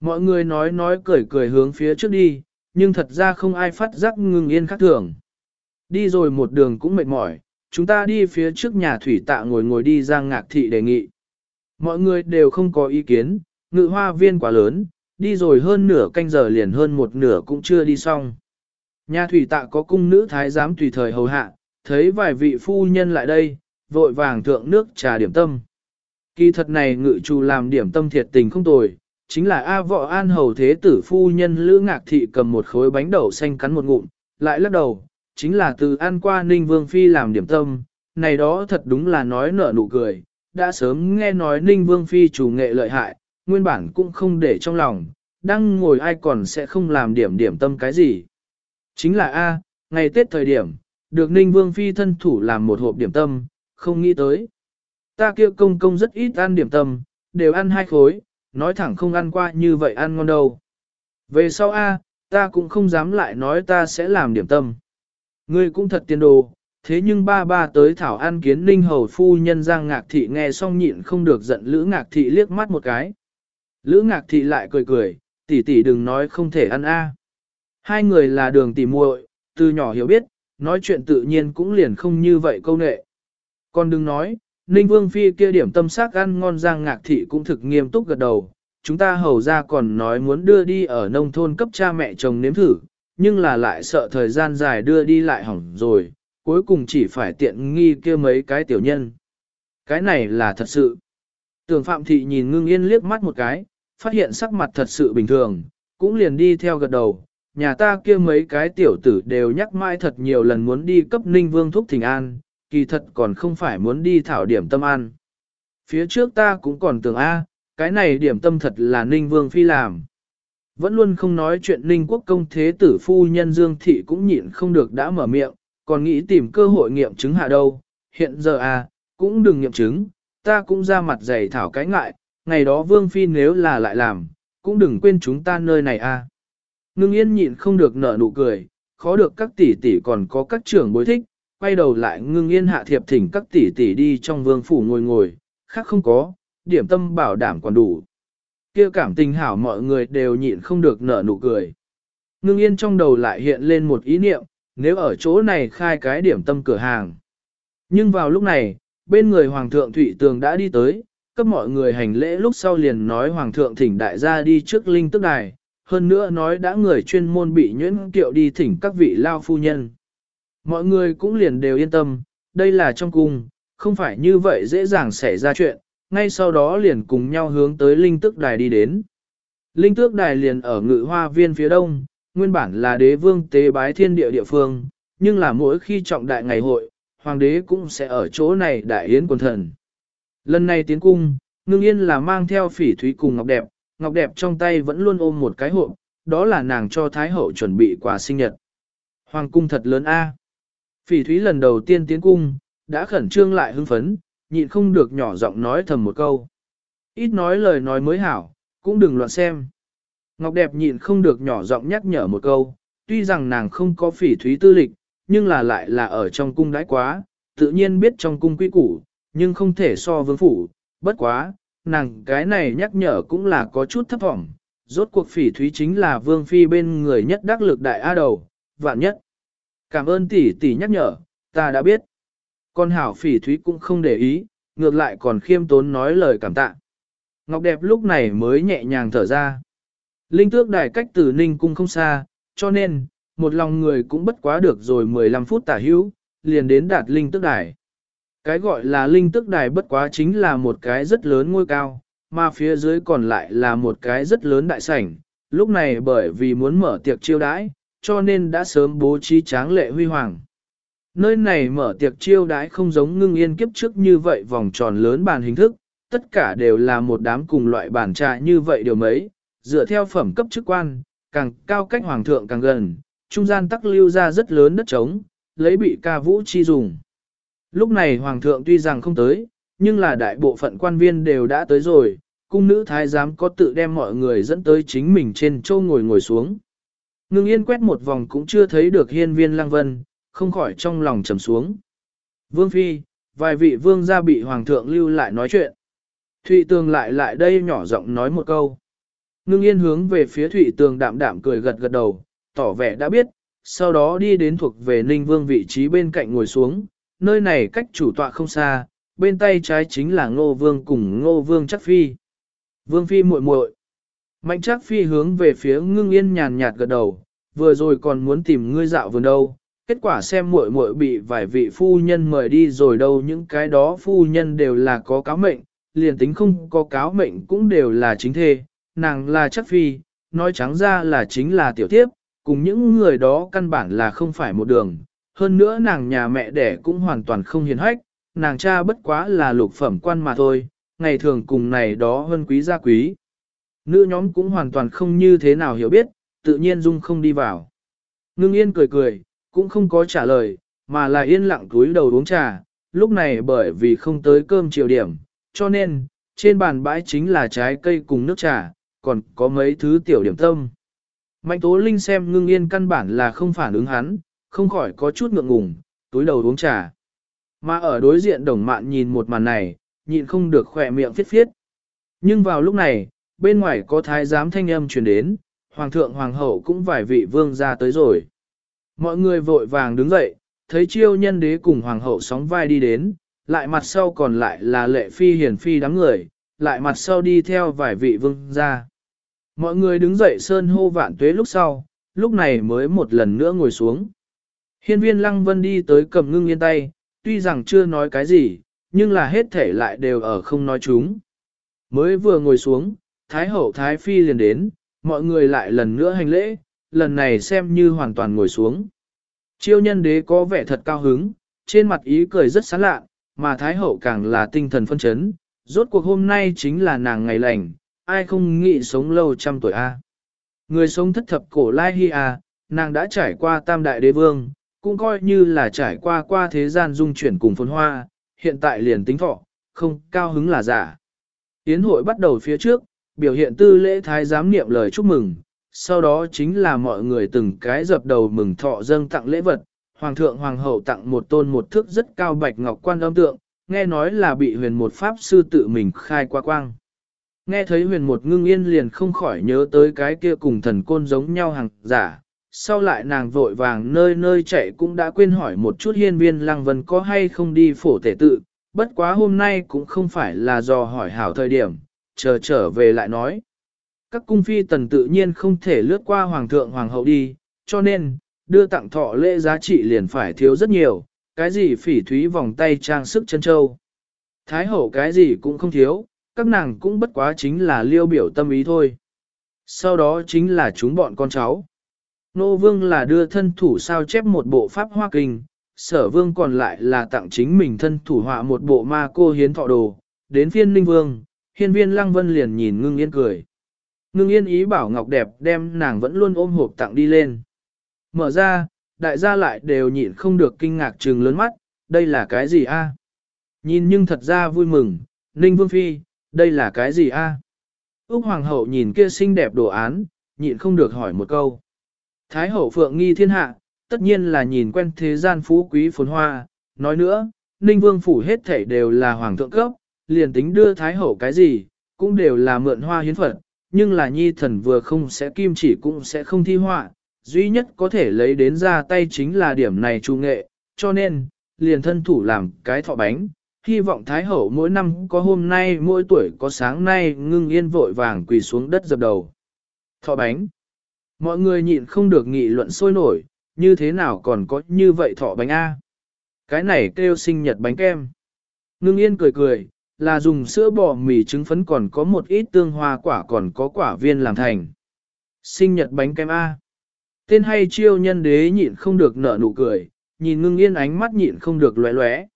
Mọi người nói nói cười cười hướng phía trước đi, nhưng thật ra không ai phát giác ngưng yên khác thường. Đi rồi một đường cũng mệt mỏi, chúng ta đi phía trước nhà thủy tạ ngồi ngồi đi Giang Ngạc Thị đề nghị. Mọi người đều không có ý kiến, ngự hoa viên quá lớn, đi rồi hơn nửa canh giờ liền hơn một nửa cũng chưa đi xong. Nhà thủy tạ có cung nữ thái giám tùy thời hầu hạ, thấy vài vị phu nhân lại đây, vội vàng thượng nước trà điểm tâm. Kỳ thật này ngự chủ làm điểm tâm thiệt tình không tồi, chính là A võ an hầu thế tử phu nhân lữ ngạc thị cầm một khối bánh đậu xanh cắn một ngụm, lại lắc đầu, chính là từ ăn qua ninh vương phi làm điểm tâm, này đó thật đúng là nói nở nụ cười, đã sớm nghe nói ninh vương phi chủ nghệ lợi hại, nguyên bản cũng không để trong lòng, đang ngồi ai còn sẽ không làm điểm điểm tâm cái gì. Chính là A, ngày Tết thời điểm, được ninh vương phi thân thủ làm một hộp điểm tâm, không nghĩ tới. Ta kia công công rất ít ăn điểm tâm, đều ăn hai khối, nói thẳng không ăn qua như vậy ăn ngon đâu. Về sau A, ta cũng không dám lại nói ta sẽ làm điểm tâm. Ngươi cũng thật tiền đồ, thế nhưng ba ba tới thảo ăn kiến ninh hầu phu nhân giang ngạc thị nghe xong nhịn không được giận lữ ngạc thị liếc mắt một cái. Lữ ngạc thị lại cười cười, tỷ tỷ đừng nói không thể ăn a. Hai người là đường tỷ muội, từ nhỏ hiểu biết, nói chuyện tự nhiên cũng liền không như vậy câu nệ. Còn đừng nói, Ninh Vương Phi kia điểm tâm sắc ăn ngon giang ngạc thị cũng thực nghiêm túc gật đầu. Chúng ta hầu ra còn nói muốn đưa đi ở nông thôn cấp cha mẹ chồng nếm thử, nhưng là lại sợ thời gian dài đưa đi lại hỏng rồi, cuối cùng chỉ phải tiện nghi kia mấy cái tiểu nhân. Cái này là thật sự. Tưởng Phạm Thị nhìn ngưng yên liếc mắt một cái, phát hiện sắc mặt thật sự bình thường, cũng liền đi theo gật đầu. Nhà ta kia mấy cái tiểu tử đều nhắc mãi thật nhiều lần muốn đi cấp ninh vương thúc thỉnh an, kỳ thật còn không phải muốn đi thảo điểm tâm an. Phía trước ta cũng còn tưởng A, cái này điểm tâm thật là ninh vương phi làm. Vẫn luôn không nói chuyện ninh quốc công thế tử phu nhân Dương Thị cũng nhịn không được đã mở miệng, còn nghĩ tìm cơ hội nghiệm chứng hạ đâu. Hiện giờ à, cũng đừng nghiệm chứng, ta cũng ra mặt dày thảo cái ngại, ngày đó Vương Phi nếu là lại làm, cũng đừng quên chúng ta nơi này à. Ngưng yên nhịn không được nở nụ cười, khó được các tỷ tỷ còn có các trưởng bối thích, quay đầu lại ngưng yên hạ thiệp thỉnh các tỷ tỷ đi trong vương phủ ngồi ngồi, khác không có, điểm tâm bảo đảm còn đủ. kia cảm tình hảo mọi người đều nhịn không được nở nụ cười. Ngưng yên trong đầu lại hiện lên một ý niệm, nếu ở chỗ này khai cái điểm tâm cửa hàng. Nhưng vào lúc này, bên người Hoàng thượng Thụy Tường đã đi tới, cấp mọi người hành lễ lúc sau liền nói Hoàng thượng thỉnh đại gia đi trước linh tức đài, hơn nữa nói đã người chuyên môn bị nhuyễn kiệu đi thỉnh các vị lao phu nhân. Mọi người cũng liền đều yên tâm, đây là trong cung, không phải như vậy dễ dàng xảy ra chuyện, ngay sau đó liền cùng nhau hướng tới linh tước đài đi đến. Linh tước đài liền ở ngự hoa viên phía đông, nguyên bản là đế vương tế bái thiên địa địa phương, nhưng là mỗi khi trọng đại ngày hội, hoàng đế cũng sẽ ở chỗ này đại yến quần thần. Lần này tiến cung, ngưng yên là mang theo phỉ thúy cùng ngọc đẹp, ngọc đẹp trong tay vẫn luôn ôm một cái hộp, đó là nàng cho thái hậu chuẩn bị quà sinh nhật. Hoàng cung thật lớn a. Phỉ thúy lần đầu tiên tiến cung, đã khẩn trương lại hưng phấn, nhịn không được nhỏ giọng nói thầm một câu. Ít nói lời nói mới hảo, cũng đừng loạn xem. Ngọc đẹp nhịn không được nhỏ giọng nhắc nhở một câu, tuy rằng nàng không có phỉ thúy tư lịch, nhưng là lại là ở trong cung đãi quá, tự nhiên biết trong cung quy củ, nhưng không thể so vương phủ, bất quá, nàng cái này nhắc nhở cũng là có chút thấp vọng, rốt cuộc phỉ thúy chính là vương phi bên người nhất đắc lực đại A đầu, vạn nhất. Cảm ơn tỷ tỷ nhắc nhở, ta đã biết. Con hảo phỉ thúy cũng không để ý, ngược lại còn khiêm tốn nói lời cảm tạ. Ngọc đẹp lúc này mới nhẹ nhàng thở ra. Linh tước đài cách từ Ninh cung không xa, cho nên, một lòng người cũng bất quá được rồi 15 phút tả hữu, liền đến đạt linh tước đài. Cái gọi là linh tước đài bất quá chính là một cái rất lớn ngôi cao, mà phía dưới còn lại là một cái rất lớn đại sảnh. Lúc này bởi vì muốn mở tiệc chiêu đãi, cho nên đã sớm bố trí tráng lệ huy hoàng. Nơi này mở tiệc chiêu đãi không giống ngưng yên kiếp trước như vậy vòng tròn lớn bàn hình thức, tất cả đều là một đám cùng loại bàn trà như vậy điều mấy, dựa theo phẩm cấp chức quan, càng cao cách hoàng thượng càng gần, trung gian tắc lưu ra rất lớn đất trống, lấy bị ca vũ chi dùng. Lúc này hoàng thượng tuy rằng không tới, nhưng là đại bộ phận quan viên đều đã tới rồi, cung nữ thái giám có tự đem mọi người dẫn tới chính mình trên châu ngồi ngồi xuống. Ngưng yên quét một vòng cũng chưa thấy được hiên viên lang vân, không khỏi trong lòng trầm xuống. Vương Phi, vài vị vương gia bị hoàng thượng lưu lại nói chuyện. Thụy tường lại lại đây nhỏ giọng nói một câu. Ngưng yên hướng về phía Thụy tường đạm đạm cười gật gật đầu, tỏ vẻ đã biết, sau đó đi đến thuộc về ninh vương vị trí bên cạnh ngồi xuống, nơi này cách chủ tọa không xa, bên tay trái chính là ngô vương cùng ngô vương chắc phi. Vương phi muội muội Mạnh chắc phi hướng về phía ngưng yên nhàn nhạt gật đầu, vừa rồi còn muốn tìm ngươi dạo vườn đâu, kết quả xem muội muội bị vài vị phu nhân mời đi rồi đâu những cái đó phu nhân đều là có cáo mệnh, liền tính không có cáo mệnh cũng đều là chính thê, nàng là chắc phi, nói trắng ra là chính là tiểu tiếp, cùng những người đó căn bản là không phải một đường, hơn nữa nàng nhà mẹ đẻ cũng hoàn toàn không hiền hách, nàng cha bất quá là lục phẩm quan mà thôi, ngày thường cùng này đó hơn quý gia quý. Nữ nhóm cũng hoàn toàn không như thế nào hiểu biết, tự nhiên dung không đi vào. Ngưng yên cười cười, cũng không có trả lời, mà là yên lặng túi đầu uống trà, lúc này bởi vì không tới cơm chiều điểm, cho nên, trên bàn bãi chính là trái cây cùng nước trà, còn có mấy thứ tiểu điểm tâm. Mạnh Tố Linh xem ngưng yên căn bản là không phản ứng hắn, không khỏi có chút ngượng ngùng, túi đầu uống trà. Mà ở đối diện đồng mạn nhìn một màn này, nhịn không được khỏe miệng phiết phiết. Nhưng vào lúc này, bên ngoài có thái giám thanh âm truyền đến, hoàng thượng hoàng hậu cũng vài vị vương ra tới rồi. Mọi người vội vàng đứng dậy, thấy chiêu nhân đế cùng hoàng hậu sóng vai đi đến, lại mặt sau còn lại là lệ phi hiển phi đám người, lại mặt sau đi theo vài vị vương ra. Mọi người đứng dậy sơn hô vạn tuế lúc sau, lúc này mới một lần nữa ngồi xuống. Hiên viên lăng vân đi tới cầm ngưng yên tay, tuy rằng chưa nói cái gì, nhưng là hết thể lại đều ở không nói chúng. Mới vừa ngồi xuống, Thái hậu Thái phi liền đến, mọi người lại lần nữa hành lễ, lần này xem như hoàn toàn ngồi xuống. Chiêu nhân đế có vẻ thật cao hứng, trên mặt ý cười rất sán lạ, mà Thái hậu càng là tinh thần phân chấn, rốt cuộc hôm nay chính là nàng ngày lành, ai không nghĩ sống lâu trăm tuổi a. Người sống thất thập cổ lai hi a, nàng đã trải qua tam đại đế vương, cũng coi như là trải qua qua thế gian dung chuyển cùng phồn hoa, hiện tại liền tính thọ, không cao hứng là giả. Yến hội bắt đầu phía trước, biểu hiện tư lễ thái giám niệm lời chúc mừng, sau đó chính là mọi người từng cái dập đầu mừng thọ dâng tặng lễ vật, hoàng thượng hoàng hậu tặng một tôn một thước rất cao bạch ngọc quan âm tượng, nghe nói là bị huyền một pháp sư tự mình khai qua quang. Nghe thấy huyền một ngưng yên liền không khỏi nhớ tới cái kia cùng thần côn giống nhau hàng giả, sau lại nàng vội vàng nơi nơi chạy cũng đã quên hỏi một chút hiên viên lăng vân có hay không đi phổ tể tự, bất quá hôm nay cũng không phải là do hỏi hảo thời điểm, chờ trở về lại nói. Các cung phi tần tự nhiên không thể lướt qua hoàng thượng hoàng hậu đi, cho nên, đưa tặng thọ lễ giá trị liền phải thiếu rất nhiều, cái gì phỉ thúy vòng tay trang sức chân châu. Thái hậu cái gì cũng không thiếu, các nàng cũng bất quá chính là liêu biểu tâm ý thôi. Sau đó chính là chúng bọn con cháu. Nô vương là đưa thân thủ sao chép một bộ pháp hoa kinh, sở vương còn lại là tặng chính mình thân thủ họa một bộ ma cô hiến thọ đồ, đến phiên ninh vương, hiên viên lăng vân liền nhìn ngưng yên cười. Ngưng yên ý bảo ngọc đẹp đem nàng vẫn luôn ôm hộp tặng đi lên. Mở ra, đại gia lại đều nhịn không được kinh ngạc trừng lớn mắt, đây là cái gì a? Nhìn nhưng thật ra vui mừng, ninh vương phi, đây là cái gì a? Úc hoàng hậu nhìn kia xinh đẹp đồ án, nhịn không được hỏi một câu. Thái hậu phượng nghi thiên hạ, tất nhiên là nhìn quen thế gian phú quý phồn hoa, nói nữa, ninh vương phủ hết thảy đều là hoàng thượng cấp, liền tính đưa thái hậu cái gì, cũng đều là mượn hoa hiến phật, nhưng là nhi thần vừa không sẽ kim chỉ cũng sẽ không thi họa, duy nhất có thể lấy đến ra tay chính là điểm này trung nghệ, cho nên, liền thân thủ làm cái thọ bánh, hy vọng Thái Hậu mỗi năm có hôm nay mỗi tuổi có sáng nay ngưng yên vội vàng quỳ xuống đất dập đầu. Thọ bánh. Mọi người nhịn không được nghị luận sôi nổi, như thế nào còn có như vậy thọ bánh A. Cái này kêu sinh nhật bánh kem. Ngưng yên cười cười, là dùng sữa bò mì trứng phấn còn có một ít tương hoa quả còn có quả viên làm thành. Sinh nhật bánh kem A. Tên hay chiêu nhân đế nhịn không được nở nụ cười, nhìn ngưng yên ánh mắt nhịn không được lóe lóe.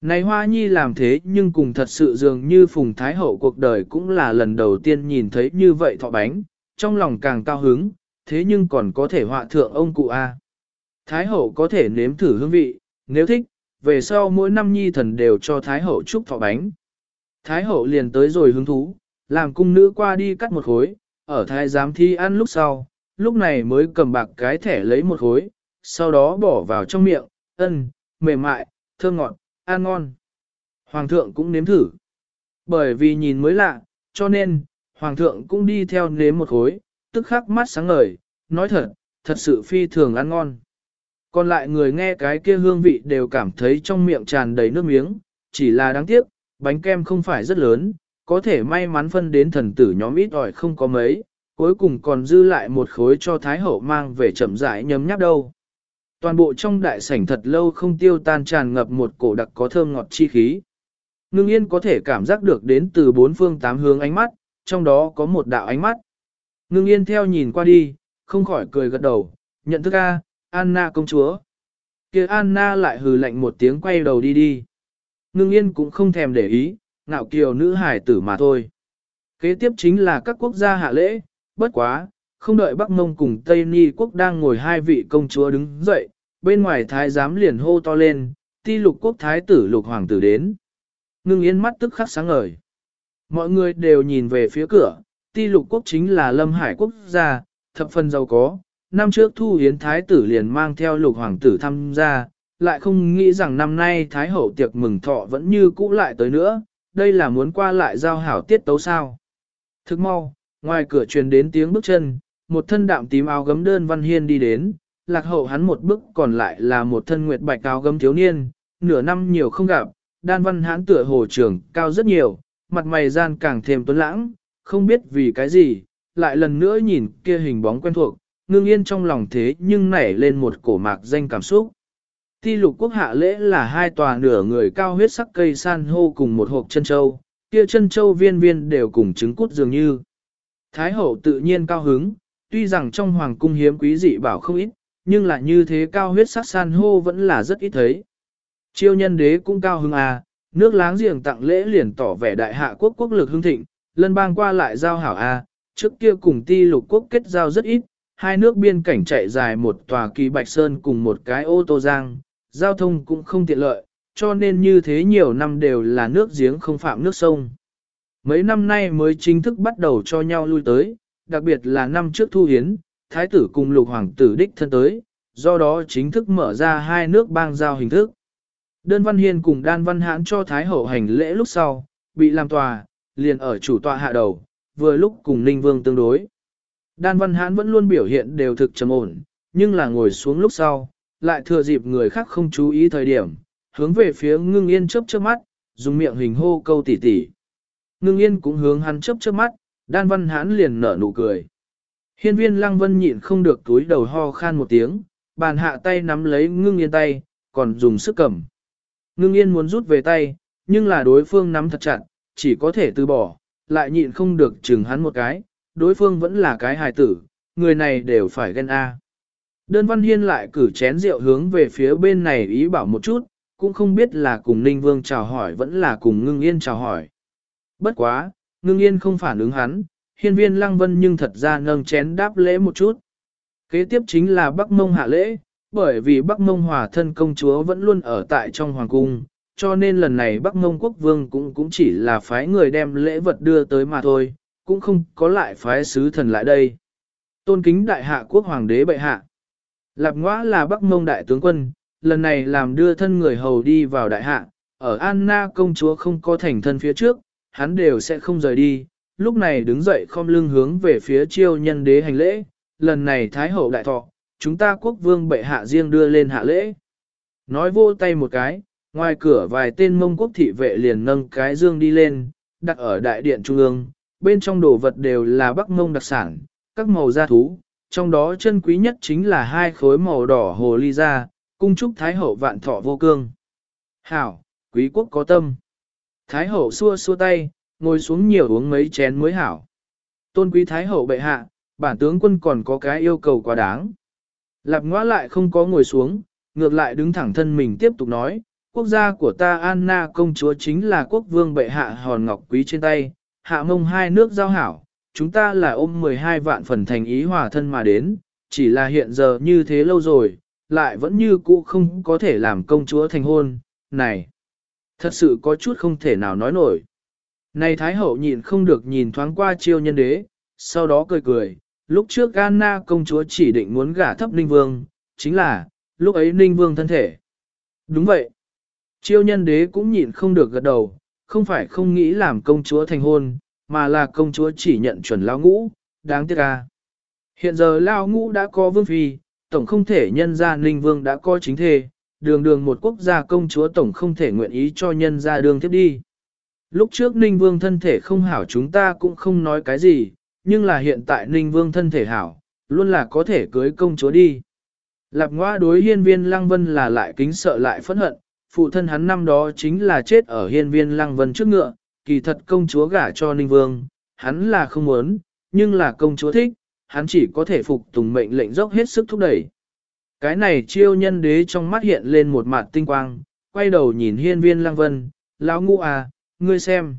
Này hoa nhi làm thế nhưng cùng thật sự dường như phùng thái hậu cuộc đời cũng là lần đầu tiên nhìn thấy như vậy thọ bánh, trong lòng càng cao hứng, thế nhưng còn có thể họa thượng ông cụ A. Thái hậu có thể nếm thử hương vị, nếu thích, về sau mỗi năm nhi thần đều cho Thái hậu chúc thọ bánh. Thái hậu liền tới rồi hứng thú, làm cung nữ qua đi cắt một khối, ở thái giám thi ăn lúc sau, lúc này mới cầm bạc cái thẻ lấy một khối, sau đó bỏ vào trong miệng, ân, mềm mại, thơm ngọt, ăn ngon. Hoàng thượng cũng nếm thử. Bởi vì nhìn mới lạ, cho nên, hoàng thượng cũng đi theo nếm một khối, tức khắc mắt sáng ngời, nói thật, thật sự phi thường ăn ngon. Còn lại người nghe cái kia hương vị đều cảm thấy trong miệng tràn đầy nước miếng, chỉ là đáng tiếc, bánh kem không phải rất lớn, có thể may mắn phân đến thần tử nhóm ít ỏi không có mấy, cuối cùng còn dư lại một khối cho Thái Hậu mang về chậm rãi nhấm nháp đâu. Toàn bộ trong đại sảnh thật lâu không tiêu tan tràn ngập một cổ đặc có thơm ngọt chi khí. Ngưng yên có thể cảm giác được đến từ bốn phương tám hướng ánh mắt, trong đó có một đạo ánh mắt. Ngưng yên theo nhìn qua đi, không khỏi cười gật đầu, nhận thức a, Anna công chúa. kia Anna lại hừ lạnh một tiếng quay đầu đi đi. Ngưng yên cũng không thèm để ý, ngạo kiều nữ hải tử mà thôi. Kế tiếp chính là các quốc gia hạ lễ, bất quá, không đợi Bắc Mông cùng Tây Ni quốc đang ngồi hai vị công chúa đứng dậy, bên ngoài thái giám liền hô to lên, ti lục quốc thái tử lục hoàng tử đến. Ngưng yên mắt tức khắc sáng ngời. Mọi người đều nhìn về phía cửa, ti lục quốc chính là lâm hải quốc gia, thập phần giàu có. Năm trước thu hiến thái tử liền mang theo lục hoàng tử tham gia, lại không nghĩ rằng năm nay thái hậu tiệc mừng thọ vẫn như cũ lại tới nữa, đây là muốn qua lại giao hảo tiết tấu sao. Thức mau, ngoài cửa truyền đến tiếng bước chân, một thân đạm tím áo gấm đơn văn hiên đi đến, lạc hậu hắn một bước còn lại là một thân nguyệt bạch áo gấm thiếu niên, nửa năm nhiều không gặp, đan văn hãn tựa hồ trưởng cao rất nhiều, mặt mày gian càng thêm tuấn lãng, không biết vì cái gì, lại lần nữa nhìn kia hình bóng quen thuộc, ngưng yên trong lòng thế nhưng nảy lên một cổ mạc danh cảm xúc. Thi lục quốc hạ lễ là hai tòa nửa người cao huyết sắc cây san hô cùng một hộp chân châu, kia chân châu viên viên đều cùng trứng cút dường như. Thái hậu tự nhiên cao hứng, tuy rằng trong hoàng cung hiếm quý dị bảo không ít, nhưng là như thế cao huyết sắc san hô vẫn là rất ít thấy. Chiêu nhân đế cũng cao hứng à, nước láng giềng tặng lễ liền tỏ vẻ đại hạ quốc quốc lực hưng thịnh, lân bang qua lại giao hảo à, trước kia cùng ti lục quốc kết giao rất ít, hai nước biên cảnh chạy dài một tòa kỳ bạch sơn cùng một cái ô tô giang, giao thông cũng không tiện lợi, cho nên như thế nhiều năm đều là nước giếng không phạm nước sông. Mấy năm nay mới chính thức bắt đầu cho nhau lui tới, đặc biệt là năm trước thu hiến, thái tử cùng lục hoàng tử đích thân tới, do đó chính thức mở ra hai nước bang giao hình thức. Đơn Văn Hiên cùng Đan Văn Hãn cho Thái Hậu hành lễ lúc sau, bị làm tòa, liền ở chủ tọa hạ đầu, vừa lúc cùng Ninh Vương tương đối. Đan Văn Hãn vẫn luôn biểu hiện đều thực trầm ổn, nhưng là ngồi xuống lúc sau, lại thừa dịp người khác không chú ý thời điểm, hướng về phía ngưng yên chớp chớp mắt, dùng miệng hình hô câu tỉ tỉ. Ngưng yên cũng hướng hắn chớp chớp mắt, Đan Văn Hãn liền nở nụ cười. Hiên viên Lăng Vân nhịn không được túi đầu ho khan một tiếng, bàn hạ tay nắm lấy ngưng yên tay, còn dùng sức cầm. Ngưng yên muốn rút về tay, nhưng là đối phương nắm thật chặt, chỉ có thể từ bỏ, lại nhịn không được chừng hắn một cái, đối phương vẫn là cái hài tử, người này đều phải ghen A. Đơn Văn Hiên lại cử chén rượu hướng về phía bên này ý bảo một chút, cũng không biết là cùng Ninh Vương chào hỏi vẫn là cùng ngưng yên chào hỏi. Bất quá, ngưng yên không phản ứng hắn, hiên viên lăng vân nhưng thật ra nâng chén đáp lễ một chút. Kế tiếp chính là Bắc Mông hạ lễ, bởi vì Bắc Mông hòa thân công chúa vẫn luôn ở tại trong hoàng cung, cho nên lần này Bắc Mông quốc vương cũng cũng chỉ là phái người đem lễ vật đưa tới mà thôi, cũng không có lại phái sứ thần lại đây. Tôn kính đại hạ quốc hoàng đế bệ hạ. Lạp ngõa là Bắc Mông đại tướng quân, lần này làm đưa thân người hầu đi vào đại hạ, ở Anna công chúa không có thành thân phía trước, hắn đều sẽ không rời đi, lúc này đứng dậy không lưng hướng về phía chiêu nhân đế hành lễ, lần này Thái hậu đại thọ, chúng ta quốc vương bệ hạ riêng đưa lên hạ lễ. Nói vô tay một cái, ngoài cửa vài tên mông quốc thị vệ liền nâng cái dương đi lên, đặt ở đại điện trung ương, bên trong đồ vật đều là bắc mông đặc sản, các màu da thú, trong đó chân quý nhất chính là hai khối màu đỏ hồ ly ra cung chúc Thái hậu vạn thọ vô cương. Hảo, quý quốc có tâm. Thái hậu xua xua tay, ngồi xuống nhiều uống mấy chén mới hảo. Tôn quý Thái hậu bệ hạ, bản tướng quân còn có cái yêu cầu quá đáng. Lạp ngoã lại không có ngồi xuống, ngược lại đứng thẳng thân mình tiếp tục nói, quốc gia của ta Anna công chúa chính là quốc vương bệ hạ hòn ngọc quý trên tay, hạ mông hai nước giao hảo, chúng ta là ôm 12 vạn phần thành ý hòa thân mà đến, chỉ là hiện giờ như thế lâu rồi, lại vẫn như cũ không có thể làm công chúa thành hôn, này, thật sự có chút không thể nào nói nổi. Này Thái Hậu nhịn không được nhìn thoáng qua chiêu nhân đế, sau đó cười cười, lúc trước Anna công chúa chỉ định muốn gả thấp Ninh Vương, chính là, lúc ấy Ninh Vương thân thể. Đúng vậy. Chiêu nhân đế cũng nhịn không được gật đầu, không phải không nghĩ làm công chúa thành hôn, mà là công chúa chỉ nhận chuẩn lao ngũ, đáng tiếc ca. Hiện giờ lao ngũ đã có vương phi, tổng không thể nhân gia ninh vương đã có chính thề, đường đường một quốc gia công chúa tổng không thể nguyện ý cho nhân gia đường tiếp đi. Lúc trước ninh vương thân thể không hảo chúng ta cũng không nói cái gì, nhưng là hiện tại ninh vương thân thể hảo, luôn là có thể cưới công chúa đi. Lạp ngoa đối hiên viên lăng vân là lại kính sợ lại phẫn hận, phụ thân hắn năm đó chính là chết ở hiên viên lăng vân trước ngựa, kỳ thật công chúa gả cho ninh vương, hắn là không muốn, nhưng là công chúa thích, hắn chỉ có thể phục tùng mệnh lệnh dốc hết sức thúc đẩy. Cái này chiêu nhân đế trong mắt hiện lên một mặt tinh quang, quay đầu nhìn hiên viên lăng vân, lão ngũ à, ngươi xem.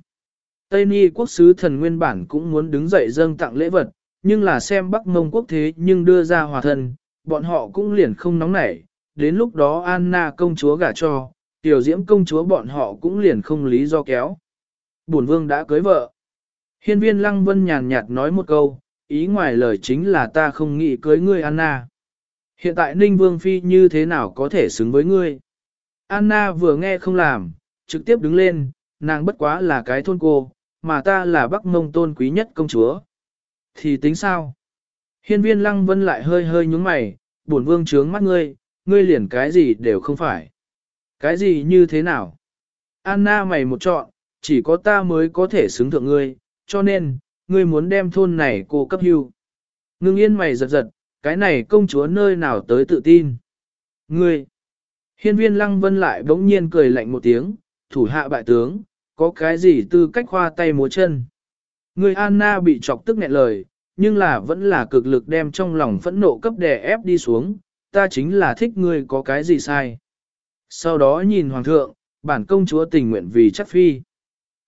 Tây Ni quốc sứ thần nguyên bản cũng muốn đứng dậy dâng tặng lễ vật, nhưng là xem Bắc Mông quốc thế nhưng đưa ra hòa thân, bọn họ cũng liền không nóng nảy, đến lúc đó Anna công chúa gả cho, tiểu diễm công chúa bọn họ cũng liền không lý do kéo. Bổn vương đã cưới vợ. Hiên viên Lăng Vân nhàn nhạt nói một câu, ý ngoài lời chính là ta không nghĩ cưới ngươi Anna. Hiện tại Ninh Vương Phi như thế nào có thể xứng với ngươi? Anna vừa nghe không làm, trực tiếp đứng lên, nàng bất quá là cái thôn cô, mà ta là Bắc Mông tôn quý nhất công chúa. Thì tính sao? Hiên viên Lăng Vân lại hơi hơi nhúng mày, bổn vương trướng mắt ngươi, ngươi liền cái gì đều không phải. Cái gì như thế nào? Anna mày một chọn, chỉ có ta mới có thể xứng thượng ngươi, cho nên, ngươi muốn đem thôn này cô cấp hưu. Ngưng yên mày giật giật, cái này công chúa nơi nào tới tự tin. Ngươi, hiên viên lăng vân lại bỗng nhiên cười lạnh một tiếng, thủ hạ bại tướng, có cái gì tư cách khoa tay múa chân. Ngươi Anna bị chọc tức nghẹn lời, nhưng là vẫn là cực lực đem trong lòng phẫn nộ cấp đè ép đi xuống, ta chính là thích ngươi có cái gì sai. Sau đó nhìn hoàng thượng, bản công chúa tình nguyện vì chắc phi.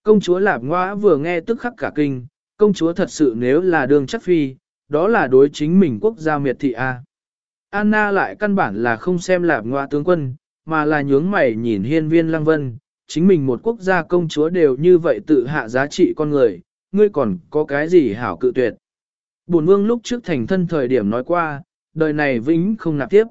Công chúa lạp ngoã vừa nghe tức khắc cả kinh, công chúa thật sự nếu là đường chắc phi, đó là đối chính mình quốc gia miệt thị A. Anna lại căn bản là không xem lạp ngoa tướng quân, mà là nhướng mày nhìn hiên viên lăng vân, chính mình một quốc gia công chúa đều như vậy tự hạ giá trị con người, ngươi còn có cái gì hảo cự tuyệt. Bổn vương lúc trước thành thân thời điểm nói qua, đời này vĩnh không nạp tiếp.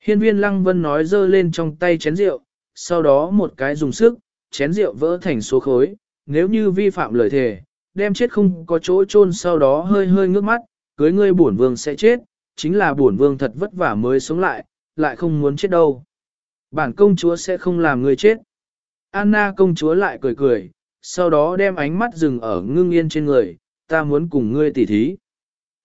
Hiên viên lăng vân nói dơ lên trong tay chén rượu, sau đó một cái dùng sức, chén rượu vỡ thành số khối, nếu như vi phạm lời thề, đem chết không có chỗ chôn sau đó hơi hơi ngước mắt, cưới ngươi bổn vương sẽ chết, chính là bổn vương thật vất vả mới sống lại, lại không muốn chết đâu. Bản công chúa sẽ không làm ngươi chết. Anna công chúa lại cười cười, sau đó đem ánh mắt dừng ở ngưng yên trên người, ta muốn cùng ngươi tỉ thí.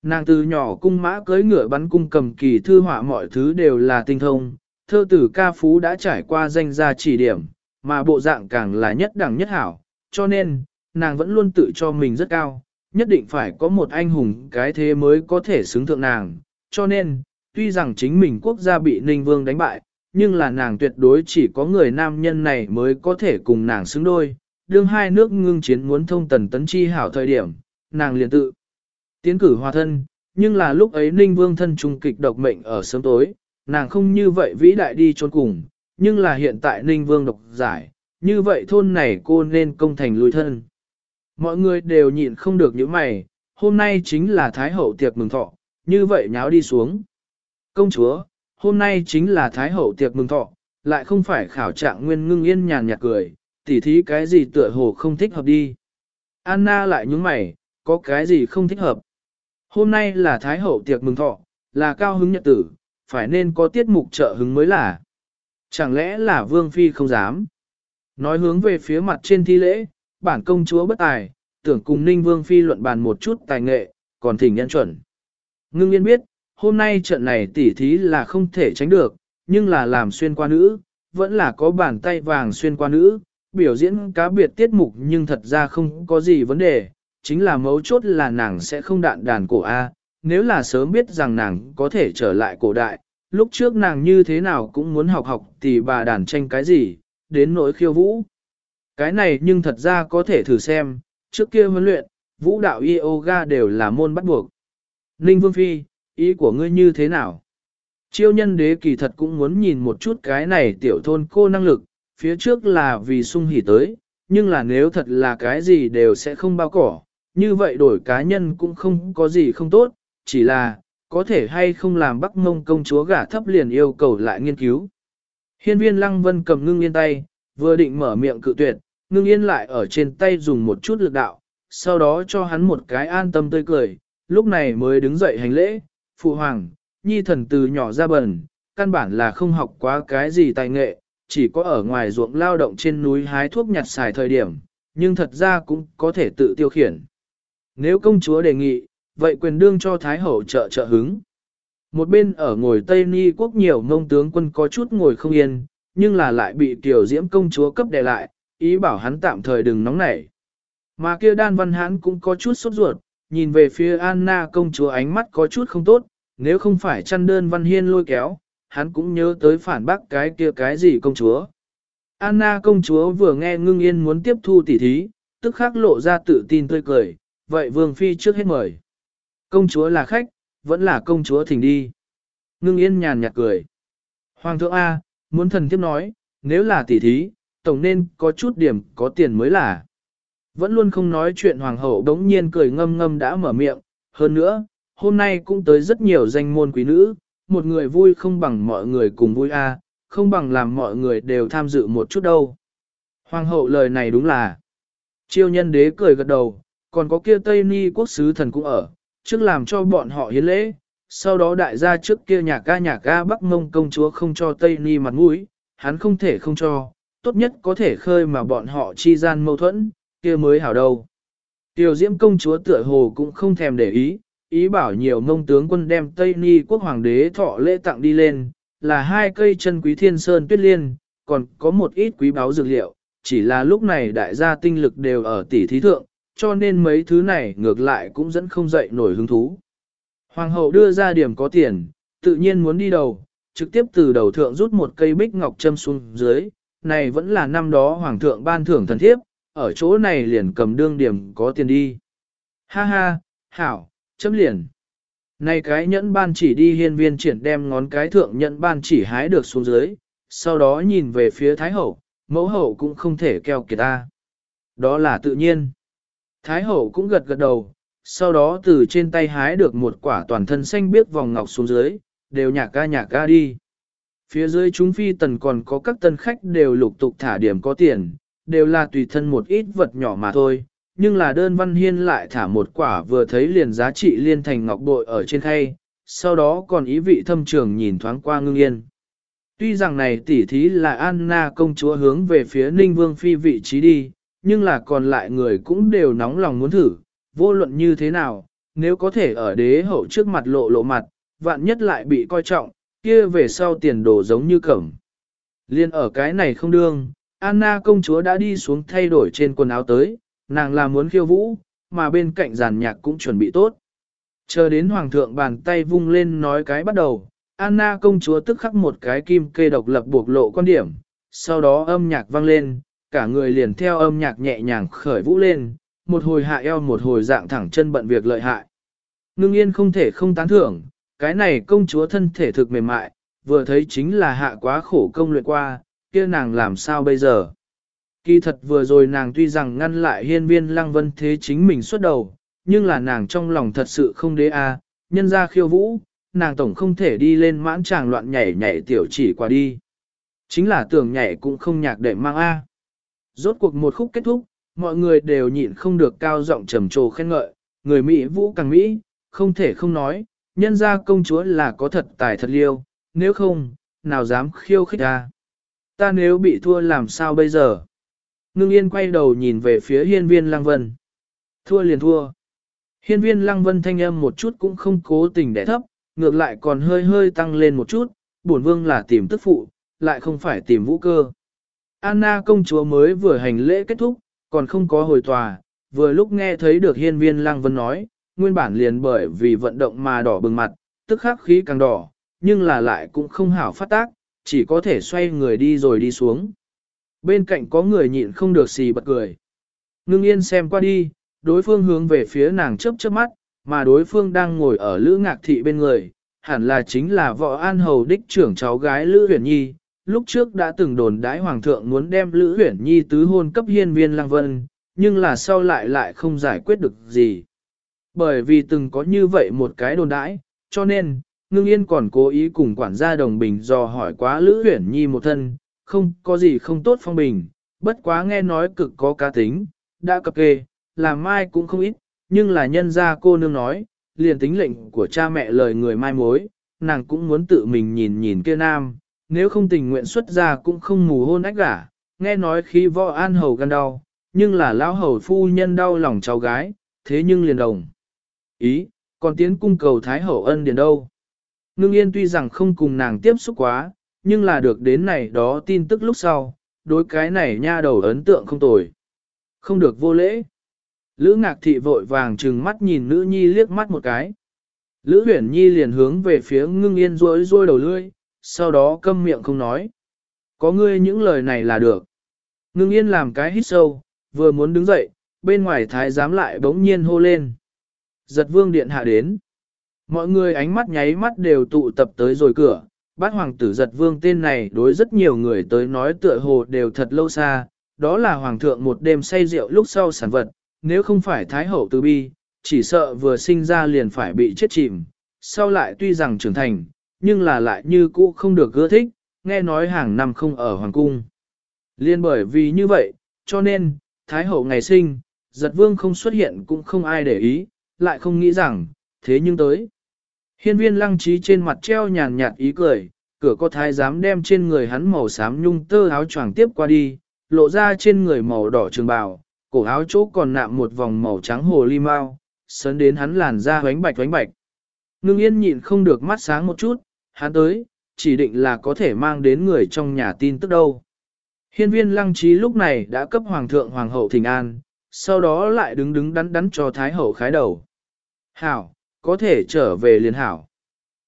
Nàng từ nhỏ cung mã cưới ngựa bắn cung cầm kỳ thư họa mọi thứ đều là tinh thông, thơ tử ca phú đã trải qua danh gia chỉ điểm, mà bộ dạng càng là nhất đẳng nhất hảo, cho nên, nàng vẫn luôn tự cho mình rất cao, nhất định phải có một anh hùng cái thế mới có thể xứng thượng nàng, cho nên, tuy rằng chính mình quốc gia bị Ninh Vương đánh bại, nhưng là nàng tuyệt đối chỉ có người nam nhân này mới có thể cùng nàng xứng đôi, đương hai nước ngưng chiến muốn thông tần tấn chi hảo thời điểm, nàng liền tự tiến cử hòa thân, nhưng là lúc ấy Ninh Vương thân trung kịch độc mệnh ở sớm tối, nàng không như vậy vĩ đại đi trốn cùng, nhưng là hiện tại Ninh Vương độc giải, như vậy thôn này cô nên công thành lùi thân. Mọi người đều nhịn không được những mày, hôm nay chính là Thái Hậu tiệc mừng thọ, như vậy nháo đi xuống. Công chúa, hôm nay chính là Thái Hậu tiệc mừng thọ, lại không phải khảo trạng nguyên ngưng yên nhàn nhạt cười, tỉ thí cái gì tựa hồ không thích hợp đi. Anna lại nhúng mày, có cái gì không thích hợp. Hôm nay là Thái Hậu tiệc mừng thọ, là cao hứng nhật tử, phải nên có tiết mục trợ hứng mới là. Chẳng lẽ là Vương Phi không dám? Nói hướng về phía mặt trên thi lễ, bản công chúa bất tài, tưởng cùng Ninh Vương Phi luận bàn một chút tài nghệ, còn thỉnh nhân chuẩn. Ngưng yên biết, hôm nay trận này tỉ thí là không thể tránh được, nhưng là làm xuyên qua nữ, vẫn là có bàn tay vàng xuyên qua nữ, biểu diễn cá biệt tiết mục nhưng thật ra không có gì vấn đề, chính là mấu chốt là nàng sẽ không đạn đàn cổ A, nếu là sớm biết rằng nàng có thể trở lại cổ đại, lúc trước nàng như thế nào cũng muốn học học thì bà đàn tranh cái gì, đến nỗi khiêu vũ. Cái này nhưng thật ra có thể thử xem, trước kia huấn luyện, vũ đạo yoga đều là môn bắt buộc. Ninh Vương Phi, ý của ngươi như thế nào? Chiêu nhân đế kỳ thật cũng muốn nhìn một chút cái này tiểu thôn cô năng lực, phía trước là vì sung hỉ tới, nhưng là nếu thật là cái gì đều sẽ không bao cỏ, như vậy đổi cá nhân cũng không có gì không tốt, chỉ là, có thể hay không làm bắc mông công chúa gả thấp liền yêu cầu lại nghiên cứu. Hiên viên lăng vân cầm ngưng yên tay, vừa định mở miệng cự tuyệt, ngưng yên lại ở trên tay dùng một chút lực đạo, sau đó cho hắn một cái an tâm tươi cười, lúc này mới đứng dậy hành lễ, phụ hoàng, nhi thần từ nhỏ ra bần, căn bản là không học quá cái gì tài nghệ, chỉ có ở ngoài ruộng lao động trên núi hái thuốc nhặt xài thời điểm, nhưng thật ra cũng có thể tự tiêu khiển. Nếu công chúa đề nghị, vậy quyền đương cho Thái Hậu trợ trợ hứng. Một bên ở ngồi Tây Ni quốc nhiều ngông tướng quân có chút ngồi không yên, nhưng là lại bị tiểu diễm công chúa cấp đè lại, ý bảo hắn tạm thời đừng nóng nảy. Mà kia đan văn hắn cũng có chút sốt ruột, nhìn về phía Anna công chúa ánh mắt có chút không tốt, nếu không phải chăn đơn văn hiên lôi kéo, hắn cũng nhớ tới phản bác cái kia cái gì công chúa. Anna công chúa vừa nghe ngưng yên muốn tiếp thu tỉ thí, tức khắc lộ ra tự tin tươi cười, vậy vương phi trước hết mời. Công chúa là khách, vẫn là công chúa thỉnh đi. Ngưng yên nhàn nhạt cười. Hoàng thượng A, muốn thần tiếp nói, nếu là tỉ thí, tổng nên có chút điểm có tiền mới là. Vẫn luôn không nói chuyện hoàng hậu đống nhiên cười ngâm ngâm đã mở miệng, hơn nữa, hôm nay cũng tới rất nhiều danh môn quý nữ, một người vui không bằng mọi người cùng vui a, không bằng làm mọi người đều tham dự một chút đâu. Hoàng hậu lời này đúng là. Chiêu nhân đế cười gật đầu, còn có kia Tây Ni quốc sứ thần cũng ở, trước làm cho bọn họ hiến lễ, sau đó đại gia trước kia nhà ca nhà ca Bắc Mông công chúa không cho Tây Ni mặt mũi, hắn không thể không cho, tốt nhất có thể khơi mà bọn họ chi gian mâu thuẫn, kia mới hảo đâu. Tiểu diễm công chúa tựa hồ cũng không thèm để ý, ý bảo nhiều mông tướng quân đem Tây Ni quốc hoàng đế thọ lễ tặng đi lên, là hai cây chân quý thiên sơn tuyết liên, còn có một ít quý báu dược liệu, chỉ là lúc này đại gia tinh lực đều ở tỷ thí thượng, cho nên mấy thứ này ngược lại cũng dẫn không dậy nổi hứng thú. Hoàng hậu đưa ra điểm có tiền, tự nhiên muốn đi đầu, trực tiếp từ đầu thượng rút một cây bích ngọc châm xuống dưới, này vẫn là năm đó hoàng thượng ban thưởng thần thiếp, ở chỗ này liền cầm đương điểm có tiền đi. Ha ha, hảo, chấm liền. Này cái nhẫn ban chỉ đi hiên viên triển đem ngón cái thượng nhẫn ban chỉ hái được xuống dưới, sau đó nhìn về phía Thái Hậu, mẫu hậu cũng không thể keo kiệt ta. Đó là tự nhiên. Thái Hậu cũng gật gật đầu, sau đó từ trên tay hái được một quả toàn thân xanh biếc vòng ngọc xuống dưới, đều nhạc ca nhạc ca đi. Phía dưới chúng phi tần còn có các tân khách đều lục tục thả điểm có tiền, đều là tùy thân một ít vật nhỏ mà thôi, nhưng là đơn văn hiên lại thả một quả vừa thấy liền giá trị liên thành ngọc bội ở trên khay, sau đó còn ý vị thâm trường nhìn thoáng qua ngưng yên. Tuy rằng này tỉ thí là Anna công chúa hướng về phía Ninh Vương Phi vị trí đi, nhưng là còn lại người cũng đều nóng lòng muốn thử, vô luận như thế nào, nếu có thể ở đế hậu trước mặt lộ lộ mặt, vạn nhất lại bị coi trọng, kia về sau tiền đồ giống như cẩm. Liên ở cái này không đương, Anna công chúa đã đi xuống thay đổi trên quần áo tới, nàng là muốn khiêu vũ, mà bên cạnh giàn nhạc cũng chuẩn bị tốt. Chờ đến hoàng thượng bàn tay vung lên nói cái bắt đầu, Anna công chúa tức khắc một cái kim kê độc lập buộc lộ quan điểm, sau đó âm nhạc vang lên, cả người liền theo âm nhạc nhẹ nhàng khởi vũ lên, một hồi hạ eo một hồi dạng thẳng chân bận việc lợi hại. Ngưng yên không thể không tán thưởng, cái này công chúa thân thể thực mềm mại, vừa thấy chính là hạ quá khổ công luyện qua, kia nàng làm sao bây giờ. Kỳ thật vừa rồi nàng tuy rằng ngăn lại hiên viên lăng vân thế chính mình xuất đầu, nhưng là nàng trong lòng thật sự không đế a, nhân ra khiêu vũ, nàng tổng không thể đi lên mãn tràng loạn nhảy nhảy tiểu chỉ qua đi. Chính là tưởng nhảy cũng không nhạc để mang a. Rốt cuộc một khúc kết thúc, mọi người đều nhịn không được cao giọng trầm trồ khen ngợi, người Mỹ vũ càng Mỹ, không thể không nói, nhân ra công chúa là có thật tài thật liêu, nếu không, nào dám khiêu khích ta. Ta nếu bị thua làm sao bây giờ? Ngưng yên quay đầu nhìn về phía hiên viên lăng vân. Thua liền thua. Hiên viên lăng vân thanh âm một chút cũng không cố tình đẻ thấp, ngược lại còn hơi hơi tăng lên một chút, bổn vương là tìm tức phụ, lại không phải tìm vũ cơ. Anna công chúa mới vừa hành lễ kết thúc, còn không có hồi tòa, vừa lúc nghe thấy được hiên viên lăng vân nói, nguyên bản liền bởi vì vận động mà đỏ bừng mặt, tức khắc khí càng đỏ, nhưng là lại cũng không hảo phát tác, chỉ có thể xoay người đi rồi đi xuống. Bên cạnh có người nhịn không được xì bật cười. Ngưng yên xem qua đi, đối phương hướng về phía nàng chớp chớp mắt, mà đối phương đang ngồi ở Lữ Ngạc Thị bên người, hẳn là chính là vợ an hầu đích trưởng cháu gái Lữ Huyền Nhi. Lúc trước đã từng đồn đãi hoàng thượng muốn đem Lữ uyển Nhi tứ hôn cấp hiên viên lang vân, nhưng là sau lại lại không giải quyết được gì. Bởi vì từng có như vậy một cái đồn đãi, cho nên, ngưng yên còn cố ý cùng quản gia đồng bình dò hỏi quá Lữ uyển Nhi một thân, không có gì không tốt phong bình, bất quá nghe nói cực có cá tính, đã cập kê, làm mai cũng không ít, nhưng là nhân gia cô nương nói, liền tính lệnh của cha mẹ lời người mai mối, nàng cũng muốn tự mình nhìn nhìn kia nam, nếu không tình nguyện xuất ra cũng không mù hôn ách gả, nghe nói khi võ an hầu gan đau, nhưng là lão hầu phu nhân đau lòng cháu gái, thế nhưng liền đồng. Ý, còn tiến cung cầu Thái Hậu ân điền đâu. Ngưng yên tuy rằng không cùng nàng tiếp xúc quá, nhưng là được đến này đó tin tức lúc sau, đối cái này nha đầu ấn tượng không tồi. Không được vô lễ. Lữ ngạc thị vội vàng trừng mắt nhìn nữ nhi liếc mắt một cái. Lữ huyển nhi liền hướng về phía ngưng yên rối rối đầu lươi, sau đó câm miệng không nói. Có ngươi những lời này là được. Ngưng yên làm cái hít sâu, vừa muốn đứng dậy, bên ngoài thái giám lại bỗng nhiên hô lên. Giật vương điện hạ đến. Mọi người ánh mắt nháy mắt đều tụ tập tới rồi cửa, bát hoàng tử giật vương tên này đối rất nhiều người tới nói tựa hồ đều thật lâu xa, đó là hoàng thượng một đêm say rượu lúc sau sản vật, nếu không phải thái hậu từ bi, chỉ sợ vừa sinh ra liền phải bị chết chìm, sau lại tuy rằng trưởng thành, nhưng là lại như cũ không được gỡ thích, nghe nói hàng năm không ở hoàng cung. Liên bởi vì như vậy, cho nên, thái hậu ngày sinh, giật vương không xuất hiện cũng không ai để ý, lại không nghĩ rằng, thế nhưng tới. Hiên viên lăng trí trên mặt treo nhàn nhạt ý cười, cửa có thái giám đem trên người hắn màu xám nhung tơ áo choàng tiếp qua đi, lộ ra trên người màu đỏ trường bào, cổ áo chỗ còn nạm một vòng màu trắng hồ ly mau, sấn đến hắn làn da hoánh bạch hoánh bạch. Ngưng yên nhịn không được mắt sáng một chút, hắn tới, chỉ định là có thể mang đến người trong nhà tin tức đâu. Hiên viên lăng trí lúc này đã cấp hoàng thượng hoàng hậu thỉnh an, sau đó lại đứng đứng đắn đắn cho thái hậu khái đầu. Hảo, có thể trở về liền hảo.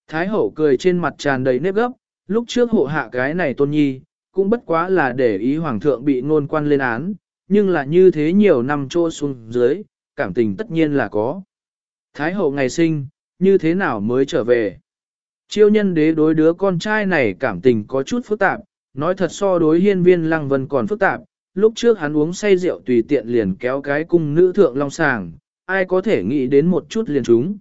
Thái hậu cười trên mặt tràn đầy nếp gấp, lúc trước hộ hạ cái này tôn nhi, cũng bất quá là để ý hoàng thượng bị ngôn quan lên án, nhưng là như thế nhiều năm trôi xuống dưới, cảm tình tất nhiên là có. Thái hậu ngày sinh, như thế nào mới trở về? Chiêu nhân đế đối đứa con trai này cảm tình có chút phức tạp, nói thật so đối hiên viên lăng vân còn phức tạp, lúc trước hắn uống say rượu tùy tiện liền kéo cái cung nữ thượng long sàng, ai có thể nghĩ đến một chút liền chúng.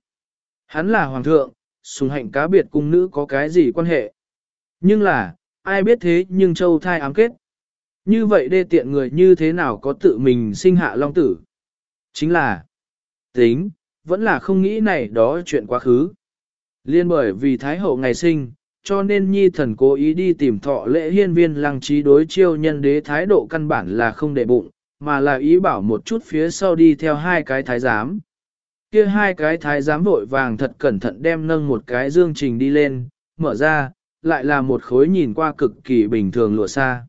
Hắn là hoàng thượng, sùng hạnh cá biệt cung nữ có cái gì quan hệ. Nhưng là, ai biết thế nhưng châu thai ám kết. Như vậy đê tiện người như thế nào có tự mình sinh hạ long tử. Chính là, tính, vẫn là không nghĩ này đó chuyện quá khứ. Liên bởi vì Thái Hậu ngày sinh, cho nên nhi thần cố ý đi tìm thọ lễ hiên viên lăng trí đối chiêu nhân đế thái độ căn bản là không để bụng, mà là ý bảo một chút phía sau đi theo hai cái thái giám. Kia hai cái thái giám vội vàng thật cẩn thận đem nâng một cái dương trình đi lên, mở ra, lại là một khối nhìn qua cực kỳ bình thường lụa xa.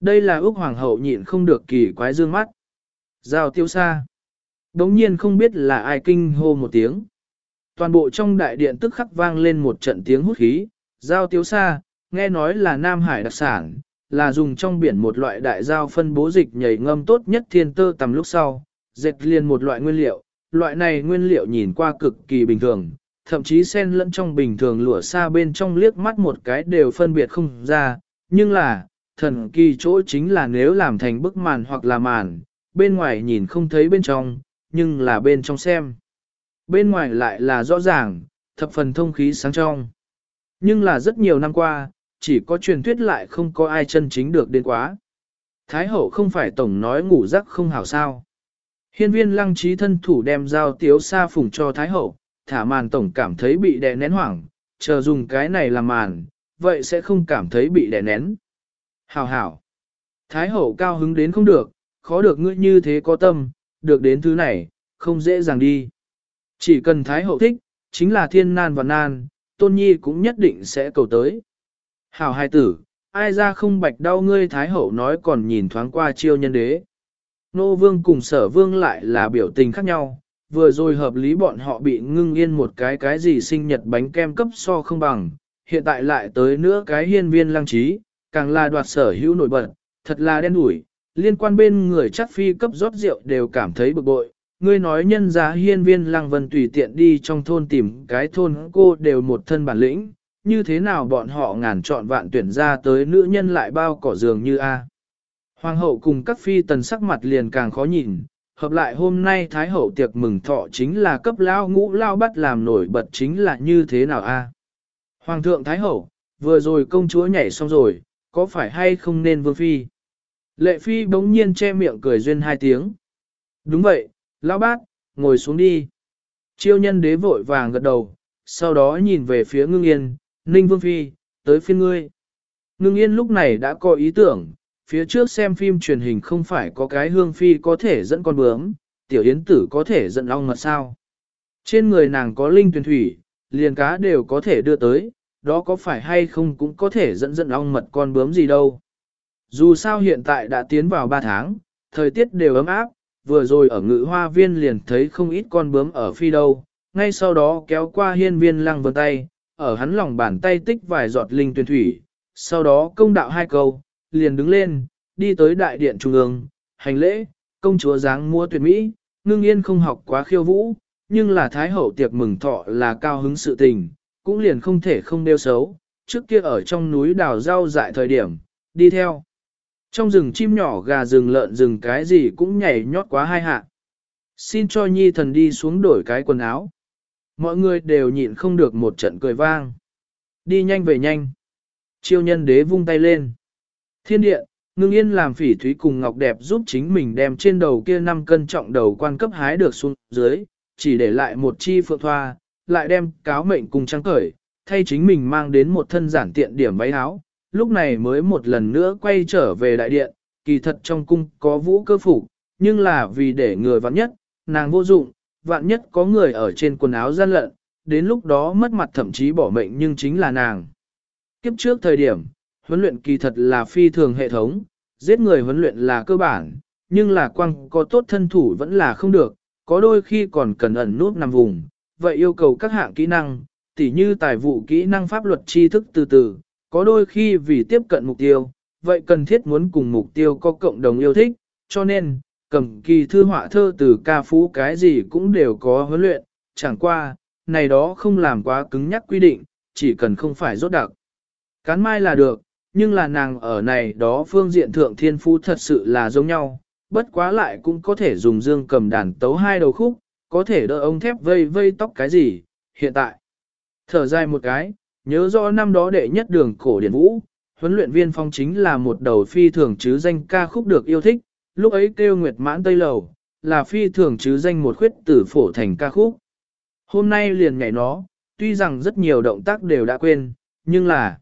Đây là Úc Hoàng hậu nhịn không được kỳ quái dương mắt. Giao tiêu xa. Đống nhiên không biết là ai kinh hô một tiếng. Toàn bộ trong đại điện tức khắc vang lên một trận tiếng hút khí, giao Tiếu xa, nghe nói là Nam Hải đặc sản, là dùng trong biển một loại đại giao phân bố dịch nhảy ngâm tốt nhất thiên tơ tầm lúc sau, dệt liền một loại nguyên liệu, loại này nguyên liệu nhìn qua cực kỳ bình thường, thậm chí xen lẫn trong bình thường lụa xa bên trong liếc mắt một cái đều phân biệt không ra, nhưng là, thần kỳ chỗ chính là nếu làm thành bức màn hoặc là màn, bên ngoài nhìn không thấy bên trong, nhưng là bên trong xem. Bên ngoài lại là rõ ràng, thập phần thông khí sáng trong. Nhưng là rất nhiều năm qua, chỉ có truyền thuyết lại không có ai chân chính được đến quá. Thái hậu không phải tổng nói ngủ giấc không hảo sao. Hiên viên lăng trí thân thủ đem dao tiếu xa phùng cho Thái hậu, thả màn tổng cảm thấy bị đè nén hoảng, chờ dùng cái này làm màn, vậy sẽ không cảm thấy bị đè nén. Hảo hảo. Thái hậu cao hứng đến không được, khó được ngươi như thế có tâm, được đến thứ này, không dễ dàng đi. Chỉ cần Thái hậu thích, chính là thiên nan và nan, tôn nhi cũng nhất định sẽ cầu tới. Hảo hai tử, ai ra không bạch đau ngươi Thái hậu nói còn nhìn thoáng qua chiêu nhân đế. Nô vương cùng sở vương lại là biểu tình khác nhau, vừa rồi hợp lý bọn họ bị ngưng yên một cái cái gì sinh nhật bánh kem cấp so không bằng, hiện tại lại tới nữa cái hiên viên lăng trí, càng là đoạt sở hữu nổi bật, thật là đen đủi, liên quan bên người chắc phi cấp rót rượu đều cảm thấy bực bội. Ngươi nói nhân giá hiên viên lăng vân tùy tiện đi trong thôn tìm cái thôn cô đều một thân bản lĩnh, như thế nào bọn họ ngàn chọn vạn tuyển ra tới nữ nhân lại bao cỏ giường như A. Hoàng hậu cùng các phi tần sắc mặt liền càng khó nhìn, hợp lại hôm nay Thái hậu tiệc mừng thọ chính là cấp lao ngũ lao bắt làm nổi bật chính là như thế nào a? Hoàng thượng Thái hậu, vừa rồi công chúa nhảy xong rồi, có phải hay không nên vương phi? Lệ phi bỗng nhiên che miệng cười duyên hai tiếng. Đúng vậy, Lão bát, ngồi xuống đi. Chiêu nhân đế vội vàng gật đầu, sau đó nhìn về phía ngưng yên, ninh vương phi, tới phiên ngươi. Ngưng yên lúc này đã có ý tưởng, phía trước xem phim truyền hình không phải có cái hương phi có thể dẫn con bướm, tiểu yến tử có thể dẫn ong mật sao. Trên người nàng có linh tuyển thủy, liền cá đều có thể đưa tới, đó có phải hay không cũng có thể dẫn dẫn ong mật con bướm gì đâu. Dù sao hiện tại đã tiến vào 3 tháng, thời tiết đều ấm áp, vừa rồi ở ngự hoa viên liền thấy không ít con bướm ở phi đâu, ngay sau đó kéo qua hiên viên lăng vân tay, ở hắn lòng bàn tay tích vài giọt linh tuyển thủy, sau đó công đạo hai câu, liền đứng lên, đi tới đại điện trung ương, hành lễ, công chúa dáng mua tuyệt mỹ, ngưng yên không học quá khiêu vũ, nhưng là thái hậu tiệc mừng thọ là cao hứng sự tình, cũng liền không thể không đeo xấu, trước kia ở trong núi đào rau dại thời điểm, đi theo. Trong rừng chim nhỏ gà rừng lợn rừng cái gì cũng nhảy nhót quá hai hạ. Xin cho nhi thần đi xuống đổi cái quần áo. Mọi người đều nhịn không được một trận cười vang. Đi nhanh về nhanh. Chiêu nhân đế vung tay lên. Thiên điện, ngưng yên làm phỉ thúy cùng ngọc đẹp giúp chính mình đem trên đầu kia năm cân trọng đầu quan cấp hái được xuống dưới, chỉ để lại một chi phượng thoa, lại đem cáo mệnh cùng trắng cởi, thay chính mình mang đến một thân giản tiện điểm váy áo, lúc này mới một lần nữa quay trở về đại điện, kỳ thật trong cung có vũ cơ phủ, nhưng là vì để người vạn nhất, nàng vô dụng, vạn nhất có người ở trên quần áo gian lận, đến lúc đó mất mặt thậm chí bỏ mệnh nhưng chính là nàng. Kiếp trước thời điểm, huấn luyện kỳ thật là phi thường hệ thống, giết người huấn luyện là cơ bản, nhưng là quăng có tốt thân thủ vẫn là không được, có đôi khi còn cần ẩn nút nằm vùng, vậy yêu cầu các hạng kỹ năng, tỉ như tài vụ kỹ năng pháp luật tri thức từ từ, có đôi khi vì tiếp cận mục tiêu, vậy cần thiết muốn cùng mục tiêu có cộng đồng yêu thích, cho nên, cầm kỳ thư họa thơ từ ca phú cái gì cũng đều có huấn luyện, chẳng qua, này đó không làm quá cứng nhắc quy định, chỉ cần không phải rốt đặc. Cán mai là được, nhưng là nàng ở này đó phương diện thượng thiên phú thật sự là giống nhau, bất quá lại cũng có thể dùng dương cầm đàn tấu hai đầu khúc, có thể đỡ ông thép vây vây tóc cái gì, hiện tại. Thở dài một cái, nhớ rõ năm đó đệ nhất đường cổ điển vũ, huấn luyện viên phong chính là một đầu phi thường chứ danh ca khúc được yêu thích, lúc ấy kêu Nguyệt Mãn Tây Lầu, là phi thường chứ danh một khuyết tử phổ thành ca khúc. Hôm nay liền nhảy nó, tuy rằng rất nhiều động tác đều đã quên, nhưng là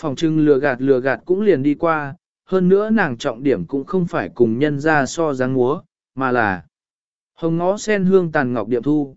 phòng trưng lừa gạt lừa gạt cũng liền đi qua, hơn nữa nàng trọng điểm cũng không phải cùng nhân ra so dáng múa, mà là hồng ngó sen hương tàn ngọc điệp thu.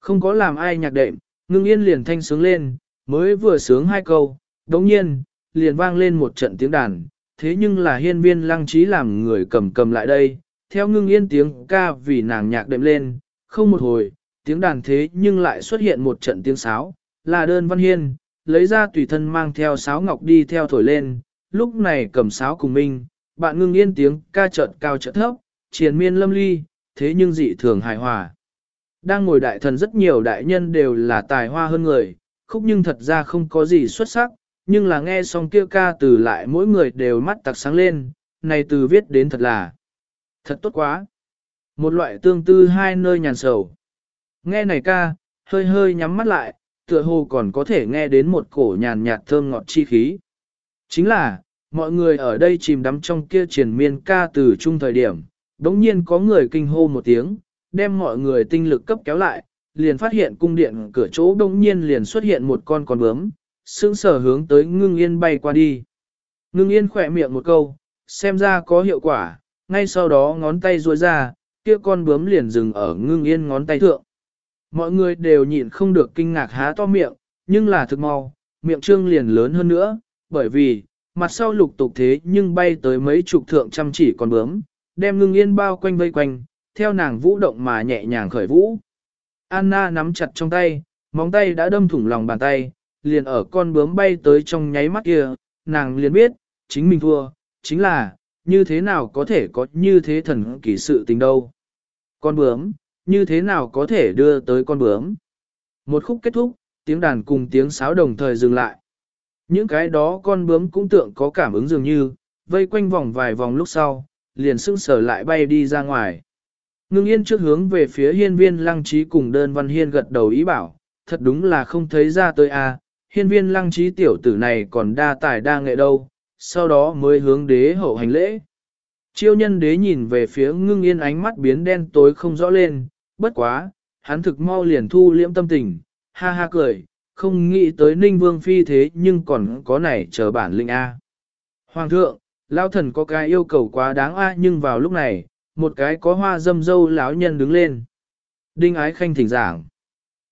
Không có làm ai nhạc đệm, ngưng yên liền thanh sướng lên, mới vừa sướng hai câu, đồng nhiên, liền vang lên một trận tiếng đàn, thế nhưng là hiên viên lăng trí làm người cầm cầm lại đây, theo ngưng yên tiếng ca vì nàng nhạc đệm lên, không một hồi, tiếng đàn thế nhưng lại xuất hiện một trận tiếng sáo, là đơn văn hiên, lấy ra tùy thân mang theo sáo ngọc đi theo thổi lên, lúc này cầm sáo cùng minh, bạn ngưng yên tiếng ca chợt cao chợt thấp, triền miên lâm ly, thế nhưng dị thường hài hòa. Đang ngồi đại thần rất nhiều đại nhân đều là tài hoa hơn người, khúc nhưng thật ra không có gì xuất sắc, nhưng là nghe xong kia ca từ lại mỗi người đều mắt tặc sáng lên, này từ viết đến thật là thật tốt quá. Một loại tương tư hai nơi nhàn sầu. Nghe này ca, hơi hơi nhắm mắt lại, tựa hồ còn có thể nghe đến một cổ nhàn nhạt thơm ngọt chi khí. Chính là, mọi người ở đây chìm đắm trong kia triển miên ca từ chung thời điểm, đống nhiên có người kinh hô một tiếng, đem mọi người tinh lực cấp kéo lại, liền phát hiện cung điện cửa chỗ đông nhiên liền xuất hiện một con con bướm, sững sờ hướng tới ngưng yên bay qua đi. Ngưng yên khỏe miệng một câu, xem ra có hiệu quả, ngay sau đó ngón tay ruôi ra, kia con bướm liền dừng ở ngưng yên ngón tay thượng. Mọi người đều nhịn không được kinh ngạc há to miệng, nhưng là thực mau, miệng trương liền lớn hơn nữa, bởi vì, mặt sau lục tục thế nhưng bay tới mấy chục thượng chăm chỉ con bướm, đem ngưng yên bao quanh vây quanh, theo nàng vũ động mà nhẹ nhàng khởi vũ. Anna nắm chặt trong tay, móng tay đã đâm thủng lòng bàn tay, liền ở con bướm bay tới trong nháy mắt kia, nàng liền biết, chính mình thua, chính là, như thế nào có thể có như thế thần kỳ sự tình đâu. Con bướm, như thế nào có thể đưa tới con bướm. Một khúc kết thúc, tiếng đàn cùng tiếng sáo đồng thời dừng lại. Những cái đó con bướm cũng tượng có cảm ứng dường như, vây quanh vòng vài vòng lúc sau, liền sưng sở lại bay đi ra ngoài. Ngưng yên trước hướng về phía hiên viên lăng trí cùng đơn văn hiên gật đầu ý bảo, thật đúng là không thấy ra tới a à, hiên viên lăng trí tiểu tử này còn đa tài đa nghệ đâu, sau đó mới hướng đế hậu hành lễ. Chiêu nhân đế nhìn về phía ngưng yên ánh mắt biến đen tối không rõ lên, bất quá, hắn thực mau liền thu liễm tâm tình, ha ha cười, không nghĩ tới ninh vương phi thế nhưng còn có này chờ bản linh A. À. Hoàng thượng, lao thần có cái yêu cầu quá đáng A nhưng vào lúc này, một cái có hoa dâm dâu lão nhân đứng lên. Đinh ái khanh thỉnh giảng.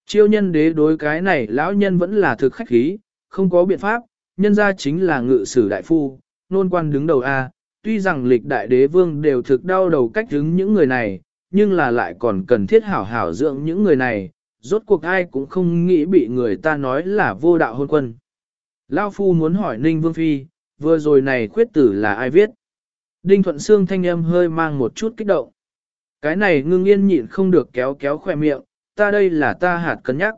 Chiêu nhân đế đối cái này lão nhân vẫn là thực khách khí, không có biện pháp, nhân ra chính là ngự sử đại phu, nôn quan đứng đầu A, tuy rằng lịch đại đế vương đều thực đau đầu cách đứng những người này, nhưng là lại còn cần thiết hảo hảo dưỡng những người này, rốt cuộc ai cũng không nghĩ bị người ta nói là vô đạo hôn quân. Lao phu muốn hỏi Ninh Vương Phi, vừa rồi này khuyết tử là ai viết? Đinh Thuận Sương thanh âm hơi mang một chút kích động. Cái này ngưng yên nhịn không được kéo kéo khỏe miệng, ta đây là ta hạt cân nhắc.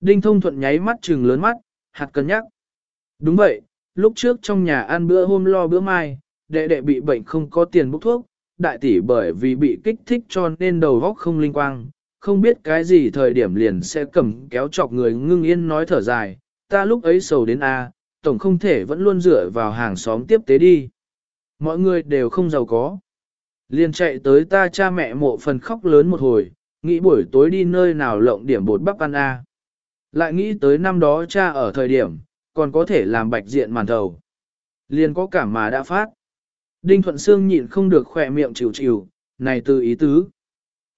Đinh Thông Thuận nháy mắt trừng lớn mắt, hạt cân nhắc. Đúng vậy, lúc trước trong nhà ăn bữa hôm lo bữa mai, đệ đệ bị bệnh không có tiền bốc thuốc, đại tỷ bởi vì bị kích thích cho nên đầu óc không linh quang, không biết cái gì thời điểm liền sẽ cầm kéo chọc người ngưng yên nói thở dài, ta lúc ấy sầu đến A, tổng không thể vẫn luôn dựa vào hàng xóm tiếp tế đi. Mọi người đều không giàu có. Liền chạy tới ta cha mẹ mộ phần khóc lớn một hồi, nghĩ buổi tối đi nơi nào lộng điểm bột bắp ăn A. Lại nghĩ tới năm đó cha ở thời điểm, còn có thể làm bạch diện màn thầu. Liền có cả mà đã phát. Đinh Thuận Sương nhịn không được khỏe miệng chịu chịu, này từ ý tứ.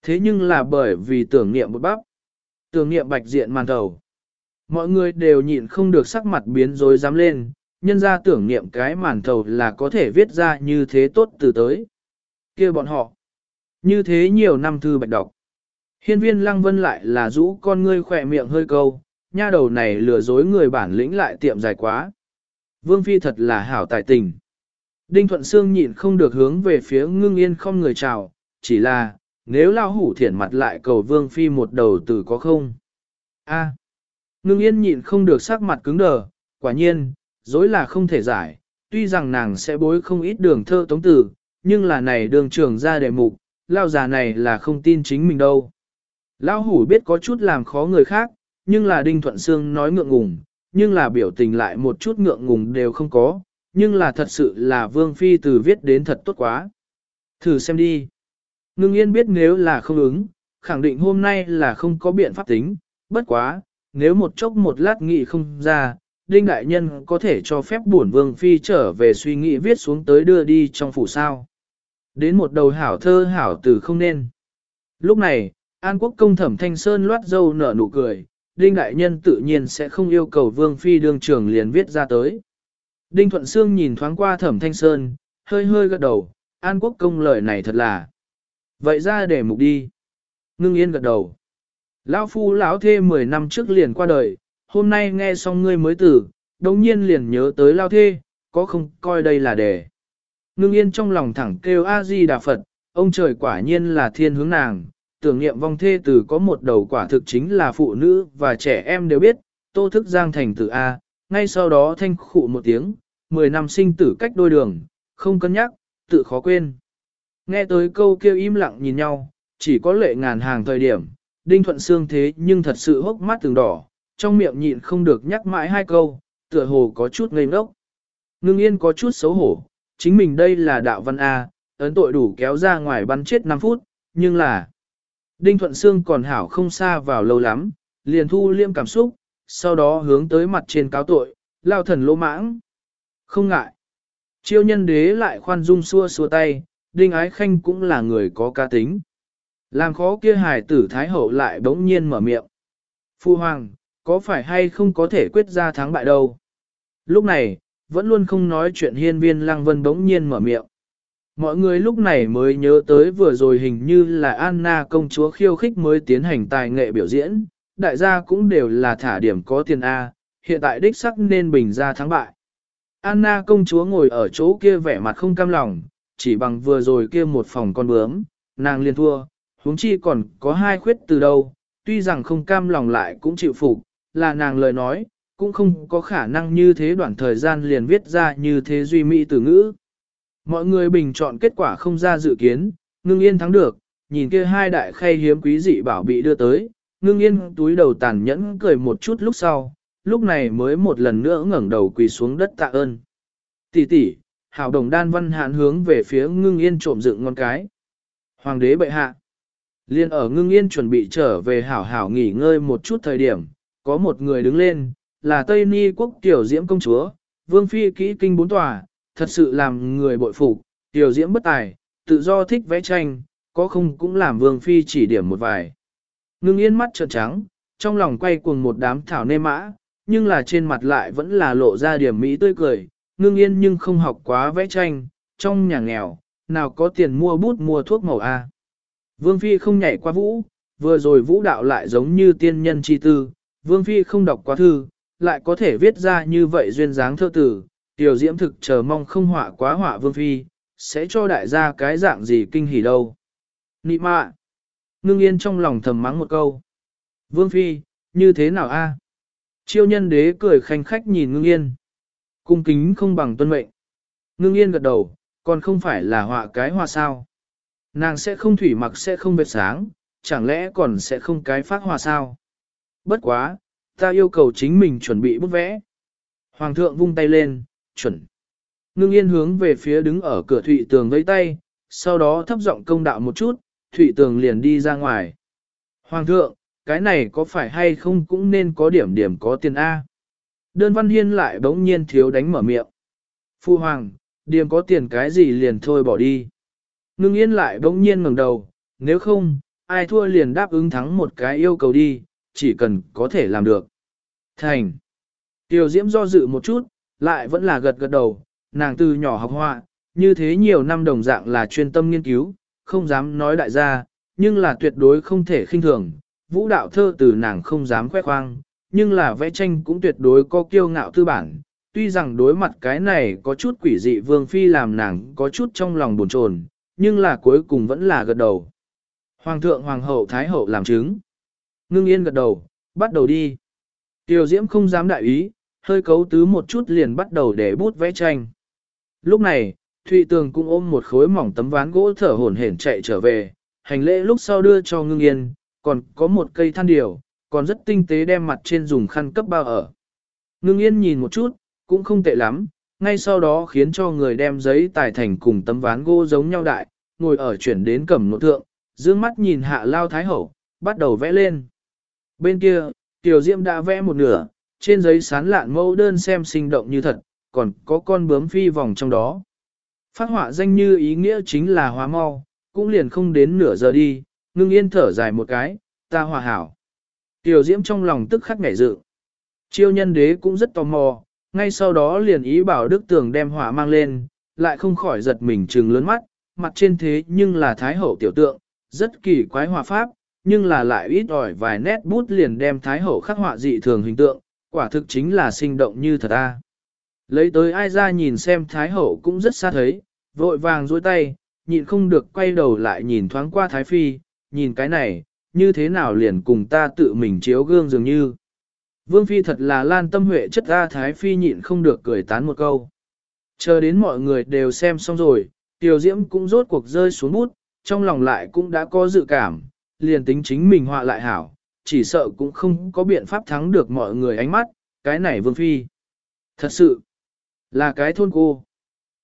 Thế nhưng là bởi vì tưởng niệm bột bắp, tưởng niệm bạch diện màn thầu. Mọi người đều nhịn không được sắc mặt biến rối dám lên, nhân ra tưởng niệm cái màn thầu là có thể viết ra như thế tốt từ tới. kia bọn họ, như thế nhiều năm thư bạch đọc. Hiên viên lăng vân lại là rũ con ngươi khỏe miệng hơi câu, nha đầu này lừa dối người bản lĩnh lại tiệm dài quá. Vương Phi thật là hảo tài tình. Đinh Thuận Sương nhịn không được hướng về phía ngưng yên không người chào, chỉ là, nếu lao hủ thiển mặt lại cầu Vương Phi một đầu từ có không? A. ngưng yên nhịn không được sắc mặt cứng đờ, quả nhiên, dối là không thể giải, tuy rằng nàng sẽ bối không ít đường thơ tống tử, nhưng là này đường trưởng ra đề mục, lao già này là không tin chính mình đâu. Lao hủ biết có chút làm khó người khác, nhưng là Đinh Thuận Sương nói ngượng ngùng, nhưng là biểu tình lại một chút ngượng ngùng đều không có, nhưng là thật sự là Vương Phi từ viết đến thật tốt quá. Thử xem đi. Ngưng yên biết nếu là không ứng, khẳng định hôm nay là không có biện pháp tính, bất quá, nếu một chốc một lát nghị không ra, Đinh Đại Nhân có thể cho phép bổn Vương Phi trở về suy nghĩ viết xuống tới đưa đi trong phủ sao. Đến một đầu hảo thơ hảo từ không nên. Lúc này, An Quốc công thẩm thanh sơn loát dâu nở nụ cười, Đinh Đại Nhân tự nhiên sẽ không yêu cầu Vương Phi đương trưởng liền viết ra tới. Đinh Thuận Sương nhìn thoáng qua thẩm thanh sơn, hơi hơi gật đầu, An Quốc công lời này thật là. Vậy ra để mục đi. Ngưng yên gật đầu. Lão phu lão thê 10 năm trước liền qua đời, hôm nay nghe xong ngươi mới tử, đồng nhiên liền nhớ tới lao thê, có không coi đây là đề. Ngưng yên trong lòng thẳng kêu A-di Đà Phật, ông trời quả nhiên là thiên hướng nàng, tưởng niệm vong thê tử có một đầu quả thực chính là phụ nữ và trẻ em đều biết, tô thức giang thành tử A, ngay sau đó thanh khụ một tiếng, 10 năm sinh tử cách đôi đường, không cân nhắc, tự khó quên. Nghe tới câu kêu im lặng nhìn nhau, chỉ có lệ ngàn hàng thời điểm, Đinh Thuận Sương thế nhưng thật sự hốc mắt từng đỏ, trong miệng nhịn không được nhắc mãi hai câu, tựa hồ có chút ngây ngốc. Ngưng yên có chút xấu hổ, chính mình đây là đạo văn A, ấn tội đủ kéo ra ngoài bắn chết 5 phút, nhưng là... Đinh Thuận Sương còn hảo không xa vào lâu lắm, liền thu liêm cảm xúc, sau đó hướng tới mặt trên cáo tội, lao thần lỗ mãng. Không ngại. Chiêu nhân đế lại khoan dung xua xua tay, đinh ái khanh cũng là người có ca tính. Làm khó kia hài tử thái hậu lại bỗng nhiên mở miệng. Phu hoàng, có phải hay không có thể quyết ra thắng bại đâu? Lúc này, vẫn luôn không nói chuyện hiên viên lăng vân bỗng nhiên mở miệng. Mọi người lúc này mới nhớ tới vừa rồi hình như là Anna công chúa khiêu khích mới tiến hành tài nghệ biểu diễn, đại gia cũng đều là thả điểm có tiền A, hiện tại đích sắc nên bình ra thắng bại. Anna công chúa ngồi ở chỗ kia vẻ mặt không cam lòng, chỉ bằng vừa rồi kia một phòng con bướm, nàng liền thua, huống chi còn có hai khuyết từ đâu, tuy rằng không cam lòng lại cũng chịu phục, là nàng lời nói, cũng không có khả năng như thế đoạn thời gian liền viết ra như thế duy mỹ từ ngữ. Mọi người bình chọn kết quả không ra dự kiến, ngưng yên thắng được, nhìn kia hai đại khay hiếm quý dị bảo bị đưa tới, ngưng yên túi đầu tàn nhẫn cười một chút lúc sau, lúc này mới một lần nữa ngẩng đầu quỳ xuống đất tạ ơn. Tỷ tỷ, hảo đồng đan văn hạn hướng về phía ngưng yên trộm dựng ngon cái. Hoàng đế bệ hạ. Liên ở ngưng yên chuẩn bị trở về hảo hảo nghỉ ngơi một chút thời điểm, có một người đứng lên, là Tây Ni quốc tiểu diễm công chúa, vương phi kỹ kinh bốn tòa, thật sự làm người bội phục, tiểu diễm bất tài, tự do thích vẽ tranh, có không cũng làm vương phi chỉ điểm một vài. Ngưng yên mắt trợn trắng, trong lòng quay cuồng một đám thảo nê mã, nhưng là trên mặt lại vẫn là lộ ra điểm mỹ tươi cười, ngưng yên nhưng không học quá vẽ tranh, trong nhà nghèo, nào có tiền mua bút mua thuốc màu A. Vương Phi không nhảy qua vũ, vừa rồi vũ đạo lại giống như tiên nhân chi tư, Vương Phi không đọc quá thư, lại có thể viết ra như vậy duyên dáng thơ tử, tiểu diễm thực chờ mong không họa quá họa Vương Phi, sẽ cho đại gia cái dạng gì kinh hỉ đâu. Nị mạ! Ngưng yên trong lòng thầm mắng một câu. Vương Phi, như thế nào a? Chiêu nhân đế cười khanh khách nhìn ngưng yên. Cung kính không bằng tuân mệnh. Ngưng yên gật đầu, còn không phải là họa cái hoa sao. Nàng sẽ không thủy mặc sẽ không vệt sáng, chẳng lẽ còn sẽ không cái phát hoa sao. Bất quá, ta yêu cầu chính mình chuẩn bị bút vẽ. Hoàng thượng vung tay lên, chuẩn. Ngưng yên hướng về phía đứng ở cửa thụy tường vẫy tay, sau đó thấp giọng công đạo một chút, thụy tường liền đi ra ngoài. Hoàng thượng, cái này có phải hay không cũng nên có điểm điểm có tiền A. Đơn văn hiên lại bỗng nhiên thiếu đánh mở miệng. Phu hoàng, điểm có tiền cái gì liền thôi bỏ đi. Ngưng yên lại bỗng nhiên ngẩng đầu, nếu không, ai thua liền đáp ứng thắng một cái yêu cầu đi, chỉ cần có thể làm được. Thành. Tiểu diễm do dự một chút, lại vẫn là gật gật đầu, nàng từ nhỏ học họa, như thế nhiều năm đồng dạng là chuyên tâm nghiên cứu, không dám nói đại gia, nhưng là tuyệt đối không thể khinh thường, vũ đạo thơ từ nàng không dám khoe khoang, nhưng là vẽ tranh cũng tuyệt đối có kiêu ngạo tư bản. Tuy rằng đối mặt cái này có chút quỷ dị vương phi làm nàng có chút trong lòng buồn chồn, nhưng là cuối cùng vẫn là gật đầu. Hoàng thượng hoàng hậu thái hậu làm chứng. Ngưng yên gật đầu, bắt đầu đi. Tiểu diễm không dám đại ý, hơi cấu tứ một chút liền bắt đầu để bút vẽ tranh. Lúc này, Thụy Tường cũng ôm một khối mỏng tấm ván gỗ thở hổn hển chạy trở về, hành lễ lúc sau đưa cho ngưng yên, còn có một cây than điều, còn rất tinh tế đem mặt trên dùng khăn cấp bao ở. Ngưng yên nhìn một chút, cũng không tệ lắm, ngay sau đó khiến cho người đem giấy tài thành cùng tấm ván gỗ giống nhau đại, ngồi ở chuyển đến cẩm nội thượng, dương mắt nhìn hạ lao thái hậu, bắt đầu vẽ lên. Bên kia, tiểu diễm đã vẽ một nửa, trên giấy sán lạn mẫu đơn xem sinh động như thật, còn có con bướm phi vòng trong đó. Phát họa danh như ý nghĩa chính là hóa mau, cũng liền không đến nửa giờ đi, ngưng yên thở dài một cái, ta hòa hảo. Tiểu diễm trong lòng tức khắc ngảy dự. Chiêu nhân đế cũng rất tò mò, ngay sau đó liền ý bảo Đức Tường đem hỏa mang lên, lại không khỏi giật mình trừng lớn mắt, mặt trên thế nhưng là thái hậu tiểu tượng, rất kỳ quái hòa pháp, nhưng là lại ít ỏi vài nét bút liền đem thái hậu khắc họa dị thường hình tượng, quả thực chính là sinh động như thật a. Lấy tới ai ra nhìn xem thái hậu cũng rất xa thấy, vội vàng dôi tay, nhịn không được quay đầu lại nhìn thoáng qua thái phi, nhìn cái này, như thế nào liền cùng ta tự mình chiếu gương dường như. Vương Phi thật là lan tâm huệ chất ra Thái Phi nhịn không được cười tán một câu. Chờ đến mọi người đều xem xong rồi, Tiểu Diễm cũng rốt cuộc rơi xuống bút, trong lòng lại cũng đã có dự cảm, liền tính chính mình họa lại hảo, chỉ sợ cũng không có biện pháp thắng được mọi người ánh mắt, cái này Vương Phi. Thật sự, là cái thôn cô.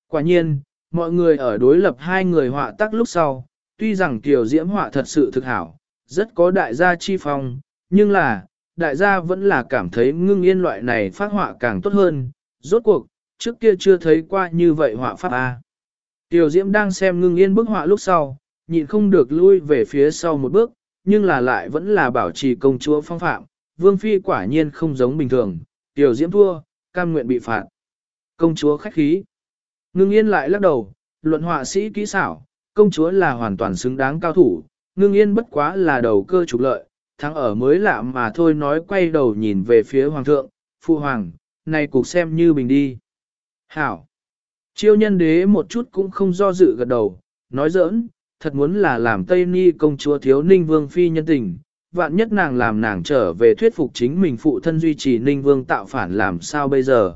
Quả nhiên, mọi người ở đối lập hai người họa tác lúc sau, tuy rằng Tiểu Diễm họa thật sự thực hảo, rất có đại gia chi phong, nhưng là, đại gia vẫn là cảm thấy ngưng yên loại này phát họa càng tốt hơn, rốt cuộc, trước kia chưa thấy qua như vậy họa pháp A. Tiểu Diễm đang xem ngưng yên bức họa lúc sau, nhịn không được lui về phía sau một bước, nhưng là lại vẫn là bảo trì công chúa phong phạm, vương phi quả nhiên không giống bình thường, Tiểu Diễm thua, cam nguyện bị phạt. Công chúa khách khí. Ngưng yên lại lắc đầu, luận họa sĩ kỹ xảo, công chúa là hoàn toàn xứng đáng cao thủ, ngưng yên bất quá là đầu cơ trục lợi, thắng ở mới lạ mà thôi nói quay đầu nhìn về phía hoàng thượng, phụ hoàng, này cuộc xem như bình đi. Hảo! Chiêu nhân đế một chút cũng không do dự gật đầu, nói giỡn, thật muốn là làm Tây Ni công chúa thiếu ninh vương phi nhân tình, vạn nhất nàng làm nàng trở về thuyết phục chính mình phụ thân duy trì ninh vương tạo phản làm sao bây giờ.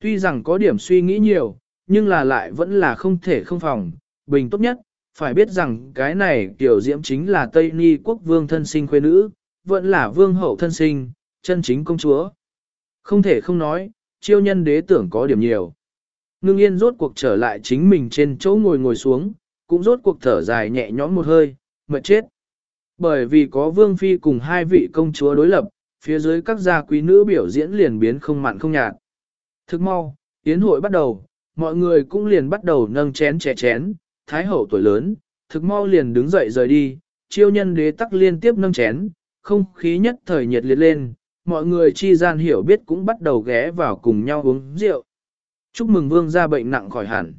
Tuy rằng có điểm suy nghĩ nhiều, nhưng là lại vẫn là không thể không phòng, bình tốt nhất, phải biết rằng cái này tiểu diễm chính là Tây Ni quốc vương thân sinh khuê nữ, vẫn là vương hậu thân sinh, chân chính công chúa. Không thể không nói, chiêu nhân đế tưởng có điểm nhiều. Ngưng yên rốt cuộc trở lại chính mình trên chỗ ngồi ngồi xuống, cũng rốt cuộc thở dài nhẹ nhõm một hơi, mệt chết. Bởi vì có vương phi cùng hai vị công chúa đối lập, phía dưới các gia quý nữ biểu diễn liền biến không mặn không nhạt. Thức mau, tiến hội bắt đầu, mọi người cũng liền bắt đầu nâng chén chè chén, thái hậu tuổi lớn, thực mau liền đứng dậy rời đi, chiêu nhân đế tắc liên tiếp nâng chén, không khí nhất thời nhiệt liệt lên, mọi người chi gian hiểu biết cũng bắt đầu ghé vào cùng nhau uống rượu. Chúc mừng vương gia bệnh nặng khỏi hẳn.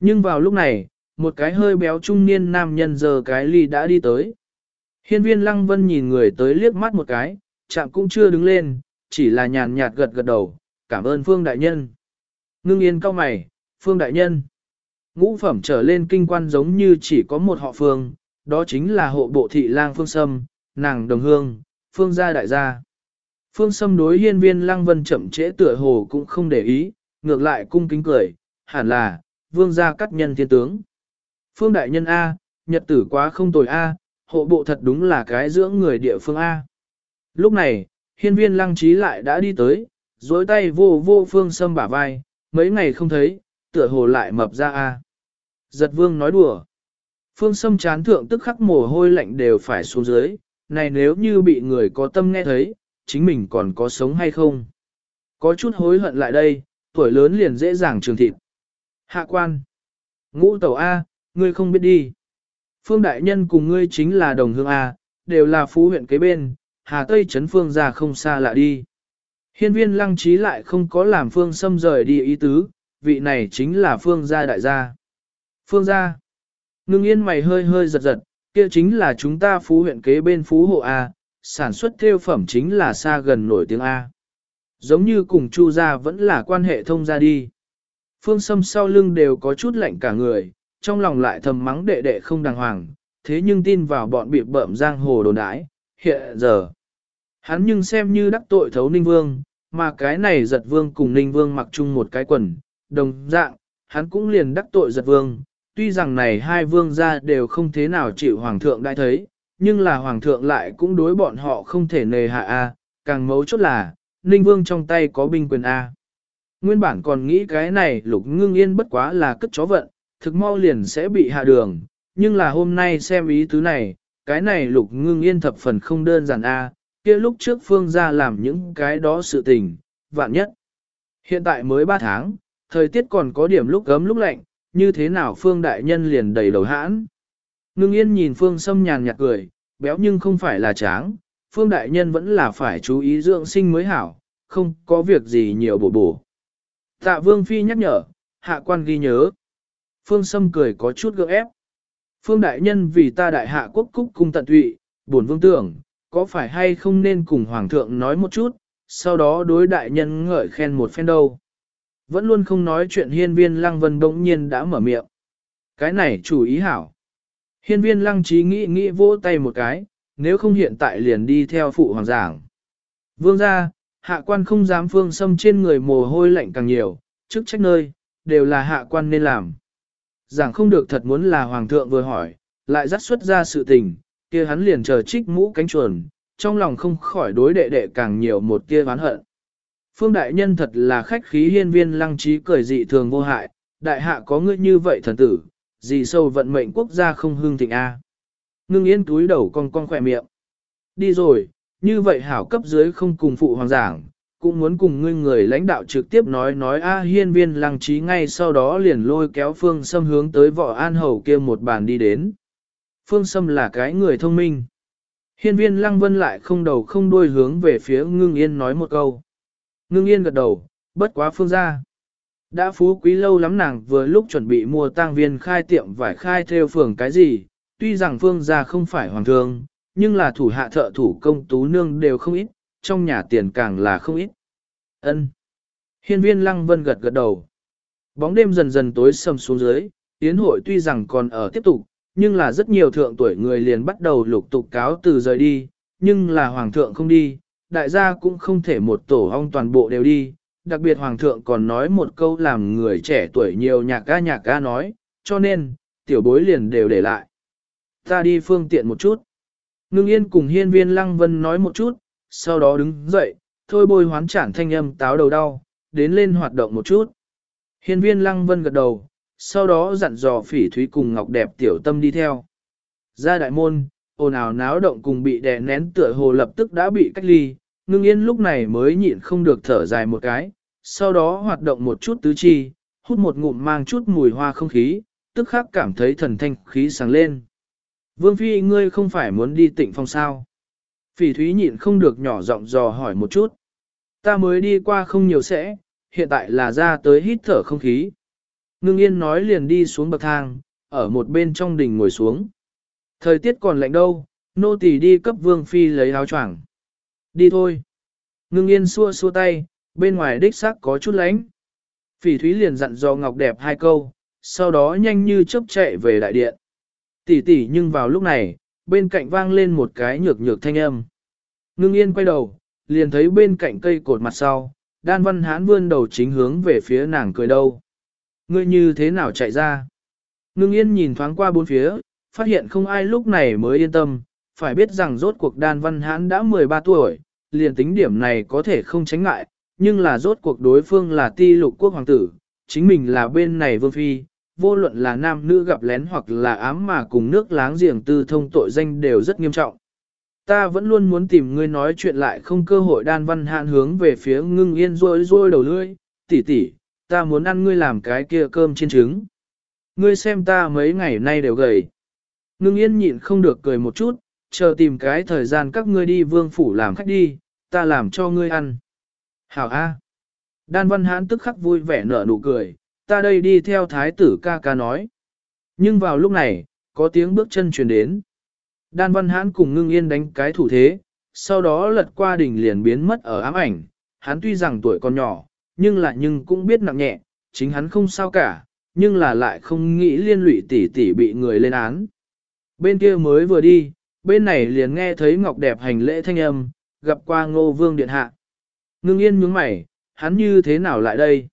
Nhưng vào lúc này, một cái hơi béo trung niên nam nhân giờ cái ly đã đi tới. Hiên viên lăng vân nhìn người tới liếc mắt một cái, chạm cũng chưa đứng lên, chỉ là nhàn nhạt gật gật đầu, cảm ơn phương đại nhân. Ngưng yên cao mày, phương đại nhân. Ngũ phẩm trở lên kinh quan giống như chỉ có một họ phương, đó chính là hộ bộ thị lang phương sâm, nàng đồng hương, phương gia đại gia. Phương sâm đối hiên viên lăng vân chậm trễ tựa hồ cũng không để ý, ngược lại cung kính cười, hẳn là, vương gia cắt nhân thiên tướng. Phương đại nhân A, nhật tử quá không tồi A, hộ bộ thật đúng là cái dưỡng người địa phương A. Lúc này, hiên viên lăng trí lại đã đi tới, dối tay vô vô phương sâm bả vai, mấy ngày không thấy, tựa hồ lại mập ra A. Giật vương nói đùa. Phương sâm chán thượng tức khắc mồ hôi lạnh đều phải xuống dưới, này nếu như bị người có tâm nghe thấy, chính mình còn có sống hay không? Có chút hối hận lại đây, tuổi lớn liền dễ dàng trường thịt. Hạ quan. Ngũ tẩu A, ngươi không biết đi. Phương đại nhân cùng ngươi chính là đồng hương A, đều là phú huyện kế bên, Hà Tây Trấn Phương ra không xa lạ đi. Hiên viên lăng trí lại không có làm Phương xâm rời đi ý tứ, vị này chính là Phương gia đại gia. Phương gia. Ngưng yên mày hơi hơi giật giật, kia chính là chúng ta phú huyện kế bên phú hộ A, sản xuất theo phẩm chính là xa gần nổi tiếng A. Giống như cùng Chu gia vẫn là quan hệ thông gia đi. Phương Sâm sau lưng đều có chút lạnh cả người, trong lòng lại thầm mắng đệ đệ không đàng hoàng, thế nhưng tin vào bọn bị bợm giang hồ đồn đãi, hiện giờ. Hắn nhưng xem như đắc tội thấu Ninh Vương, mà cái này giật vương cùng Ninh Vương mặc chung một cái quần, đồng dạng, hắn cũng liền đắc tội giật vương. Tuy rằng này hai vương gia đều không thế nào chịu hoàng thượng đã thấy, nhưng là hoàng thượng lại cũng đối bọn họ không thể nề hạ a, càng mấu chốt là, Ninh Vương trong tay có binh quyền A. Nguyên bản còn nghĩ cái này lục ngưng yên bất quá là cất chó vận, thực mau liền sẽ bị hạ đường, nhưng là hôm nay xem ý tứ này, cái này lục ngưng yên thập phần không đơn giản A, kia lúc trước phương ra làm những cái đó sự tình, vạn nhất. Hiện tại mới 3 tháng, thời tiết còn có điểm lúc gấm lúc lạnh, như thế nào phương đại nhân liền đầy đầu hãn. Ngưng yên nhìn phương sâm nhàn nhạt cười, béo nhưng không phải là tráng, phương đại nhân vẫn là phải chú ý dưỡng sinh mới hảo, không có việc gì nhiều bổ bổ. Tạ vương phi nhắc nhở, hạ quan ghi nhớ. Phương sâm cười có chút gượng ép. Phương đại nhân vì ta đại hạ quốc cúc cung tận tụy, buồn vương tưởng, có phải hay không nên cùng hoàng thượng nói một chút, sau đó đối đại nhân ngợi khen một phen đâu. Vẫn luôn không nói chuyện hiên viên lăng vân bỗng nhiên đã mở miệng. Cái này chủ ý hảo. Hiên viên lăng trí nghĩ nghĩ vỗ tay một cái, nếu không hiện tại liền đi theo phụ hoàng giảng. Vương gia, hạ quan không dám phương xâm trên người mồ hôi lạnh càng nhiều, chức trách nơi, đều là hạ quan nên làm. Giảng không được thật muốn là hoàng thượng vừa hỏi, lại dắt xuất ra sự tình, kia hắn liền chờ trích mũ cánh chuồn, trong lòng không khỏi đối đệ đệ càng nhiều một kia oán hận. Phương đại nhân thật là khách khí hiên viên lăng trí cười dị thường vô hại, đại hạ có ngươi như vậy thần tử, gì sâu vận mệnh quốc gia không hương thịnh A. Ngưng yên túi đầu con con khỏe miệng. Đi rồi, như vậy hảo cấp dưới không cùng phụ hoàng giảng, cũng muốn cùng ngươi người lãnh đạo trực tiếp nói nói A hiên viên lăng trí ngay sau đó liền lôi kéo phương xâm hướng tới võ an hầu kia một bàn đi đến. Phương xâm là cái người thông minh. Hiên viên lăng vân lại không đầu không đuôi hướng về phía ngưng yên nói một câu. Ngưng yên gật đầu, bất quá phương ra. Đã phú quý lâu lắm nàng vừa lúc chuẩn bị mua tang viên khai tiệm vải khai theo phường cái gì, tuy rằng phương gia không phải hoàng thương, nhưng là thủ hạ thợ thủ công tú nương đều không ít, trong nhà tiền càng là không ít. Ân. Hiên viên lăng vân gật gật đầu. Bóng đêm dần dần tối sầm xuống dưới, yến hội tuy rằng còn ở tiếp tục, nhưng là rất nhiều thượng tuổi người liền bắt đầu lục tục cáo từ rời đi, nhưng là hoàng thượng không đi, đại gia cũng không thể một tổ ong toàn bộ đều đi, đặc biệt hoàng thượng còn nói một câu làm người trẻ tuổi nhiều nhạc ca nhạc ca nói, cho nên, tiểu bối liền đều để lại. Ta đi phương tiện một chút. Ngưng yên cùng hiên viên lăng vân nói một chút, sau đó đứng dậy, thôi bôi hoán chản thanh âm táo đầu đau, đến lên hoạt động một chút. Hiên viên lăng vân gật đầu, sau đó dặn dò phỉ thúy cùng ngọc đẹp tiểu tâm đi theo. Ra đại môn, ồn ào náo động cùng bị đè nén tựa hồ lập tức đã bị cách ly, ngưng yên lúc này mới nhịn không được thở dài một cái, sau đó hoạt động một chút tứ chi, hút một ngụm mang chút mùi hoa không khí, tức khắc cảm thấy thần thanh khí sáng lên. Vương Phi ngươi không phải muốn đi tịnh phong sao? Phỉ thúy nhịn không được nhỏ giọng dò hỏi một chút. Ta mới đi qua không nhiều sẽ, hiện tại là ra tới hít thở không khí. Ngưng yên nói liền đi xuống bậc thang, ở một bên trong đình ngồi xuống. Thời tiết còn lạnh đâu, nô tỳ đi cấp vương phi lấy áo choàng. Đi thôi. Ngưng yên xua xua tay, bên ngoài đích xác có chút lạnh. Phỉ thúy liền dặn dò ngọc đẹp hai câu, sau đó nhanh như chớp chạy về đại điện. Tỷ tỷ nhưng vào lúc này, bên cạnh vang lên một cái nhược nhược thanh âm. Ngưng yên quay đầu, liền thấy bên cạnh cây cột mặt sau, đan văn hán vươn đầu chính hướng về phía nàng cười đâu. Ngươi như thế nào chạy ra? Ngưng yên nhìn thoáng qua bốn phía, phát hiện không ai lúc này mới yên tâm, phải biết rằng rốt cuộc đan văn hán đã 13 tuổi, liền tính điểm này có thể không tránh ngại, nhưng là rốt cuộc đối phương là ti lục quốc hoàng tử, chính mình là bên này vương phi, vô luận là nam nữ gặp lén hoặc là ám mà cùng nước láng giềng tư thông tội danh đều rất nghiêm trọng. Ta vẫn luôn muốn tìm ngươi nói chuyện lại không cơ hội đan văn hạn hướng về phía ngưng yên rôi rôi đầu lưỡi, tỷ tỷ, ta muốn ăn ngươi làm cái kia cơm chiên trứng. Ngươi xem ta mấy ngày nay đều gầy. Ngưng yên nhịn không được cười một chút, chờ tìm cái thời gian các ngươi đi vương phủ làm khách đi, ta làm cho ngươi ăn. Hảo A. Đan văn hãn tức khắc vui vẻ nở nụ cười, ta đây đi theo thái tử ca ca nói. Nhưng vào lúc này, có tiếng bước chân truyền đến. Đan văn hãn cùng ngưng yên đánh cái thủ thế, sau đó lật qua đỉnh liền biến mất ở ám ảnh. Hắn tuy rằng tuổi còn nhỏ, nhưng lại nhưng cũng biết nặng nhẹ, chính hắn không sao cả, nhưng là lại không nghĩ liên lụy tỷ tỷ bị người lên án. Bên kia mới vừa đi, bên này liền nghe thấy Ngọc đẹp hành lễ thanh âm, gặp qua ngô vương điện hạ. Ngưng yên nhướng mày, hắn như thế nào lại đây?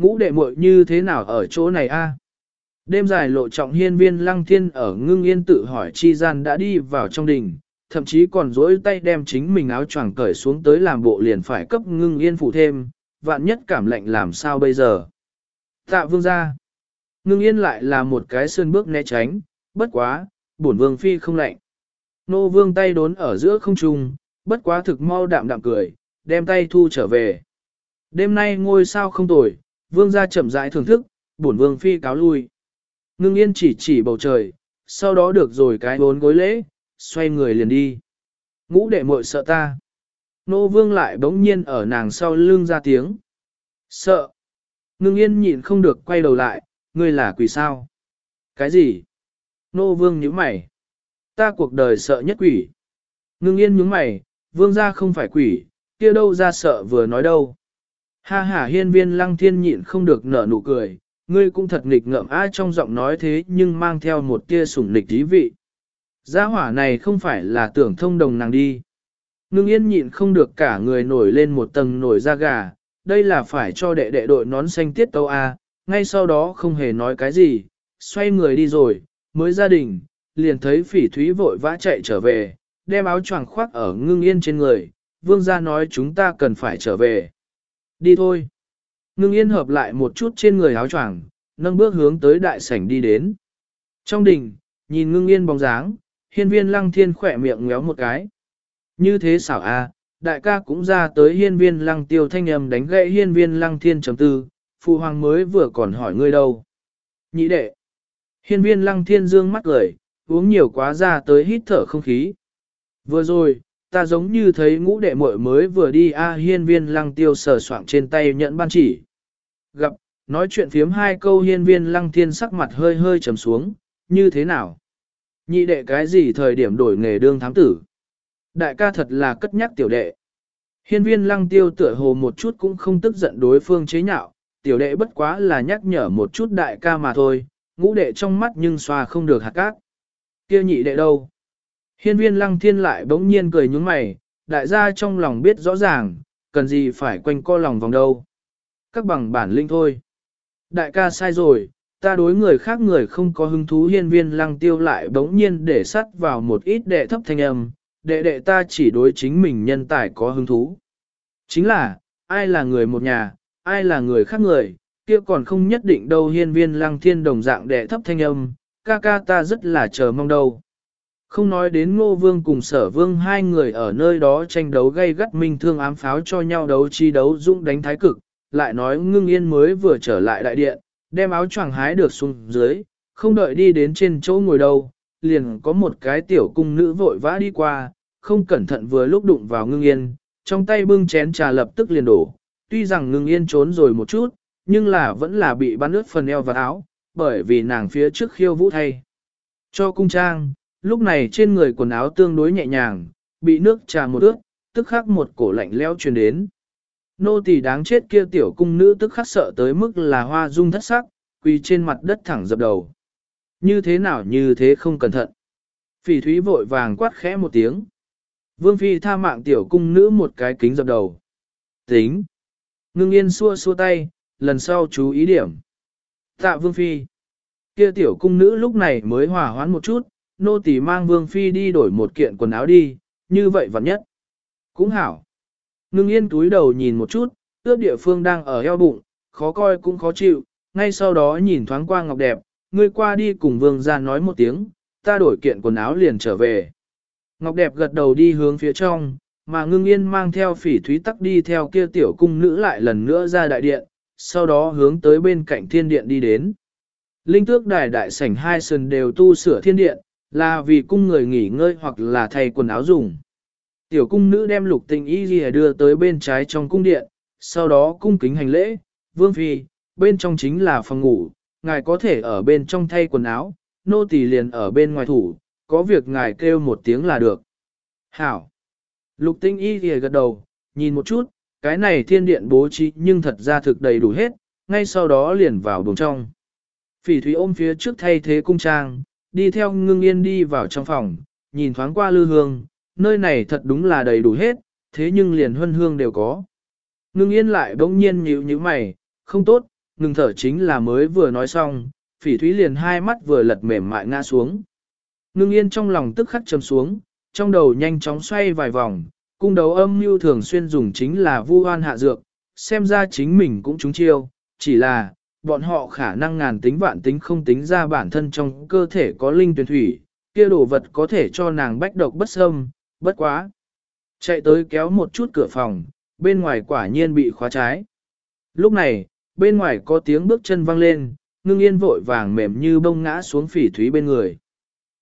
Ngũ đệ muội như thế nào ở chỗ này a? Đêm dài lộ trọng hiên viên lăng thiên ở ngưng yên tự hỏi chi gian đã đi vào trong đình, thậm chí còn dỗi tay đem chính mình áo choàng cởi xuống tới làm bộ liền phải cấp ngưng yên phụ thêm, vạn nhất cảm lạnh làm sao bây giờ. Tạ vương ra. Ngưng yên lại là một cái sơn bước né tránh, bất quá, bổn vương phi không lạnh. Nô vương tay đốn ở giữa không trung, bất quá thực mau đạm đạm cười, đem tay thu trở về. Đêm nay ngôi sao không tồi, vương gia chậm rãi thưởng thức, bổn vương phi cáo lui. Ngưng yên chỉ chỉ bầu trời, sau đó được rồi cái bốn gối lễ, xoay người liền đi. Ngũ đệ muội sợ ta. Nô vương lại bỗng nhiên ở nàng sau lưng ra tiếng. Sợ. Ngưng yên nhịn không được quay đầu lại, ngươi là quỷ sao? Cái gì? Nô vương nhíu mày. Ta cuộc đời sợ nhất quỷ. Ngưng yên nhướng mày, vương gia không phải quỷ, kia đâu ra sợ vừa nói đâu. Ha ha hiên viên lăng thiên nhịn không được nở nụ cười, ngươi cũng thật nghịch ngợm ai trong giọng nói thế nhưng mang theo một tia sủng nịch ý vị. Gia hỏa này không phải là tưởng thông đồng nàng đi. Ngưng yên nhịn không được cả người nổi lên một tầng nổi da gà, đây là phải cho đệ đệ đội nón xanh tiết tâu A, à. ngay sau đó không hề nói cái gì, xoay người đi rồi, mới gia đình, liền thấy phỉ thúy vội vã chạy trở về, đem áo choàng khoác ở ngưng yên trên người, vương gia nói chúng ta cần phải trở về. Đi thôi. Ngưng yên hợp lại một chút trên người áo choàng, nâng bước hướng tới đại sảnh đi đến. Trong đình, nhìn ngưng yên bóng dáng, hiên viên lăng thiên khỏe miệng ngéo một cái. Như thế xảo a, đại ca cũng ra tới hiên viên lăng tiêu thanh âm đánh gậy hiên viên lăng thiên chấm tư, phụ hoàng mới vừa còn hỏi ngươi đâu. Nhị đệ. Hiên viên lăng thiên dương mắt cười, uống nhiều quá ra tới hít thở không khí. Vừa rồi, ta giống như thấy ngũ đệ muội mới vừa đi a hiên viên lăng tiêu sờ soạng trên tay nhận ban chỉ. Gặp, nói chuyện phiếm hai câu hiên viên lăng thiên sắc mặt hơi hơi trầm xuống, như thế nào? Nhị đệ cái gì thời điểm đổi nghề đương thám tử? Đại ca thật là cất nhắc tiểu đệ. Hiên viên lăng tiêu tựa hồ một chút cũng không tức giận đối phương chế nhạo, tiểu đệ bất quá là nhắc nhở một chút đại ca mà thôi, ngũ đệ trong mắt nhưng xoa không được hạt cát. Kia nhị đệ đâu? Hiên viên lăng thiên lại bỗng nhiên cười nhúng mày, đại gia trong lòng biết rõ ràng, cần gì phải quanh co lòng vòng đâu. Các bằng bản linh thôi. Đại ca sai rồi, ta đối người khác người không có hứng thú hiên viên lăng tiêu lại bỗng nhiên để sắt vào một ít đệ thấp thanh âm, đệ đệ ta chỉ đối chính mình nhân tài có hứng thú. Chính là, ai là người một nhà, ai là người khác người, kia còn không nhất định đâu hiên viên lăng thiên đồng dạng đệ thấp thanh âm, ca ca ta rất là chờ mong đâu. Không nói đến ngô vương cùng sở vương hai người ở nơi đó tranh đấu gây gắt minh thương ám pháo cho nhau đấu chi đấu dũng đánh thái cực, lại nói ngưng yên mới vừa trở lại đại điện, đem áo choàng hái được xuống dưới, không đợi đi đến trên chỗ ngồi đâu, liền có một cái tiểu cung nữ vội vã đi qua, không cẩn thận vừa lúc đụng vào ngưng yên, trong tay bưng chén trà lập tức liền đổ, tuy rằng ngưng yên trốn rồi một chút, nhưng là vẫn là bị bắn ướt phần eo và áo, bởi vì nàng phía trước khiêu vũ thay. Cho cung trang, lúc này trên người quần áo tương đối nhẹ nhàng, bị nước trà một ướt, tức khắc một cổ lạnh leo truyền đến. Nô tỳ đáng chết kia tiểu cung nữ tức khắc sợ tới mức là hoa dung thất sắc, quỳ trên mặt đất thẳng dập đầu. Như thế nào như thế không cẩn thận. Phỉ thúy vội vàng quát khẽ một tiếng. Vương Phi tha mạng tiểu cung nữ một cái kính dập đầu. Tính. Ngưng yên xua xua tay, lần sau chú ý điểm. Tạ Vương Phi. Kia tiểu cung nữ lúc này mới hòa hoãn một chút, nô tỳ mang Vương Phi đi đổi một kiện quần áo đi, như vậy vặn nhất. Cũng hảo. Ngưng yên túi đầu nhìn một chút, ướp địa phương đang ở eo bụng, khó coi cũng khó chịu, ngay sau đó nhìn thoáng qua ngọc đẹp, ngươi qua đi cùng vương ra nói một tiếng, ta đổi kiện quần áo liền trở về. Ngọc đẹp gật đầu đi hướng phía trong, mà ngưng yên mang theo phỉ thúy tắc đi theo kia tiểu cung nữ lại lần nữa ra đại điện, sau đó hướng tới bên cạnh thiên điện đi đến. Linh tước đài đại sảnh hai sườn đều tu sửa thiên điện, là vì cung người nghỉ ngơi hoặc là thay quần áo dùng. Tiểu cung nữ đem lục tình y ghi đưa tới bên trái trong cung điện, sau đó cung kính hành lễ, vương phi, bên trong chính là phòng ngủ, ngài có thể ở bên trong thay quần áo, nô tỳ liền ở bên ngoài thủ, có việc ngài kêu một tiếng là được. Hảo! Lục tinh y thì gật đầu, nhìn một chút, cái này thiên điện bố trí nhưng thật ra thực đầy đủ hết, ngay sau đó liền vào buồng trong. Phỉ thúy ôm phía trước thay thế cung trang, đi theo ngưng yên đi vào trong phòng, nhìn thoáng qua lư hương, nơi này thật đúng là đầy đủ hết, thế nhưng liền huân hương đều có. Ngưng yên lại bỗng nhiên nhíu nhíu mày, không tốt, ngừng thở chính là mới vừa nói xong, phỉ thúy liền hai mắt vừa lật mềm mại ngã xuống. Ngưng yên trong lòng tức khắc chầm xuống, trong đầu nhanh chóng xoay vài vòng, cung đấu âm mưu thường xuyên dùng chính là vu hoan hạ dược, xem ra chính mình cũng trúng chiêu, chỉ là, bọn họ khả năng ngàn tính vạn tính không tính ra bản thân trong cơ thể có linh tuyển thủy, kia đồ vật có thể cho nàng bách độc bất xâm, bất quá. Chạy tới kéo một chút cửa phòng, bên ngoài quả nhiên bị khóa trái. Lúc này, bên ngoài có tiếng bước chân vang lên, ngưng yên vội vàng mềm như bông ngã xuống phỉ thúy bên người.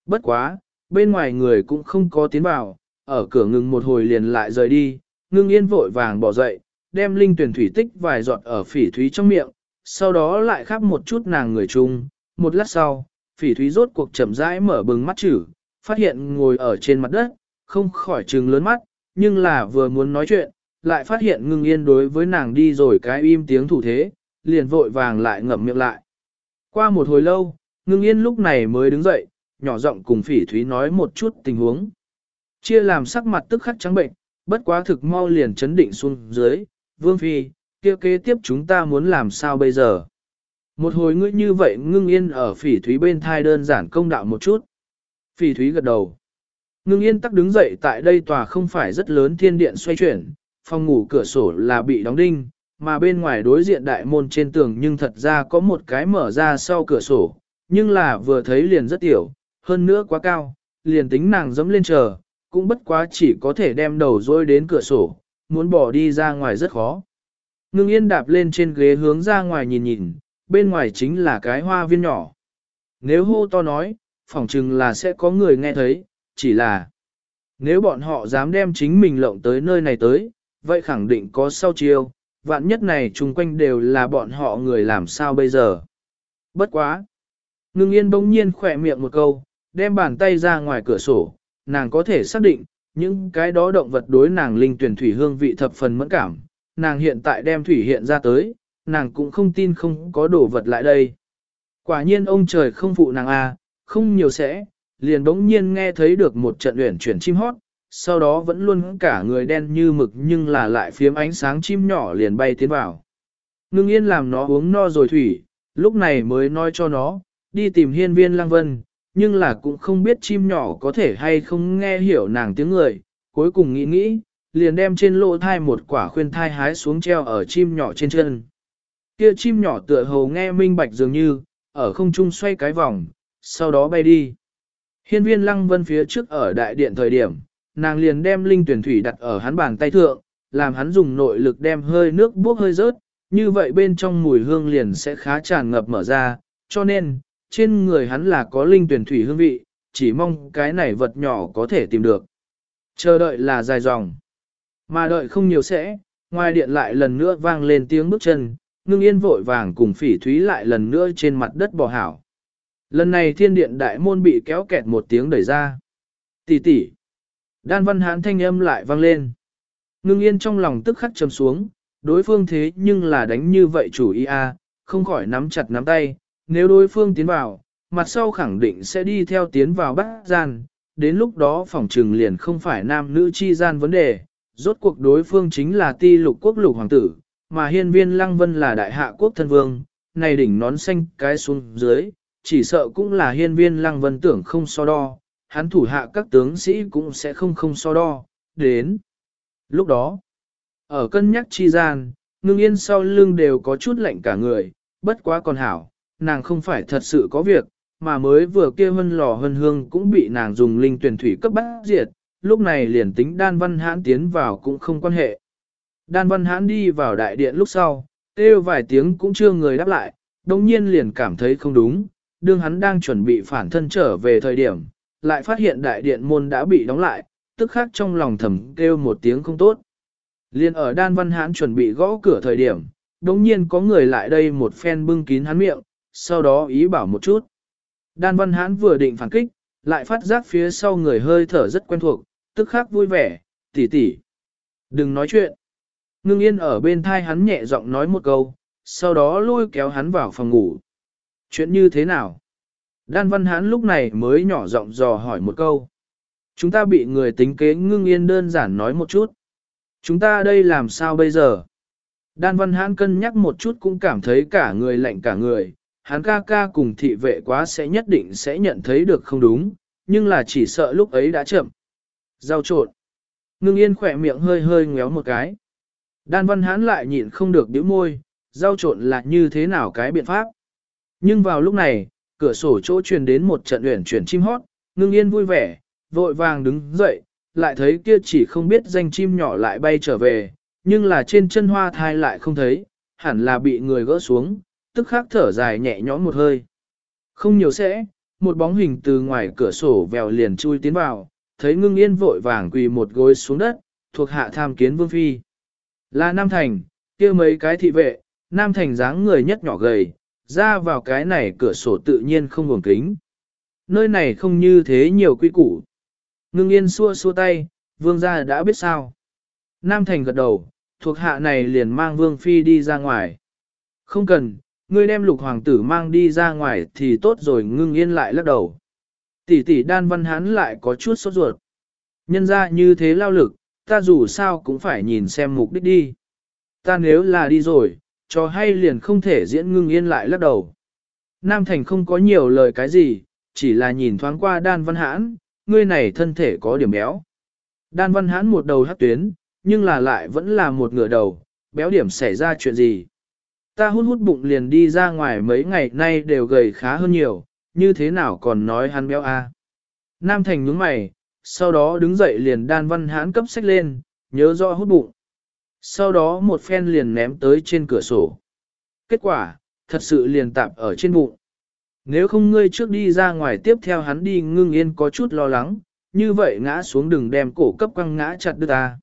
Bất quá, bên ngoài người cũng không có tiến vào, ở cửa ngừng một hồi liền lại rời đi, ngưng yên vội vàng bỏ dậy, đem linh tuyển thủy tích vài giọt ở phỉ thúy trong miệng, sau đó lại khắp một chút nàng người chung, một lát sau, phỉ thúy rốt cuộc chậm rãi mở bừng mắt chữ, phát hiện ngồi ở trên mặt đất, không khỏi trừng lớn mắt, nhưng là vừa muốn nói chuyện, lại phát hiện ngưng yên đối với nàng đi rồi cái im tiếng thủ thế, liền vội vàng lại ngậm miệng lại. Qua một hồi lâu, ngưng yên lúc này mới đứng dậy, nhỏ giọng cùng phỉ thúy nói một chút tình huống. Chia làm sắc mặt tức khắc trắng bệnh, bất quá thực mau liền chấn định xuống dưới, vương phi, kia kế tiếp chúng ta muốn làm sao bây giờ. Một hồi ngươi như vậy ngưng yên ở phỉ thúy bên thai đơn giản công đạo một chút. Phỉ thúy gật đầu. Ngưng yên tắc đứng dậy tại đây tòa không phải rất lớn thiên điện xoay chuyển, phòng ngủ cửa sổ là bị đóng đinh, mà bên ngoài đối diện đại môn trên tường nhưng thật ra có một cái mở ra sau cửa sổ, nhưng là vừa thấy liền rất tiểu, hơn nữa quá cao, liền tính nàng dẫm lên chờ, cũng bất quá chỉ có thể đem đầu dôi đến cửa sổ, muốn bỏ đi ra ngoài rất khó. Ngưng yên đạp lên trên ghế hướng ra ngoài nhìn nhìn, bên ngoài chính là cái hoa viên nhỏ. Nếu hô to nói, phỏng chừng là sẽ có người nghe thấy, chỉ là nếu bọn họ dám đem chính mình lộng tới nơi này tới, vậy khẳng định có sau chiêu, vạn nhất này chung quanh đều là bọn họ người làm sao bây giờ. Bất quá. Ngưng yên bỗng nhiên khỏe miệng một câu, đem bàn tay ra ngoài cửa sổ, nàng có thể xác định, những cái đó động vật đối nàng linh tuyển thủy hương vị thập phần mẫn cảm, nàng hiện tại đem thủy hiện ra tới, nàng cũng không tin không có đồ vật lại đây. Quả nhiên ông trời không phụ nàng a, à, không nhiều sẽ, liền bỗng nhiên nghe thấy được một trận uyển chuyển chim hót, sau đó vẫn luôn cả người đen như mực nhưng là lại phiếm ánh sáng chim nhỏ liền bay tiến vào. Ngưng yên làm nó uống no rồi thủy, lúc này mới nói cho nó, đi tìm hiên viên lang vân, nhưng là cũng không biết chim nhỏ có thể hay không nghe hiểu nàng tiếng người, cuối cùng nghĩ nghĩ, liền đem trên lỗ thai một quả khuyên thai hái xuống treo ở chim nhỏ trên chân. Kia chim nhỏ tựa hồ nghe minh bạch dường như, ở không trung xoay cái vòng, sau đó bay đi. Hiên viên lăng vân phía trước ở đại điện thời điểm, nàng liền đem linh tuyển thủy đặt ở hắn bàn tay thượng, làm hắn dùng nội lực đem hơi nước bốc hơi rớt, như vậy bên trong mùi hương liền sẽ khá tràn ngập mở ra, cho nên, trên người hắn là có linh tuyển thủy hương vị, chỉ mong cái này vật nhỏ có thể tìm được. Chờ đợi là dài dòng, mà đợi không nhiều sẽ, ngoài điện lại lần nữa vang lên tiếng bước chân, ngưng yên vội vàng cùng phỉ thúy lại lần nữa trên mặt đất bò hảo. Lần này thiên điện đại môn bị kéo kẹt một tiếng đẩy ra. Tỷ tỷ. Đan văn hán thanh âm lại vang lên. Ngưng yên trong lòng tức khắc chầm xuống, đối phương thế nhưng là đánh như vậy chủ ý a, không khỏi nắm chặt nắm tay, nếu đối phương tiến vào, mặt sau khẳng định sẽ đi theo tiến vào bát gian, đến lúc đó phòng trừng liền không phải nam nữ chi gian vấn đề, rốt cuộc đối phương chính là ti lục quốc lục hoàng tử, mà hiên viên lăng vân là đại hạ quốc thân vương, này đỉnh nón xanh cái xuống dưới, chỉ sợ cũng là hiên viên lăng vân tưởng không so đo, hắn thủ hạ các tướng sĩ cũng sẽ không không so đo, đến. Lúc đó, ở cân nhắc chi gian, ngưng yên sau lưng đều có chút lạnh cả người, bất quá còn hảo, nàng không phải thật sự có việc, mà mới vừa kia hân lò hân hương cũng bị nàng dùng linh tuyển thủy cấp bát diệt, lúc này liền tính đan văn hãn tiến vào cũng không quan hệ. Đan văn hãn đi vào đại điện lúc sau, kêu vài tiếng cũng chưa người đáp lại, đồng nhiên liền cảm thấy không đúng, đương hắn đang chuẩn bị phản thân trở về thời điểm, lại phát hiện đại điện môn đã bị đóng lại, tức khắc trong lòng thầm kêu một tiếng không tốt. Liên ở đan văn hãn chuẩn bị gõ cửa thời điểm, đồng nhiên có người lại đây một phen bưng kín hắn miệng, sau đó ý bảo một chút. Đan văn hãn vừa định phản kích, lại phát giác phía sau người hơi thở rất quen thuộc, tức khắc vui vẻ, tỷ tỷ, Đừng nói chuyện. Ngưng yên ở bên thai hắn nhẹ giọng nói một câu, sau đó lôi kéo hắn vào phòng ngủ. Chuyện như thế nào? Đan văn hắn lúc này mới nhỏ giọng dò hỏi một câu. Chúng ta bị người tính kế ngưng yên đơn giản nói một chút. Chúng ta đây làm sao bây giờ? Đan văn hãn cân nhắc một chút cũng cảm thấy cả người lạnh cả người. Hắn ca ca cùng thị vệ quá sẽ nhất định sẽ nhận thấy được không đúng, nhưng là chỉ sợ lúc ấy đã chậm. Giao trộn. Ngưng yên khỏe miệng hơi hơi ngéo một cái. Đan văn Hán lại nhịn không được bĩu môi, giao trộn là như thế nào cái biện pháp. Nhưng vào lúc này, cửa sổ chỗ truyền đến một trận uyển chuyển chim hót, ngưng yên vui vẻ, vội vàng đứng dậy, lại thấy kia chỉ không biết danh chim nhỏ lại bay trở về, nhưng là trên chân hoa thai lại không thấy, hẳn là bị người gỡ xuống, tức khắc thở dài nhẹ nhõm một hơi. Không nhiều sẽ, một bóng hình từ ngoài cửa sổ vèo liền chui tiến vào, thấy ngưng yên vội vàng quỳ một gối xuống đất, thuộc hạ tham kiến vương phi. Là Nam Thành, kia mấy cái thị vệ, Nam Thành dáng người nhất nhỏ gầy, ra vào cái này cửa sổ tự nhiên không buồng kính. Nơi này không như thế nhiều quy củ. Ngưng yên xua xua tay, vương gia đã biết sao. Nam Thành gật đầu, thuộc hạ này liền mang vương phi đi ra ngoài. Không cần, ngươi đem lục hoàng tử mang đi ra ngoài thì tốt rồi ngưng yên lại lắc đầu. Tỷ tỷ đan văn hán lại có chút sốt ruột. Nhân ra như thế lao lực, ta dù sao cũng phải nhìn xem mục đích đi. Ta nếu là đi rồi, cho hay liền không thể diễn ngưng yên lại lắc đầu. Nam Thành không có nhiều lời cái gì, chỉ là nhìn thoáng qua đan văn hãn, ngươi này thân thể có điểm béo. Đan văn hãn một đầu hát tuyến, nhưng là lại vẫn là một ngửa đầu, béo điểm xảy ra chuyện gì. Ta hút hút bụng liền đi ra ngoài mấy ngày nay đều gầy khá hơn nhiều, như thế nào còn nói hắn béo a? À? Nam Thành nhướng mày, sau đó đứng dậy liền đan văn hãn cấp sách lên, nhớ rõ hút bụng. Sau đó một phen liền ném tới trên cửa sổ. Kết quả, thật sự liền tạp ở trên bụng. Nếu không ngươi trước đi ra ngoài tiếp theo hắn đi ngưng yên có chút lo lắng, như vậy ngã xuống đừng đem cổ cấp quăng ngã chặt đứt ta.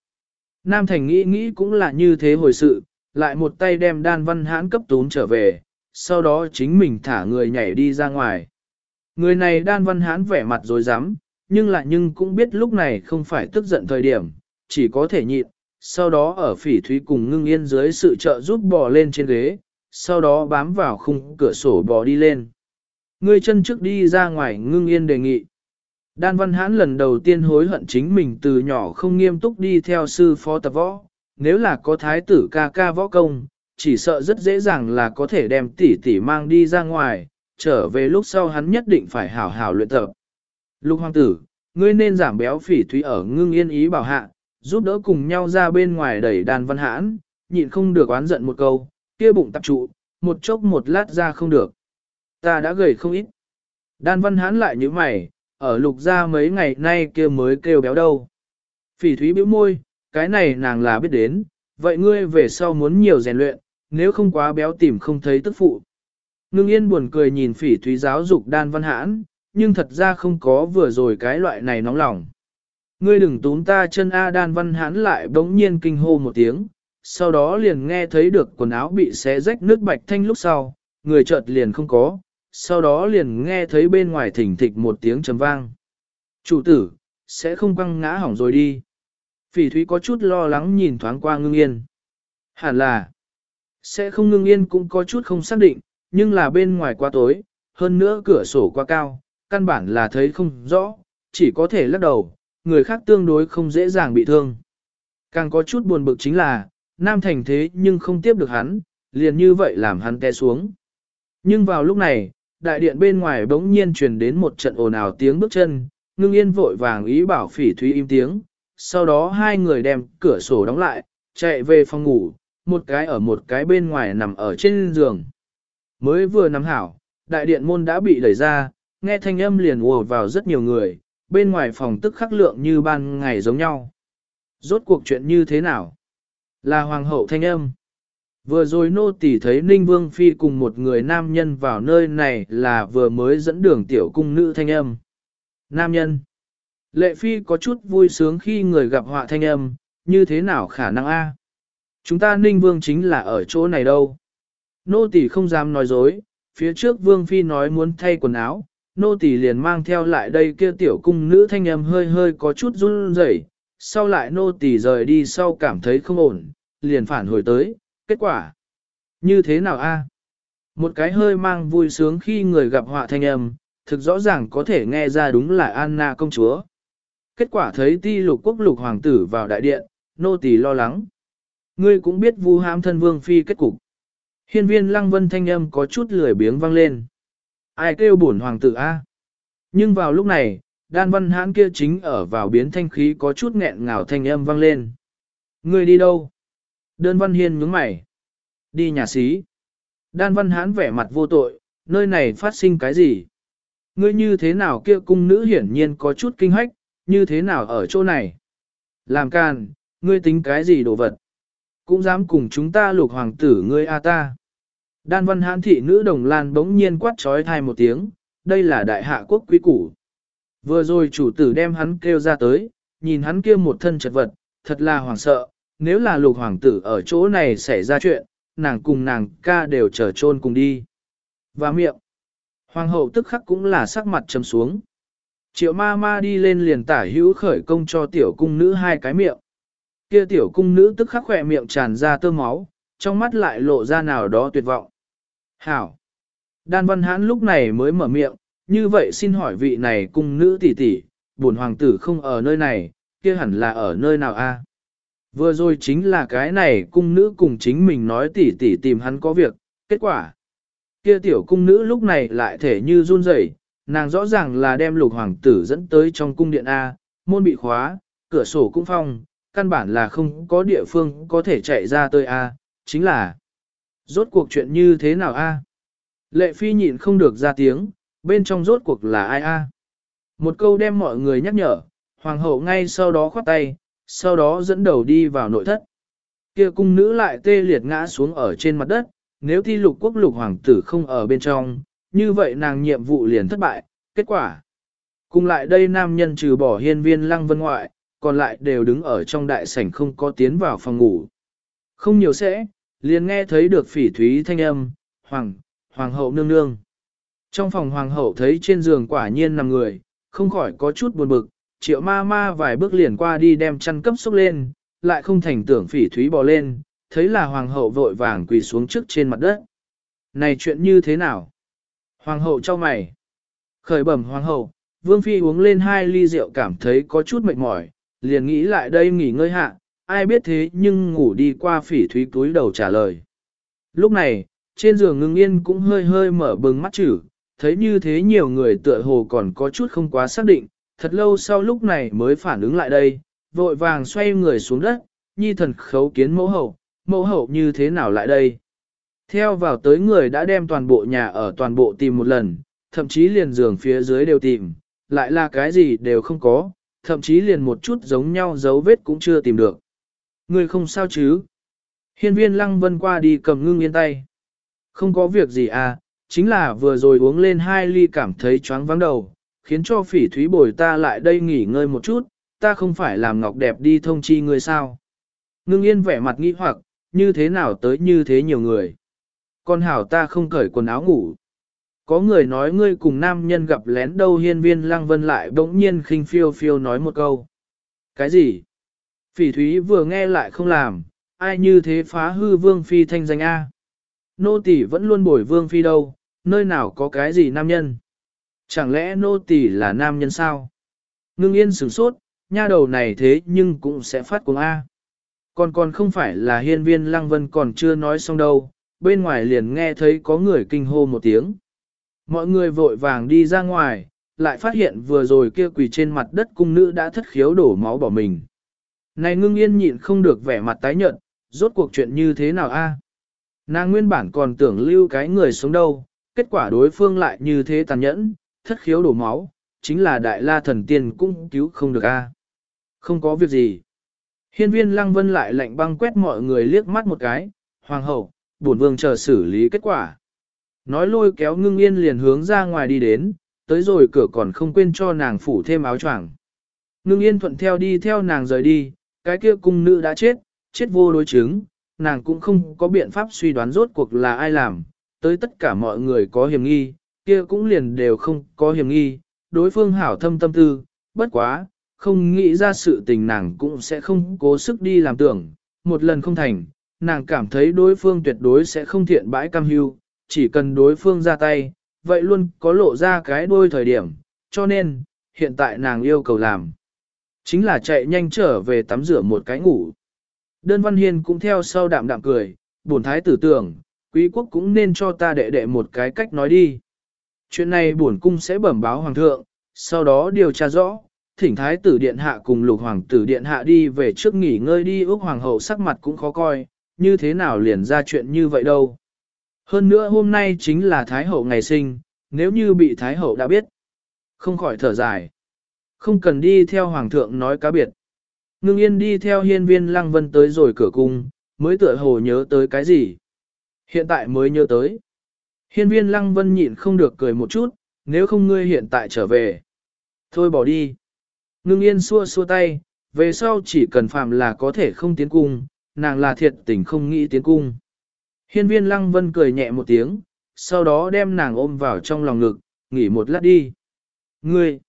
Nam Thành nghĩ nghĩ cũng là như thế hồi sự, lại một tay đem đan văn hãn cấp tún trở về, sau đó chính mình thả người nhảy đi ra ngoài. Người này đan văn hãn vẻ mặt rồi dám, nhưng lại nhưng cũng biết lúc này không phải tức giận thời điểm, chỉ có thể nhịn, sau đó ở phỉ thúy cùng ngưng yên dưới sự trợ giúp bò lên trên ghế, sau đó bám vào khung cửa sổ bò đi lên. Người chân trước đi ra ngoài ngưng yên đề nghị. Đan Văn Hãn lần đầu tiên hối hận chính mình từ nhỏ không nghiêm túc đi theo sư phó tập võ, nếu là có thái tử ca ca võ công, chỉ sợ rất dễ dàng là có thể đem tỷ tỷ mang đi ra ngoài, trở về lúc sau hắn nhất định phải hảo hảo luyện tập. Lục hoàng tử, ngươi nên giảm béo phỉ thúy ở ngưng yên ý bảo hạ, giúp đỡ cùng nhau ra bên ngoài đẩy đàn văn hãn, nhịn không được oán giận một câu, kia bụng tập trụ, một chốc một lát ra không được. Ta đã gầy không ít. Đan văn hán lại như mày, ở lục gia mấy ngày nay kia mới kêu béo đâu. Phỉ thúy bĩu môi, cái này nàng là biết đến, vậy ngươi về sau muốn nhiều rèn luyện, nếu không quá béo tìm không thấy tức phụ. Ngưng yên buồn cười nhìn phỉ thúy giáo dục đan văn hãn, nhưng thật ra không có vừa rồi cái loại này nóng lòng. Ngươi đừng túm ta chân A đan văn hãn lại bỗng nhiên kinh hô một tiếng, sau đó liền nghe thấy được quần áo bị xé rách nước bạch thanh lúc sau, người chợt liền không có, sau đó liền nghe thấy bên ngoài thỉnh thịch một tiếng trầm vang. Chủ tử, sẽ không quăng ngã hỏng rồi đi. Phỉ thúy có chút lo lắng nhìn thoáng qua ngưng yên. Hẳn là, sẽ không ngưng yên cũng có chút không xác định, nhưng là bên ngoài quá tối, hơn nữa cửa sổ quá cao, căn bản là thấy không rõ, chỉ có thể lắc đầu, người khác tương đối không dễ dàng bị thương. Càng có chút buồn bực chính là, nam thành thế nhưng không tiếp được hắn, liền như vậy làm hắn té xuống. Nhưng vào lúc này, đại điện bên ngoài bỗng nhiên truyền đến một trận ồn ào tiếng bước chân, ngưng yên vội vàng ý bảo phỉ thúy im tiếng, sau đó hai người đem cửa sổ đóng lại, chạy về phòng ngủ, một cái ở một cái bên ngoài nằm ở trên giường. Mới vừa nắm hảo, đại điện môn đã bị đẩy ra, nghe thanh âm liền ùa vào rất nhiều người, bên ngoài phòng tức khắc lượng như ban ngày giống nhau. Rốt cuộc chuyện như thế nào? Là hoàng hậu thanh âm. Vừa rồi nô tỳ thấy Ninh Vương Phi cùng một người nam nhân vào nơi này là vừa mới dẫn đường tiểu cung nữ thanh âm. Nam nhân. Lệ Phi có chút vui sướng khi người gặp họa thanh âm, như thế nào khả năng a? Chúng ta Ninh Vương chính là ở chỗ này đâu. Nô tỳ không dám nói dối, phía trước Vương Phi nói muốn thay quần áo, nô tỳ liền mang theo lại đây kia tiểu cung nữ thanh âm hơi hơi có chút run rẩy, sau lại nô tỳ rời đi sau cảm thấy không ổn, liền phản hồi tới, kết quả. Như thế nào a? Một cái hơi mang vui sướng khi người gặp họa thanh âm, thực rõ ràng có thể nghe ra đúng là Anna công chúa. Kết quả thấy ti lục quốc lục hoàng tử vào đại điện, nô tỳ lo lắng. Ngươi cũng biết vu hãm thân vương phi kết cục. Hiên viên lăng vân thanh âm có chút lười biếng vang lên. Ai kêu bổn hoàng tử a? Nhưng vào lúc này, đan văn hãn kia chính ở vào biến thanh khí có chút nghẹn ngào thanh âm vang lên. Người đi đâu? Đơn văn hiên nhướng mày. Đi nhà xí. Đan văn hãn vẻ mặt vô tội, nơi này phát sinh cái gì? Ngươi như thế nào kia cung nữ hiển nhiên có chút kinh hách, như thế nào ở chỗ này? Làm can, ngươi tính cái gì đồ vật? Cũng dám cùng chúng ta lục hoàng tử ngươi a ta. Đan văn hãn thị nữ đồng lan bỗng nhiên quát trói thai một tiếng, đây là đại hạ quốc quý củ. Vừa rồi chủ tử đem hắn kêu ra tới, nhìn hắn kia một thân chật vật, thật là hoảng sợ, nếu là lục hoàng tử ở chỗ này xảy ra chuyện, nàng cùng nàng ca đều trở chôn cùng đi. Và miệng, hoàng hậu tức khắc cũng là sắc mặt trầm xuống. Triệu ma ma đi lên liền tả hữu khởi công cho tiểu cung nữ hai cái miệng. Kia tiểu cung nữ tức khắc khỏe miệng tràn ra tơ máu, trong mắt lại lộ ra nào đó tuyệt vọng. Hảo! Đan văn hãn lúc này mới mở miệng, như vậy xin hỏi vị này cung nữ tỷ tỷ, buồn hoàng tử không ở nơi này, kia hẳn là ở nơi nào a? Vừa rồi chính là cái này cung nữ cùng chính mình nói tỷ tỷ tìm hắn có việc, kết quả. Kia tiểu cung nữ lúc này lại thể như run rẩy, nàng rõ ràng là đem lục hoàng tử dẫn tới trong cung điện A, môn bị khóa, cửa sổ cũng phong, căn bản là không có địa phương có thể chạy ra tới A, chính là rốt cuộc chuyện như thế nào A. Lệ phi nhịn không được ra tiếng, bên trong rốt cuộc là ai A. Một câu đem mọi người nhắc nhở, hoàng hậu ngay sau đó khoát tay, sau đó dẫn đầu đi vào nội thất. Kia cung nữ lại tê liệt ngã xuống ở trên mặt đất, nếu thi lục quốc lục hoàng tử không ở bên trong, như vậy nàng nhiệm vụ liền thất bại, kết quả. Cùng lại đây nam nhân trừ bỏ hiên viên lăng vân ngoại, còn lại đều đứng ở trong đại sảnh không có tiến vào phòng ngủ. Không nhiều sẽ, liền nghe thấy được phỉ thúy thanh âm, hoàng, hoàng hậu nương nương. Trong phòng hoàng hậu thấy trên giường quả nhiên nằm người, không khỏi có chút buồn bực, triệu ma ma vài bước liền qua đi đem chăn cấp xúc lên, lại không thành tưởng phỉ thúy bò lên, thấy là hoàng hậu vội vàng quỳ xuống trước trên mặt đất. Này chuyện như thế nào? Hoàng hậu cho mày. Khởi bẩm hoàng hậu, vương phi uống lên hai ly rượu cảm thấy có chút mệt mỏi, liền nghĩ lại đây nghỉ ngơi hạ, ai biết thế nhưng ngủ đi qua phỉ thúy túi đầu trả lời. Lúc này, trên giường ngưng yên cũng hơi hơi mở bừng mắt chữ, thấy như thế nhiều người tựa hồ còn có chút không quá xác định, thật lâu sau lúc này mới phản ứng lại đây, vội vàng xoay người xuống đất, nhi thần khấu kiến mẫu hậu, mẫu hậu như thế nào lại đây? Theo vào tới người đã đem toàn bộ nhà ở toàn bộ tìm một lần, thậm chí liền giường phía dưới đều tìm, lại là cái gì đều không có, thậm chí liền một chút giống nhau dấu vết cũng chưa tìm được. Người không sao chứ? Hiên viên lăng vân qua đi cầm ngưng yên tay. Không có việc gì à, chính là vừa rồi uống lên hai ly cảm thấy choáng vắng đầu, khiến cho phỉ thúy bồi ta lại đây nghỉ ngơi một chút, ta không phải làm ngọc đẹp đi thông chi người sao. Ngưng yên vẻ mặt nghi hoặc, như thế nào tới như thế nhiều người. Con hảo ta không cởi quần áo ngủ. Có người nói ngươi cùng nam nhân gặp lén đâu hiên viên lăng vân lại bỗng nhiên khinh phiêu phiêu nói một câu. Cái gì? Phỉ thúy vừa nghe lại không làm, ai như thế phá hư vương phi thanh danh A. Nô tỷ vẫn luôn bồi vương phi đâu, nơi nào có cái gì nam nhân. Chẳng lẽ nô tỷ là nam nhân sao? Ngưng yên sửng sốt, nha đầu này thế nhưng cũng sẽ phát cuồng A. Còn còn không phải là hiên viên lăng vân còn chưa nói xong đâu, bên ngoài liền nghe thấy có người kinh hô một tiếng. Mọi người vội vàng đi ra ngoài, lại phát hiện vừa rồi kia quỳ trên mặt đất cung nữ đã thất khiếu đổ máu bỏ mình. Này ngưng yên nhịn không được vẻ mặt tái nhợt, rốt cuộc chuyện như thế nào a? Nàng nguyên bản còn tưởng lưu cái người sống đâu, kết quả đối phương lại như thế tàn nhẫn, thất khiếu đổ máu, chính là đại la thần tiên cũng cứu không được a. Không có việc gì. Hiên viên lăng vân lại lạnh băng quét mọi người liếc mắt một cái, hoàng hậu, bổn vương chờ xử lý kết quả. Nói lôi kéo ngưng yên liền hướng ra ngoài đi đến, tới rồi cửa còn không quên cho nàng phủ thêm áo choàng. Ngưng yên thuận theo đi theo nàng rời đi, cái kia cung nữ đã chết, chết vô đối chứng, nàng cũng không có biện pháp suy đoán rốt cuộc là ai làm, tới tất cả mọi người có hiểm nghi, kia cũng liền đều không có hiểm nghi, đối phương hảo thâm tâm tư, bất quá, không nghĩ ra sự tình nàng cũng sẽ không cố sức đi làm tưởng, một lần không thành, nàng cảm thấy đối phương tuyệt đối sẽ không thiện bãi cam hưu, chỉ cần đối phương ra tay, vậy luôn có lộ ra cái đôi thời điểm, cho nên, hiện tại nàng yêu cầu làm. Chính là chạy nhanh trở về tắm rửa một cái ngủ. Đơn Văn Hiên cũng theo sau đạm đạm cười, bổn thái tử tưởng, quý quốc cũng nên cho ta đệ đệ một cái cách nói đi. Chuyện này bổn cung sẽ bẩm báo hoàng thượng, sau đó điều tra rõ, thỉnh thái tử điện hạ cùng lục hoàng tử điện hạ đi về trước nghỉ ngơi đi ước hoàng hậu sắc mặt cũng khó coi, như thế nào liền ra chuyện như vậy đâu. Hơn nữa hôm nay chính là thái hậu ngày sinh, nếu như bị thái hậu đã biết, không khỏi thở dài. Không cần đi theo hoàng thượng nói cá biệt. Ngưng yên đi theo hiên viên lăng vân tới rồi cửa cung, mới tựa hồ nhớ tới cái gì. Hiện tại mới nhớ tới. Hiên viên lăng vân nhịn không được cười một chút, nếu không ngươi hiện tại trở về. Thôi bỏ đi. Ngưng yên xua xua tay, về sau chỉ cần phạm là có thể không tiến cung, nàng là thiệt tình không nghĩ tiến cung. Hiên viên lăng vân cười nhẹ một tiếng, sau đó đem nàng ôm vào trong lòng ngực, nghỉ một lát đi. Ngươi,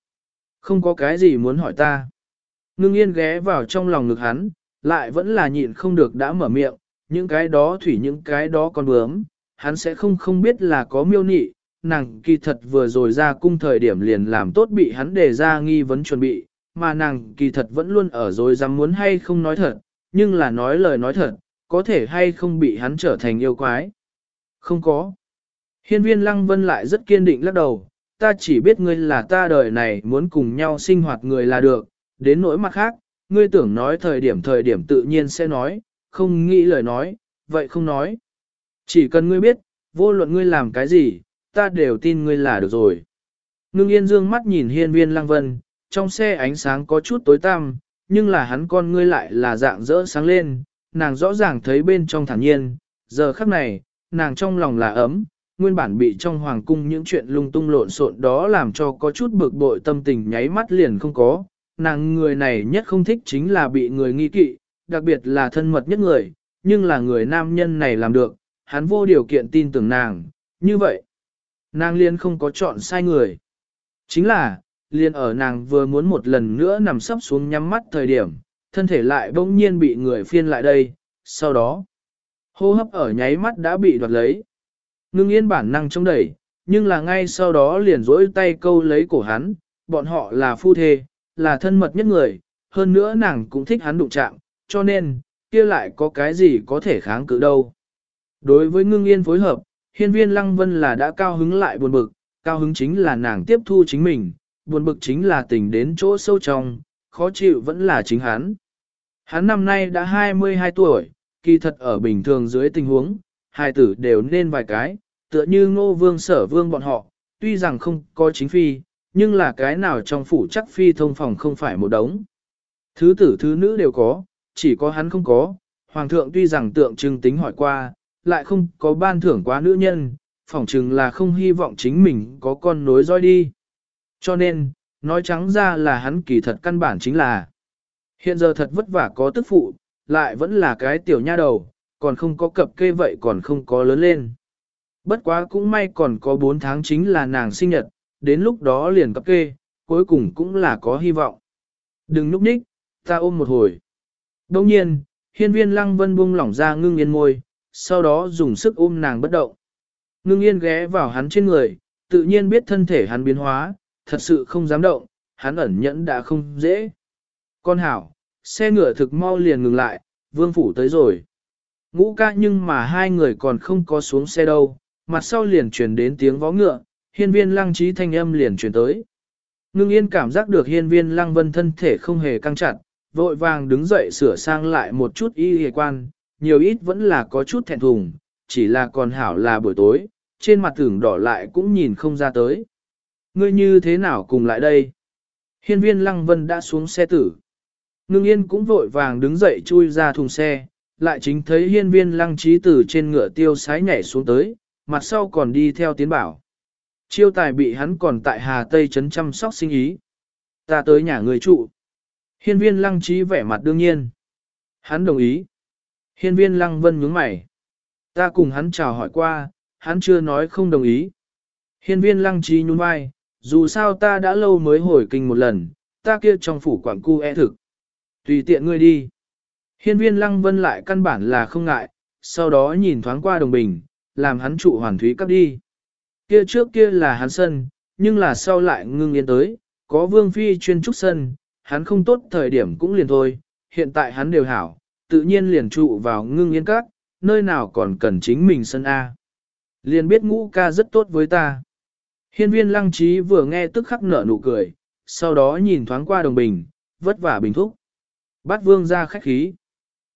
không có cái gì muốn hỏi ta. Ngưng yên ghé vào trong lòng ngực hắn, lại vẫn là nhịn không được đã mở miệng, những cái đó thủy những cái đó con bướm, hắn sẽ không không biết là có miêu nị, nàng kỳ thật vừa rồi ra cung thời điểm liền làm tốt bị hắn đề ra nghi vấn chuẩn bị, mà nàng kỳ thật vẫn luôn ở rồi dám muốn hay không nói thật, nhưng là nói lời nói thật, có thể hay không bị hắn trở thành yêu quái. Không có. Hiên viên lăng vân lại rất kiên định lắc đầu, ta chỉ biết ngươi là ta đời này muốn cùng nhau sinh hoạt người là được, đến nỗi mặt khác, ngươi tưởng nói thời điểm thời điểm tự nhiên sẽ nói, không nghĩ lời nói, vậy không nói. Chỉ cần ngươi biết, vô luận ngươi làm cái gì, ta đều tin ngươi là được rồi. Ngưng yên dương mắt nhìn hiên viên lăng vân, trong xe ánh sáng có chút tối tăm, nhưng là hắn con ngươi lại là dạng rỡ sáng lên, nàng rõ ràng thấy bên trong thản nhiên, giờ khắc này, nàng trong lòng là ấm, nguyên bản bị trong hoàng cung những chuyện lung tung lộn xộn đó làm cho có chút bực bội tâm tình nháy mắt liền không có, nàng người này nhất không thích chính là bị người nghi kỵ, đặc biệt là thân mật nhất người, nhưng là người nam nhân này làm được, hắn vô điều kiện tin tưởng nàng, như vậy, nàng liền không có chọn sai người. Chính là, liền ở nàng vừa muốn một lần nữa nằm sấp xuống nhắm mắt thời điểm, thân thể lại bỗng nhiên bị người phiên lại đây, sau đó, hô hấp ở nháy mắt đã bị đoạt lấy. Ngưng yên bản năng chống đẩy, nhưng là ngay sau đó liền rỗi tay câu lấy cổ hắn, bọn họ là phu thê, là thân mật nhất người, hơn nữa nàng cũng thích hắn đụng chạm, cho nên, kia lại có cái gì có thể kháng cự đâu. Đối với ngưng yên phối hợp, hiên viên lăng vân là đã cao hứng lại buồn bực, cao hứng chính là nàng tiếp thu chính mình, buồn bực chính là tình đến chỗ sâu trong, khó chịu vẫn là chính hắn. Hắn năm nay đã 22 tuổi, kỳ thật ở bình thường dưới tình huống, hai tử đều nên vài cái, tựa như ngô vương sở vương bọn họ, tuy rằng không có chính phi, nhưng là cái nào trong phủ chắc phi thông phòng không phải một đống. Thứ tử thứ nữ đều có, chỉ có hắn không có, hoàng thượng tuy rằng tượng trưng tính hỏi qua, lại không có ban thưởng quá nữ nhân, phỏng chừng là không hy vọng chính mình có con nối dõi đi. Cho nên, nói trắng ra là hắn kỳ thật căn bản chính là hiện giờ thật vất vả có tức phụ, lại vẫn là cái tiểu nha đầu, còn không có cập kê vậy còn không có lớn lên. Bất quá cũng may còn có 4 tháng chính là nàng sinh nhật, đến lúc đó liền cập kê, cuối cùng cũng là có hy vọng. Đừng núp ních, ta ôm một hồi. Đồng nhiên, hiên viên lăng vân buông lỏng ra ngưng yên môi, sau đó dùng sức ôm nàng bất động. Ngưng yên ghé vào hắn trên người, tự nhiên biết thân thể hắn biến hóa, thật sự không dám động, hắn ẩn nhẫn đã không dễ. Con hảo, xe ngựa thực mau liền ngừng lại, vương phủ tới rồi. Ngũ ca nhưng mà hai người còn không có xuống xe đâu, mặt sau liền truyền đến tiếng vó ngựa, hiên viên lăng trí thanh âm liền truyền tới. Ngưng yên cảm giác được hiên viên lăng vân thân thể không hề căng chặt, vội vàng đứng dậy sửa sang lại một chút y hề quan, nhiều ít vẫn là có chút thẹn thùng, chỉ là còn hảo là buổi tối, trên mặt tưởng đỏ lại cũng nhìn không ra tới. Ngươi như thế nào cùng lại đây? Hiên viên lăng vân đã xuống xe tử. Ngưng yên cũng vội vàng đứng dậy chui ra thùng xe, lại chính thấy hiên viên lăng trí từ trên ngựa tiêu sái nhảy xuống tới, mặt sau còn đi theo tiến bảo. Chiêu tài bị hắn còn tại Hà Tây trấn chăm sóc sinh ý. Ta tới nhà người trụ. Hiên viên lăng trí vẻ mặt đương nhiên. Hắn đồng ý. Hiên viên lăng vân nhướng mày. Ta cùng hắn chào hỏi qua, hắn chưa nói không đồng ý. Hiên viên lăng trí nhún vai, dù sao ta đã lâu mới hồi kinh một lần, ta kia trong phủ quảng cu e thực. Tùy tiện ngươi đi. Hiên viên lăng vân lại căn bản là không ngại, sau đó nhìn thoáng qua đồng bình, làm hắn trụ hoàn thúy cắp đi. Kia trước kia là hắn sân, nhưng là sau lại ngưng yên tới, có vương phi chuyên trúc sân, hắn không tốt thời điểm cũng liền thôi, hiện tại hắn đều hảo, tự nhiên liền trụ vào ngưng yên các, nơi nào còn cần chính mình sân A. Liền biết ngũ ca rất tốt với ta. Hiên viên lăng trí vừa nghe tức khắc nở nụ cười, sau đó nhìn thoáng qua đồng bình, vất vả bình thúc. Bát vương ra khách khí.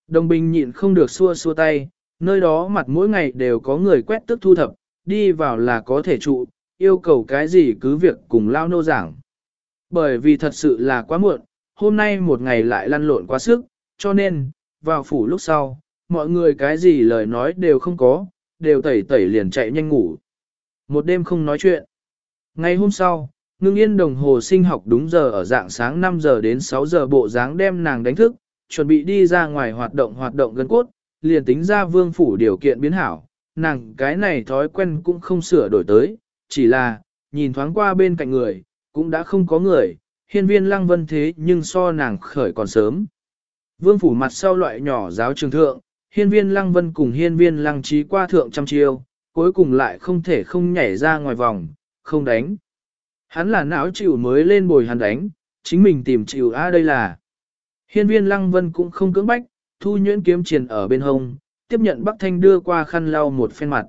Đồng bình nhịn không được xua xua tay, nơi đó mặt mỗi ngày đều có người quét tức thu thập, đi vào là có thể trụ, yêu cầu cái gì cứ việc cùng lao nô giảng. Bởi vì thật sự là quá muộn, hôm nay một ngày lại lăn lộn quá sức, cho nên, vào phủ lúc sau, mọi người cái gì lời nói đều không có, đều tẩy tẩy liền chạy nhanh ngủ. Một đêm không nói chuyện. Ngày hôm sau, ngưng yên đồng hồ sinh học đúng giờ ở dạng sáng 5 giờ đến 6 giờ bộ dáng đem nàng đánh thức, chuẩn bị đi ra ngoài hoạt động hoạt động gần cốt, liền tính ra vương phủ điều kiện biến hảo, nàng cái này thói quen cũng không sửa đổi tới, chỉ là, nhìn thoáng qua bên cạnh người, cũng đã không có người, hiên viên lăng vân thế nhưng so nàng khởi còn sớm. Vương phủ mặt sau loại nhỏ giáo trường thượng, hiên viên lăng vân cùng hiên viên lăng trí qua thượng trăm chiêu, cuối cùng lại không thể không nhảy ra ngoài vòng, không đánh. Hắn là não chịu mới lên bồi hắn đánh, chính mình tìm chịu a đây là. Hiên viên lăng vân cũng không cưỡng bách, thu nhuyễn kiếm triền ở bên hông, tiếp nhận Bắc Thanh đưa qua khăn lau một phen mặt.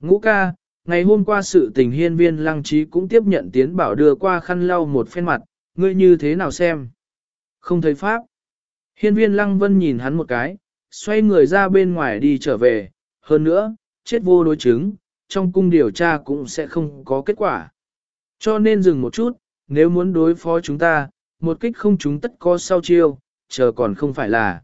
Ngũ ca, ngày hôm qua sự tình hiên viên lăng trí cũng tiếp nhận tiến bảo đưa qua khăn lau một phen mặt, ngươi như thế nào xem? Không thấy pháp. Hiên viên lăng vân nhìn hắn một cái, xoay người ra bên ngoài đi trở về, hơn nữa, chết vô đối chứng, trong cung điều tra cũng sẽ không có kết quả. Cho nên dừng một chút, nếu muốn đối phó chúng ta, một kích không chúng tất có sau chiêu, chờ còn không phải là.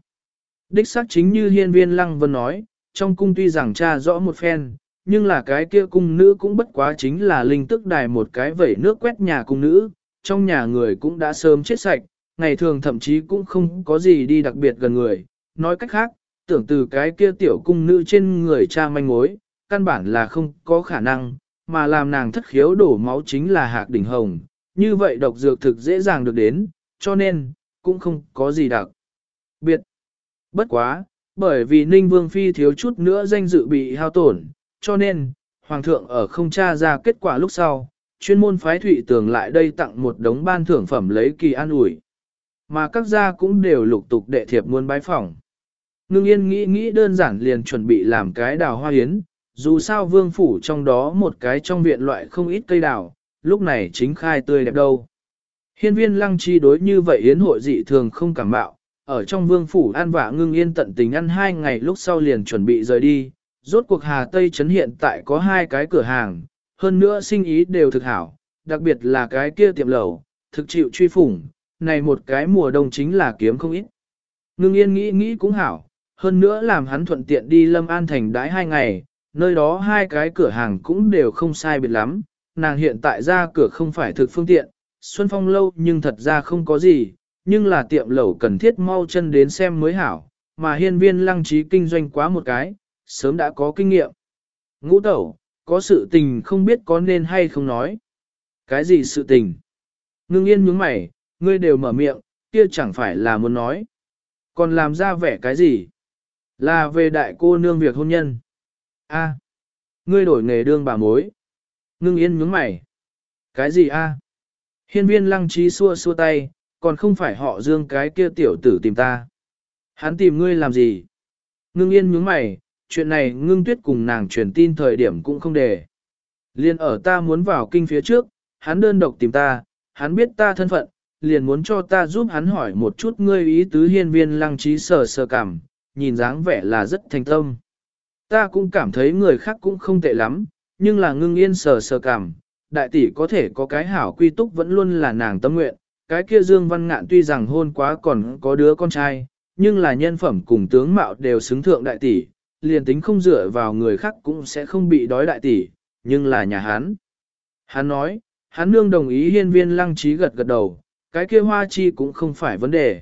Đích xác chính như hiên viên lăng vân nói, trong cung tuy rằng cha rõ một phen, nhưng là cái kia cung nữ cũng bất quá chính là linh tức đài một cái vẩy nước quét nhà cung nữ, trong nhà người cũng đã sớm chết sạch, ngày thường thậm chí cũng không có gì đi đặc biệt gần người. Nói cách khác, tưởng từ cái kia tiểu cung nữ trên người cha manh mối, căn bản là không có khả năng, mà làm nàng thất khiếu đổ máu chính là hạc đỉnh hồng. Như vậy độc dược thực dễ dàng được đến, cho nên, cũng không có gì đặc biệt. Bất quá, bởi vì Ninh Vương Phi thiếu chút nữa danh dự bị hao tổn, cho nên, Hoàng thượng ở không tra ra kết quả lúc sau, chuyên môn phái Thụy Tường lại đây tặng một đống ban thưởng phẩm lấy kỳ an ủi. Mà các gia cũng đều lục tục đệ thiệp muôn bái phỏng. Ngưng yên nghĩ nghĩ đơn giản liền chuẩn bị làm cái đào hoa hiến, dù sao vương phủ trong đó một cái trong viện loại không ít cây đào, lúc này chính khai tươi đẹp đâu. Hiên viên lăng chi đối như vậy yến hội dị thường không cảm bạo, ở trong vương phủ an vạ ngưng yên tận tình ăn hai ngày lúc sau liền chuẩn bị rời đi, rốt cuộc Hà Tây Trấn hiện tại có hai cái cửa hàng, hơn nữa sinh ý đều thực hảo, đặc biệt là cái kia tiệm lẩu, thực chịu truy phủng, này một cái mùa đông chính là kiếm không ít. Ngưng yên nghĩ nghĩ cũng hảo, hơn nữa làm hắn thuận tiện đi Lâm An Thành đãi hai ngày, nơi đó hai cái cửa hàng cũng đều không sai biệt lắm, nàng hiện tại ra cửa không phải thực phương tiện, Xuân Phong lâu nhưng thật ra không có gì, nhưng là tiệm lẩu cần thiết mau chân đến xem mới hảo, mà hiên viên lăng trí kinh doanh quá một cái, sớm đã có kinh nghiệm. Ngũ tẩu, có sự tình không biết có nên hay không nói. Cái gì sự tình? Ngưng yên nhướng mày, ngươi đều mở miệng, kia chẳng phải là muốn nói. Còn làm ra vẻ cái gì? Là về đại cô nương việc hôn nhân. A, ngươi đổi nghề đương bà mối. Ngưng yên nhướng mày. Cái gì a? Hiên viên lăng trí xua xua tay, còn không phải họ dương cái kia tiểu tử tìm ta. Hắn tìm ngươi làm gì? Ngưng yên nhướng mày, chuyện này ngưng tuyết cùng nàng truyền tin thời điểm cũng không để. Liên ở ta muốn vào kinh phía trước, hắn đơn độc tìm ta, hắn biết ta thân phận, liền muốn cho ta giúp hắn hỏi một chút ngươi ý tứ hiên viên lăng trí sờ sờ cảm, nhìn dáng vẻ là rất thành tâm. Ta cũng cảm thấy người khác cũng không tệ lắm, nhưng là ngưng yên sờ sờ cảm, đại tỷ có thể có cái hảo quy túc vẫn luôn là nàng tâm nguyện, cái kia Dương Văn Ngạn tuy rằng hôn quá còn có đứa con trai, nhưng là nhân phẩm cùng tướng mạo đều xứng thượng đại tỷ, liền tính không dựa vào người khác cũng sẽ không bị đói đại tỷ, nhưng là nhà hắn. Hắn nói, hắn nương đồng ý hiên viên lăng trí gật gật đầu, cái kia hoa chi cũng không phải vấn đề.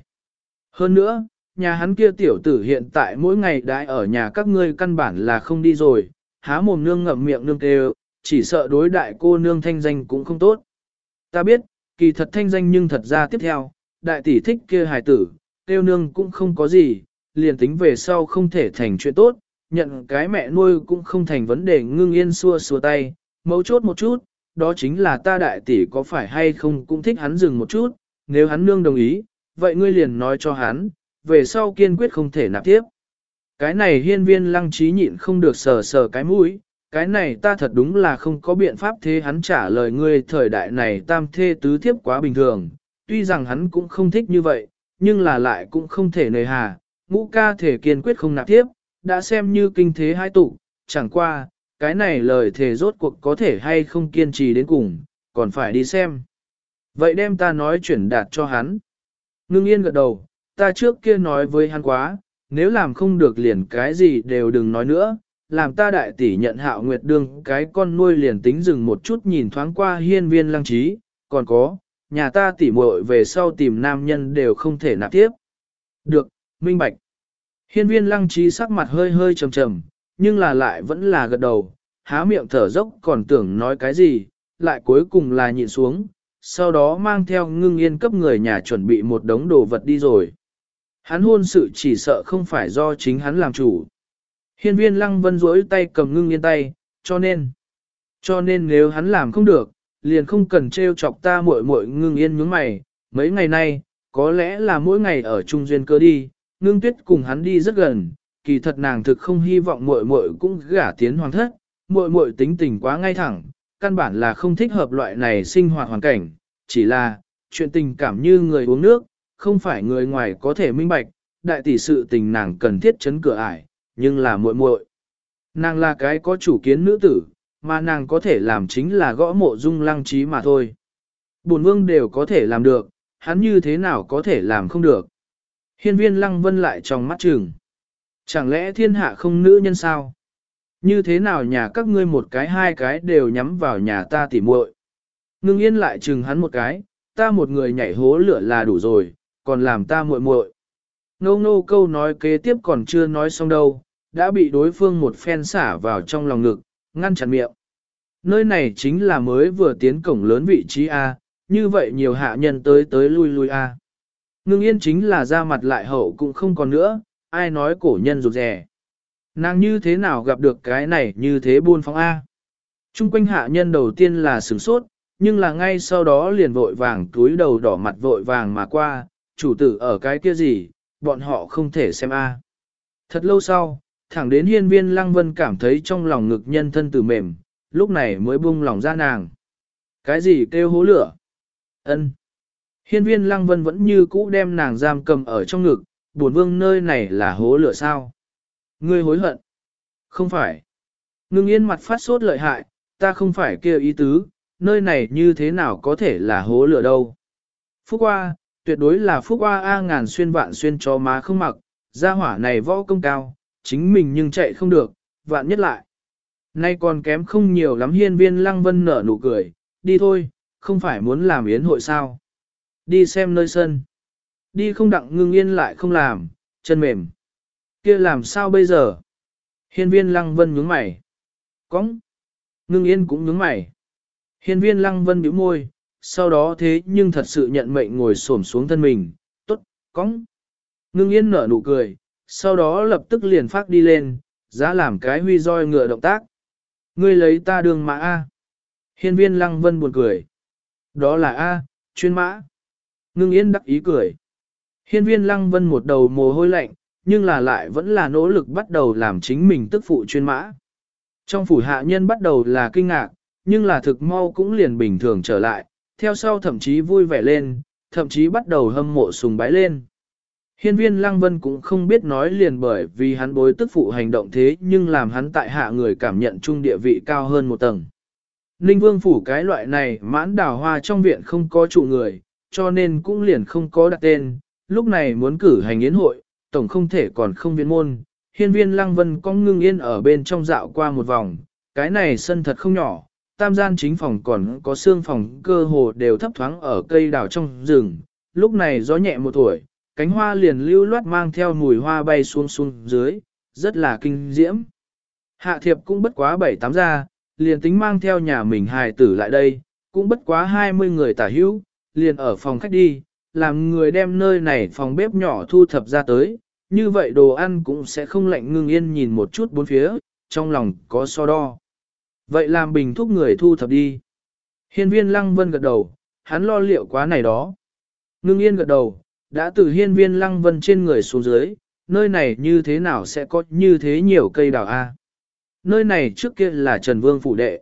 Hơn nữa, nhà hắn kia tiểu tử hiện tại mỗi ngày đãi ở nhà các ngươi căn bản là không đi rồi, há mồm nương ngậm miệng nương kêu, chỉ sợ đối đại cô nương thanh danh cũng không tốt. Ta biết, kỳ thật thanh danh nhưng thật ra tiếp theo, đại tỷ thích kia hài tử, kêu nương cũng không có gì, liền tính về sau không thể thành chuyện tốt, nhận cái mẹ nuôi cũng không thành vấn đề ngưng yên xua xua tay, mấu chốt một chút, đó chính là ta đại tỷ có phải hay không cũng thích hắn dừng một chút, nếu hắn nương đồng ý, vậy ngươi liền nói cho hắn, về sau kiên quyết không thể nạp tiếp. Cái này hiên viên lăng trí nhịn không được sờ sờ cái mũi, cái này ta thật đúng là không có biện pháp thế hắn trả lời ngươi thời đại này tam thê tứ thiếp quá bình thường, tuy rằng hắn cũng không thích như vậy, nhưng là lại cũng không thể nề hà, ngũ ca thể kiên quyết không nạp tiếp, đã xem như kinh thế hai tụ, chẳng qua, cái này lời thề rốt cuộc có thể hay không kiên trì đến cùng, còn phải đi xem. Vậy đem ta nói chuyển đạt cho hắn. Ngưng yên gật đầu, ta trước kia nói với hắn quá, nếu làm không được liền cái gì đều đừng nói nữa, làm ta đại tỷ nhận hạo nguyệt đương cái con nuôi liền tính dừng một chút nhìn thoáng qua hiên viên lăng trí, còn có, nhà ta tỷ muội về sau tìm nam nhân đều không thể nạp tiếp. Được, minh bạch. Hiên viên lăng trí sắc mặt hơi hơi trầm trầm, nhưng là lại vẫn là gật đầu, há miệng thở dốc còn tưởng nói cái gì, lại cuối cùng là nhịn xuống, sau đó mang theo ngưng yên cấp người nhà chuẩn bị một đống đồ vật đi rồi. Hắn hôn sự chỉ sợ không phải do chính hắn làm chủ. Hiên viên lăng vân rỗi tay cầm ngưng yên tay, cho nên, cho nên nếu hắn làm không được, liền không cần trêu chọc ta muội muội ngưng yên nhướng mày, mấy ngày nay, có lẽ là mỗi ngày ở Trung Duyên cơ đi, ngưng tuyết cùng hắn đi rất gần, kỳ thật nàng thực không hy vọng muội muội cũng gả tiến hoàng thất, muội muội tính tình quá ngay thẳng, căn bản là không thích hợp loại này sinh hoạt hoàn cảnh, chỉ là, chuyện tình cảm như người uống nước, không phải người ngoài có thể minh bạch, đại tỷ sự tình nàng cần thiết chấn cửa ải, nhưng là muội muội. Nàng là cái có chủ kiến nữ tử, mà nàng có thể làm chính là gõ mộ dung lăng trí mà thôi. Bổn vương đều có thể làm được, hắn như thế nào có thể làm không được. Hiên viên lăng vân lại trong mắt trường. Chẳng lẽ thiên hạ không nữ nhân sao? Như thế nào nhà các ngươi một cái hai cái đều nhắm vào nhà ta tỉ muội? Ngưng yên lại chừng hắn một cái, ta một người nhảy hố lửa là đủ rồi, còn làm ta muội muội. Nô nô câu nói kế tiếp còn chưa nói xong đâu, đã bị đối phương một phen xả vào trong lòng ngực, ngăn chặn miệng. Nơi này chính là mới vừa tiến cổng lớn vị trí A, như vậy nhiều hạ nhân tới tới lui lui A. Ngưng yên chính là ra mặt lại hậu cũng không còn nữa, ai nói cổ nhân rụt rẻ Nàng như thế nào gặp được cái này như thế buôn phóng A. Trung quanh hạ nhân đầu tiên là sửng sốt, nhưng là ngay sau đó liền vội vàng túi đầu đỏ mặt vội vàng mà qua, chủ tử ở cái kia gì, bọn họ không thể xem A. Thật lâu sau, thẳng đến hiên viên lăng vân cảm thấy trong lòng ngực nhân thân tử mềm, lúc này mới buông lòng ra nàng. Cái gì kêu hố lửa? ân Hiên viên lăng vân vẫn như cũ đem nàng giam cầm ở trong ngực, buồn vương nơi này là hố lửa sao? Ngươi hối hận. Không phải. Ngưng yên mặt phát sốt lợi hại, ta không phải kêu ý tứ, nơi này như thế nào có thể là hố lửa đâu. Phúc qua tuyệt đối là Phúc Hoa A ngàn xuyên vạn xuyên cho má không mặc, gia hỏa này võ công cao, chính mình nhưng chạy không được, vạn nhất lại. Nay còn kém không nhiều lắm hiên viên lăng vân nở nụ cười, đi thôi, không phải muốn làm yến hội sao. Đi xem nơi sân. Đi không đặng ngưng yên lại không làm, chân mềm. kia làm sao bây giờ? Hiên viên lăng vân nhướng mày. Cóng. Ngưng yên cũng nhướng mày. Hiên viên lăng vân bĩu môi, sau đó thế nhưng thật sự nhận mệnh ngồi xổm xuống thân mình, tốt, cóng. Ngưng yên nở nụ cười, sau đó lập tức liền phát đi lên, giá làm cái huy roi ngựa động tác. Ngươi lấy ta đường mã A. Hiên viên lăng vân buồn cười. Đó là A, chuyên mã. Ngưng yên đắc ý cười. Hiên viên lăng vân một đầu mồ hôi lạnh, nhưng là lại vẫn là nỗ lực bắt đầu làm chính mình tức phụ chuyên mã. Trong phủ hạ nhân bắt đầu là kinh ngạc, nhưng là thực mau cũng liền bình thường trở lại, theo sau thậm chí vui vẻ lên, thậm chí bắt đầu hâm mộ sùng bái lên. Hiên viên Lăng Vân cũng không biết nói liền bởi vì hắn bối tức phụ hành động thế nhưng làm hắn tại hạ người cảm nhận chung địa vị cao hơn một tầng. Ninh Vương phủ cái loại này mãn đào hoa trong viện không có trụ người, cho nên cũng liền không có đặt tên, lúc này muốn cử hành yến hội, tổng không thể còn không viên môn. Hiên viên Lăng Vân có ngưng yên ở bên trong dạo qua một vòng, cái này sân thật không nhỏ, tam gian chính phòng còn có xương phòng cơ hồ đều thấp thoáng ở cây đào trong rừng, lúc này gió nhẹ một tuổi, cánh hoa liền lưu loát mang theo mùi hoa bay xuống xuống dưới, rất là kinh diễm. Hạ thiệp cũng bất quá bảy tám ra, liền tính mang theo nhà mình hài tử lại đây, cũng bất quá 20 người tả hữu, liền ở phòng khách đi, làm người đem nơi này phòng bếp nhỏ thu thập ra tới, như vậy đồ ăn cũng sẽ không lạnh ngưng yên nhìn một chút bốn phía, trong lòng có so đo. Vậy làm bình thúc người thu thập đi. Hiên viên lăng vân gật đầu, hắn lo liệu quá này đó. Ngưng yên gật đầu, đã từ hiên viên lăng vân trên người xuống dưới, nơi này như thế nào sẽ có như thế nhiều cây đào A. Nơi này trước kia là Trần Vương phủ đệ.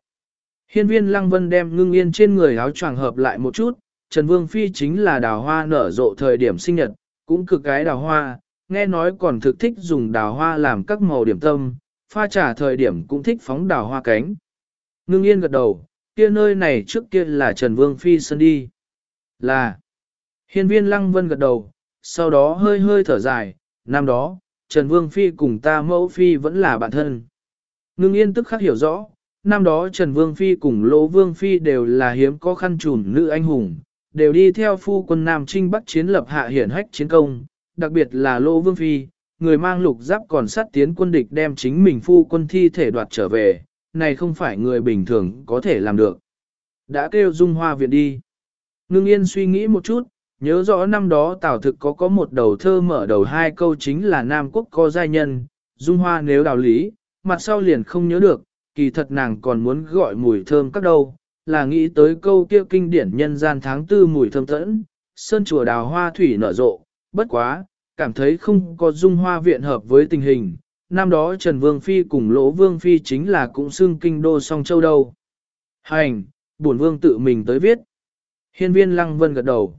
Hiên viên lăng vân đem ngưng yên trên người áo choàng hợp lại một chút, Trần Vương Phi chính là đào hoa nở rộ thời điểm sinh nhật, cũng cực cái đào hoa, nghe nói còn thực thích dùng đào hoa làm các màu điểm tâm, pha trà thời điểm cũng thích phóng đào hoa cánh. Ngưng yên gật đầu, kia nơi này trước kia là Trần Vương Phi sân đi. Là. Hiên viên lăng vân gật đầu, sau đó hơi hơi thở dài, năm đó, Trần Vương Phi cùng ta mẫu Phi vẫn là bạn thân. Ngưng yên tức khắc hiểu rõ, năm đó Trần Vương Phi cùng Lỗ Vương Phi đều là hiếm có khăn trùn nữ anh hùng, đều đi theo phu quân Nam Trinh Bắc chiến lập hạ hiển hách chiến công, đặc biệt là Lỗ Vương Phi, người mang lục giáp còn sát tiến quân địch đem chính mình phu quân thi thể đoạt trở về, này không phải người bình thường có thể làm được. Đã kêu Dung Hoa Viện đi. Ngưng yên suy nghĩ một chút, nhớ rõ năm đó Tào Thực có có một đầu thơ mở đầu hai câu chính là Nam Quốc có giai nhân, Dung Hoa nếu đào lý, mặt sau liền không nhớ được, kỳ thật nàng còn muốn gọi mùi thơm các đâu, là nghĩ tới câu kia kinh điển nhân gian tháng tư mùi thơm tẫn, sơn chùa đào hoa thủy nở rộ, bất quá, cảm thấy không có Dung Hoa Viện hợp với tình hình, năm đó Trần Vương Phi cùng Lỗ Vương Phi chính là cũng xưng kinh đô song châu đâu. Hành, bổn Vương tự mình tới viết. Hiên viên Lăng Vân gật đầu.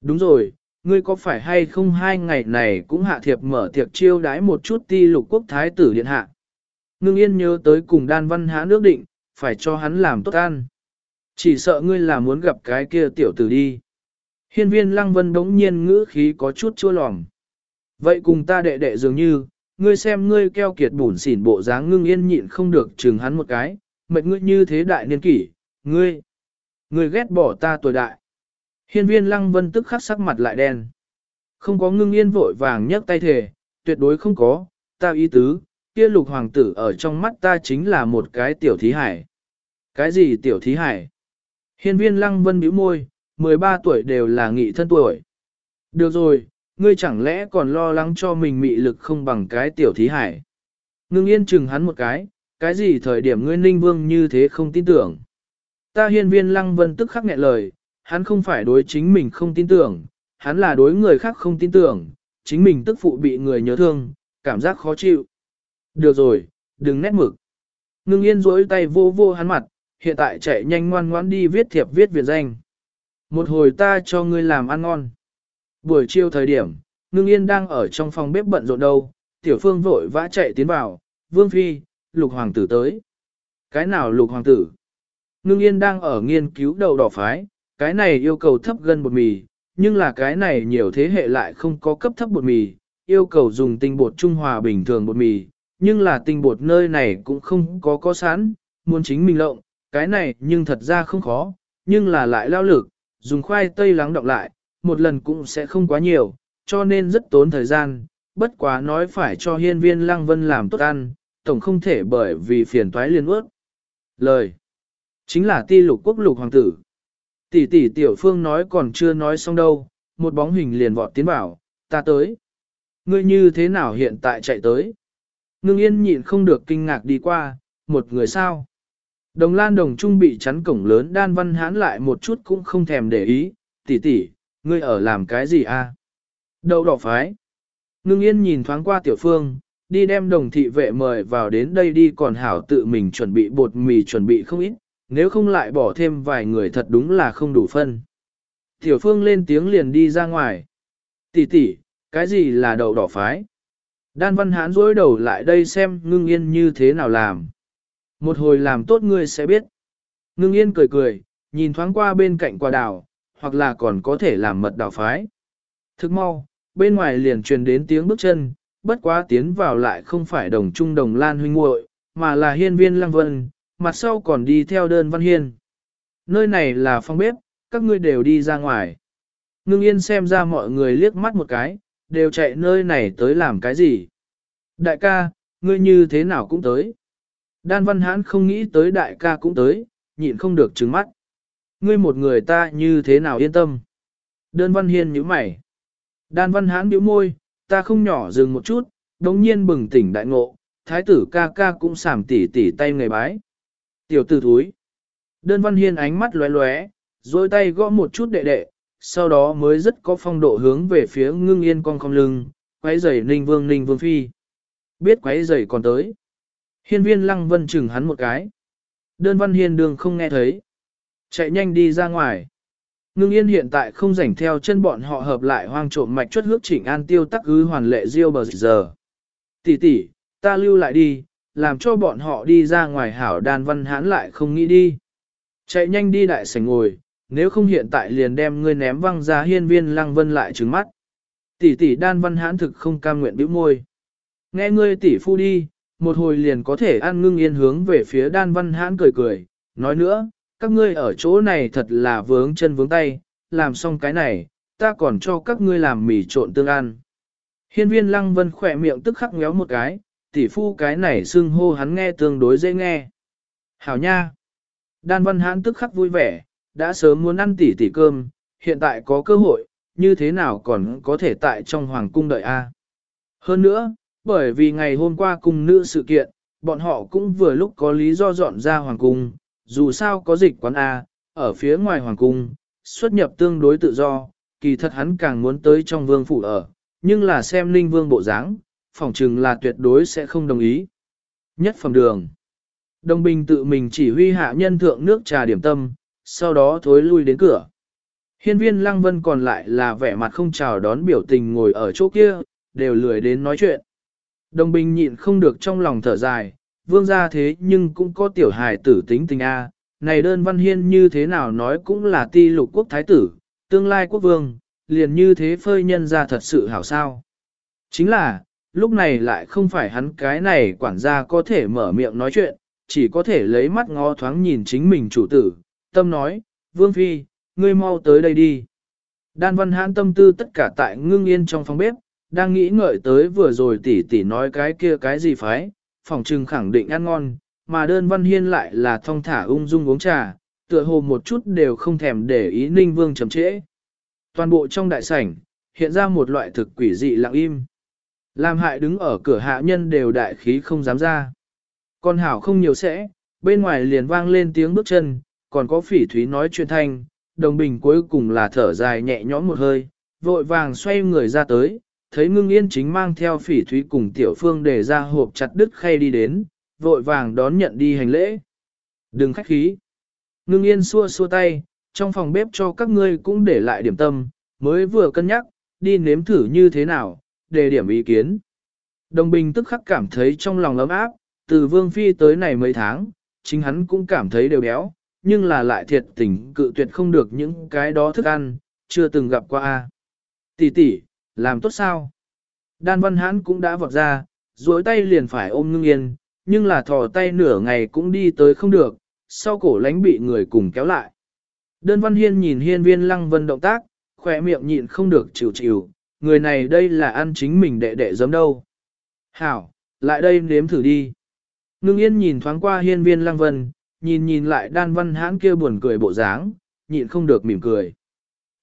Đúng rồi, ngươi có phải hay không hai ngày này cũng hạ thiệp mở tiệc chiêu đái một chút ti lục quốc thái tử điện hạ. Ngưng yên nhớ tới cùng đan văn hã nước định, phải cho hắn làm tốt ăn. Chỉ sợ ngươi là muốn gặp cái kia tiểu tử đi. Hiên viên lăng vân đống nhiên ngữ khí có chút chua lòng. Vậy cùng ta đệ đệ dường như, ngươi xem ngươi keo kiệt bùn xỉn bộ dáng ngưng yên nhịn không được chừng hắn một cái, mệt ngươi như thế đại niên kỷ, ngươi, ngươi ghét bỏ ta tuổi đại. Hiên viên lăng vân tức khắc sắc mặt lại đen. Không có ngưng yên vội vàng nhấc tay thể, tuyệt đối không có, ta ý tứ, kia lục hoàng tử ở trong mắt ta chính là một cái tiểu thí hải. Cái gì tiểu thí hải? Hiên viên lăng vân bĩu môi, 13 tuổi đều là nghị thân tuổi. Được rồi, ngươi chẳng lẽ còn lo lắng cho mình mị lực không bằng cái tiểu thí hải. Ngưng yên chừng hắn một cái, cái gì thời điểm ngươi ninh vương như thế không tin tưởng. Ta hiên viên lăng vân tức khắc nghẹn lời, hắn không phải đối chính mình không tin tưởng, hắn là đối người khác không tin tưởng, chính mình tức phụ bị người nhớ thương, cảm giác khó chịu. Được rồi, đừng nét mực. Ngưng yên rỗi tay vô vô hắn mặt, hiện tại chạy nhanh ngoan ngoãn đi viết thiệp viết việt danh. Một hồi ta cho ngươi làm ăn ngon. Buổi chiều thời điểm, ngưng yên đang ở trong phòng bếp bận rộn đâu, tiểu phương vội vã chạy tiến vào, vương phi, lục hoàng tử tới. Cái nào lục hoàng tử? Ngưng yên đang ở nghiên cứu đầu đỏ phái, cái này yêu cầu thấp gân bột mì, nhưng là cái này nhiều thế hệ lại không có cấp thấp bột mì, yêu cầu dùng tinh bột trung hòa bình thường bột mì, nhưng là tinh bột nơi này cũng không có có sẵn, muốn chính mình lộng, cái này nhưng thật ra không khó, nhưng là lại lao lực, dùng khoai tây lắng đọng lại, một lần cũng sẽ không quá nhiều, cho nên rất tốn thời gian, bất quá nói phải cho hiên viên lăng vân làm tốt ăn, tổng không thể bởi vì phiền toái liên ước. Lời chính là ti lục quốc lục hoàng tử. Tỷ tỷ tiểu phương nói còn chưa nói xong đâu, một bóng hình liền vọt tiến vào, ta tới. Ngươi như thế nào hiện tại chạy tới? Ngưng yên nhịn không được kinh ngạc đi qua, một người sao? Đồng lan đồng trung bị chắn cổng lớn đan văn hán lại một chút cũng không thèm để ý, tỷ tỷ, ngươi ở làm cái gì a? À? Đậu đỏ phái. Ngưng yên nhìn thoáng qua tiểu phương, đi đem đồng thị vệ mời vào đến đây đi còn hảo tự mình chuẩn bị bột mì chuẩn bị không ít, nếu không lại bỏ thêm vài người thật đúng là không đủ phân. Tiểu phương lên tiếng liền đi ra ngoài. Tỷ tỷ, cái gì là đậu đỏ phái? Đan văn hán dối đầu lại đây xem ngưng yên như thế nào làm. Một hồi làm tốt ngươi sẽ biết. Ngưng yên cười cười, nhìn thoáng qua bên cạnh quả đào, hoặc là còn có thể làm mật đào phái. Thức mau, bên ngoài liền truyền đến tiếng bước chân, bất quá tiến vào lại không phải đồng trung đồng lan huynh muội, mà là hiên viên lăng vân, mặt sau còn đi theo đơn văn hiên. Nơi này là phòng bếp, các ngươi đều đi ra ngoài. Ngưng yên xem ra mọi người liếc mắt một cái, đều chạy nơi này tới làm cái gì. Đại ca, ngươi như thế nào cũng tới. Đan văn hãn không nghĩ tới đại ca cũng tới, nhịn không được trứng mắt. Ngươi một người ta như thế nào yên tâm. Đơn văn hiên nhíu mày. Đan văn hãn nhíu môi, ta không nhỏ dừng một chút, đống nhiên bừng tỉnh đại ngộ, thái tử ca ca cũng sảm tỉ tỉ tay người bái. Tiểu tử thúi. Đơn văn hiên ánh mắt lóe lóe, rồi tay gõ một chút đệ đệ, sau đó mới rất có phong độ hướng về phía ngưng yên con không lưng, quấy giày ninh vương ninh vương phi. Biết quấy giày còn tới. Hiên viên lăng vân chừng hắn một cái. Đơn văn hiên đường không nghe thấy. Chạy nhanh đi ra ngoài. Ngưng yên hiện tại không rảnh theo chân bọn họ hợp lại hoang trộm mạch chuất hước chỉnh an tiêu tắc ư hoàn lệ diêu bờ giờ. Tỷ tỷ, ta lưu lại đi, làm cho bọn họ đi ra ngoài hảo đan văn hán lại không nghĩ đi. Chạy nhanh đi đại sảnh ngồi, nếu không hiện tại liền đem ngươi ném văng ra hiên viên lăng vân lại trứng mắt. Tỷ tỷ đan văn hán thực không cam nguyện bĩu môi. Nghe ngươi tỷ phu đi, một hồi liền có thể ăn ngưng yên hướng về phía đan văn hán cười cười, nói nữa, các ngươi ở chỗ này thật là vướng chân vướng tay, làm xong cái này, ta còn cho các ngươi làm mì trộn tương ăn. Hiên viên lăng vân khỏe miệng tức khắc ngéo một cái, tỷ phu cái này xưng hô hắn nghe tương đối dễ nghe. Hảo nha! Đan văn hãn tức khắc vui vẻ, đã sớm muốn ăn tỷ tỷ cơm, hiện tại có cơ hội, như thế nào còn có thể tại trong hoàng cung đợi a? Hơn nữa, bởi vì ngày hôm qua cùng nữ sự kiện, bọn họ cũng vừa lúc có lý do dọn ra hoàng cung, dù sao có dịch quán A, ở phía ngoài hoàng cung, xuất nhập tương đối tự do, kỳ thật hắn càng muốn tới trong vương phủ ở, nhưng là xem linh vương bộ dáng, phỏng chừng là tuyệt đối sẽ không đồng ý. Nhất phẩm đường. Đồng bình tự mình chỉ huy hạ nhân thượng nước trà điểm tâm, sau đó thối lui đến cửa. Hiên viên lăng vân còn lại là vẻ mặt không chào đón biểu tình ngồi ở chỗ kia, đều lười đến nói chuyện. Đồng bình nhịn không được trong lòng thở dài, vương gia thế nhưng cũng có tiểu hài tử tính tình A, này đơn văn hiên như thế nào nói cũng là ti lục quốc thái tử, tương lai quốc vương, liền như thế phơi nhân ra thật sự hảo sao. Chính là, lúc này lại không phải hắn cái này quản gia có thể mở miệng nói chuyện, chỉ có thể lấy mắt ngó thoáng nhìn chính mình chủ tử, tâm nói, vương phi, ngươi mau tới đây đi. Đan văn hãn tâm tư tất cả tại ngưng yên trong phòng bếp, đang nghĩ ngợi tới vừa rồi tỷ tỷ nói cái kia cái gì phái, phòng trừng khẳng định ăn ngon, mà đơn văn hiên lại là thong thả ung dung uống trà, tựa hồ một chút đều không thèm để ý ninh vương chấm trễ. Toàn bộ trong đại sảnh, hiện ra một loại thực quỷ dị lặng im. Làm hại đứng ở cửa hạ nhân đều đại khí không dám ra. Con hảo không nhiều sẽ, bên ngoài liền vang lên tiếng bước chân, còn có phỉ thúy nói chuyện thanh, đồng bình cuối cùng là thở dài nhẹ nhõm một hơi, vội vàng xoay người ra tới, thấy ngưng yên chính mang theo phỉ thúy cùng tiểu phương để ra hộp chặt đứt khay đi đến, vội vàng đón nhận đi hành lễ. Đừng khách khí. Ngưng yên xua xua tay, trong phòng bếp cho các ngươi cũng để lại điểm tâm, mới vừa cân nhắc, đi nếm thử như thế nào, để điểm ý kiến. Đồng bình tức khắc cảm thấy trong lòng ấm áp, từ vương phi tới này mấy tháng, chính hắn cũng cảm thấy đều béo, nhưng là lại thiệt tình cự tuyệt không được những cái đó thức ăn, chưa từng gặp qua a. Tỷ tỷ, làm tốt sao? Đan văn hãn cũng đã vọt ra, duỗi tay liền phải ôm ngưng yên, nhưng là thò tay nửa ngày cũng đi tới không được, sau cổ lánh bị người cùng kéo lại. Đơn văn hiên nhìn hiên viên lăng vân động tác, khỏe miệng nhịn không được chịu chịu, người này đây là ăn chính mình đệ đệ giấm đâu. Hảo, lại đây nếm thử đi. Ngưng yên nhìn thoáng qua hiên viên lăng vân, nhìn nhìn lại đan văn hãn kia buồn cười bộ dáng, nhịn không được mỉm cười.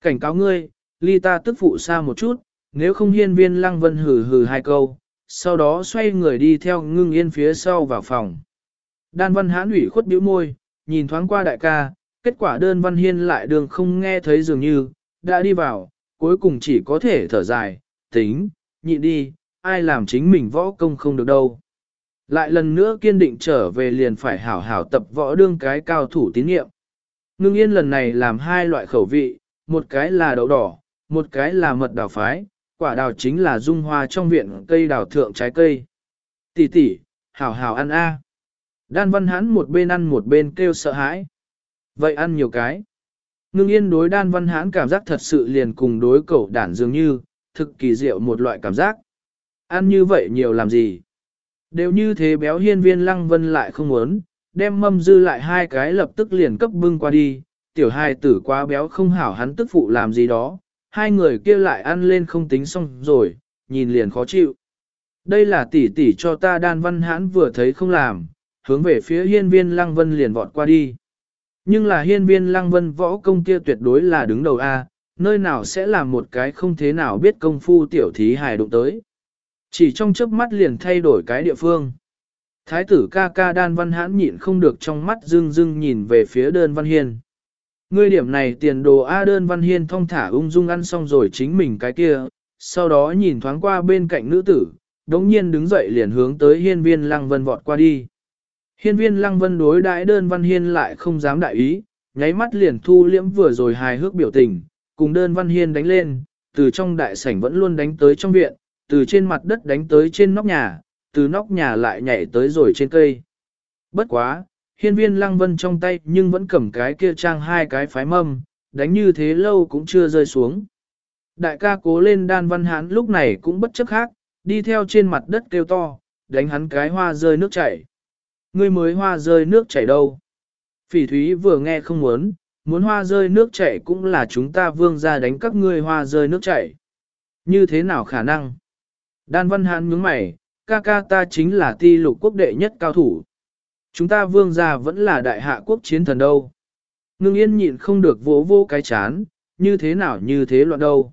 Cảnh cáo ngươi, ly ta tức phụ xa một chút, nếu không hiên viên lăng vân hừ hừ hai câu, sau đó xoay người đi theo ngưng yên phía sau vào phòng. Đan văn hãn ủy khuất bĩu môi, nhìn thoáng qua đại ca, kết quả đơn văn hiên lại đường không nghe thấy dường như, đã đi vào, cuối cùng chỉ có thể thở dài, tính, nhịn đi, ai làm chính mình võ công không được đâu. Lại lần nữa kiên định trở về liền phải hảo hảo tập võ đương cái cao thủ tín nhiệm. Ngưng yên lần này làm hai loại khẩu vị, một cái là đậu đỏ, một cái là mật đào phái, quả đào chính là dung hoa trong viện cây đào thượng trái cây. Tỷ tỷ, hảo hảo ăn a. Đan văn hãn một bên ăn một bên kêu sợ hãi. Vậy ăn nhiều cái. Ngưng yên đối đan văn hãn cảm giác thật sự liền cùng đối cậu đản dường như, thực kỳ diệu một loại cảm giác. Ăn như vậy nhiều làm gì? Đều như thế béo hiên viên lăng vân lại không muốn, đem mâm dư lại hai cái lập tức liền cấp bưng qua đi, tiểu hai tử quá béo không hảo hắn tức phụ làm gì đó, hai người kia lại ăn lên không tính xong rồi, nhìn liền khó chịu. Đây là tỷ tỷ cho ta đan văn hãn vừa thấy không làm, hướng về phía hiên viên lăng vân liền vọt qua đi. Nhưng là hiên viên lăng vân võ công kia tuyệt đối là đứng đầu A, nơi nào sẽ là một cái không thế nào biết công phu tiểu thí hài đụng tới. Chỉ trong chớp mắt liền thay đổi cái địa phương. Thái tử ca ca đan văn hãn nhịn không được trong mắt dưng dưng nhìn về phía đơn văn hiên. Ngươi điểm này tiền đồ A đơn văn hiên thong thả ung dung ăn xong rồi chính mình cái kia, sau đó nhìn thoáng qua bên cạnh nữ tử, đống nhiên đứng dậy liền hướng tới hiên viên lăng vân vọt qua đi. Hiên viên lăng vân đối đãi đơn văn hiên lại không dám đại ý, nháy mắt liền thu liễm vừa rồi hài hước biểu tình, cùng đơn văn hiên đánh lên, từ trong đại sảnh vẫn luôn đánh tới trong viện, từ trên mặt đất đánh tới trên nóc nhà, từ nóc nhà lại nhảy tới rồi trên cây. Bất quá, hiên viên lăng vân trong tay nhưng vẫn cầm cái kia trang hai cái phái mâm, đánh như thế lâu cũng chưa rơi xuống. Đại ca cố lên đan văn hán lúc này cũng bất chấp khác, đi theo trên mặt đất kêu to, đánh hắn cái hoa rơi nước chảy. Ngươi mới hoa rơi nước chảy đâu? Phỉ thúy vừa nghe không muốn, muốn hoa rơi nước chảy cũng là chúng ta vương ra đánh các ngươi hoa rơi nước chảy. Như thế nào khả năng? Đan văn hán nhướng mày, ca ca ta chính là ti lục quốc đệ nhất cao thủ. Chúng ta vương gia vẫn là đại hạ quốc chiến thần đâu. Ngưng yên nhịn không được vỗ vô cái chán, như thế nào như thế loạn đâu.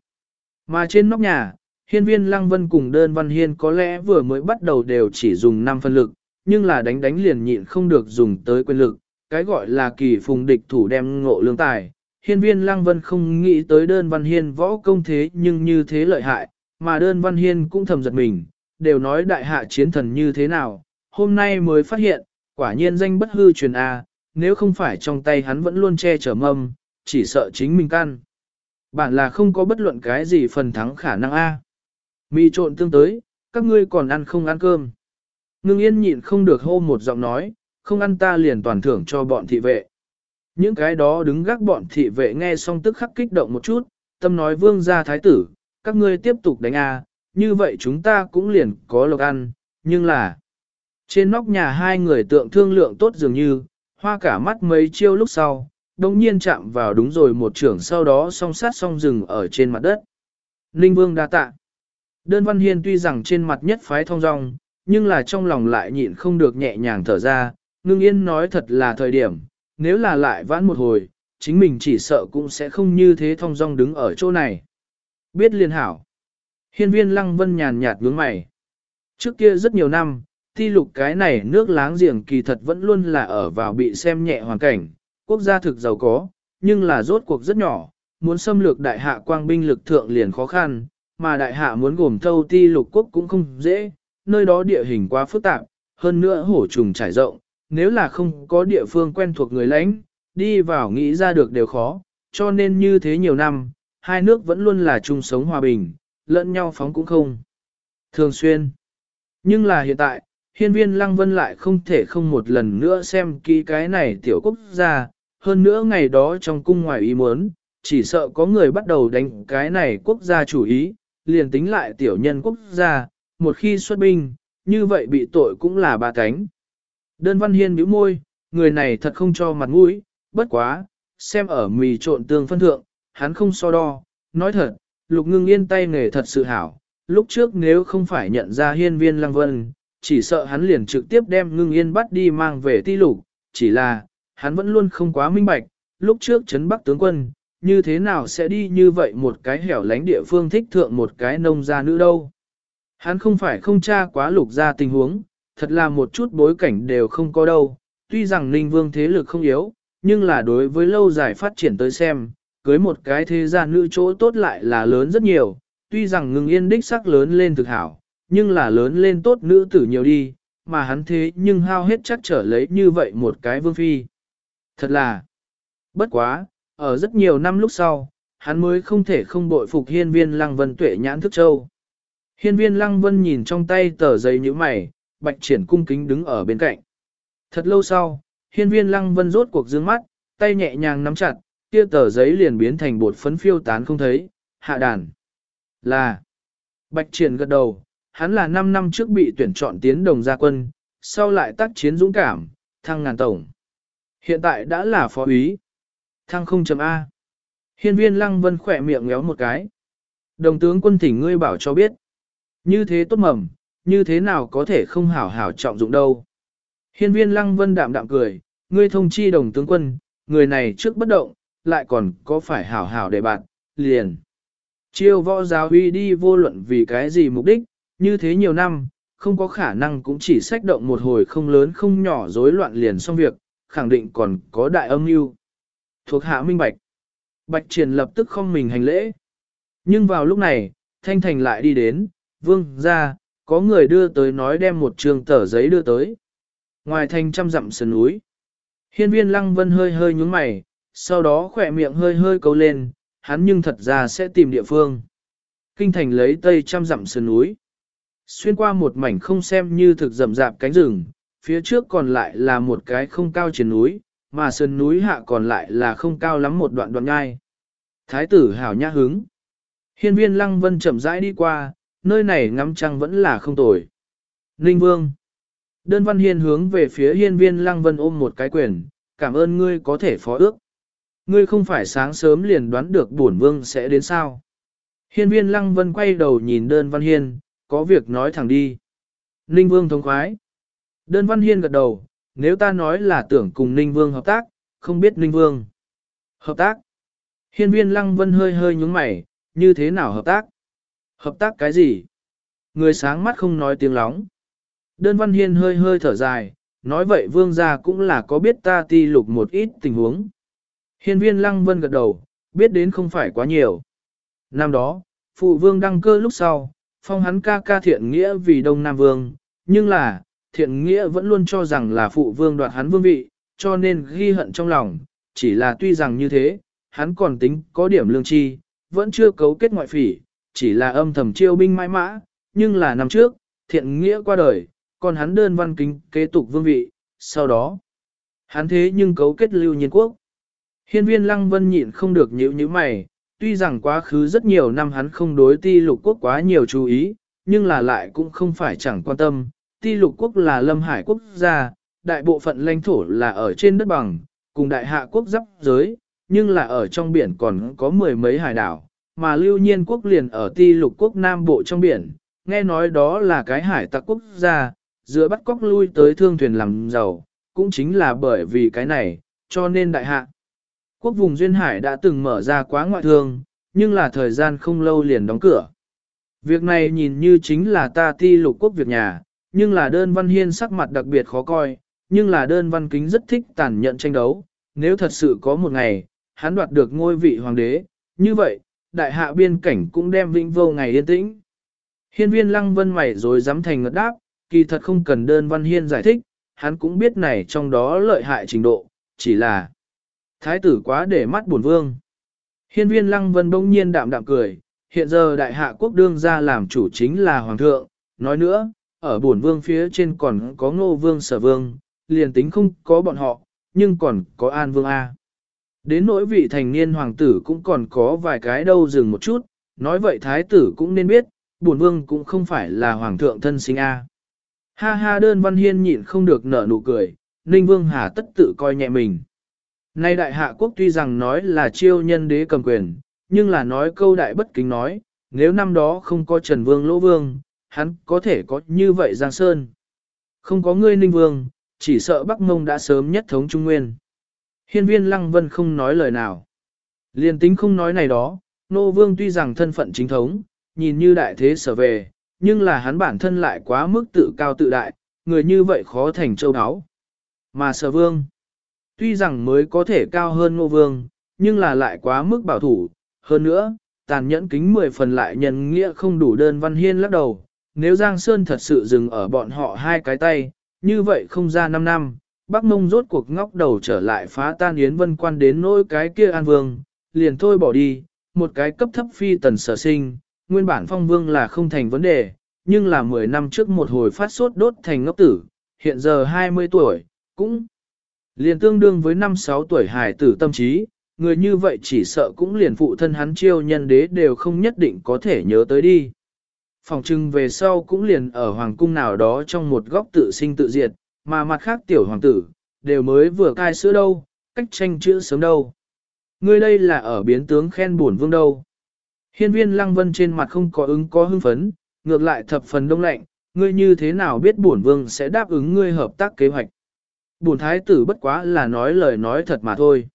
Mà trên nóc nhà, hiên viên lăng vân cùng đơn văn hiên có lẽ vừa mới bắt đầu đều chỉ dùng 5 phân lực, nhưng là đánh đánh liền nhịn không được dùng tới quyền lực, cái gọi là kỳ phùng địch thủ đem ngộ lương tài. Hiên viên lăng vân không nghĩ tới đơn văn hiên võ công thế nhưng như thế lợi hại, mà đơn văn hiên cũng thầm giật mình, đều nói đại hạ chiến thần như thế nào, hôm nay mới phát hiện, quả nhiên danh bất hư truyền A, nếu không phải trong tay hắn vẫn luôn che chở mâm, chỉ sợ chính mình can. Bạn là không có bất luận cái gì phần thắng khả năng A. Mì trộn tương tới, các ngươi còn ăn không ăn cơm. Ngưng yên nhịn không được hô một giọng nói, không ăn ta liền toàn thưởng cho bọn thị vệ. Những cái đó đứng gác bọn thị vệ nghe xong tức khắc kích động một chút, tâm nói vương gia thái tử, các ngươi tiếp tục đánh A, như vậy chúng ta cũng liền có lộc ăn, nhưng là... Trên nóc nhà hai người tượng thương lượng tốt dường như, hoa cả mắt mấy chiêu lúc sau, đồng nhiên chạm vào đúng rồi một trưởng sau đó song sát song rừng ở trên mặt đất. Ninh Vương đa tạ. Đơn Văn Hiên tuy rằng trên mặt nhất phái thông dong, nhưng là trong lòng lại nhịn không được nhẹ nhàng thở ra, ngưng yên nói thật là thời điểm, nếu là lại vãn một hồi, chính mình chỉ sợ cũng sẽ không như thế thông dong đứng ở chỗ này. Biết liên hảo. Hiên viên lăng vân nhàn nhạt nhướng mày. Trước kia rất nhiều năm, thi lục cái này nước láng giềng kỳ thật vẫn luôn là ở vào bị xem nhẹ hoàn cảnh, quốc gia thực giàu có, nhưng là rốt cuộc rất nhỏ, muốn xâm lược đại hạ quang binh lực thượng liền khó khăn, mà đại hạ muốn gồm thâu ti lục quốc cũng không dễ, nơi đó địa hình quá phức tạp, hơn nữa hổ trùng trải rộng, nếu là không có địa phương quen thuộc người lãnh, đi vào nghĩ ra được đều khó, cho nên như thế nhiều năm, hai nước vẫn luôn là chung sống hòa bình, lẫn nhau phóng cũng không. Thường xuyên. Nhưng là hiện tại, hiên viên lăng vân lại không thể không một lần nữa xem kỹ cái này tiểu quốc gia, hơn nữa ngày đó trong cung ngoài ý muốn, chỉ sợ có người bắt đầu đánh cái này quốc gia chủ ý, liền tính lại tiểu nhân quốc gia, một khi xuất binh, như vậy bị tội cũng là ba cánh. Đơn văn hiên bĩu môi, người này thật không cho mặt mũi, bất quá, xem ở mì trộn tương phân thượng, hắn không so đo, nói thật, lục ngưng yên tay nghề thật sự hảo, lúc trước nếu không phải nhận ra hiên viên lăng vân, chỉ sợ hắn liền trực tiếp đem ngưng yên bắt đi mang về ti lục, chỉ là, hắn vẫn luôn không quá minh bạch, lúc trước chấn bắc tướng quân, như thế nào sẽ đi như vậy một cái hẻo lánh địa phương thích thượng một cái nông gia nữ đâu. Hắn không phải không tra quá lục ra tình huống, thật là một chút bối cảnh đều không có đâu, tuy rằng Ninh Vương thế lực không yếu, nhưng là đối với lâu dài phát triển tới xem, cưới một cái thế gia nữ chỗ tốt lại là lớn rất nhiều, tuy rằng ngừng yên đích sắc lớn lên thực hảo, nhưng là lớn lên tốt nữ tử nhiều đi, mà hắn thế nhưng hao hết chắc trở lấy như vậy một cái vương phi. Thật là, bất quá, ở rất nhiều năm lúc sau, hắn mới không thể không bội phục hiên viên lăng vân tuệ nhãn thức châu. Hiên viên lăng vân nhìn trong tay tờ giấy như mày, bạch triển cung kính đứng ở bên cạnh. Thật lâu sau, hiên viên lăng vân rốt cuộc dương mắt, tay nhẹ nhàng nắm chặt, kia tờ giấy liền biến thành bột phấn phiêu tán không thấy, hạ đàn. Là, bạch triển gật đầu, hắn là 5 năm trước bị tuyển chọn tiến đồng gia quân, sau lại tác chiến dũng cảm, thăng ngàn tổng. Hiện tại đã là phó úy. Thăng 0.A. Hiên viên lăng vân khỏe miệng ngéo một cái. Đồng tướng quân thỉnh ngươi bảo cho biết. Như thế tốt mầm, như thế nào có thể không hảo hảo trọng dụng đâu. Hiên viên lăng vân đạm đạm cười, ngươi thông chi đồng tướng quân, người này trước bất động, lại còn có phải hảo hảo để bạn, liền. Chiêu võ giáo huy đi vô luận vì cái gì mục đích, như thế nhiều năm, không có khả năng cũng chỉ sách động một hồi không lớn không nhỏ rối loạn liền xong việc, khẳng định còn có đại âm mưu. Thuộc hạ minh bạch. Bạch triển lập tức không mình hành lễ. Nhưng vào lúc này, Thanh Thành lại đi đến, vương ra, có người đưa tới nói đem một trường tờ giấy đưa tới. Ngoài thành trăm dặm sườn núi. Hiên viên lăng vân hơi hơi nhúng mày, sau đó khỏe miệng hơi hơi câu lên, hắn nhưng thật ra sẽ tìm địa phương. Kinh thành lấy tây trăm dặm sườn núi. Xuyên qua một mảnh không xem như thực rậm rạp cánh rừng, phía trước còn lại là một cái không cao trên núi, mà sườn núi hạ còn lại là không cao lắm một đoạn đoạn ngai. Thái tử hảo nhã hứng. Hiên viên lăng vân chậm rãi đi qua, nơi này ngắm trăng vẫn là không tồi. Ninh Vương. Đơn Văn Hiên hướng về phía hiên viên lăng vân ôm một cái quyền, cảm ơn ngươi có thể phó ước. Ngươi không phải sáng sớm liền đoán được bổn vương sẽ đến sao. Hiên viên lăng vân quay đầu nhìn đơn Văn Hiên, có việc nói thẳng đi. Ninh Vương thống khoái. Đơn Văn Hiên gật đầu, nếu ta nói là tưởng cùng Ninh Vương hợp tác, không biết Ninh Vương. Hợp tác. Hiên viên lăng vân hơi hơi nhúng mày, như thế nào hợp tác? Hợp tác cái gì? Người sáng mắt không nói tiếng lóng. Đơn Văn Hiên hơi hơi thở dài, nói vậy vương gia cũng là có biết ta ti lục một ít tình huống. Hiên viên lăng vân gật đầu, biết đến không phải quá nhiều. Năm đó, phụ vương đăng cơ lúc sau, phong hắn ca ca thiện nghĩa vì Đông Nam Vương, nhưng là, thiện nghĩa vẫn luôn cho rằng là phụ vương đoạt hắn vương vị, cho nên ghi hận trong lòng, chỉ là tuy rằng như thế, hắn còn tính có điểm lương chi, vẫn chưa cấu kết ngoại phỉ, chỉ là âm thầm chiêu binh mãi mã, nhưng là năm trước, thiện nghĩa qua đời, còn hắn đơn văn kính kế tục vương vị, sau đó, hắn thế nhưng cấu kết lưu nhiên quốc. Hiên viên lăng vân nhịn không được nhíu như mày, tuy rằng quá khứ rất nhiều năm hắn không đối ti lục quốc quá nhiều chú ý, nhưng là lại cũng không phải chẳng quan tâm, ti lục quốc là lâm hải quốc gia, đại bộ phận lãnh thổ là ở trên đất bằng, cùng đại hạ quốc giáp giới, nhưng là ở trong biển còn có mười mấy hải đảo, mà lưu nhiên quốc liền ở ti lục quốc nam bộ trong biển, nghe nói đó là cái hải tặc quốc gia, giữa bắt cóc lui tới thương thuyền làm giàu, cũng chính là bởi vì cái này, cho nên đại hạ. Quốc vùng Duyên Hải đã từng mở ra quá ngoại thương, nhưng là thời gian không lâu liền đóng cửa. Việc này nhìn như chính là ta ti lục quốc việc nhà, nhưng là đơn văn hiên sắc mặt đặc biệt khó coi, nhưng là đơn văn kính rất thích tàn nhận tranh đấu. Nếu thật sự có một ngày, hắn đoạt được ngôi vị hoàng đế, như vậy, đại hạ biên cảnh cũng đem vĩnh vô ngày yên tĩnh. Hiên viên lăng vân mày rồi dám thành ngật đáp, kỳ thật không cần đơn văn hiên giải thích, hắn cũng biết này trong đó lợi hại trình độ, chỉ là thái tử quá để mắt buồn vương. Hiên viên lăng vân bỗng nhiên đạm đạm cười, hiện giờ đại hạ quốc đương ra làm chủ chính là hoàng thượng, nói nữa, ở bổn vương phía trên còn có ngô vương sở vương, liền tính không có bọn họ, nhưng còn có an vương A. Đến nỗi vị thành niên hoàng tử cũng còn có vài cái đâu dừng một chút, nói vậy thái tử cũng nên biết, bổn vương cũng không phải là hoàng thượng thân sinh A. Ha ha đơn văn hiên nhịn không được nở nụ cười, ninh vương hà tất tự coi nhẹ mình. Nay đại hạ quốc tuy rằng nói là chiêu nhân đế cầm quyền, nhưng là nói câu đại bất kính nói, nếu năm đó không có Trần Vương Lỗ Vương, hắn có thể có như vậy Giang Sơn. Không có ngươi Ninh Vương, chỉ sợ Bắc Mông đã sớm nhất thống Trung Nguyên. Hiên viên Lăng Vân không nói lời nào. Liên tính không nói này đó, Nô Vương tuy rằng thân phận chính thống, nhìn như đại thế sở về, nhưng là hắn bản thân lại quá mức tự cao tự đại, người như vậy khó thành châu áo. Mà sở vương, tuy rằng mới có thể cao hơn Ngô Vương, nhưng là lại quá mức bảo thủ, hơn nữa, tàn nhẫn kính mười phần lại nhân nghĩa không đủ đơn văn hiên lắc đầu. Nếu Giang Sơn thật sự dừng ở bọn họ hai cái tay, như vậy không ra 5 năm, Bắc Mông rốt cuộc ngóc đầu trở lại phá tan Yến Vân quan đến nỗi cái kia An Vương, liền thôi bỏ đi, một cái cấp thấp phi tần sở sinh, nguyên bản phong vương là không thành vấn đề, nhưng là 10 năm trước một hồi phát sốt đốt thành ngốc tử, hiện giờ 20 tuổi, cũng liền tương đương với 5-6 tuổi hài tử tâm trí, người như vậy chỉ sợ cũng liền phụ thân hắn chiêu nhân đế đều không nhất định có thể nhớ tới đi. Phòng trưng về sau cũng liền ở hoàng cung nào đó trong một góc tự sinh tự diệt, mà mặt khác tiểu hoàng tử, đều mới vừa cai sữa đâu, cách tranh chữ sớm đâu. Ngươi đây là ở biến tướng khen buồn vương đâu. Hiên viên lăng vân trên mặt không có ứng có hưng phấn, ngược lại thập phần đông lạnh, ngươi như thế nào biết bổn vương sẽ đáp ứng ngươi hợp tác kế hoạch. Bổn thái tử bất quá là nói lời nói thật mà thôi.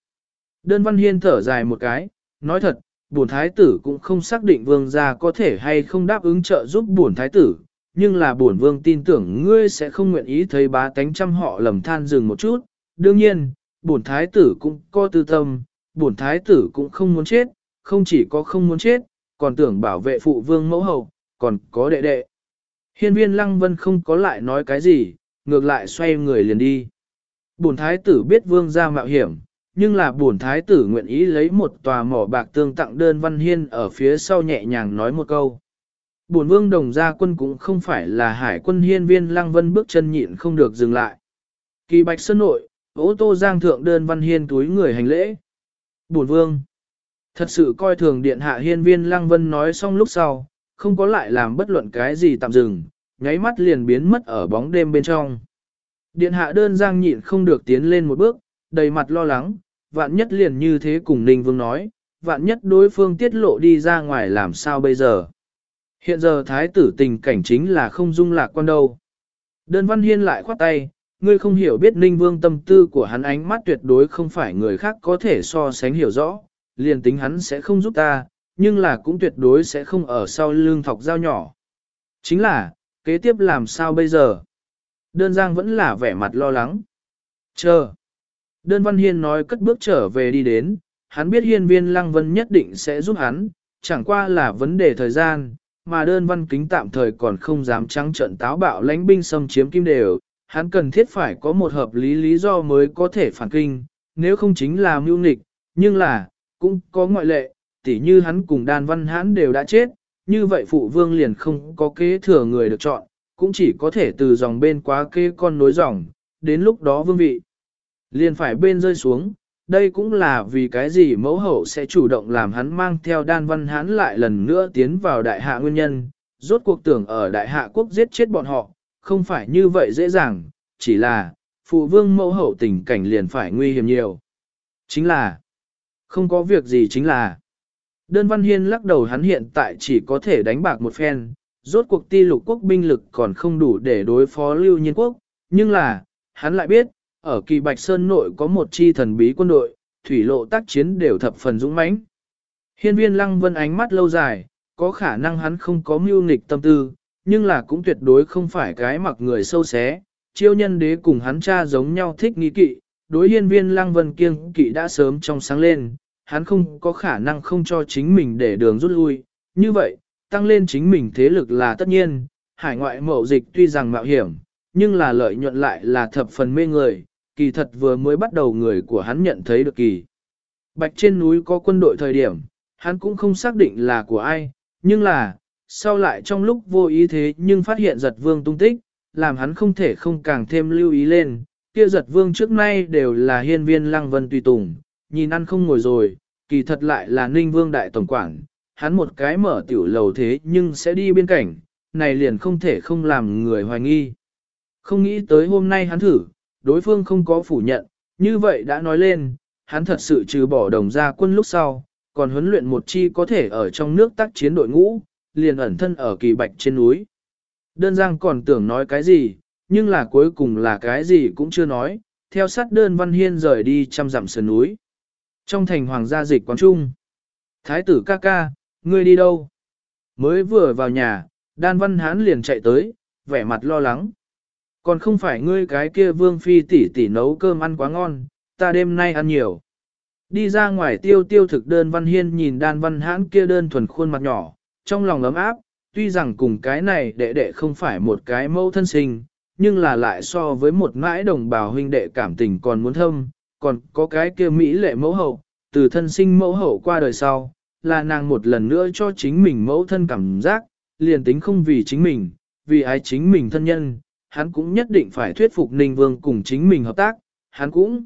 Đơn Văn Hiên thở dài một cái, nói thật, bổn thái tử cũng không xác định vương gia có thể hay không đáp ứng trợ giúp bổn thái tử, nhưng là bổn vương tin tưởng ngươi sẽ không nguyện ý thấy bá tánh trăm họ lầm than dừng một chút. Đương nhiên, bổn thái tử cũng có tư tâm, bổn thái tử cũng không muốn chết, không chỉ có không muốn chết, còn tưởng bảo vệ phụ vương mẫu hậu, còn có đệ đệ. Hiên viên lăng vân không có lại nói cái gì, ngược lại xoay người liền đi. Bổn thái tử biết vương gia mạo hiểm, nhưng là bổn thái tử nguyện ý lấy một tòa mỏ bạc tương tặng đơn văn hiên ở phía sau nhẹ nhàng nói một câu. Bổn vương đồng gia quân cũng không phải là hải quân hiên viên lăng vân bước chân nhịn không được dừng lại. Kỳ bạch sơn nội, ô tô giang thượng đơn văn hiên túi người hành lễ. Bổn vương, thật sự coi thường điện hạ hiên viên lăng vân nói xong lúc sau, không có lại làm bất luận cái gì tạm dừng, nháy mắt liền biến mất ở bóng đêm bên trong. Điện hạ đơn giang nhịn không được tiến lên một bước, đầy mặt lo lắng, vạn nhất liền như thế cùng Ninh Vương nói, vạn nhất đối phương tiết lộ đi ra ngoài làm sao bây giờ. Hiện giờ thái tử tình cảnh chính là không dung lạc quan đâu. Đơn Văn Hiên lại khoát tay, ngươi không hiểu biết Ninh Vương tâm tư của hắn ánh mắt tuyệt đối không phải người khác có thể so sánh hiểu rõ, liền tính hắn sẽ không giúp ta, nhưng là cũng tuyệt đối sẽ không ở sau lưng thọc dao nhỏ. Chính là, kế tiếp làm sao bây giờ? Đơn Giang vẫn là vẻ mặt lo lắng. Chờ. Đơn Văn Hiên nói cất bước trở về đi đến, hắn biết hiên viên lăng vân nhất định sẽ giúp hắn, chẳng qua là vấn đề thời gian, mà đơn văn kính tạm thời còn không dám trắng trận táo bạo lãnh binh xâm chiếm kim đều, hắn cần thiết phải có một hợp lý lý do mới có thể phản kinh, nếu không chính là mưu nghịch, nhưng là, cũng có ngoại lệ, tỉ như hắn cùng đan văn hãn đều đã chết, như vậy phụ vương liền không có kế thừa người được chọn, cũng chỉ có thể từ dòng bên quá kế con nối dòng, đến lúc đó vương vị. Liền phải bên rơi xuống, đây cũng là vì cái gì mẫu hậu sẽ chủ động làm hắn mang theo đan văn hán lại lần nữa tiến vào đại hạ nguyên nhân, rốt cuộc tưởng ở đại hạ quốc giết chết bọn họ, không phải như vậy dễ dàng, chỉ là, phụ vương mẫu hậu tình cảnh liền phải nguy hiểm nhiều. Chính là, không có việc gì chính là, đơn văn hiên lắc đầu hắn hiện tại chỉ có thể đánh bạc một phen, rốt cuộc ti lục quốc binh lực còn không đủ để đối phó lưu nhiên quốc, nhưng là, hắn lại biết, ở kỳ Bạch Sơn nội có một chi thần bí quân đội, thủy lộ tác chiến đều thập phần dũng mãnh. Hiên viên lăng vân ánh mắt lâu dài, có khả năng hắn không có mưu nghịch tâm tư, nhưng là cũng tuyệt đối không phải cái mặc người sâu xé. Chiêu nhân đế cùng hắn cha giống nhau thích nghi kỵ, đối hiên viên lăng vân kiêng kỵ đã sớm trong sáng lên, hắn không có khả năng không cho chính mình để đường rút lui. Như vậy, tăng lên chính mình thế lực là tất nhiên, hải ngoại mậu dịch tuy rằng mạo hiểm, nhưng là lợi nhuận lại là thập phần mê người, kỳ thật vừa mới bắt đầu người của hắn nhận thấy được kỳ. Bạch trên núi có quân đội thời điểm, hắn cũng không xác định là của ai, nhưng là, sau lại trong lúc vô ý thế nhưng phát hiện giật vương tung tích, làm hắn không thể không càng thêm lưu ý lên, kia giật vương trước nay đều là hiên viên lăng vân tùy tùng, nhìn ăn không ngồi rồi, kỳ thật lại là ninh vương đại tổng quản, hắn một cái mở tiểu lầu thế nhưng sẽ đi bên cạnh, này liền không thể không làm người hoài nghi. Không nghĩ tới hôm nay hắn thử, đối phương không có phủ nhận, như vậy đã nói lên, hắn thật sự trừ bỏ đồng ra quân lúc sau, còn huấn luyện một chi có thể ở trong nước tác chiến đội ngũ, liền ẩn thân ở kỳ bạch trên núi. Đơn giang còn tưởng nói cái gì, nhưng là cuối cùng là cái gì cũng chưa nói, theo sát đơn văn hiên rời đi trăm dặm sườn núi. Trong thành hoàng gia dịch quán trung, thái tử ca ca, ngươi đi đâu? Mới vừa vào nhà, đan văn hán liền chạy tới, vẻ mặt lo lắng. Còn không phải ngươi cái kia vương phi tỷ tỷ nấu cơm ăn quá ngon, ta đêm nay ăn nhiều. Đi ra ngoài tiêu tiêu thực đơn văn hiên nhìn đan văn hãn kia đơn thuần khuôn mặt nhỏ, trong lòng ấm áp, tuy rằng cùng cái này đệ đệ không phải một cái mâu thân sinh, nhưng là lại so với một mãi đồng bào huynh đệ cảm tình còn muốn thâm, còn có cái kia mỹ lệ mẫu hậu, từ thân sinh mẫu hậu qua đời sau, là nàng một lần nữa cho chính mình mẫu thân cảm giác, liền tính không vì chính mình, vì ai chính mình thân nhân, hắn cũng nhất định phải thuyết phục Ninh Vương cùng chính mình hợp tác, hắn cũng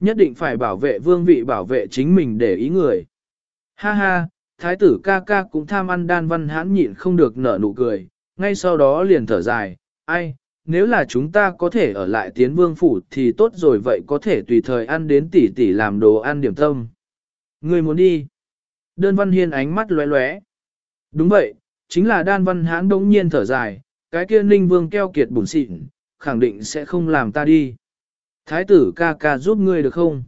nhất định phải bảo vệ vương vị bảo vệ chính mình để ý người. Ha ha, thái tử ca ca cũng tham ăn đan văn hãn nhịn không được nở nụ cười, ngay sau đó liền thở dài, ai, nếu là chúng ta có thể ở lại tiến vương phủ thì tốt rồi vậy có thể tùy thời ăn đến tỷ tỷ làm đồ ăn điểm tâm. Người muốn đi. Đơn văn hiên ánh mắt lóe lóe. Đúng vậy, chính là đan văn hãn đống nhiên thở dài, cái kia ninh vương keo kiệt bùn xịn, khẳng định sẽ không làm ta đi. Thái tử ca ca giúp ngươi được không?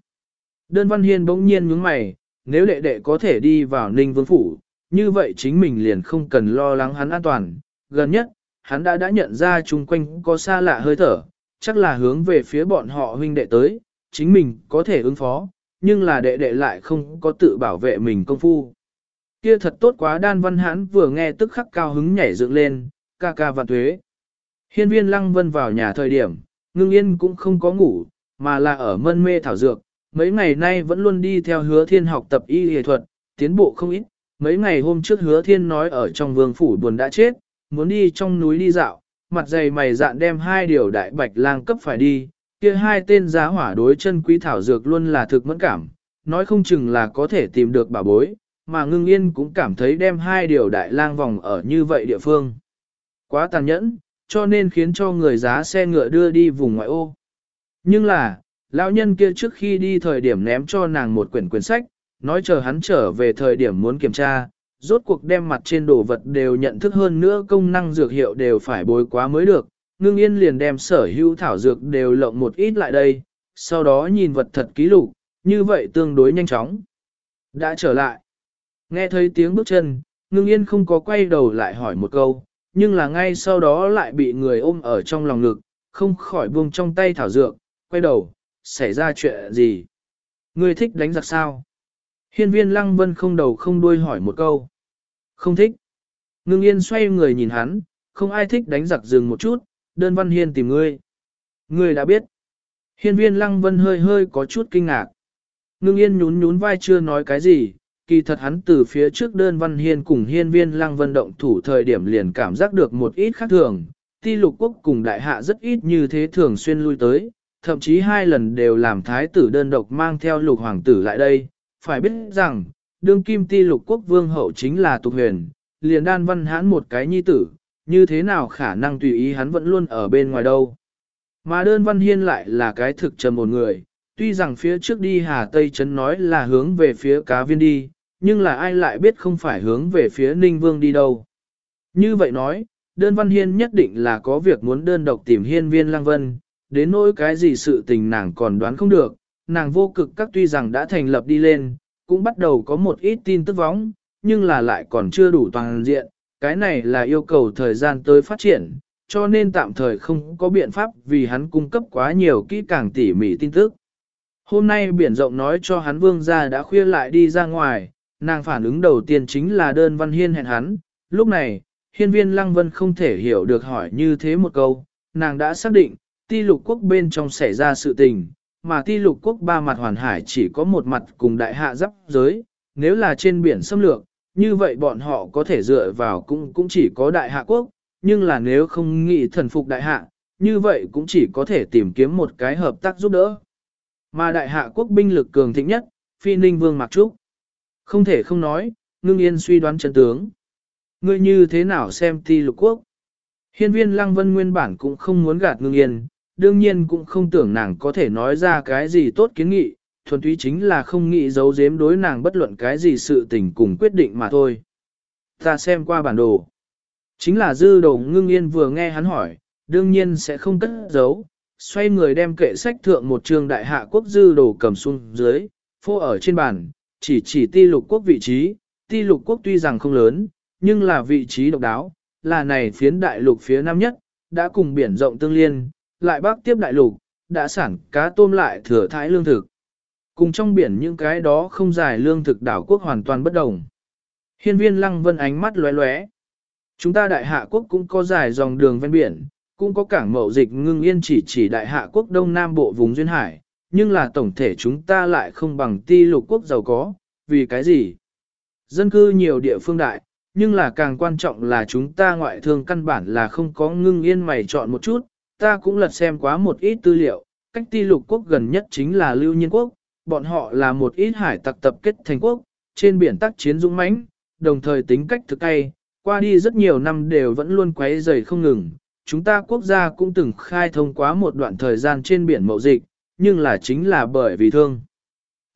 Đơn văn hiên bỗng nhiên nhướng mày, nếu đệ đệ có thể đi vào ninh vương phủ, như vậy chính mình liền không cần lo lắng hắn an toàn. Gần nhất, hắn đã đã nhận ra chung quanh có xa lạ hơi thở, chắc là hướng về phía bọn họ huynh đệ tới, chính mình có thể ứng phó, nhưng là đệ đệ lại không có tự bảo vệ mình công phu. Kia thật tốt quá đan văn hãn vừa nghe tức khắc cao hứng nhảy dựng lên, ca ca Vạn thuế. Hiên viên lăng vân vào nhà thời điểm, ngưng yên cũng không có ngủ, mà là ở mân mê thảo dược, mấy ngày nay vẫn luôn đi theo hứa thiên học tập y y thuật, tiến bộ không ít. Mấy ngày hôm trước hứa thiên nói ở trong vương phủ buồn đã chết, muốn đi trong núi đi dạo, mặt dày mày dạn đem hai điều đại bạch lang cấp phải đi, kia hai tên giá hỏa đối chân quý thảo dược luôn là thực mẫn cảm, nói không chừng là có thể tìm được bà bối, mà ngưng yên cũng cảm thấy đem hai điều đại lang vòng ở như vậy địa phương. Quá tàn nhẫn, cho nên khiến cho người giá xe ngựa đưa đi vùng ngoại ô. Nhưng là, lão nhân kia trước khi đi thời điểm ném cho nàng một quyển quyển sách, nói chờ hắn trở về thời điểm muốn kiểm tra, rốt cuộc đem mặt trên đồ vật đều nhận thức hơn nữa công năng dược hiệu đều phải bối quá mới được. Ngưng yên liền đem sở hữu thảo dược đều lộng một ít lại đây, sau đó nhìn vật thật ký lục, như vậy tương đối nhanh chóng. Đã trở lại. Nghe thấy tiếng bước chân, ngưng yên không có quay đầu lại hỏi một câu, nhưng là ngay sau đó lại bị người ôm ở trong lòng ngực, không khỏi buông trong tay thảo dược, quay đầu, xảy ra chuyện gì? Ngươi thích đánh giặc sao? Hiên viên lăng vân không đầu không đuôi hỏi một câu. Không thích. Ngưng yên xoay người nhìn hắn, không ai thích đánh giặc dừng một chút, đơn văn hiên tìm ngươi. Ngươi đã biết. Hiên viên lăng vân hơi hơi có chút kinh ngạc. Ngưng yên nhún nhún vai chưa nói cái gì, kỳ thật hắn từ phía trước đơn văn hiên cùng hiên viên lăng vân động thủ thời điểm liền cảm giác được một ít khác thường. Ti lục quốc cùng đại hạ rất ít như thế thường xuyên lui tới, thậm chí hai lần đều làm thái tử đơn độc mang theo lục hoàng tử lại đây. Phải biết rằng, đương kim ti lục quốc vương hậu chính là tục huyền, liền đan văn hãn một cái nhi tử, như thế nào khả năng tùy ý hắn vẫn luôn ở bên ngoài đâu. Mà đơn văn hiên lại là cái thực trầm một người, tuy rằng phía trước đi Hà Tây Trấn nói là hướng về phía cá viên đi, nhưng là ai lại biết không phải hướng về phía Ninh Vương đi đâu. Như vậy nói, đơn văn hiên nhất định là có việc muốn đơn độc tìm hiên viên lăng vân, đến nỗi cái gì sự tình nàng còn đoán không được, nàng vô cực các tuy rằng đã thành lập đi lên, cũng bắt đầu có một ít tin tức vóng, nhưng là lại còn chưa đủ toàn diện, cái này là yêu cầu thời gian tới phát triển, cho nên tạm thời không có biện pháp vì hắn cung cấp quá nhiều kỹ càng tỉ mỉ tin tức. Hôm nay biển rộng nói cho hắn vương gia đã khuya lại đi ra ngoài, nàng phản ứng đầu tiên chính là đơn văn hiên hẹn hắn, lúc này, hiên viên lăng vân không thể hiểu được hỏi như thế một câu, nàng đã xác định, ti lục quốc bên trong xảy ra sự tình, mà ti lục quốc ba mặt hoàn hải chỉ có một mặt cùng đại hạ giáp giới, nếu là trên biển xâm lược, như vậy bọn họ có thể dựa vào cũng cũng chỉ có đại hạ quốc, nhưng là nếu không nghĩ thần phục đại hạ, như vậy cũng chỉ có thể tìm kiếm một cái hợp tác giúp đỡ. Mà đại hạ quốc binh lực cường thịnh nhất, phi ninh vương Mạc Trúc. Không thể không nói, ngưng yên suy đoán chân tướng. Ngươi như thế nào xem ti lục quốc? Hiên viên lăng vân nguyên bản cũng không muốn gạt ngưng yên, đương nhiên cũng không tưởng nàng có thể nói ra cái gì tốt kiến nghị, thuần túy chính là không nghĩ giấu giếm đối nàng bất luận cái gì sự tình cùng quyết định mà thôi. Ta xem qua bản đồ. Chính là dư đồ ngưng yên vừa nghe hắn hỏi, đương nhiên sẽ không cất giấu, xoay người đem kệ sách thượng một trường đại hạ quốc dư đồ cầm xuống dưới, phô ở trên bàn, chỉ chỉ ti lục quốc vị trí, ti lục quốc tuy rằng không lớn, nhưng là vị trí độc đáo, là này phiến đại lục phía nam nhất, đã cùng biển rộng tương liên, lại bắc tiếp đại lục, đã sản cá tôm lại thừa thái lương thực. Cùng trong biển những cái đó không dài lương thực đảo quốc hoàn toàn bất đồng. Hiên viên lăng vân ánh mắt lóe lóe. Chúng ta đại hạ quốc cũng có dài dòng đường ven biển, cũng có cảng mậu dịch ngưng yên chỉ chỉ đại hạ quốc đông nam bộ vùng duyên hải, nhưng là tổng thể chúng ta lại không bằng ti lục quốc giàu có, vì cái gì? Dân cư nhiều địa phương đại, nhưng là càng quan trọng là chúng ta ngoại thương căn bản là không có ngưng yên mày chọn một chút, ta cũng lật xem quá một ít tư liệu, cách ti lục quốc gần nhất chính là lưu nhiên quốc, bọn họ là một ít hải tặc tập kết thành quốc, trên biển tác chiến dũng mãnh, đồng thời tính cách thực cay, qua đi rất nhiều năm đều vẫn luôn quấy rầy không ngừng. Chúng ta quốc gia cũng từng khai thông quá một đoạn thời gian trên biển mậu dịch, nhưng là chính là bởi vì thương.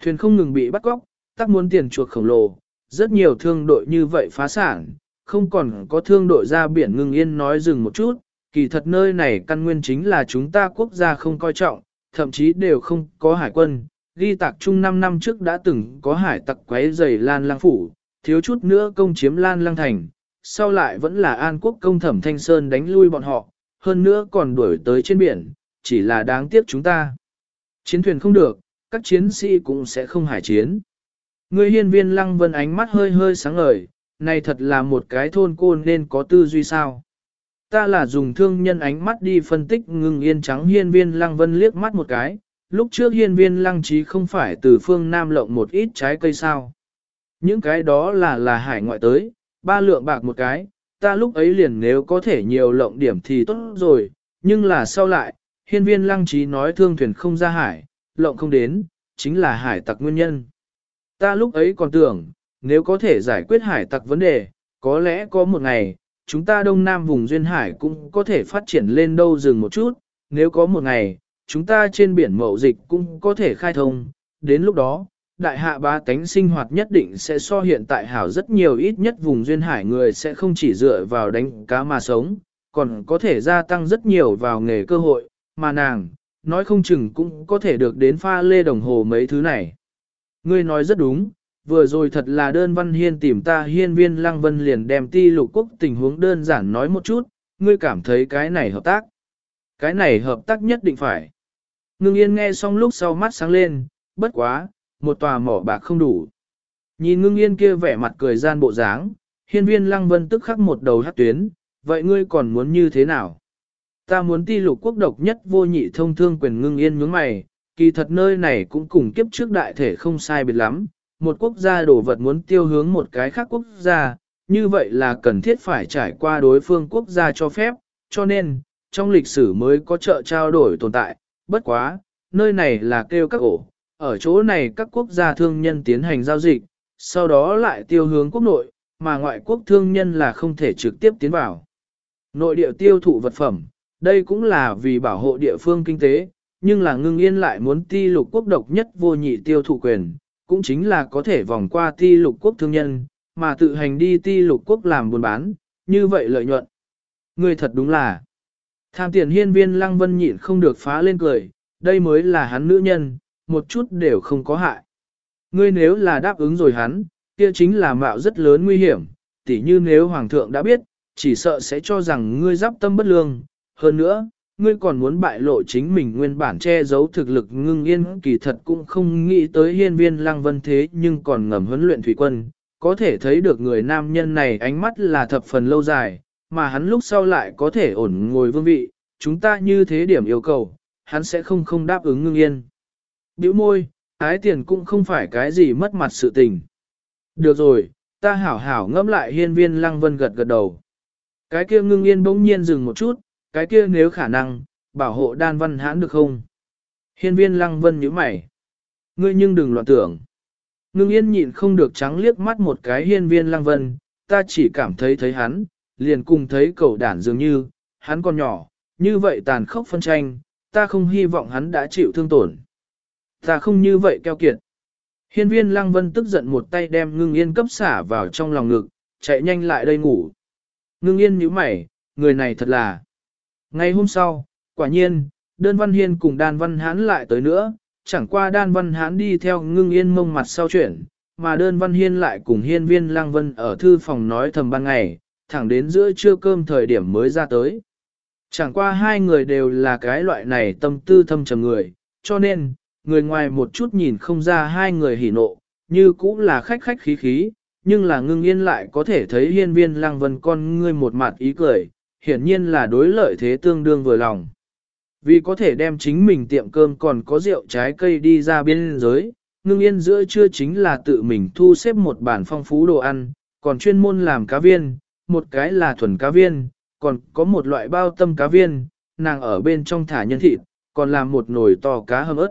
Thuyền không ngừng bị bắt cóc, tác muốn tiền chuộc khổng lồ, rất nhiều thương đội như vậy phá sản, không còn có thương đội ra biển ngừng yên nói dừng một chút, kỳ thật nơi này căn nguyên chính là chúng ta quốc gia không coi trọng, thậm chí đều không có hải quân, ghi tạc chung 5 năm trước đã từng có hải tặc quấy rầy Lan Lang Phủ, thiếu chút nữa công chiếm Lan Lang Thành, sau lại vẫn là An Quốc công thẩm Thanh Sơn đánh lui bọn họ, hơn nữa còn đuổi tới trên biển, chỉ là đáng tiếc chúng ta. Chiến thuyền không được, các chiến sĩ cũng sẽ không hải chiến. Người hiên viên lăng vân ánh mắt hơi hơi sáng ngời, này thật là một cái thôn cô nên có tư duy sao. Ta là dùng thương nhân ánh mắt đi phân tích ngừng yên trắng hiên viên lăng vân liếc mắt một cái, lúc trước hiên viên lăng trí không phải từ phương Nam lộng một ít trái cây sao. Những cái đó là là hải ngoại tới, ba lượng bạc một cái, ta lúc ấy liền nếu có thể nhiều lộng điểm thì tốt rồi, nhưng là sau lại, hiên viên lăng trí nói thương thuyền không ra hải, lộng không đến, chính là hải tặc nguyên nhân. Ta lúc ấy còn tưởng, nếu có thể giải quyết hải tặc vấn đề, có lẽ có một ngày, chúng ta đông nam vùng duyên hải cũng có thể phát triển lên đâu dừng một chút, nếu có một ngày, chúng ta trên biển mậu dịch cũng có thể khai thông, đến lúc đó, đại hạ ba tánh sinh hoạt nhất định sẽ so hiện tại hảo rất nhiều ít nhất vùng duyên hải người sẽ không chỉ dựa vào đánh cá mà sống, còn có thể gia tăng rất nhiều vào nghề cơ hội, mà nàng, nói không chừng cũng có thể được đến pha lê đồng hồ mấy thứ này. Ngươi nói rất đúng, vừa rồi thật là đơn văn hiên tìm ta hiên viên lăng vân liền đem ti lục quốc tình huống đơn giản nói một chút, ngươi cảm thấy cái này hợp tác. Cái này hợp tác nhất định phải. Ngưng yên nghe xong lúc sau mắt sáng lên, bất quá, một tòa mỏ bạc không đủ. Nhìn ngưng yên kia vẻ mặt cười gian bộ dáng, hiên viên lăng vân tức khắc một đầu hát tuyến, vậy ngươi còn muốn như thế nào? Ta muốn ti lục quốc độc nhất vô nhị thông thương quyền ngưng yên nhướng mày, kỳ thật nơi này cũng cùng kiếp trước đại thể không sai biệt lắm, một quốc gia đổ vật muốn tiêu hướng một cái khác quốc gia, như vậy là cần thiết phải trải qua đối phương quốc gia cho phép, cho nên, trong lịch sử mới có trợ trao đổi tồn tại, bất quá, nơi này là kêu các ổ, ở chỗ này các quốc gia thương nhân tiến hành giao dịch, sau đó lại tiêu hướng quốc nội, mà ngoại quốc thương nhân là không thể trực tiếp tiến vào. Nội địa tiêu thụ vật phẩm, đây cũng là vì bảo hộ địa phương kinh tế, nhưng là ngưng yên lại muốn ti lục quốc độc nhất vô nhị tiêu thụ quyền, cũng chính là có thể vòng qua ti lục quốc thương nhân, mà tự hành đi ti lục quốc làm buôn bán, như vậy lợi nhuận. Người thật đúng là, tham tiền hiên viên lăng vân nhịn không được phá lên cười, đây mới là hắn nữ nhân, một chút đều không có hại. Ngươi nếu là đáp ứng rồi hắn, kia chính là mạo rất lớn nguy hiểm, tỉ như nếu hoàng thượng đã biết, chỉ sợ sẽ cho rằng ngươi giáp tâm bất lương. Hơn nữa, ngươi còn muốn bại lộ chính mình nguyên bản che giấu thực lực ngưng yên kỳ thật cũng không nghĩ tới hiên viên lăng vân thế nhưng còn ngầm huấn luyện thủy quân. Có thể thấy được người nam nhân này ánh mắt là thập phần lâu dài, mà hắn lúc sau lại có thể ổn ngồi vương vị, chúng ta như thế điểm yêu cầu, hắn sẽ không không đáp ứng ngưng yên Biểu môi, ái tiền cũng không phải cái gì mất mặt sự tình. Được rồi, Ta hảo hảo ngẫm lại hiên viên lăng vân gật gật đầu. Cái kia ngưng yên bỗng nhiên dừng một chút, cái kia nếu khả năng, bảo hộ đan văn hãn được không? Hiên viên lăng vân nhíu mày. Ngươi nhưng đừng loạn tưởng. Ngưng yên nhịn không được trắng liếc mắt một cái hiên viên lăng vân, ta chỉ cảm thấy thấy hắn, liền cùng thấy cậu đản dường như, hắn còn nhỏ, như vậy tàn khốc phân tranh, ta không hy vọng hắn đã chịu thương tổn. Ta không như vậy keo kiệt. Hiên viên lăng vân tức giận một tay đem ngưng yên cấp xả vào trong lòng ngực, chạy nhanh lại đây ngủ. Ngưng yên nhíu mày, người này thật là. Ngày hôm sau, quả nhiên, đơn văn hiên cùng đan văn hán lại tới nữa, chẳng qua đan văn hán đi theo ngưng yên mông mặt sau chuyển, mà đơn văn hiên lại cùng hiên viên lăng vân ở thư phòng nói thầm ban ngày, thẳng đến giữa trưa cơm thời điểm mới ra tới. Chẳng qua hai người đều là cái loại này tâm tư thâm trầm người, cho nên, người ngoài một chút nhìn không ra hai người hỉ nộ, như cũng là khách khách khí khí, nhưng là ngưng yên lại có thể thấy hiên viên lăng vân con ngươi một mặt ý cười, hiển nhiên là đối lợi thế tương đương vừa lòng. Vì có thể đem chính mình tiệm cơm còn có rượu trái cây đi ra biên giới, ngưng yên giữa trưa chính là tự mình thu xếp một bản phong phú đồ ăn, còn chuyên môn làm cá viên, một cái là thuần cá viên, còn có một loại bao tâm cá viên, nàng ở bên trong thả nhân thịt, còn làm một nồi to cá hầm ớt.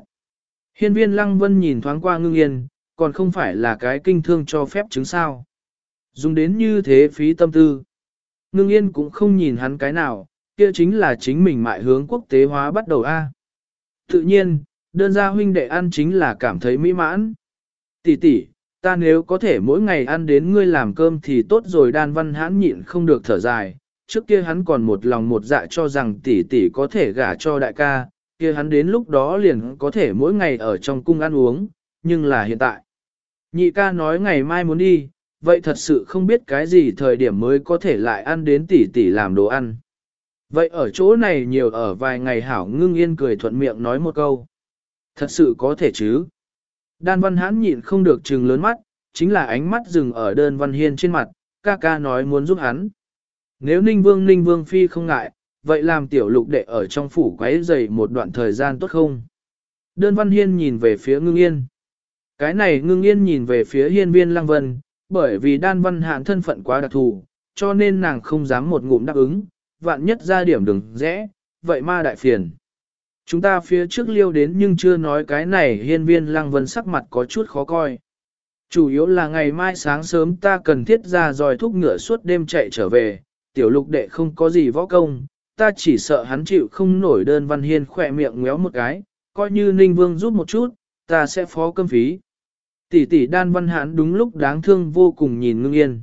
Hiên viên lăng vân nhìn thoáng qua ngưng yên, còn không phải là cái kinh thương cho phép chứng sao. Dùng đến như thế phí tâm tư. Ngưng yên cũng không nhìn hắn cái nào, kia chính là chính mình mại hướng quốc tế hóa bắt đầu A. Tự nhiên, đơn gia huynh đệ ăn chính là cảm thấy mỹ mãn. Tỷ tỷ, ta nếu có thể mỗi ngày ăn đến ngươi làm cơm thì tốt rồi đan văn hãn nhịn không được thở dài. Trước kia hắn còn một lòng một dạ cho rằng tỷ tỷ có thể gả cho đại ca, kia hắn đến lúc đó liền có thể mỗi ngày ở trong cung ăn uống, nhưng là hiện tại. Nhị ca nói ngày mai muốn đi, vậy thật sự không biết cái gì thời điểm mới có thể lại ăn đến tỷ tỷ làm đồ ăn. Vậy ở chỗ này nhiều ở vài ngày hảo ngưng yên cười thuận miệng nói một câu. Thật sự có thể chứ. Đan văn hãn nhịn không được trừng lớn mắt, chính là ánh mắt dừng ở đơn văn hiên trên mặt, ca ca nói muốn giúp hắn. Nếu ninh vương ninh vương phi không ngại, vậy làm tiểu lục đệ ở trong phủ quấy dày một đoạn thời gian tốt không? Đơn văn hiên nhìn về phía ngưng yên. Cái này ngưng yên nhìn về phía hiên viên lăng vân, bởi vì đan văn hạn thân phận quá đặc thù, cho nên nàng không dám một ngụm đáp ứng, vạn nhất ra điểm đừng rẽ, vậy ma đại phiền. Chúng ta phía trước liêu đến nhưng chưa nói cái này hiên viên lăng vân sắc mặt có chút khó coi. Chủ yếu là ngày mai sáng sớm ta cần thiết ra dòi thúc ngựa suốt đêm chạy trở về, tiểu lục đệ không có gì võ công, ta chỉ sợ hắn chịu không nổi đơn văn hiên khỏe miệng ngéo một cái, coi như ninh vương giúp một chút, ta sẽ phó cơm phí. Tỷ tỷ đan văn hãn đúng lúc đáng thương vô cùng nhìn ngưng yên.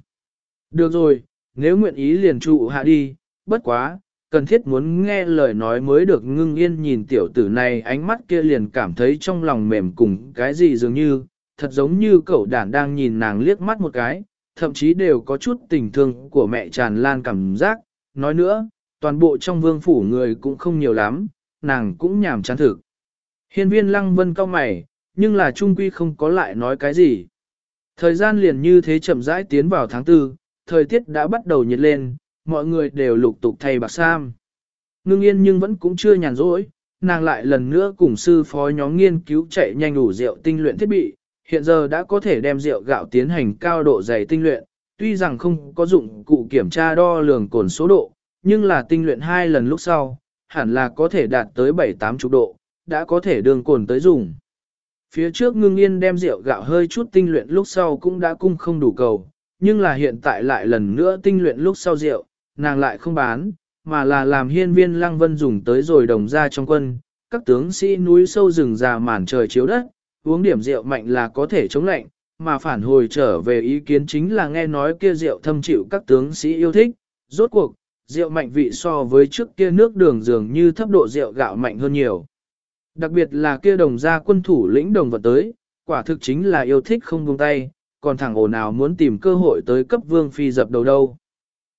Được rồi, nếu nguyện ý liền trụ hạ đi, bất quá, cần thiết muốn nghe lời nói mới được ngưng yên nhìn tiểu tử này ánh mắt kia liền cảm thấy trong lòng mềm cùng cái gì dường như, thật giống như cậu đản đang nhìn nàng liếc mắt một cái, thậm chí đều có chút tình thương của mẹ tràn lan cảm giác, nói nữa, toàn bộ trong vương phủ người cũng không nhiều lắm, nàng cũng nhàm chán thực. Hiên viên lăng vân cao mày, nhưng là trung quy không có lại nói cái gì. Thời gian liền như thế chậm rãi tiến vào tháng tư, thời tiết đã bắt đầu nhiệt lên, mọi người đều lục tục thay bạc sam. Ngưng yên nhưng vẫn cũng chưa nhàn rỗi, nàng lại lần nữa cùng sư phó nhóm nghiên cứu chạy nhanh đủ rượu tinh luyện thiết bị, hiện giờ đã có thể đem rượu gạo tiến hành cao độ dày tinh luyện, tuy rằng không có dụng cụ kiểm tra đo lường cồn số độ, nhưng là tinh luyện hai lần lúc sau, hẳn là có thể đạt tới 7-8 chục độ, đã có thể đường cồn tới dùng. Phía trước ngưng yên đem rượu gạo hơi chút tinh luyện lúc sau cũng đã cung không đủ cầu, nhưng là hiện tại lại lần nữa tinh luyện lúc sau rượu, nàng lại không bán, mà là làm hiên viên lăng vân dùng tới rồi đồng ra trong quân, các tướng sĩ núi sâu rừng già màn trời chiếu đất, uống điểm rượu mạnh là có thể chống lạnh, mà phản hồi trở về ý kiến chính là nghe nói kia rượu thâm chịu các tướng sĩ yêu thích, rốt cuộc, rượu mạnh vị so với trước kia nước đường dường như thấp độ rượu gạo mạnh hơn nhiều. Đặc biệt là kia đồng gia quân thủ lĩnh đồng vật tới, quả thực chính là yêu thích không buông tay, còn thằng ổ nào muốn tìm cơ hội tới cấp vương phi dập đầu đâu.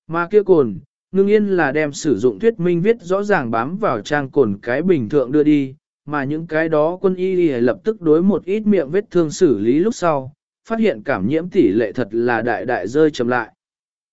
Mà kia cồn, ngưng yên là đem sử dụng thuyết minh viết rõ ràng bám vào trang cồn cái bình thượng đưa đi, mà những cái đó quân y lập tức đối một ít miệng vết thương xử lý lúc sau, phát hiện cảm nhiễm tỷ lệ thật là đại đại rơi chậm lại.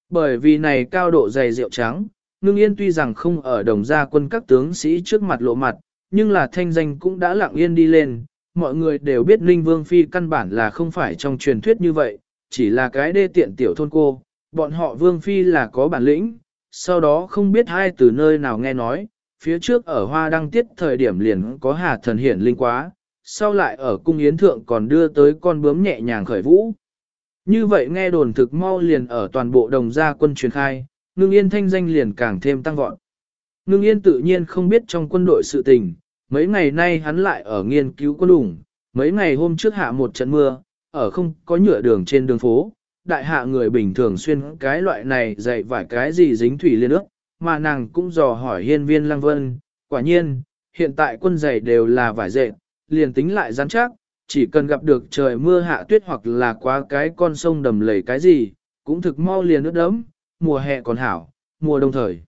Bởi vì này cao độ dày rượu trắng, ngưng yên tuy rằng không ở đồng gia quân các tướng sĩ trước mặt lộ mặt, nhưng là thanh danh cũng đã lặng yên đi lên, mọi người đều biết Ninh Vương Phi căn bản là không phải trong truyền thuyết như vậy, chỉ là cái đê tiện tiểu thôn cô, bọn họ vương phi là có bản lĩnh, sau đó không biết hai từ nơi nào nghe nói, phía trước ở hoa đăng tiết thời điểm liền có hà thần hiển linh quá, sau lại ở cung yến thượng còn đưa tới con bướm nhẹ nhàng khởi vũ. Như vậy nghe đồn thực mau liền ở toàn bộ đồng gia quân truyền khai, ngưng yên thanh danh liền càng thêm tăng vọt. Ngưng yên tự nhiên không biết trong quân đội sự tình, mấy ngày nay hắn lại ở nghiên cứu quân đủng, mấy ngày hôm trước hạ một trận mưa, ở không có nhựa đường trên đường phố, đại hạ người bình thường xuyên cái loại này dạy vải cái gì dính thủy liên ước, mà nàng cũng dò hỏi hiên viên lăng vân, quả nhiên, hiện tại quân giày đều là vải dệt, liền tính lại rắn chắc, chỉ cần gặp được trời mưa hạ tuyết hoặc là quá cái con sông đầm lầy cái gì, cũng thực mau liền nước đẫm. mùa hè còn hảo, mùa đông thời.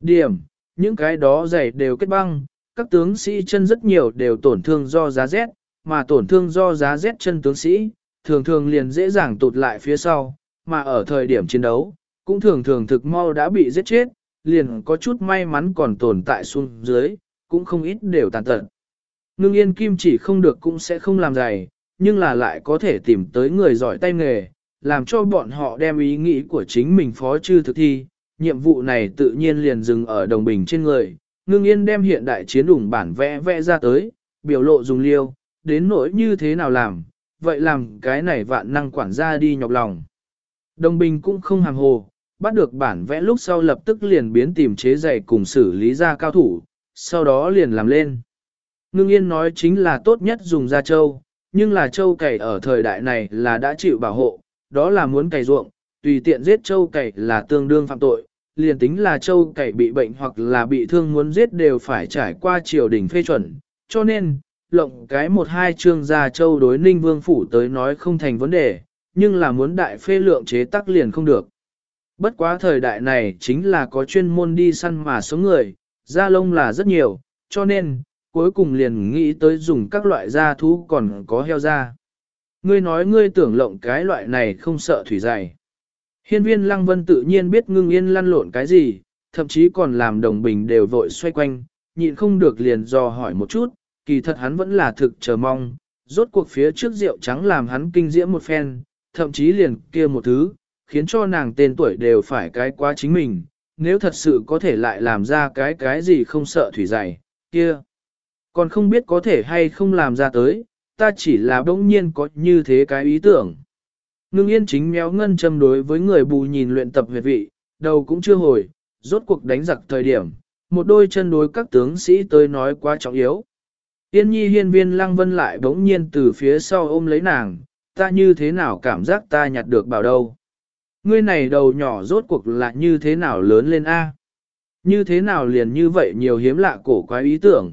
Điểm, những cái đó giày đều kết băng, các tướng sĩ chân rất nhiều đều tổn thương do giá rét, mà tổn thương do giá rét chân tướng sĩ, thường thường liền dễ dàng tụt lại phía sau, mà ở thời điểm chiến đấu, cũng thường thường thực mau đã bị giết chết, liền có chút may mắn còn tồn tại xuống dưới, cũng không ít đều tàn tận. Ngưng yên kim chỉ không được cũng sẽ không làm dày, nhưng là lại có thể tìm tới người giỏi tay nghề, làm cho bọn họ đem ý nghĩ của chính mình phó chư thực thi. Nhiệm vụ này tự nhiên liền dừng ở đồng bình trên người, ngưng yên đem hiện đại chiến đủng bản vẽ vẽ ra tới, biểu lộ dùng liêu, đến nỗi như thế nào làm, vậy làm cái này vạn năng quản gia đi nhọc lòng. Đồng bình cũng không hàm hồ, bắt được bản vẽ lúc sau lập tức liền biến tìm chế dạy cùng xử lý ra cao thủ, sau đó liền làm lên. Ngưng yên nói chính là tốt nhất dùng da châu, nhưng là châu cày ở thời đại này là đã chịu bảo hộ, đó là muốn cày ruộng, tùy tiện giết châu cày là tương đương phạm tội, liền tính là châu cày bị bệnh hoặc là bị thương muốn giết đều phải trải qua triều đình phê chuẩn, cho nên, lộng cái một hai chương gia châu đối ninh vương phủ tới nói không thành vấn đề, nhưng là muốn đại phê lượng chế tắc liền không được. Bất quá thời đại này chính là có chuyên môn đi săn mà số người, da lông là rất nhiều, cho nên, cuối cùng liền nghĩ tới dùng các loại da thú còn có heo da. Ngươi nói ngươi tưởng lộng cái loại này không sợ thủy dày. Hiên viên lăng vân tự nhiên biết ngưng yên lăn lộn cái gì, thậm chí còn làm đồng bình đều vội xoay quanh, nhịn không được liền dò hỏi một chút, kỳ thật hắn vẫn là thực chờ mong, rốt cuộc phía trước rượu trắng làm hắn kinh diễm một phen, thậm chí liền kia một thứ, khiến cho nàng tên tuổi đều phải cái quá chính mình, nếu thật sự có thể lại làm ra cái cái gì không sợ thủy dày, kia. Còn không biết có thể hay không làm ra tới, ta chỉ là bỗng nhiên có như thế cái ý tưởng. Ngưng yên chính méo ngân châm đối với người bù nhìn luyện tập huyệt vị, đầu cũng chưa hồi, rốt cuộc đánh giặc thời điểm, một đôi chân đối các tướng sĩ tới nói quá trọng yếu. Yên nhi hiên viên lăng vân lại bỗng nhiên từ phía sau ôm lấy nàng, ta như thế nào cảm giác ta nhặt được bảo đâu. Ngươi này đầu nhỏ rốt cuộc là như thế nào lớn lên A. Như thế nào liền như vậy nhiều hiếm lạ cổ quái ý tưởng.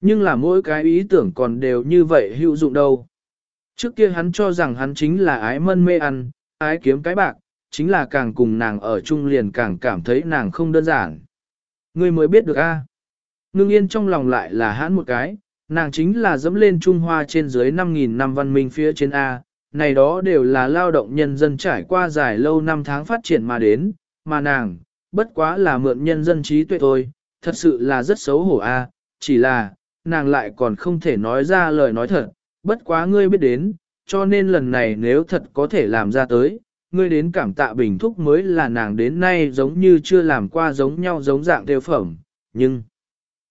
Nhưng là mỗi cái ý tưởng còn đều như vậy hữu dụng đâu. Trước kia hắn cho rằng hắn chính là ái mân mê ăn, ái kiếm cái bạc, chính là càng cùng nàng ở chung liền càng cảm thấy nàng không đơn giản. Ngươi mới biết được a. Ngưng yên trong lòng lại là hắn một cái, nàng chính là dẫm lên Trung Hoa trên dưới 5.000 năm văn minh phía trên A, này đó đều là lao động nhân dân trải qua dài lâu năm tháng phát triển mà đến, mà nàng, bất quá là mượn nhân dân trí tuệ thôi, thật sự là rất xấu hổ A, chỉ là, nàng lại còn không thể nói ra lời nói thật, bất quá ngươi biết đến, cho nên lần này nếu thật có thể làm ra tới, ngươi đến cảm tạ bình thúc mới là nàng đến nay giống như chưa làm qua giống nhau giống dạng theo phẩm, nhưng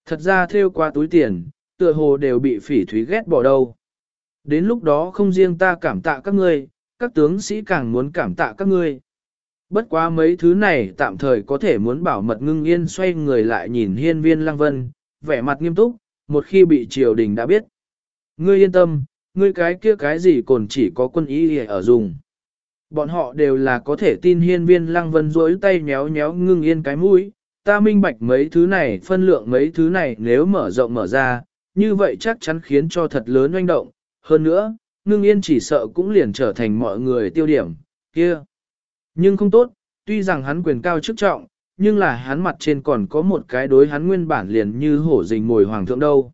thật ra theo qua túi tiền, tựa hồ đều bị phỉ thúy ghét bỏ đâu. Đến lúc đó không riêng ta cảm tạ các ngươi, các tướng sĩ càng muốn cảm tạ các ngươi. Bất quá mấy thứ này tạm thời có thể muốn bảo mật ngưng yên xoay người lại nhìn hiên viên lăng vân, vẻ mặt nghiêm túc, một khi bị triều đình đã biết. Ngươi yên tâm, ngươi cái kia cái gì còn chỉ có quân ý ở dùng. Bọn họ đều là có thể tin hiên viên lăng vân rỗi tay nhéo nhéo ngưng yên cái mũi, ta minh bạch mấy thứ này phân lượng mấy thứ này nếu mở rộng mở ra, như vậy chắc chắn khiến cho thật lớn oanh động. Hơn nữa, ngưng yên chỉ sợ cũng liền trở thành mọi người tiêu điểm, kia. Nhưng không tốt, tuy rằng hắn quyền cao chức trọng, nhưng là hắn mặt trên còn có một cái đối hắn nguyên bản liền như hổ rình mồi hoàng thượng đâu.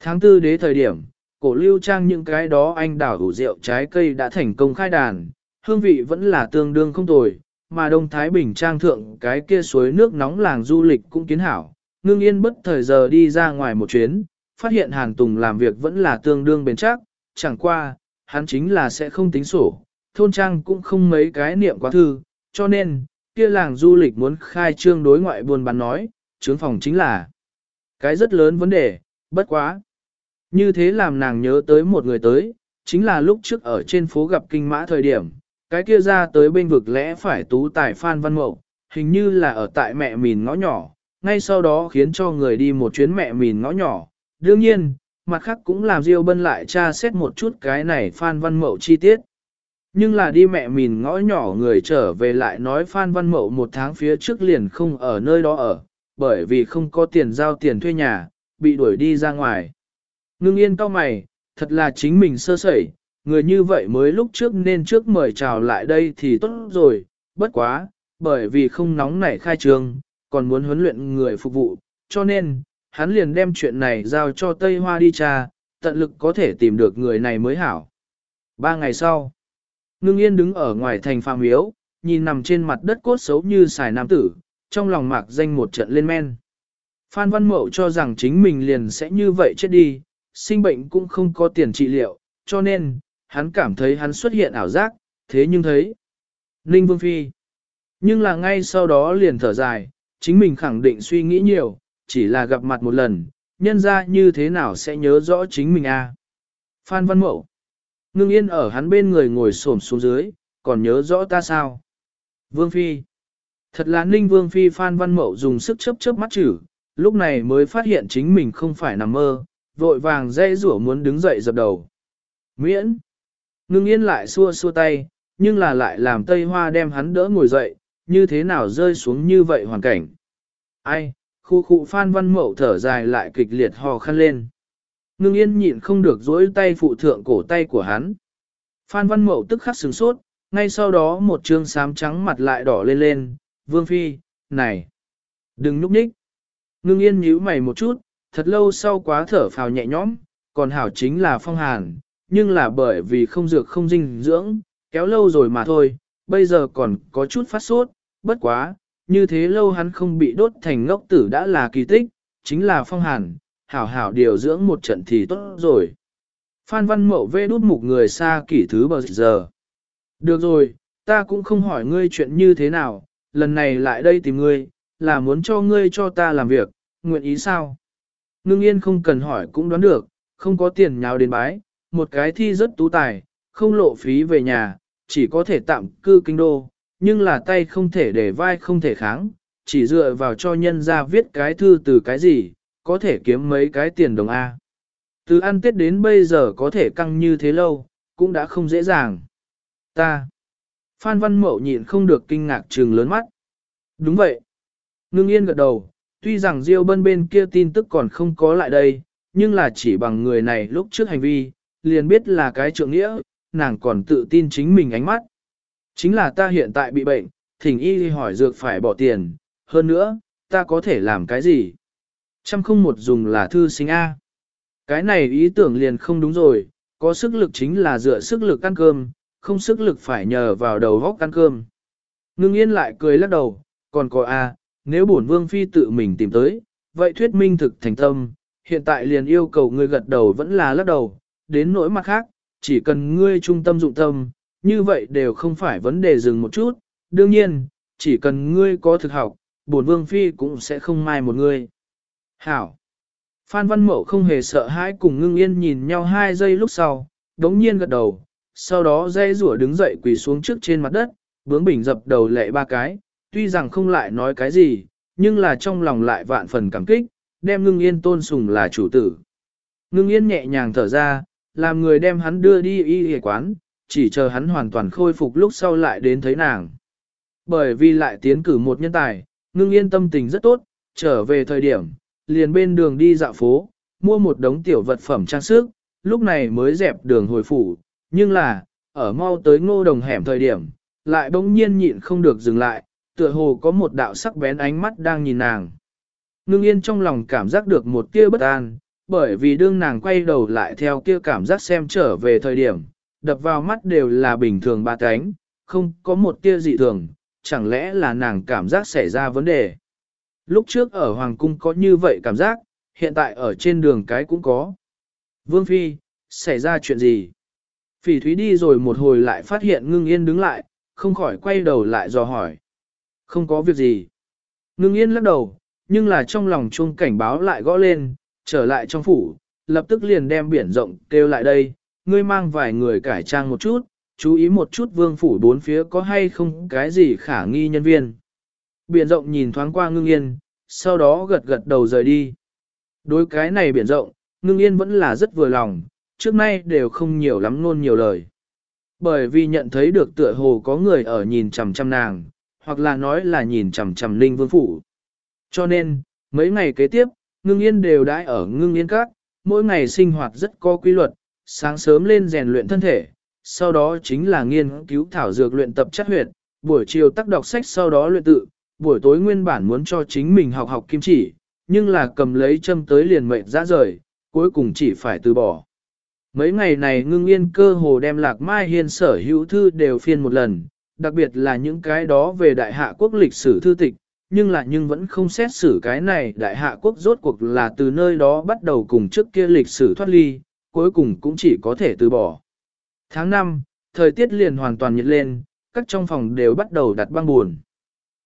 Tháng tư đế thời điểm, cổ lưu trang những cái đó anh đảo hủ rượu trái cây đã thành công khai đàn, hương vị vẫn là tương đương không tồi, mà Đông Thái Bình trang thượng cái kia suối nước nóng làng du lịch cũng kiến hảo. Ngưng yên bất thời giờ đi ra ngoài một chuyến, phát hiện Hàn Tùng làm việc vẫn là tương đương bền chắc, chẳng qua, hắn chính là sẽ không tính sổ, thôn trang cũng không mấy cái niệm quá thư, cho nên, kia làng du lịch muốn khai trương đối ngoại buôn bán nói, trướng phòng chính là cái rất lớn vấn đề, bất quá. Như thế làm nàng nhớ tới một người tới, chính là lúc trước ở trên phố gặp kinh mã thời điểm, cái kia ra tới bên vực lẽ phải tú tài Phan Văn Mậu, hình như là ở tại mẹ mìn ngõ nhỏ, ngay sau đó khiến cho người đi một chuyến mẹ mìn ngõ nhỏ. Đương nhiên, mặt khác cũng làm Diêu Bân lại tra xét một chút cái này Phan Văn Mậu chi tiết. Nhưng là đi mẹ mìn ngõ nhỏ người trở về lại nói Phan Văn Mậu một tháng phía trước liền không ở nơi đó ở, bởi vì không có tiền giao tiền thuê nhà, bị đuổi đi ra ngoài. Ngưng yên cao mày, thật là chính mình sơ sẩy, người như vậy mới lúc trước nên trước mời chào lại đây thì tốt rồi, bất quá, bởi vì không nóng nảy khai trường, còn muốn huấn luyện người phục vụ, cho nên, hắn liền đem chuyện này giao cho Tây Hoa đi tra, tận lực có thể tìm được người này mới hảo. Ba ngày sau, ngưng yên đứng ở ngoài thành phạm miếu, nhìn nằm trên mặt đất cốt xấu như xài nam tử, trong lòng mạc danh một trận lên men. Phan Văn Mậu cho rằng chính mình liền sẽ như vậy chết đi, sinh bệnh cũng không có tiền trị liệu, cho nên, hắn cảm thấy hắn xuất hiện ảo giác, thế nhưng thấy. Ninh Vương Phi. Nhưng là ngay sau đó liền thở dài, chính mình khẳng định suy nghĩ nhiều, chỉ là gặp mặt một lần, nhân ra như thế nào sẽ nhớ rõ chính mình a à? Phan Văn Mậu. Ngưng yên ở hắn bên người ngồi xổm xuống dưới, còn nhớ rõ ta sao? Vương Phi. Thật là ninh Vương Phi Phan Văn Mậu dùng sức chớp chớp mắt chữ, lúc này mới phát hiện chính mình không phải nằm mơ, vội vàng dây rủa muốn đứng dậy dập đầu. Miễn. Ngưng yên lại xua xua tay, nhưng là lại làm Tây Hoa đem hắn đỡ ngồi dậy, như thế nào rơi xuống như vậy hoàn cảnh. Ai, khu khu Phan Văn Mậu thở dài lại kịch liệt hò khăn lên. Ngưng yên nhịn không được dối tay phụ thượng cổ tay của hắn. Phan Văn Mậu tức khắc sừng sốt, ngay sau đó một trương sám trắng mặt lại đỏ lên lên, Vương Phi, này, đừng núp nhích. Ngưng yên nhíu mày một chút, thật lâu sau quá thở phào nhẹ nhõm, còn hảo chính là phong hàn, nhưng là bởi vì không dược không dinh dưỡng, kéo lâu rồi mà thôi, bây giờ còn có chút phát sốt, bất quá, như thế lâu hắn không bị đốt thành ngốc tử đã là kỳ tích, chính là phong hàn, hảo hảo điều dưỡng một trận thì tốt rồi. Phan Văn Mậu vê đút mục người xa kỷ thứ bao giờ. Được rồi, ta cũng không hỏi ngươi chuyện như thế nào, lần này lại đây tìm ngươi, là muốn cho ngươi cho ta làm việc, nguyện ý sao? Ngưng yên không cần hỏi cũng đoán được, không có tiền nhào đến bái, một cái thi rất tú tài, không lộ phí về nhà, chỉ có thể tạm cư kinh đô, nhưng là tay không thể để vai không thể kháng, chỉ dựa vào cho nhân ra viết cái thư từ cái gì, có thể kiếm mấy cái tiền đồng A. Từ ăn tết đến bây giờ có thể căng như thế lâu, cũng đã không dễ dàng. Ta. Phan Văn Mậu nhịn không được kinh ngạc trừng lớn mắt. Đúng vậy. Ngưng yên gật đầu, tuy rằng Diêu Bân bên kia tin tức còn không có lại đây, nhưng là chỉ bằng người này lúc trước hành vi, liền biết là cái trượng nghĩa, nàng còn tự tin chính mình ánh mắt. Chính là ta hiện tại bị bệnh, thỉnh y hỏi dược phải bỏ tiền, hơn nữa, ta có thể làm cái gì? Trăm không một dùng là thư sinh A. Cái này ý tưởng liền không đúng rồi, có sức lực chính là dựa sức lực ăn cơm, không sức lực phải nhờ vào đầu góc ăn cơm. Ngưng yên lại cười lắc đầu, còn có A, nếu bổn vương phi tự mình tìm tới, vậy thuyết minh thực thành tâm, hiện tại liền yêu cầu ngươi gật đầu vẫn là lắc đầu, đến nỗi mặt khác, chỉ cần ngươi trung tâm dụng tâm, như vậy đều không phải vấn đề dừng một chút, đương nhiên, chỉ cần ngươi có thực học, bổn vương phi cũng sẽ không mai một ngươi. Hảo! Phan Văn Mậu không hề sợ hãi cùng ngưng yên nhìn nhau hai giây lúc sau, đống nhiên gật đầu, sau đó dây rủa đứng dậy quỳ xuống trước trên mặt đất, bướng bỉnh dập đầu lệ ba cái, tuy rằng không lại nói cái gì, nhưng là trong lòng lại vạn phần cảm kích, đem ngưng yên tôn sùng là chủ tử. Ngưng yên nhẹ nhàng thở ra, làm người đem hắn đưa đi y y quán, chỉ chờ hắn hoàn toàn khôi phục lúc sau lại đến thấy nàng. Bởi vì lại tiến cử một nhân tài, ngưng yên tâm tình rất tốt, trở về thời điểm, liền bên đường đi dạo phố, mua một đống tiểu vật phẩm trang sức, lúc này mới dẹp đường hồi phủ, nhưng là, ở mau tới ngô đồng hẻm thời điểm, lại bỗng nhiên nhịn không được dừng lại, tựa hồ có một đạo sắc bén ánh mắt đang nhìn nàng. Ngưng yên trong lòng cảm giác được một tia bất an, bởi vì đương nàng quay đầu lại theo kia cảm giác xem trở về thời điểm, đập vào mắt đều là bình thường ba cánh, không có một tia dị thường, chẳng lẽ là nàng cảm giác xảy ra vấn đề. Lúc trước ở Hoàng Cung có như vậy cảm giác, hiện tại ở trên đường cái cũng có. Vương Phi, xảy ra chuyện gì? Phỉ thúy đi rồi một hồi lại phát hiện ngưng yên đứng lại, không khỏi quay đầu lại dò hỏi. Không có việc gì. Ngưng yên lắc đầu, nhưng là trong lòng chuông cảnh báo lại gõ lên, trở lại trong phủ, lập tức liền đem biển rộng kêu lại đây, ngươi mang vài người cải trang một chút, chú ý một chút vương phủ bốn phía có hay không cái gì khả nghi nhân viên. Biển rộng nhìn thoáng qua ngưng yên, sau đó gật gật đầu rời đi. Đối cái này biển rộng, ngưng yên vẫn là rất vừa lòng, trước nay đều không nhiều lắm luôn nhiều lời. Bởi vì nhận thấy được tựa hồ có người ở nhìn chằm chằm nàng, hoặc là nói là nhìn chằm chằm linh vương phủ. Cho nên, mấy ngày kế tiếp, ngưng yên đều đãi ở ngưng yên các, mỗi ngày sinh hoạt rất có quy luật, sáng sớm lên rèn luyện thân thể, sau đó chính là nghiên cứu thảo dược luyện tập chất huyệt, buổi chiều tác đọc sách sau đó luyện tự, buổi tối nguyên bản muốn cho chính mình học học kim chỉ, nhưng là cầm lấy châm tới liền mệnh ra rời, cuối cùng chỉ phải từ bỏ. Mấy ngày này ngưng yên cơ hồ đem lạc mai hiên sở hữu thư đều phiên một lần, đặc biệt là những cái đó về đại hạ quốc lịch sử thư tịch, nhưng là nhưng vẫn không xét xử cái này đại hạ quốc rốt cuộc là từ nơi đó bắt đầu cùng trước kia lịch sử thoát ly, cuối cùng cũng chỉ có thể từ bỏ. Tháng 5, thời tiết liền hoàn toàn nhiệt lên, các trong phòng đều bắt đầu đặt băng buồn.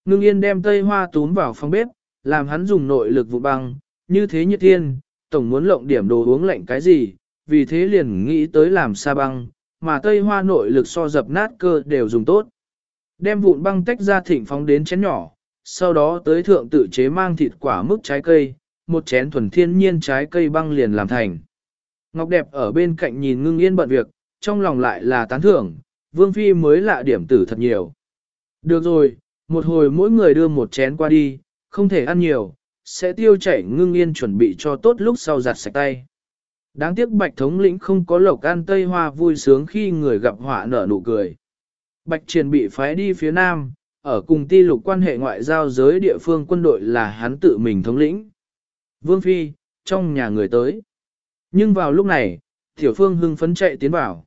Ngưng yên đem tây hoa túm vào phòng bếp, làm hắn dùng nội lực vụ băng, như thế nhiệt thiên, tổng muốn lộng điểm đồ uống lạnh cái gì, vì thế liền nghĩ tới làm sa băng, mà tây hoa nội lực so dập nát cơ đều dùng tốt. Đem vụn băng tách ra thỉnh phóng đến chén nhỏ, sau đó tới thượng tự chế mang thịt quả mức trái cây, một chén thuần thiên nhiên trái cây băng liền làm thành. Ngọc đẹp ở bên cạnh nhìn ngưng yên bận việc, trong lòng lại là tán thưởng, vương phi mới lạ điểm tử thật nhiều. Được rồi, một hồi mỗi người đưa một chén qua đi, không thể ăn nhiều, sẽ tiêu chảy ngưng yên chuẩn bị cho tốt lúc sau giặt sạch tay. Đáng tiếc bạch thống lĩnh không có lộc ăn tây hoa vui sướng khi người gặp họa nở nụ cười. Bạch triền bị phái đi phía nam, ở cùng ti lục quan hệ ngoại giao giới địa phương quân đội là hắn tự mình thống lĩnh. Vương Phi, trong nhà người tới. Nhưng vào lúc này, Tiểu Phương hưng phấn chạy tiến vào.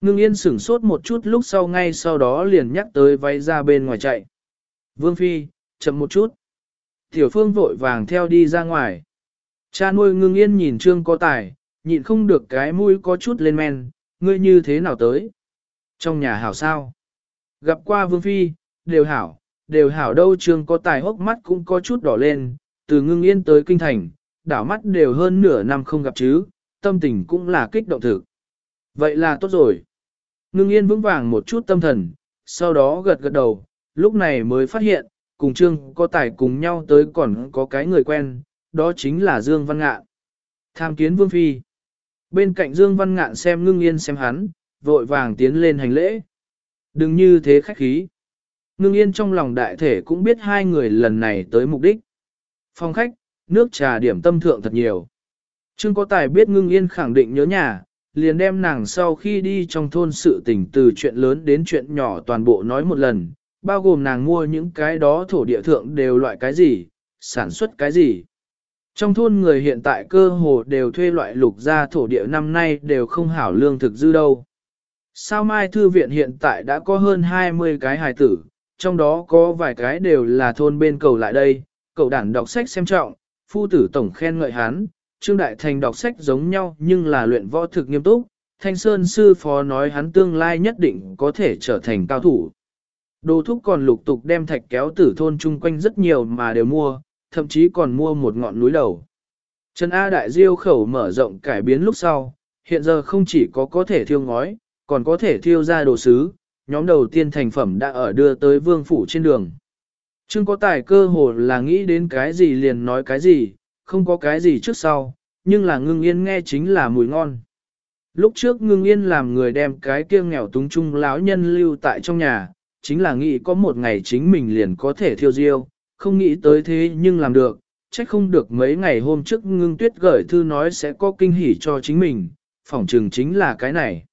Ngưng yên sửng sốt một chút lúc sau ngay sau đó liền nhắc tới váy ra bên ngoài chạy. Vương Phi, chậm một chút. Tiểu Phương vội vàng theo đi ra ngoài. Cha nuôi ngưng yên nhìn trương có tài, nhịn không được cái mũi có chút lên men, ngươi như thế nào tới? Trong nhà hảo sao? Gặp qua Vương Phi, đều hảo, đều hảo đâu trương có tài hốc mắt cũng có chút đỏ lên, từ ngưng yên tới kinh thành, đảo mắt đều hơn nửa năm không gặp chứ, tâm tình cũng là kích động thực. Vậy là tốt rồi. Ngưng yên vững vàng một chút tâm thần, sau đó gật gật đầu, lúc này mới phát hiện, cùng trương có tài cùng nhau tới còn có cái người quen, đó chính là Dương Văn Ngạn. Tham kiến Vương Phi. Bên cạnh Dương Văn Ngạn xem ngưng yên xem hắn, vội vàng tiến lên hành lễ. Đừng như thế khách khí. Ngưng yên trong lòng đại thể cũng biết hai người lần này tới mục đích. Phòng khách, nước trà điểm tâm thượng thật nhiều. Trương có tài biết ngưng yên khẳng định nhớ nhà, liền đem nàng sau khi đi trong thôn sự tình từ chuyện lớn đến chuyện nhỏ toàn bộ nói một lần, bao gồm nàng mua những cái đó thổ địa thượng đều loại cái gì, sản xuất cái gì. Trong thôn người hiện tại cơ hồ đều thuê loại lục gia thổ địa năm nay đều không hảo lương thực dư đâu. Sao mai thư viện hiện tại đã có hơn 20 cái hài tử, trong đó có vài cái đều là thôn bên cầu lại đây, cậu đản đọc sách xem trọng, phu tử tổng khen ngợi hắn, Trương Đại Thành đọc sách giống nhau nhưng là luyện võ thực nghiêm túc, Thanh Sơn sư phó nói hắn tương lai nhất định có thể trở thành cao thủ. Đồ thúc còn lục tục đem thạch kéo tử thôn chung quanh rất nhiều mà đều mua, thậm chí còn mua một ngọn núi đầu. Trần A Đại Diêu khẩu mở rộng cải biến lúc sau, hiện giờ không chỉ có có thể thiêu ngói, còn có thể thiêu ra đồ sứ, nhóm đầu tiên thành phẩm đã ở đưa tới vương phủ trên đường. Trương có tài cơ hồ là nghĩ đến cái gì liền nói cái gì, không có cái gì trước sau, nhưng là ngưng yên nghe chính là mùi ngon. Lúc trước ngưng yên làm người đem cái kia nghèo túng trung lão nhân lưu tại trong nhà, chính là nghĩ có một ngày chính mình liền có thể thiêu diêu, không nghĩ tới thế nhưng làm được, trách không được mấy ngày hôm trước ngưng tuyết gửi thư nói sẽ có kinh hỉ cho chính mình, phỏng trường chính là cái này.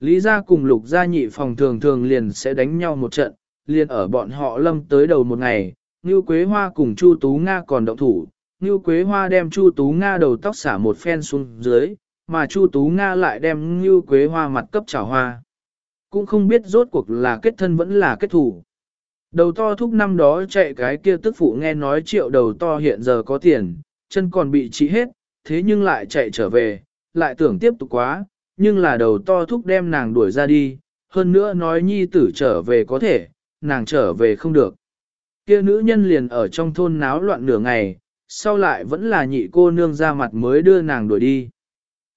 Lý gia cùng lục gia nhị phòng thường thường liền sẽ đánh nhau một trận, liền ở bọn họ lâm tới đầu một ngày, Ngưu Quế Hoa cùng Chu Tú Nga còn động thủ, Ngưu Quế Hoa đem Chu Tú Nga đầu tóc xả một phen xuống dưới, mà Chu Tú Nga lại đem Ngưu Quế Hoa mặt cấp chảo hoa. Cũng không biết rốt cuộc là kết thân vẫn là kết thủ. Đầu to thúc năm đó chạy cái kia tức phụ nghe nói triệu đầu to hiện giờ có tiền, chân còn bị trị hết, thế nhưng lại chạy trở về, lại tưởng tiếp tục quá, nhưng là đầu to thúc đem nàng đuổi ra đi, hơn nữa nói nhi tử trở về có thể, nàng trở về không được. Kia nữ nhân liền ở trong thôn náo loạn nửa ngày, sau lại vẫn là nhị cô nương ra mặt mới đưa nàng đuổi đi.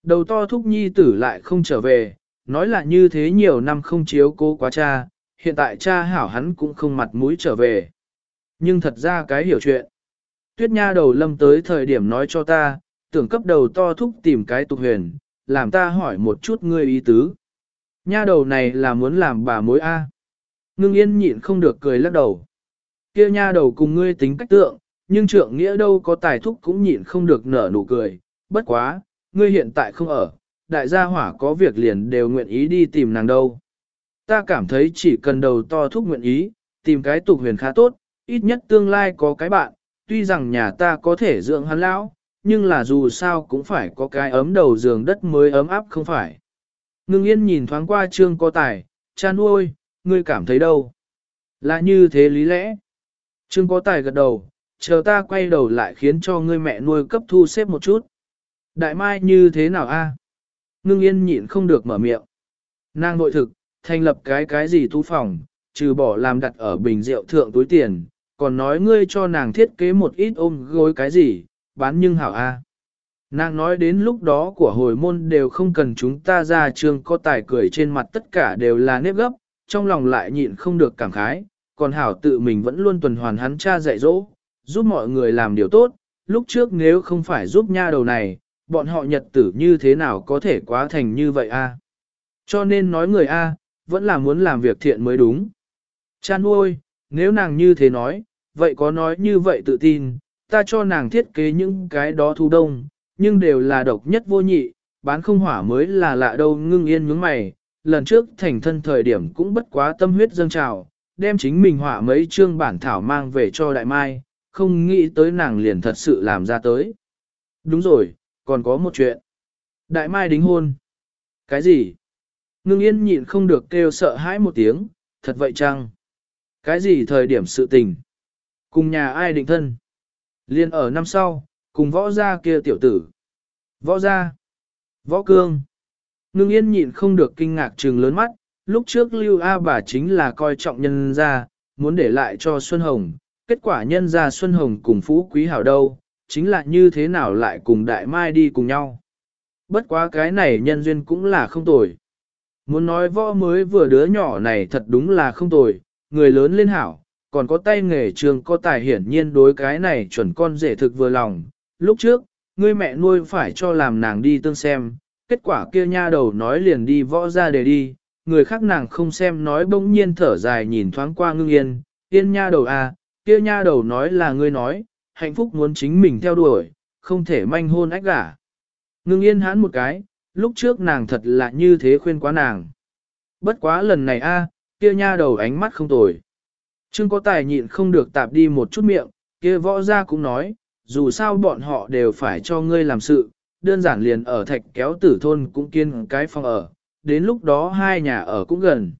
Đầu to thúc nhi tử lại không trở về, nói là như thế nhiều năm không chiếu cố quá cha, hiện tại cha hảo hắn cũng không mặt mũi trở về. Nhưng thật ra cái hiểu chuyện. Tuyết nha đầu lâm tới thời điểm nói cho ta, tưởng cấp đầu to thúc tìm cái tục huyền, làm ta hỏi một chút ngươi ý tứ. Nha đầu này là muốn làm bà mối A. Ngưng yên nhịn không được cười lắc đầu. kia nha đầu cùng ngươi tính cách tượng, nhưng trượng nghĩa đâu có tài thúc cũng nhịn không được nở nụ cười. Bất quá, ngươi hiện tại không ở, đại gia hỏa có việc liền đều nguyện ý đi tìm nàng đâu. Ta cảm thấy chỉ cần đầu to thúc nguyện ý, tìm cái tục huyền khá tốt, ít nhất tương lai có cái bạn, tuy rằng nhà ta có thể dưỡng hắn lão, nhưng là dù sao cũng phải có cái ấm đầu giường đất mới ấm áp không phải. Ngưng yên nhìn thoáng qua trương có tài, cha nuôi, ngươi cảm thấy đâu? Là như thế lý lẽ. Trương có tài gật đầu, chờ ta quay đầu lại khiến cho ngươi mẹ nuôi cấp thu xếp một chút. Đại mai như thế nào a? Ngưng yên nhịn không được mở miệng. Nàng nội thực, thành lập cái cái gì tu phòng, trừ bỏ làm đặt ở bình rượu thượng túi tiền, còn nói ngươi cho nàng thiết kế một ít ôm gối cái gì, bán nhưng hảo a. Nàng nói đến lúc đó của hồi môn đều không cần chúng ta ra trường có tài cười trên mặt tất cả đều là nếp gấp, trong lòng lại nhịn không được cảm khái, còn hảo tự mình vẫn luôn tuần hoàn hắn cha dạy dỗ, giúp mọi người làm điều tốt, lúc trước nếu không phải giúp nha đầu này, bọn họ nhật tử như thế nào có thể quá thành như vậy a? Cho nên nói người a, vẫn là muốn làm việc thiện mới đúng. Cha nuôi, nếu nàng như thế nói, vậy có nói như vậy tự tin, ta cho nàng thiết kế những cái đó thu đông, nhưng đều là độc nhất vô nhị, bán không hỏa mới là lạ đâu ngưng yên nhướng mày, lần trước thành thân thời điểm cũng bất quá tâm huyết dâng trào, đem chính mình họa mấy chương bản thảo mang về cho đại mai, không nghĩ tới nàng liền thật sự làm ra tới. Đúng rồi, còn có một chuyện. Đại mai đính hôn. Cái gì? Ngưng yên nhịn không được kêu sợ hãi một tiếng, thật vậy chăng? Cái gì thời điểm sự tình? Cùng nhà ai định thân? Liên ở năm sau, cùng võ gia kia tiểu tử. Võ gia. Võ cương. Ngưng yên nhịn không được kinh ngạc trừng lớn mắt, lúc trước Lưu A bà chính là coi trọng nhân gia, muốn để lại cho Xuân Hồng, kết quả nhân gia Xuân Hồng cùng Phú Quý Hảo đâu, chính là như thế nào lại cùng Đại Mai đi cùng nhau. Bất quá cái này nhân duyên cũng là không tồi. Muốn nói võ mới vừa đứa nhỏ này thật đúng là không tồi, người lớn lên hảo, còn có tay nghề trường có tài hiển nhiên đối cái này chuẩn con rể thực vừa lòng. Lúc trước, ngươi mẹ nuôi phải cho làm nàng đi tương xem, kết quả kia nha đầu nói liền đi võ ra để đi, người khác nàng không xem nói bỗng nhiên thở dài nhìn thoáng qua ngưng yên, yên nha đầu à, kia nha đầu nói là ngươi nói, hạnh phúc muốn chính mình theo đuổi, không thể manh hôn ách gả. Ngưng yên hãn một cái, lúc trước nàng thật là như thế khuyên quá nàng. Bất quá lần này a, kia nha đầu ánh mắt không tồi. Trương có tài nhịn không được tạp đi một chút miệng, kia võ gia cũng nói, dù sao bọn họ đều phải cho ngươi làm sự, đơn giản liền ở thạch kéo tử thôn cũng kiên cái phòng ở, đến lúc đó hai nhà ở cũng gần.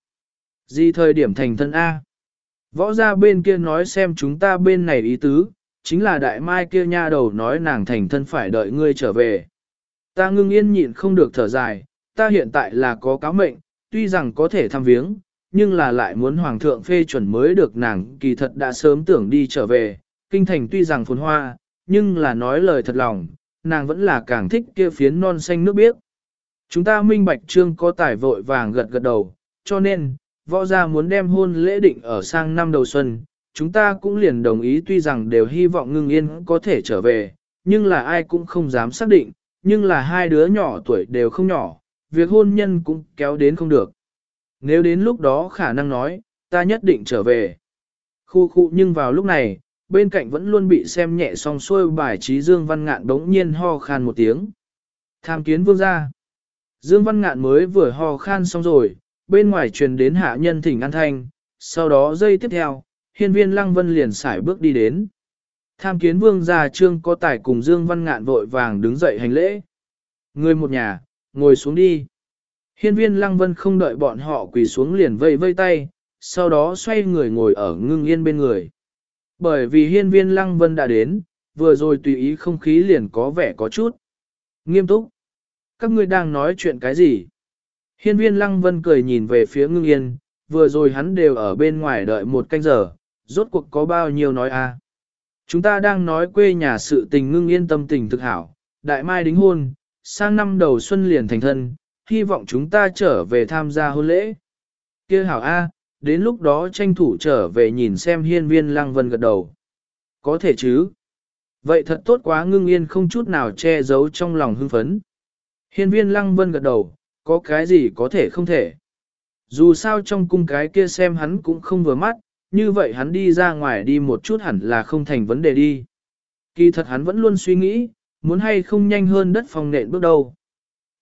Gì thời điểm thành thân A? Võ gia bên kia nói xem chúng ta bên này ý tứ, chính là đại mai kia nha đầu nói nàng thành thân phải đợi ngươi trở về. Ta ngưng yên nhịn không được thở dài, ta hiện tại là có cáo mệnh, tuy rằng có thể thăm viếng, nhưng là lại muốn hoàng thượng phê chuẩn mới được nàng kỳ thật đã sớm tưởng đi trở về, kinh thành tuy rằng phồn hoa, nhưng là nói lời thật lòng, nàng vẫn là càng thích kia phiến non xanh nước biếc. Chúng ta minh bạch trương có tài vội vàng gật gật đầu, cho nên, võ gia muốn đem hôn lễ định ở sang năm đầu xuân, chúng ta cũng liền đồng ý tuy rằng đều hy vọng ngưng yên có thể trở về, nhưng là ai cũng không dám xác định, nhưng là hai đứa nhỏ tuổi đều không nhỏ, việc hôn nhân cũng kéo đến không được. Nếu đến lúc đó khả năng nói, ta nhất định trở về. Khu khu nhưng vào lúc này, bên cạnh vẫn luôn bị xem nhẹ song xuôi bài trí Dương Văn Ngạn đống nhiên ho khan một tiếng. Tham kiến vương gia. Dương Văn Ngạn mới vừa ho khan xong rồi, bên ngoài truyền đến hạ nhân thỉnh an thanh, sau đó giây tiếp theo, hiên viên lăng vân liền xải bước đi đến. Tham kiến vương gia trương có tài cùng Dương Văn Ngạn vội vàng đứng dậy hành lễ. Người một nhà, ngồi xuống đi. Hiên viên lăng vân không đợi bọn họ quỳ xuống liền vây vây tay, sau đó xoay người ngồi ở ngưng yên bên người. Bởi vì hiên viên lăng vân đã đến, vừa rồi tùy ý không khí liền có vẻ có chút. Nghiêm túc. Các ngươi đang nói chuyện cái gì? Hiên viên lăng vân cười nhìn về phía ngưng yên, vừa rồi hắn đều ở bên ngoài đợi một canh giờ, rốt cuộc có bao nhiêu nói a? Chúng ta đang nói quê nhà sự tình ngưng yên tâm tình thực hảo, đại mai đính hôn, sang năm đầu xuân liền thành thân, hy vọng chúng ta trở về tham gia hôn lễ. kia hảo A, đến lúc đó tranh thủ trở về nhìn xem hiên viên lăng vân gật đầu. Có thể chứ. Vậy thật tốt quá ngưng yên không chút nào che giấu trong lòng hưng phấn. Hiên viên lăng vân gật đầu, có cái gì có thể không thể. Dù sao trong cung cái kia xem hắn cũng không vừa mắt, như vậy hắn đi ra ngoài đi một chút hẳn là không thành vấn đề đi. Kỳ thật hắn vẫn luôn suy nghĩ, muốn hay không nhanh hơn đất phòng nện bước đầu.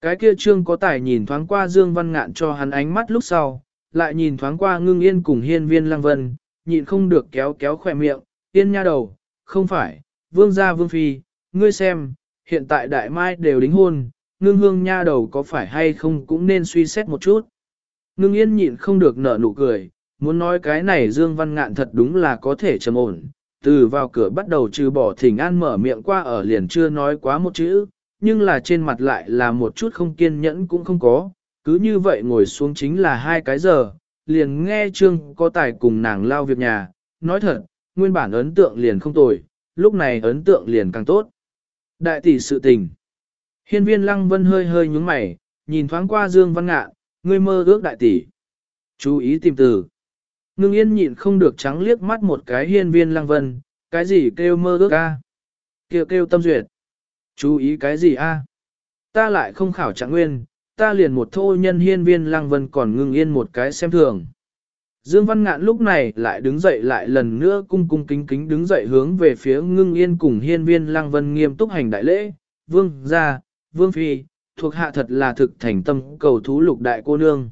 Cái kia trương có tài nhìn thoáng qua Dương Văn Ngạn cho hắn ánh mắt lúc sau, lại nhìn thoáng qua ngưng yên cùng hiên viên lăng vân, nhịn không được kéo kéo khỏe miệng, yên nha đầu, không phải, vương gia vương phi, ngươi xem, hiện tại đại mai đều đính hôn, ngưng hương nha đầu có phải hay không cũng nên suy xét một chút. Ngưng yên nhịn không được nở nụ cười, muốn nói cái này Dương Văn Ngạn thật đúng là có thể trầm ổn, từ vào cửa bắt đầu trừ bỏ thỉnh an mở miệng qua ở liền chưa nói quá một chữ, nhưng là trên mặt lại là một chút không kiên nhẫn cũng không có, cứ như vậy ngồi xuống chính là hai cái giờ, liền nghe Trương có tài cùng nàng lao việc nhà, nói thật, nguyên bản ấn tượng liền không tồi, lúc này ấn tượng liền càng tốt. Đại tỷ sự tình. Hiên viên lăng vân hơi hơi nhúng mày, nhìn thoáng qua Dương Văn Ngạn, ngươi mơ ước đại tỷ. Chú ý tìm từ. Ngưng yên nhịn không được trắng liếc mắt một cái hiên viên lăng vân, cái gì kêu mơ ước a? Kêu kêu tâm duyệt. Chú ý cái gì a? Ta lại không khảo trạng nguyên, ta liền một thô nhân hiên viên lăng vân còn ngưng yên một cái xem thường. Dương Văn Ngạn lúc này lại đứng dậy lại lần nữa cung cung kính kính đứng dậy hướng về phía ngưng yên cùng hiên viên lăng vân nghiêm túc hành đại lễ, vương gia, vương phi, thuộc hạ thật là thực thành tâm cầu thú lục đại cô nương.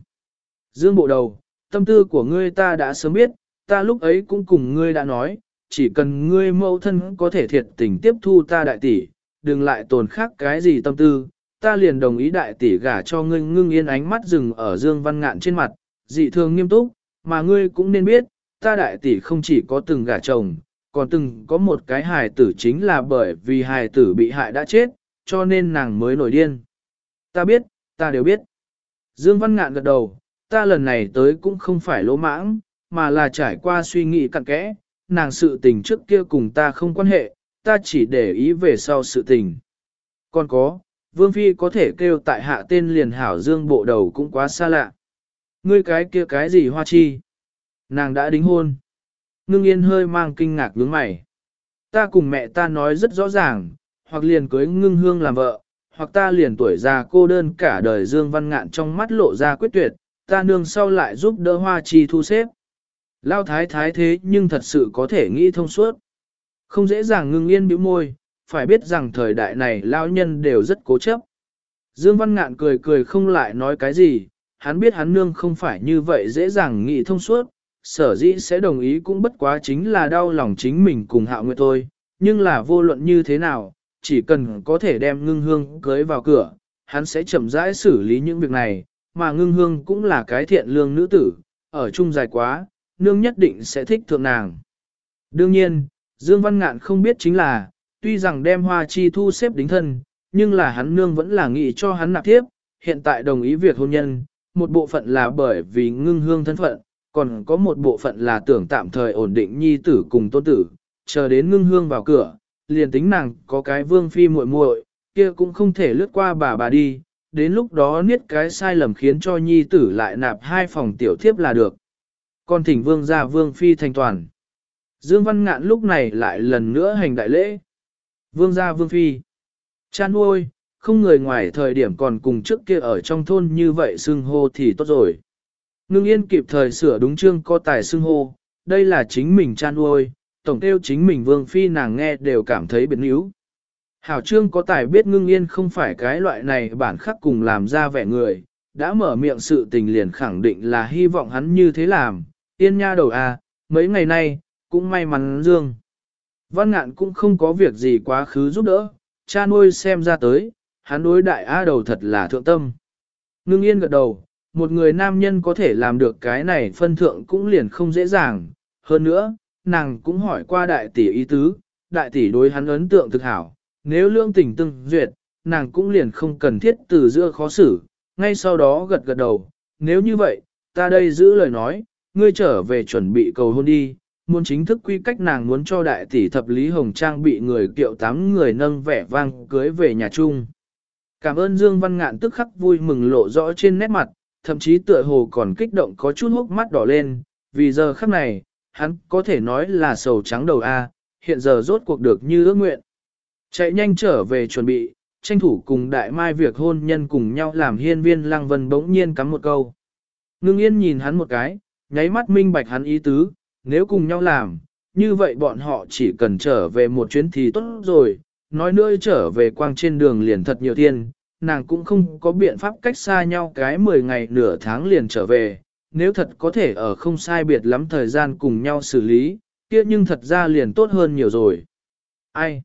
Dương bộ đầu, tâm tư của ngươi ta đã sớm biết, ta lúc ấy cũng cùng ngươi đã nói, chỉ cần ngươi mẫu thân có thể thiệt tình tiếp thu ta đại tỷ, đừng lại tồn khác cái gì tâm tư, ta liền đồng ý đại tỷ gả cho ngươi ngưng yên ánh mắt dừng ở Dương Văn Ngạn trên mặt, dị thường nghiêm túc, mà ngươi cũng nên biết, ta đại tỷ không chỉ có từng gả chồng, còn từng có một cái hài tử chính là bởi vì hài tử bị hại đã chết, cho nên nàng mới nổi điên. Ta biết, ta đều biết. Dương Văn Ngạn gật đầu, ta lần này tới cũng không phải lỗ mãng, mà là trải qua suy nghĩ cặn kẽ, nàng sự tình trước kia cùng ta không quan hệ, ta chỉ để ý về sau sự tình. Còn có, Vương Phi có thể kêu tại hạ tên liền hảo dương bộ đầu cũng quá xa lạ. Ngươi cái kia cái gì hoa chi? Nàng đã đính hôn. Ngưng yên hơi mang kinh ngạc nhướng mày. Ta cùng mẹ ta nói rất rõ ràng, hoặc liền cưới ngưng hương làm vợ, hoặc ta liền tuổi già cô đơn cả đời Dương Văn Ngạn trong mắt lộ ra quyết tuyệt, ta nương sau lại giúp đỡ hoa chi thu xếp. Lao thái thái thế nhưng thật sự có thể nghĩ thông suốt. Không dễ dàng ngưng yên bĩu môi, phải biết rằng thời đại này lao nhân đều rất cố chấp. Dương Văn Ngạn cười cười không lại nói cái gì, hắn biết hắn nương không phải như vậy dễ dàng nghĩ thông suốt, sở dĩ sẽ đồng ý cũng bất quá chính là đau lòng chính mình cùng hạ nguyệt thôi, nhưng là vô luận như thế nào, chỉ cần có thể đem ngưng hương cưới vào cửa, hắn sẽ chậm rãi xử lý những việc này, mà ngưng hương cũng là cái thiện lương nữ tử, ở chung dài quá, nương nhất định sẽ thích thượng nàng. Đương nhiên, Dương Văn Ngạn không biết chính là, tuy rằng đem hoa chi thu xếp đính thân, nhưng là hắn nương vẫn là nghĩ cho hắn nạp tiếp, hiện tại đồng ý việc hôn nhân, một bộ phận là bởi vì ngưng hương thân phận, còn có một bộ phận là tưởng tạm thời ổn định nhi tử cùng tôn tử, chờ đến ngưng hương vào cửa, liền tính nàng có cái vương phi muội muội, kia cũng không thể lướt qua bà bà đi, đến lúc đó niết cái sai lầm khiến cho nhi tử lại nạp hai phòng tiểu thiếp là được. Còn thỉnh vương ra vương phi thành toàn. Dương Văn Ngạn lúc này lại lần nữa hành đại lễ. Vương gia vương phi. Cha nuôi, không người ngoài thời điểm còn cùng trước kia ở trong thôn như vậy xưng hô thì tốt rồi. Ngưng yên kịp thời sửa đúng chương có tài xưng hô, đây là chính mình cha nuôi, tổng tiêu chính mình vương phi nàng nghe đều cảm thấy biến yếu. Hảo trương có tài biết ngưng yên không phải cái loại này bản khắc cùng làm ra vẻ người, đã mở miệng sự tình liền khẳng định là hy vọng hắn như thế làm, yên nha đầu à, mấy ngày nay, cũng may mắn dương. Văn ngạn cũng không có việc gì quá khứ giúp đỡ, cha nuôi xem ra tới, hắn đối đại A đầu thật là thượng tâm. Ngưng yên gật đầu, một người nam nhân có thể làm được cái này phân thượng cũng liền không dễ dàng. Hơn nữa, nàng cũng hỏi qua đại tỷ ý tứ, đại tỷ đối hắn ấn tượng thực hảo, nếu lương tình từng duyệt, nàng cũng liền không cần thiết từ giữa khó xử, ngay sau đó gật gật đầu, nếu như vậy, ta đây giữ lời nói, ngươi trở về chuẩn bị cầu hôn đi, muốn chính thức quy cách nàng muốn cho đại tỷ thập Lý Hồng Trang bị người kiệu tám người nâng vẻ vang cưới về nhà chung. Cảm ơn Dương Văn Ngạn tức khắc vui mừng lộ rõ trên nét mặt, thậm chí tựa hồ còn kích động có chút hốc mắt đỏ lên, vì giờ khắc này, hắn có thể nói là sầu trắng đầu A, hiện giờ rốt cuộc được như ước nguyện. Chạy nhanh trở về chuẩn bị, tranh thủ cùng đại mai việc hôn nhân cùng nhau làm hiên viên lăng vân bỗng nhiên cắm một câu. Ngưng yên nhìn hắn một cái, nháy mắt minh bạch hắn ý tứ, nếu cùng nhau làm, như vậy bọn họ chỉ cần trở về một chuyến thì tốt rồi, nói nữa trở về quang trên đường liền thật nhiều tiền, nàng cũng không có biện pháp cách xa nhau cái 10 ngày nửa tháng liền trở về, nếu thật có thể ở không sai biệt lắm thời gian cùng nhau xử lý, kia nhưng thật ra liền tốt hơn nhiều rồi. Ai?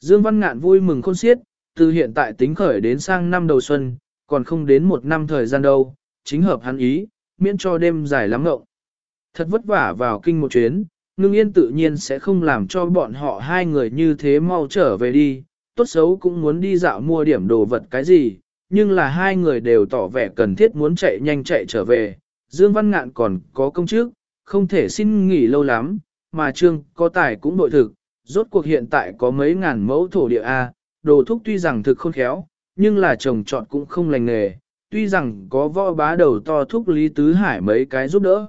Dương Văn Ngạn vui mừng khôn xiết, từ hiện tại tính khởi đến sang năm đầu xuân, còn không đến một năm thời gian đâu, chính hợp hắn ý, miễn cho đêm dài lắm ngộng. Thật vất vả vào kinh một chuyến, ngưng yên tự nhiên sẽ không làm cho bọn họ hai người như thế mau trở về đi, tốt xấu cũng muốn đi dạo mua điểm đồ vật cái gì, nhưng là hai người đều tỏ vẻ cần thiết muốn chạy nhanh chạy trở về. Dương Văn Ngạn còn có công chức, không thể xin nghỉ lâu lắm, mà Trương có tài cũng bội thực, rốt cuộc hiện tại có mấy ngàn mẫu thổ địa A, đồ thúc tuy rằng thực khôn khéo, nhưng là trồng trọt cũng không lành nghề, tuy rằng có võ bá đầu to thúc Lý Tứ Hải mấy cái giúp đỡ.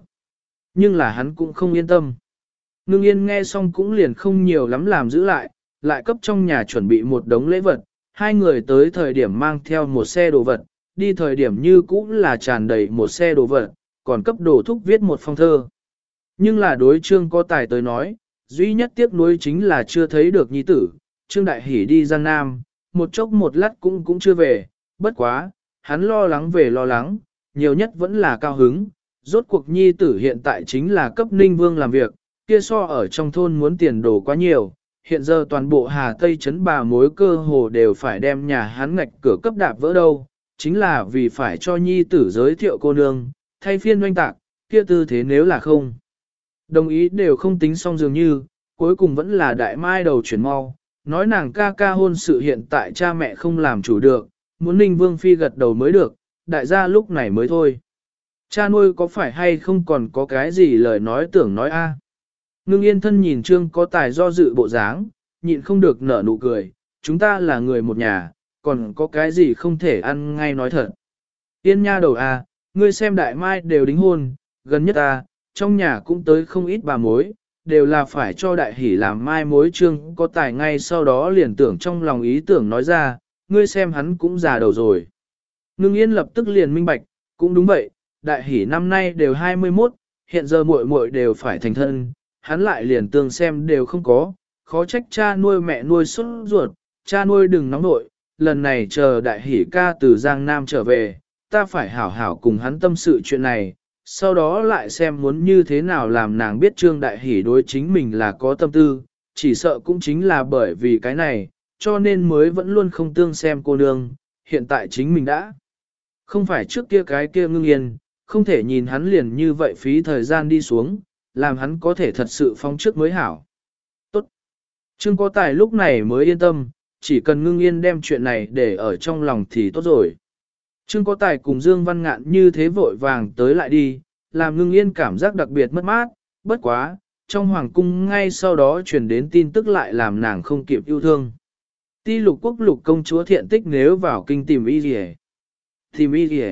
Nhưng là hắn cũng không yên tâm. Ngưng yên nghe xong cũng liền không nhiều lắm làm giữ lại, lại cấp trong nhà chuẩn bị một đống lễ vật, hai người tới thời điểm mang theo một xe đồ vật, đi thời điểm như cũng là tràn đầy một xe đồ vật, còn cấp đồ thúc viết một phong thơ. Nhưng là đối trương có tài tới nói, duy nhất tiếc nuối chính là chưa thấy được nhi tử, trương đại hỉ đi Giang Nam, một chốc một lát cũng cũng chưa về, bất quá, hắn lo lắng về lo lắng, nhiều nhất vẫn là cao hứng, rốt cuộc nhi tử hiện tại chính là cấp ninh vương làm việc, kia so ở trong thôn muốn tiền đồ quá nhiều, hiện giờ toàn bộ Hà Tây chấn bà mối cơ hồ đều phải đem nhà hắn ngạch cửa cấp đạp vỡ đâu, chính là vì phải cho nhi tử giới thiệu cô nương, thay phiên doanh tạc, kia tư thế nếu là không. Đồng ý đều không tính xong dường như, cuối cùng vẫn là đại mai đầu chuyển mau, nói nàng ca ca hôn sự hiện tại cha mẹ không làm chủ được, muốn ninh vương phi gật đầu mới được, đại gia lúc này mới thôi. Cha nuôi có phải hay không còn có cái gì lời nói tưởng nói a? Ngưng yên thân nhìn trương có tài do dự bộ dáng, nhịn không được nở nụ cười, chúng ta là người một nhà, còn có cái gì không thể ăn ngay nói thật. Yên nha đầu a, ngươi xem đại mai đều đính hôn, gần nhất ta, trong nhà cũng tới không ít bà mối, đều là phải cho đại hỷ làm mai mối trương có tài ngay sau đó liền tưởng trong lòng ý tưởng nói ra, ngươi xem hắn cũng già đầu rồi. Ngưng yên lập tức liền minh bạch, cũng đúng vậy, đại hỷ năm nay đều 21, hiện giờ muội muội đều phải thành thân, hắn lại liền tương xem đều không có, khó trách cha nuôi mẹ nuôi xuất ruột, cha nuôi đừng nóng nội, lần này chờ đại hỷ ca từ Giang Nam trở về, ta phải hảo hảo cùng hắn tâm sự chuyện này, sau đó lại xem muốn như thế nào làm nàng biết trương đại hỷ đối chính mình là có tâm tư, chỉ sợ cũng chính là bởi vì cái này, cho nên mới vẫn luôn không tương xem cô nương, hiện tại chính mình đã. Không phải trước kia cái kia ngưng yên, không thể nhìn hắn liền như vậy phí thời gian đi xuống, làm hắn có thể thật sự phong trước mới hảo. Tốt. Trương có tài lúc này mới yên tâm, chỉ cần ngưng yên đem chuyện này để ở trong lòng thì tốt rồi. Trương có tài cùng Dương Văn Ngạn như thế vội vàng tới lại đi, làm ngưng yên cảm giác đặc biệt mất mát, bất quá, trong hoàng cung ngay sau đó truyền đến tin tức lại làm nàng không kịp yêu thương. Ti lục quốc lục công chúa thiện tích nếu vào kinh tìm y gì Tìm y gì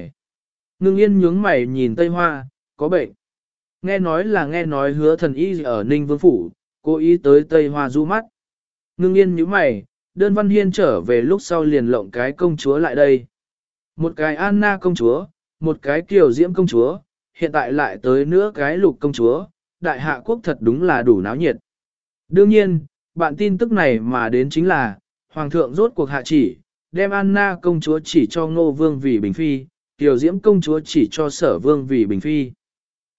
Ngưng yên nhướng mày nhìn Tây Hoa, có bệnh. Nghe nói là nghe nói hứa thần y ở Ninh Vương Phủ, cố ý tới Tây Hoa du mắt. Ngưng yên nhíu mày, đơn văn hiên trở về lúc sau liền lộng cái công chúa lại đây. Một cái Anna công chúa, một cái Kiều Diễm công chúa, hiện tại lại tới nữa cái lục công chúa, đại hạ quốc thật đúng là đủ náo nhiệt. Đương nhiên, bạn tin tức này mà đến chính là, Hoàng thượng rốt cuộc hạ chỉ, đem Anna công chúa chỉ cho ngô vương vì bình phi, Tiểu Diễm công chúa chỉ cho sở vương vì bình phi.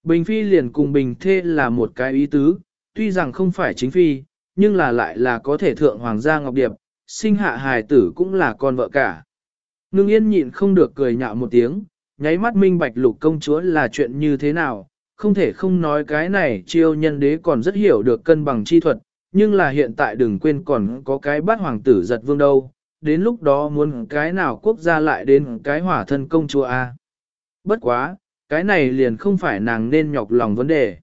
Bình phi liền cùng bình thê là một cái ý tứ, tuy rằng không phải chính phi, nhưng là lại là có thể thượng hoàng gia ngọc điệp, sinh hạ hài tử cũng là con vợ cả. Ngưng yên nhịn không được cười nhạo một tiếng, nháy mắt minh bạch lục công chúa là chuyện như thế nào, không thể không nói cái này chiêu nhân đế còn rất hiểu được cân bằng chi thuật, nhưng là hiện tại đừng quên còn có cái bát hoàng tử giật vương đâu, đến lúc đó muốn cái nào quốc gia lại đến cái hỏa thân công chúa A. Bất quá, cái này liền không phải nàng nên nhọc lòng vấn đề.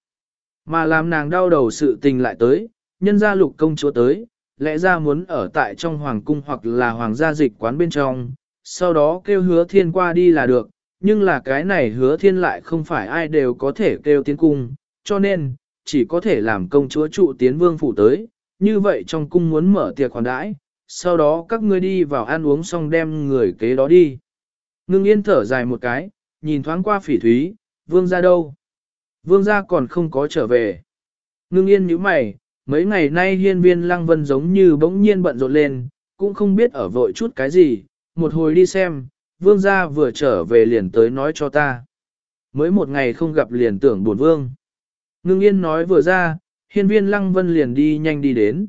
Mà làm nàng đau đầu sự tình lại tới, nhân gia lục công chúa tới, lẽ ra muốn ở tại trong hoàng cung hoặc là hoàng gia dịch quán bên trong, sau đó kêu hứa thiên qua đi là được, nhưng là cái này hứa thiên lại không phải ai đều có thể kêu tiến cung, cho nên, chỉ có thể làm công chúa trụ tiến vương phủ tới, như vậy trong cung muốn mở tiệc khoản đãi, sau đó các ngươi đi vào ăn uống xong đem người kế đó đi. Ngưng yên thở dài một cái, nhìn thoáng qua phỉ thúy, vương ra đâu? Vương gia còn không có trở về. Ngưng yên nhíu mày, mấy ngày nay hiên viên lăng vân giống như bỗng nhiên bận rộn lên, cũng không biết ở vội chút cái gì, một hồi đi xem, vương gia vừa trở về liền tới nói cho ta. Mới một ngày không gặp liền tưởng buồn vương. Ngưng yên nói vừa ra, hiên viên lăng vân liền đi nhanh đi đến.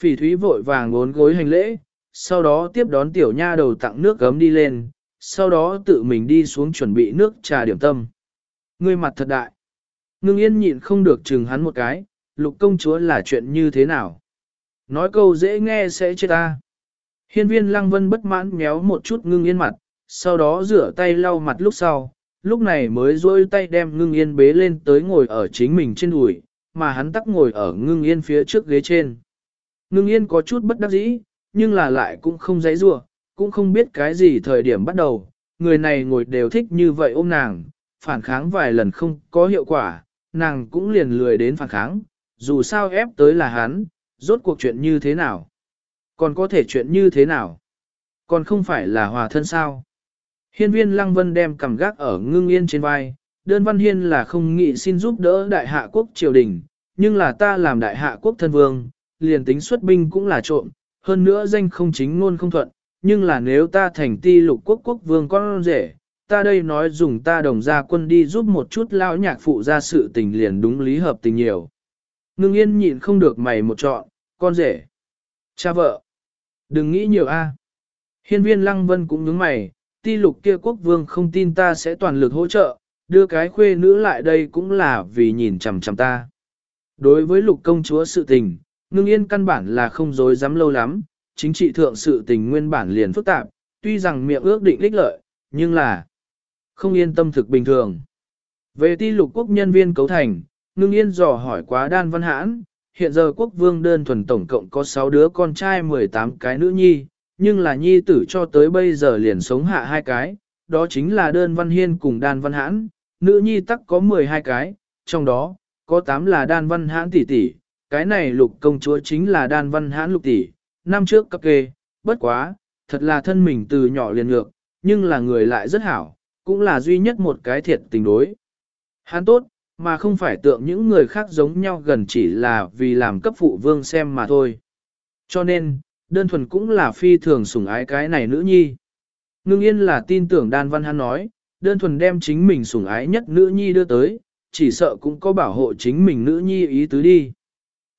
Phỉ thúy vội vàng ngốn gối hành lễ, sau đó tiếp đón tiểu nha đầu tặng nước gấm đi lên, sau đó tự mình đi xuống chuẩn bị nước trà điểm tâm. Ngươi mặt thật đại. Ngưng yên nhịn không được chừng hắn một cái, lục công chúa là chuyện như thế nào? Nói câu dễ nghe sẽ chết ta. Hiên viên lăng vân bất mãn méo một chút ngưng yên mặt, sau đó rửa tay lau mặt lúc sau, lúc này mới rôi tay đem ngưng yên bế lên tới ngồi ở chính mình trên đùi, mà hắn tắc ngồi ở ngưng yên phía trước ghế trên. Ngưng yên có chút bất đắc dĩ, nhưng là lại cũng không dãy rua, cũng không biết cái gì thời điểm bắt đầu, người này ngồi đều thích như vậy ôm nàng, phản kháng vài lần không có hiệu quả, nàng cũng liền lười đến phản kháng, dù sao ép tới là hắn, rốt cuộc chuyện như thế nào. Còn có thể chuyện như thế nào? Còn không phải là hòa thân sao? Hiên viên Lăng Vân đem cầm gác ở ngưng yên trên vai, đơn văn hiên là không nghĩ xin giúp đỡ đại hạ quốc triều đình, nhưng là ta làm đại hạ quốc thân vương, liền tính xuất binh cũng là trộm, hơn nữa danh không chính ngôn không thuận, nhưng là nếu ta thành ti lục quốc quốc vương con rể, ta đây nói dùng ta đồng gia quân đi giúp một chút lão nhạc phụ ra sự tình liền đúng lý hợp tình nhiều. Ngưng yên nhịn không được mày một chọn, con rể, cha vợ, đừng nghĩ nhiều a. Hiên viên lăng vân cũng nhướng mày, ti lục kia quốc vương không tin ta sẽ toàn lực hỗ trợ, đưa cái khuê nữ lại đây cũng là vì nhìn chằm chằm ta. Đối với lục công chúa sự tình, ngưng yên căn bản là không dối dám lâu lắm, chính trị thượng sự tình nguyên bản liền phức tạp, tuy rằng miệng ước định lích lợi, nhưng là không yên tâm thực bình thường. Về ti lục quốc nhân viên cấu thành, ngưng yên dò hỏi quá đan văn hãn, hiện giờ quốc vương đơn thuần tổng cộng có 6 đứa con trai 18 cái nữ nhi, nhưng là nhi tử cho tới bây giờ liền sống hạ hai cái, đó chính là đơn văn hiên cùng đan văn hãn, nữ nhi tắc có 12 cái, trong đó, có 8 là đan văn hãn tỷ tỷ, cái này lục công chúa chính là đan văn hãn lục tỷ, năm trước cấp kê, bất quá, thật là thân mình từ nhỏ liền ngược, nhưng là người lại rất hảo, cũng là duy nhất một cái thiệt tình đối. Hắn tốt, mà không phải tượng những người khác giống nhau gần chỉ là vì làm cấp phụ vương xem mà thôi. Cho nên, đơn thuần cũng là phi thường sủng ái cái này nữ nhi. Ngưng yên là tin tưởng đan văn hắn nói, đơn thuần đem chính mình sủng ái nhất nữ nhi đưa tới, chỉ sợ cũng có bảo hộ chính mình nữ nhi ý tứ đi.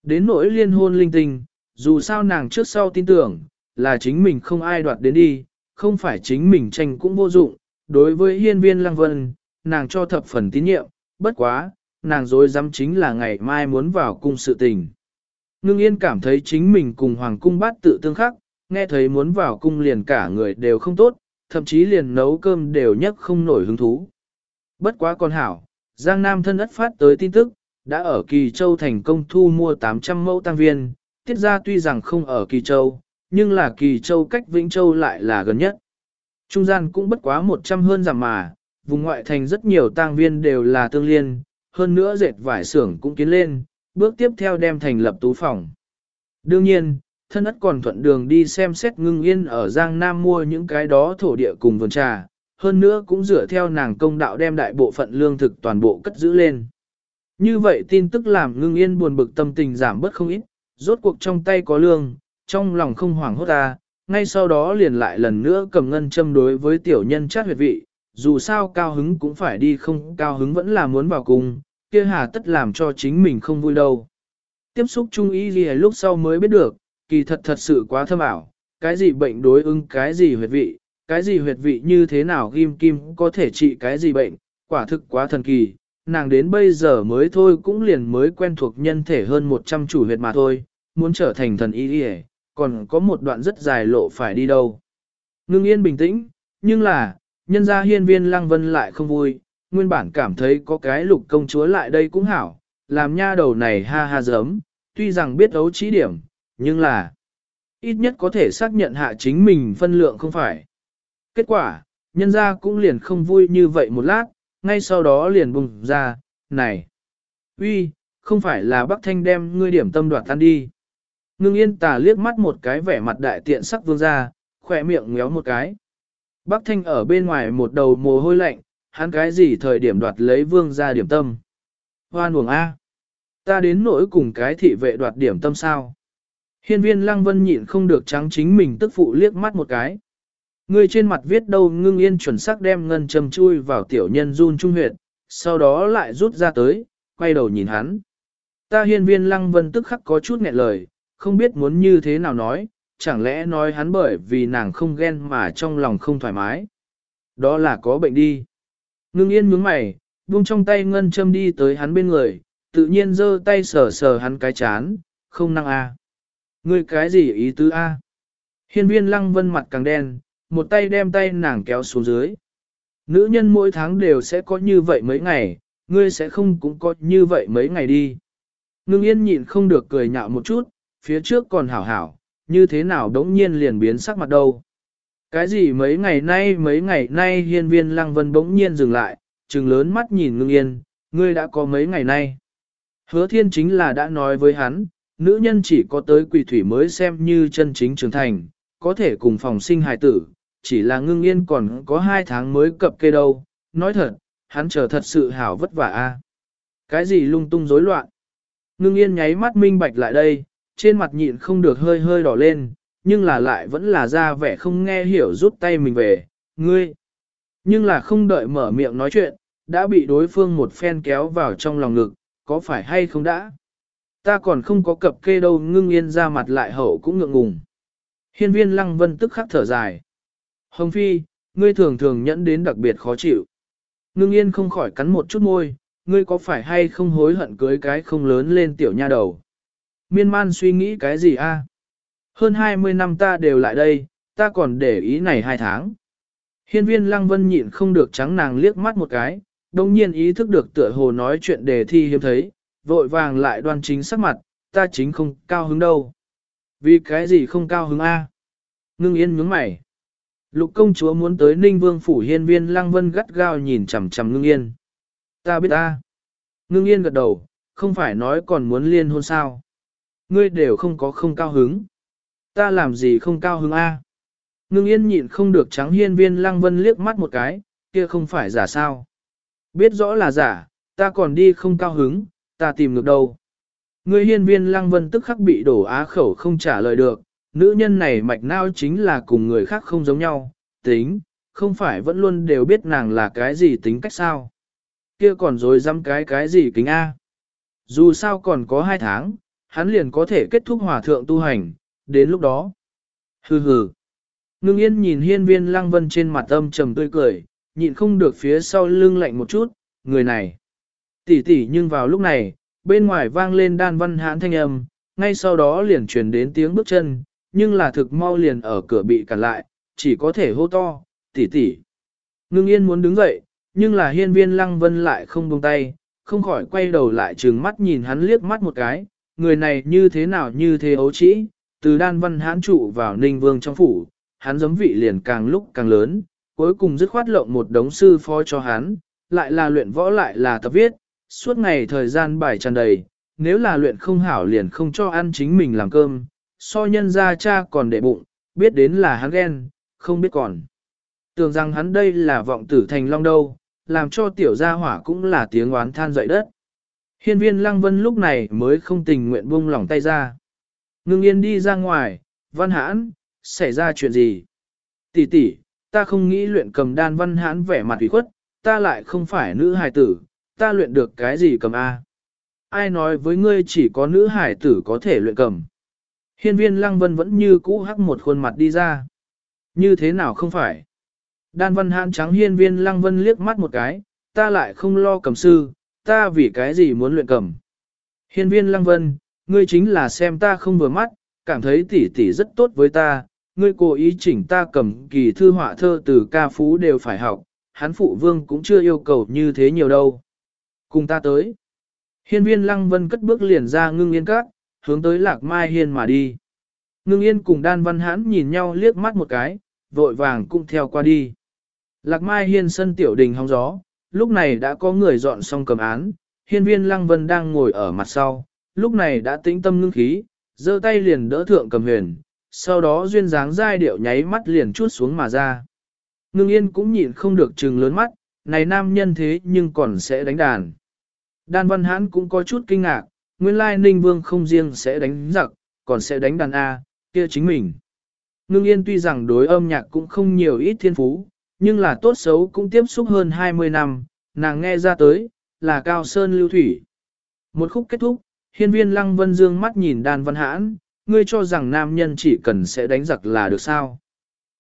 Đến nỗi liên hôn linh tinh, dù sao nàng trước sau tin tưởng, là chính mình không ai đoạt đến đi, không phải chính mình tranh cũng vô dụng, đối với hiên viên lăng vân, nàng cho thập phần tín nhiệm, bất quá, nàng dối dám chính là ngày mai muốn vào cung sự tình. Ngưng yên cảm thấy chính mình cùng hoàng cung bát tự tương khắc, nghe thấy muốn vào cung liền cả người đều không tốt, thậm chí liền nấu cơm đều nhất không nổi hứng thú. Bất quá con hảo, Giang Nam thân ất phát tới tin tức, đã ở Kỳ Châu thành công thu mua 800 mẫu tăng viên, tiết ra tuy rằng không ở Kỳ Châu, nhưng là Kỳ Châu cách Vĩnh Châu lại là gần nhất. Trung gian cũng bất quá 100 hơn giảm mà, vùng ngoại thành rất nhiều tang viên đều là tương liên, hơn nữa dệt vải xưởng cũng kiến lên, bước tiếp theo đem thành lập tú phòng. Đương nhiên, thân ất còn thuận đường đi xem xét ngưng yên ở Giang Nam mua những cái đó thổ địa cùng vườn trà, hơn nữa cũng dựa theo nàng công đạo đem đại bộ phận lương thực toàn bộ cất giữ lên. Như vậy tin tức làm ngưng yên buồn bực tâm tình giảm bớt không ít, rốt cuộc trong tay có lương, trong lòng không hoảng hốt ta, ngay sau đó liền lại lần nữa cầm ngân châm đối với tiểu nhân chát huyệt vị, dù sao cao hứng cũng phải đi không cao hứng vẫn là muốn vào cùng, kia hà tất làm cho chính mình không vui đâu. Tiếp xúc trung ý gì lúc sau mới biết được, kỳ thật thật sự quá thâm ảo, cái gì bệnh đối ứng cái gì huyệt vị, cái gì huyệt vị như thế nào ghim kim có thể trị cái gì bệnh, quả thực quá thần kỳ, nàng đến bây giờ mới thôi cũng liền mới quen thuộc nhân thể hơn 100 chủ huyệt mà thôi, muốn trở thành thần y đi còn có một đoạn rất dài lộ phải đi đâu. Ngưng yên bình tĩnh, nhưng là, nhân gia hiên viên lăng vân lại không vui, nguyên bản cảm thấy có cái lục công chúa lại đây cũng hảo, làm nha đầu này ha ha giấm, tuy rằng biết ấu trí điểm, nhưng là, ít nhất có thể xác nhận hạ chính mình phân lượng không phải. Kết quả, nhân gia cũng liền không vui như vậy một lát, ngay sau đó liền bùng ra, này, uy, không phải là Bắc Thanh đem ngươi điểm tâm đoạt tan đi. Ngưng yên tà liếc mắt một cái vẻ mặt đại tiện sắc vương ra, khỏe miệng ngéo một cái. Bắc Thanh ở bên ngoài một đầu mồ hôi lạnh, hắn cái gì thời điểm đoạt lấy vương ra điểm tâm. Hoan buồng A. Ta đến nỗi cùng cái thị vệ đoạt điểm tâm sao. Hiên viên lăng vân nhịn không được trắng chính mình tức phụ liếc mắt một cái. Người trên mặt viết đâu ngưng yên chuẩn xác đem ngân châm chui vào tiểu nhân run trung huyệt, sau đó lại rút ra tới, quay đầu nhìn hắn. Ta hiên viên lăng vân tức khắc có chút nghẹn lời, không biết muốn như thế nào nói, chẳng lẽ nói hắn bởi vì nàng không ghen mà trong lòng không thoải mái. Đó là có bệnh đi. Ngưng yên nhướng mày, buông trong tay ngân châm đi tới hắn bên người, tự nhiên giơ tay sờ sờ hắn cái chán, không năng a. Ngươi cái gì ý tứ a? Hiên viên lăng vân mặt càng đen, một tay đem tay nàng kéo xuống dưới. Nữ nhân mỗi tháng đều sẽ có như vậy mấy ngày, ngươi sẽ không cũng có như vậy mấy ngày đi. Ngưng yên nhịn không được cười nhạo một chút, phía trước còn hảo hảo, như thế nào đống nhiên liền biến sắc mặt đâu. Cái gì mấy ngày nay mấy ngày nay hiên viên lăng vân bỗng nhiên dừng lại, trừng lớn mắt nhìn ngưng yên, ngươi đã có mấy ngày nay. Hứa thiên chính là đã nói với hắn, nữ nhân chỉ có tới quỷ thủy mới xem như chân chính trưởng thành, có thể cùng phòng sinh hài tử, chỉ là ngưng yên còn có hai tháng mới cập kê đâu, nói thật, hắn chờ thật sự hảo vất vả a. Cái gì lung tung rối loạn? Ngưng yên nháy mắt minh bạch lại đây, trên mặt nhịn không được hơi hơi đỏ lên, nhưng là lại vẫn là ra vẻ không nghe hiểu rút tay mình về, ngươi. Nhưng là không đợi mở miệng nói chuyện, đã bị đối phương một phen kéo vào trong lòng ngực, có phải hay không đã? Ta còn không có cập kê đâu ngưng yên ra mặt lại hậu cũng ngượng ngùng. Hiên viên lăng vân tức khắc thở dài. Hồng Phi, ngươi thường thường nhẫn đến đặc biệt khó chịu. Ngưng yên không khỏi cắn một chút môi, ngươi có phải hay không hối hận cưới cái không lớn lên tiểu nha đầu. Miên man suy nghĩ cái gì a? Hơn 20 năm ta đều lại đây, ta còn để ý này hai tháng. Hiên viên lăng vân nhịn không được trắng nàng liếc mắt một cái, đồng nhiên ý thức được tựa hồ nói chuyện đề thi hiếm thấy, vội vàng lại đoan chính sắc mặt, ta chính không cao hứng đâu. Vì cái gì không cao hứng a? Ngưng yên nhướng mày. Lục công chúa muốn tới Ninh Vương phủ hiên viên lăng vân gắt gao nhìn chằm chằm ngưng yên. Ta biết ta. Ngưng yên gật đầu, không phải nói còn muốn liên hôn sao. Ngươi đều không có không cao hứng. Ta làm gì không cao hứng a? Ngưng yên nhịn không được trắng hiên viên lăng vân liếc mắt một cái, kia không phải giả sao. Biết rõ là giả, ta còn đi không cao hứng, ta tìm được đâu. Ngươi hiên viên lăng vân tức khắc bị đổ á khẩu không trả lời được, nữ nhân này mạch não chính là cùng người khác không giống nhau, tính, không phải vẫn luôn đều biết nàng là cái gì tính cách sao. Kia còn rồi dăm cái cái gì kính A. Dù sao còn có hai tháng, hắn liền có thể kết thúc hòa thượng tu hành, đến lúc đó. Hừ hừ. Ngưng yên nhìn hiên viên lăng vân trên mặt âm trầm tươi cười, nhịn không được phía sau lưng lạnh một chút, người này. Tỷ tỷ nhưng vào lúc này, bên ngoài vang lên đan văn hãn thanh âm, ngay sau đó liền truyền đến tiếng bước chân, nhưng là thực mau liền ở cửa bị cản lại, chỉ có thể hô to, tỷ tỷ. Ngưng yên muốn đứng dậy, nhưng là hiên viên lăng vân lại không buông tay, không khỏi quay đầu lại trừng mắt nhìn hắn liếc mắt một cái, người này như thế nào như thế ấu trĩ, từ đan văn hãn trụ vào ninh vương trong phủ, hắn giấm vị liền càng lúc càng lớn, cuối cùng dứt khoát lộng một đống sư phó cho hắn, lại là luyện võ lại là tập viết, suốt ngày thời gian bài tràn đầy, nếu là luyện không hảo liền không cho ăn chính mình làm cơm, so nhân ra cha còn để bụng, biết đến là hắn ghen, không biết còn. Tưởng rằng hắn đây là vọng tử thành long đâu, làm cho tiểu gia hỏa cũng là tiếng oán than dậy đất. Hiên viên lăng vân lúc này mới không tình nguyện buông lỏng tay ra. Ngưng yên đi ra ngoài, văn hãn, xảy ra chuyện gì? Tỷ tỷ, ta không nghĩ luyện cầm đan văn hãn vẻ mặt ủy khuất, ta lại không phải nữ hài tử, ta luyện được cái gì cầm A. Ai nói với ngươi chỉ có nữ hải tử có thể luyện cầm. Hiên viên lăng vân vẫn như cũ hắc một khuôn mặt đi ra. Như thế nào không phải? Đan văn hãn trắng hiên viên lăng vân liếc mắt một cái, ta lại không lo cầm sư, ta vì cái gì muốn luyện cầm. Hiên viên lăng vân, ngươi chính là xem ta không vừa mắt, cảm thấy tỷ tỷ rất tốt với ta, ngươi cố ý chỉnh ta cầm kỳ thư họa thơ từ ca phú đều phải học, hắn phụ vương cũng chưa yêu cầu như thế nhiều đâu. Cùng ta tới. Hiên viên lăng vân cất bước liền ra ngưng yên các, hướng tới lạc mai hiên mà đi. Ngưng yên cùng đan văn hãn nhìn nhau liếc mắt một cái, vội vàng cũng theo qua đi. Lạc mai hiên sân tiểu đình hóng gió, lúc này đã có người dọn xong cầm án, hiên viên lăng vân đang ngồi ở mặt sau, lúc này đã tĩnh tâm ngưng khí, giơ tay liền đỡ thượng cầm huyền, sau đó duyên dáng giai điệu nháy mắt liền chuốt xuống mà ra. Ngưng yên cũng nhịn không được trừng lớn mắt, này nam nhân thế nhưng còn sẽ đánh đàn. Đan văn hãn cũng có chút kinh ngạc, nguyên lai ninh vương không riêng sẽ đánh giặc, còn sẽ đánh đàn A, kia chính mình. Ngưng yên tuy rằng đối âm nhạc cũng không nhiều ít thiên phú, nhưng là tốt xấu cũng tiếp xúc hơn 20 năm, nàng nghe ra tới, là cao sơn lưu thủy. Một khúc kết thúc, hiên viên lăng vân dương mắt nhìn đan văn hãn, ngươi cho rằng nam nhân chỉ cần sẽ đánh giặc là được sao.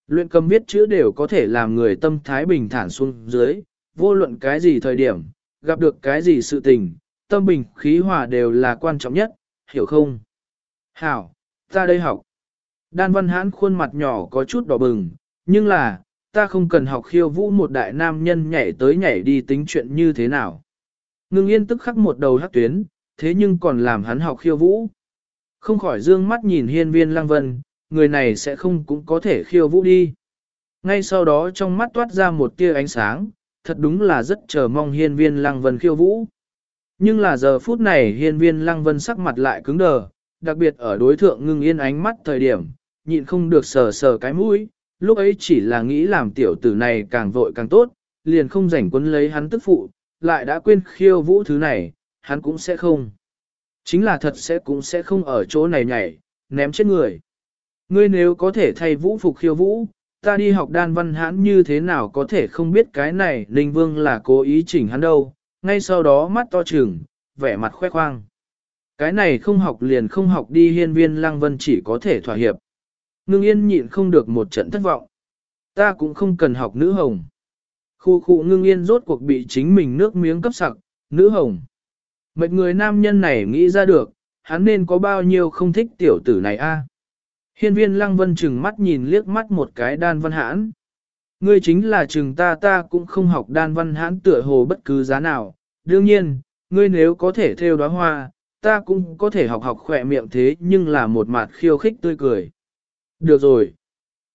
Luyện cầm viết chữ đều có thể làm người tâm thái bình thản xuống dưới, vô luận cái gì thời điểm, gặp được cái gì sự tình, tâm bình khí hòa đều là quan trọng nhất, hiểu không? Hảo, ta đây học. Đan văn hãn khuôn mặt nhỏ có chút đỏ bừng, nhưng là, ta không cần học khiêu vũ một đại nam nhân nhảy tới nhảy đi tính chuyện như thế nào. Ngưng yên tức khắc một đầu hát tuyến, thế nhưng còn làm hắn học khiêu vũ. Không khỏi dương mắt nhìn hiên viên lăng vân, người này sẽ không cũng có thể khiêu vũ đi. Ngay sau đó trong mắt toát ra một tia ánh sáng, thật đúng là rất chờ mong hiên viên lăng vân khiêu vũ. Nhưng là giờ phút này hiên viên lăng vân sắc mặt lại cứng đờ, đặc biệt ở đối thượng ngưng yên ánh mắt thời điểm, nhịn không được sờ sờ cái mũi, lúc ấy chỉ là nghĩ làm tiểu tử này càng vội càng tốt, liền không rảnh quân lấy hắn tức phụ, lại đã quên khiêu vũ thứ này, hắn cũng sẽ không. Chính là thật sẽ cũng sẽ không ở chỗ này nhảy, ném chết người. Ngươi nếu có thể thay vũ phục khiêu vũ, ta đi học đan văn hãn như thế nào có thể không biết cái này Linh Vương là cố ý chỉnh hắn đâu, ngay sau đó mắt to trừng, vẻ mặt khoe khoang. Cái này không học liền không học đi hiên viên lăng vân chỉ có thể thỏa hiệp. Ngưng yên nhịn không được một trận thất vọng. Ta cũng không cần học nữ hồng. Khu khu ngưng yên rốt cuộc bị chính mình nước miếng cấp sặc, nữ hồng. Mệt người nam nhân này nghĩ ra được, hắn nên có bao nhiêu không thích tiểu tử này a? Hiên viên lăng vân chừng mắt nhìn liếc mắt một cái đan văn hãn. Ngươi chính là chừng ta ta cũng không học đan văn hãn tựa hồ bất cứ giá nào. Đương nhiên, ngươi nếu có thể theo đóa hoa, ta cũng có thể học học khỏe miệng thế nhưng là một mặt khiêu khích tươi cười. Được rồi.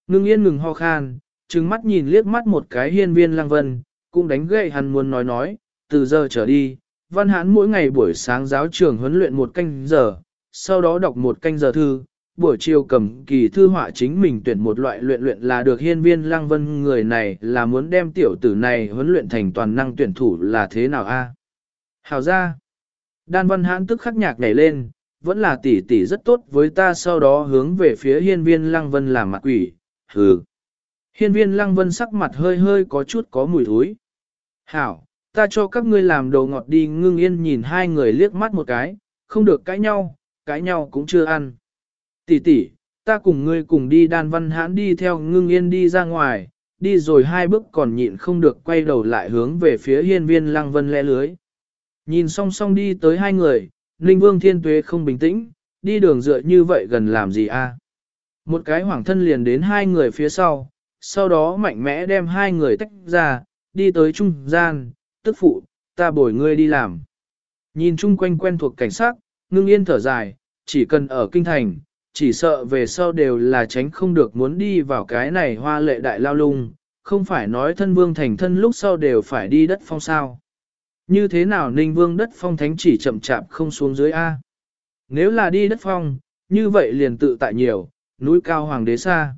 Ngưng yên ngừng ho khan, trừng mắt nhìn liếc mắt một cái hiên viên Lang vân, cũng đánh gậy hắn muốn nói nói, từ giờ trở đi, văn hãn mỗi ngày buổi sáng giáo trường huấn luyện một canh giờ, sau đó đọc một canh giờ thư, buổi chiều cầm kỳ thư họa chính mình tuyển một loại luyện luyện là được hiên viên lăng vân người này là muốn đem tiểu tử này huấn luyện thành toàn năng tuyển thủ là thế nào a? Hào ra, đan văn hãn tức khắc nhạc nhảy lên, vẫn là tỷ tỷ rất tốt với ta sau đó hướng về phía hiên viên lăng vân làm mặt quỷ, hừ. Hiên viên lăng vân sắc mặt hơi hơi có chút có mùi thối. Hảo, ta cho các ngươi làm đồ ngọt đi ngưng yên nhìn hai người liếc mắt một cái, không được cãi nhau, cãi nhau cũng chưa ăn. Tỷ tỷ, ta cùng ngươi cùng đi đan văn hãn đi theo ngưng yên đi ra ngoài, đi rồi hai bước còn nhịn không được quay đầu lại hướng về phía hiên viên lăng vân lẽ lưới. Nhìn song song đi tới hai người, Ninh Vương Thiên Tuế không bình tĩnh, đi đường dựa như vậy gần làm gì a? Một cái hoảng thân liền đến hai người phía sau, sau đó mạnh mẽ đem hai người tách ra, đi tới trung gian, tức phụ, ta bồi ngươi đi làm. Nhìn chung quanh quen thuộc cảnh sát, ngưng yên thở dài, chỉ cần ở kinh thành, chỉ sợ về sau đều là tránh không được muốn đi vào cái này hoa lệ đại lao lung, không phải nói thân vương thành thân lúc sau đều phải đi đất phong sao. Như thế nào ninh vương đất phong thánh chỉ chậm chạp không xuống dưới A. Nếu là đi đất phong, như vậy liền tự tại nhiều, núi cao hoàng đế xa.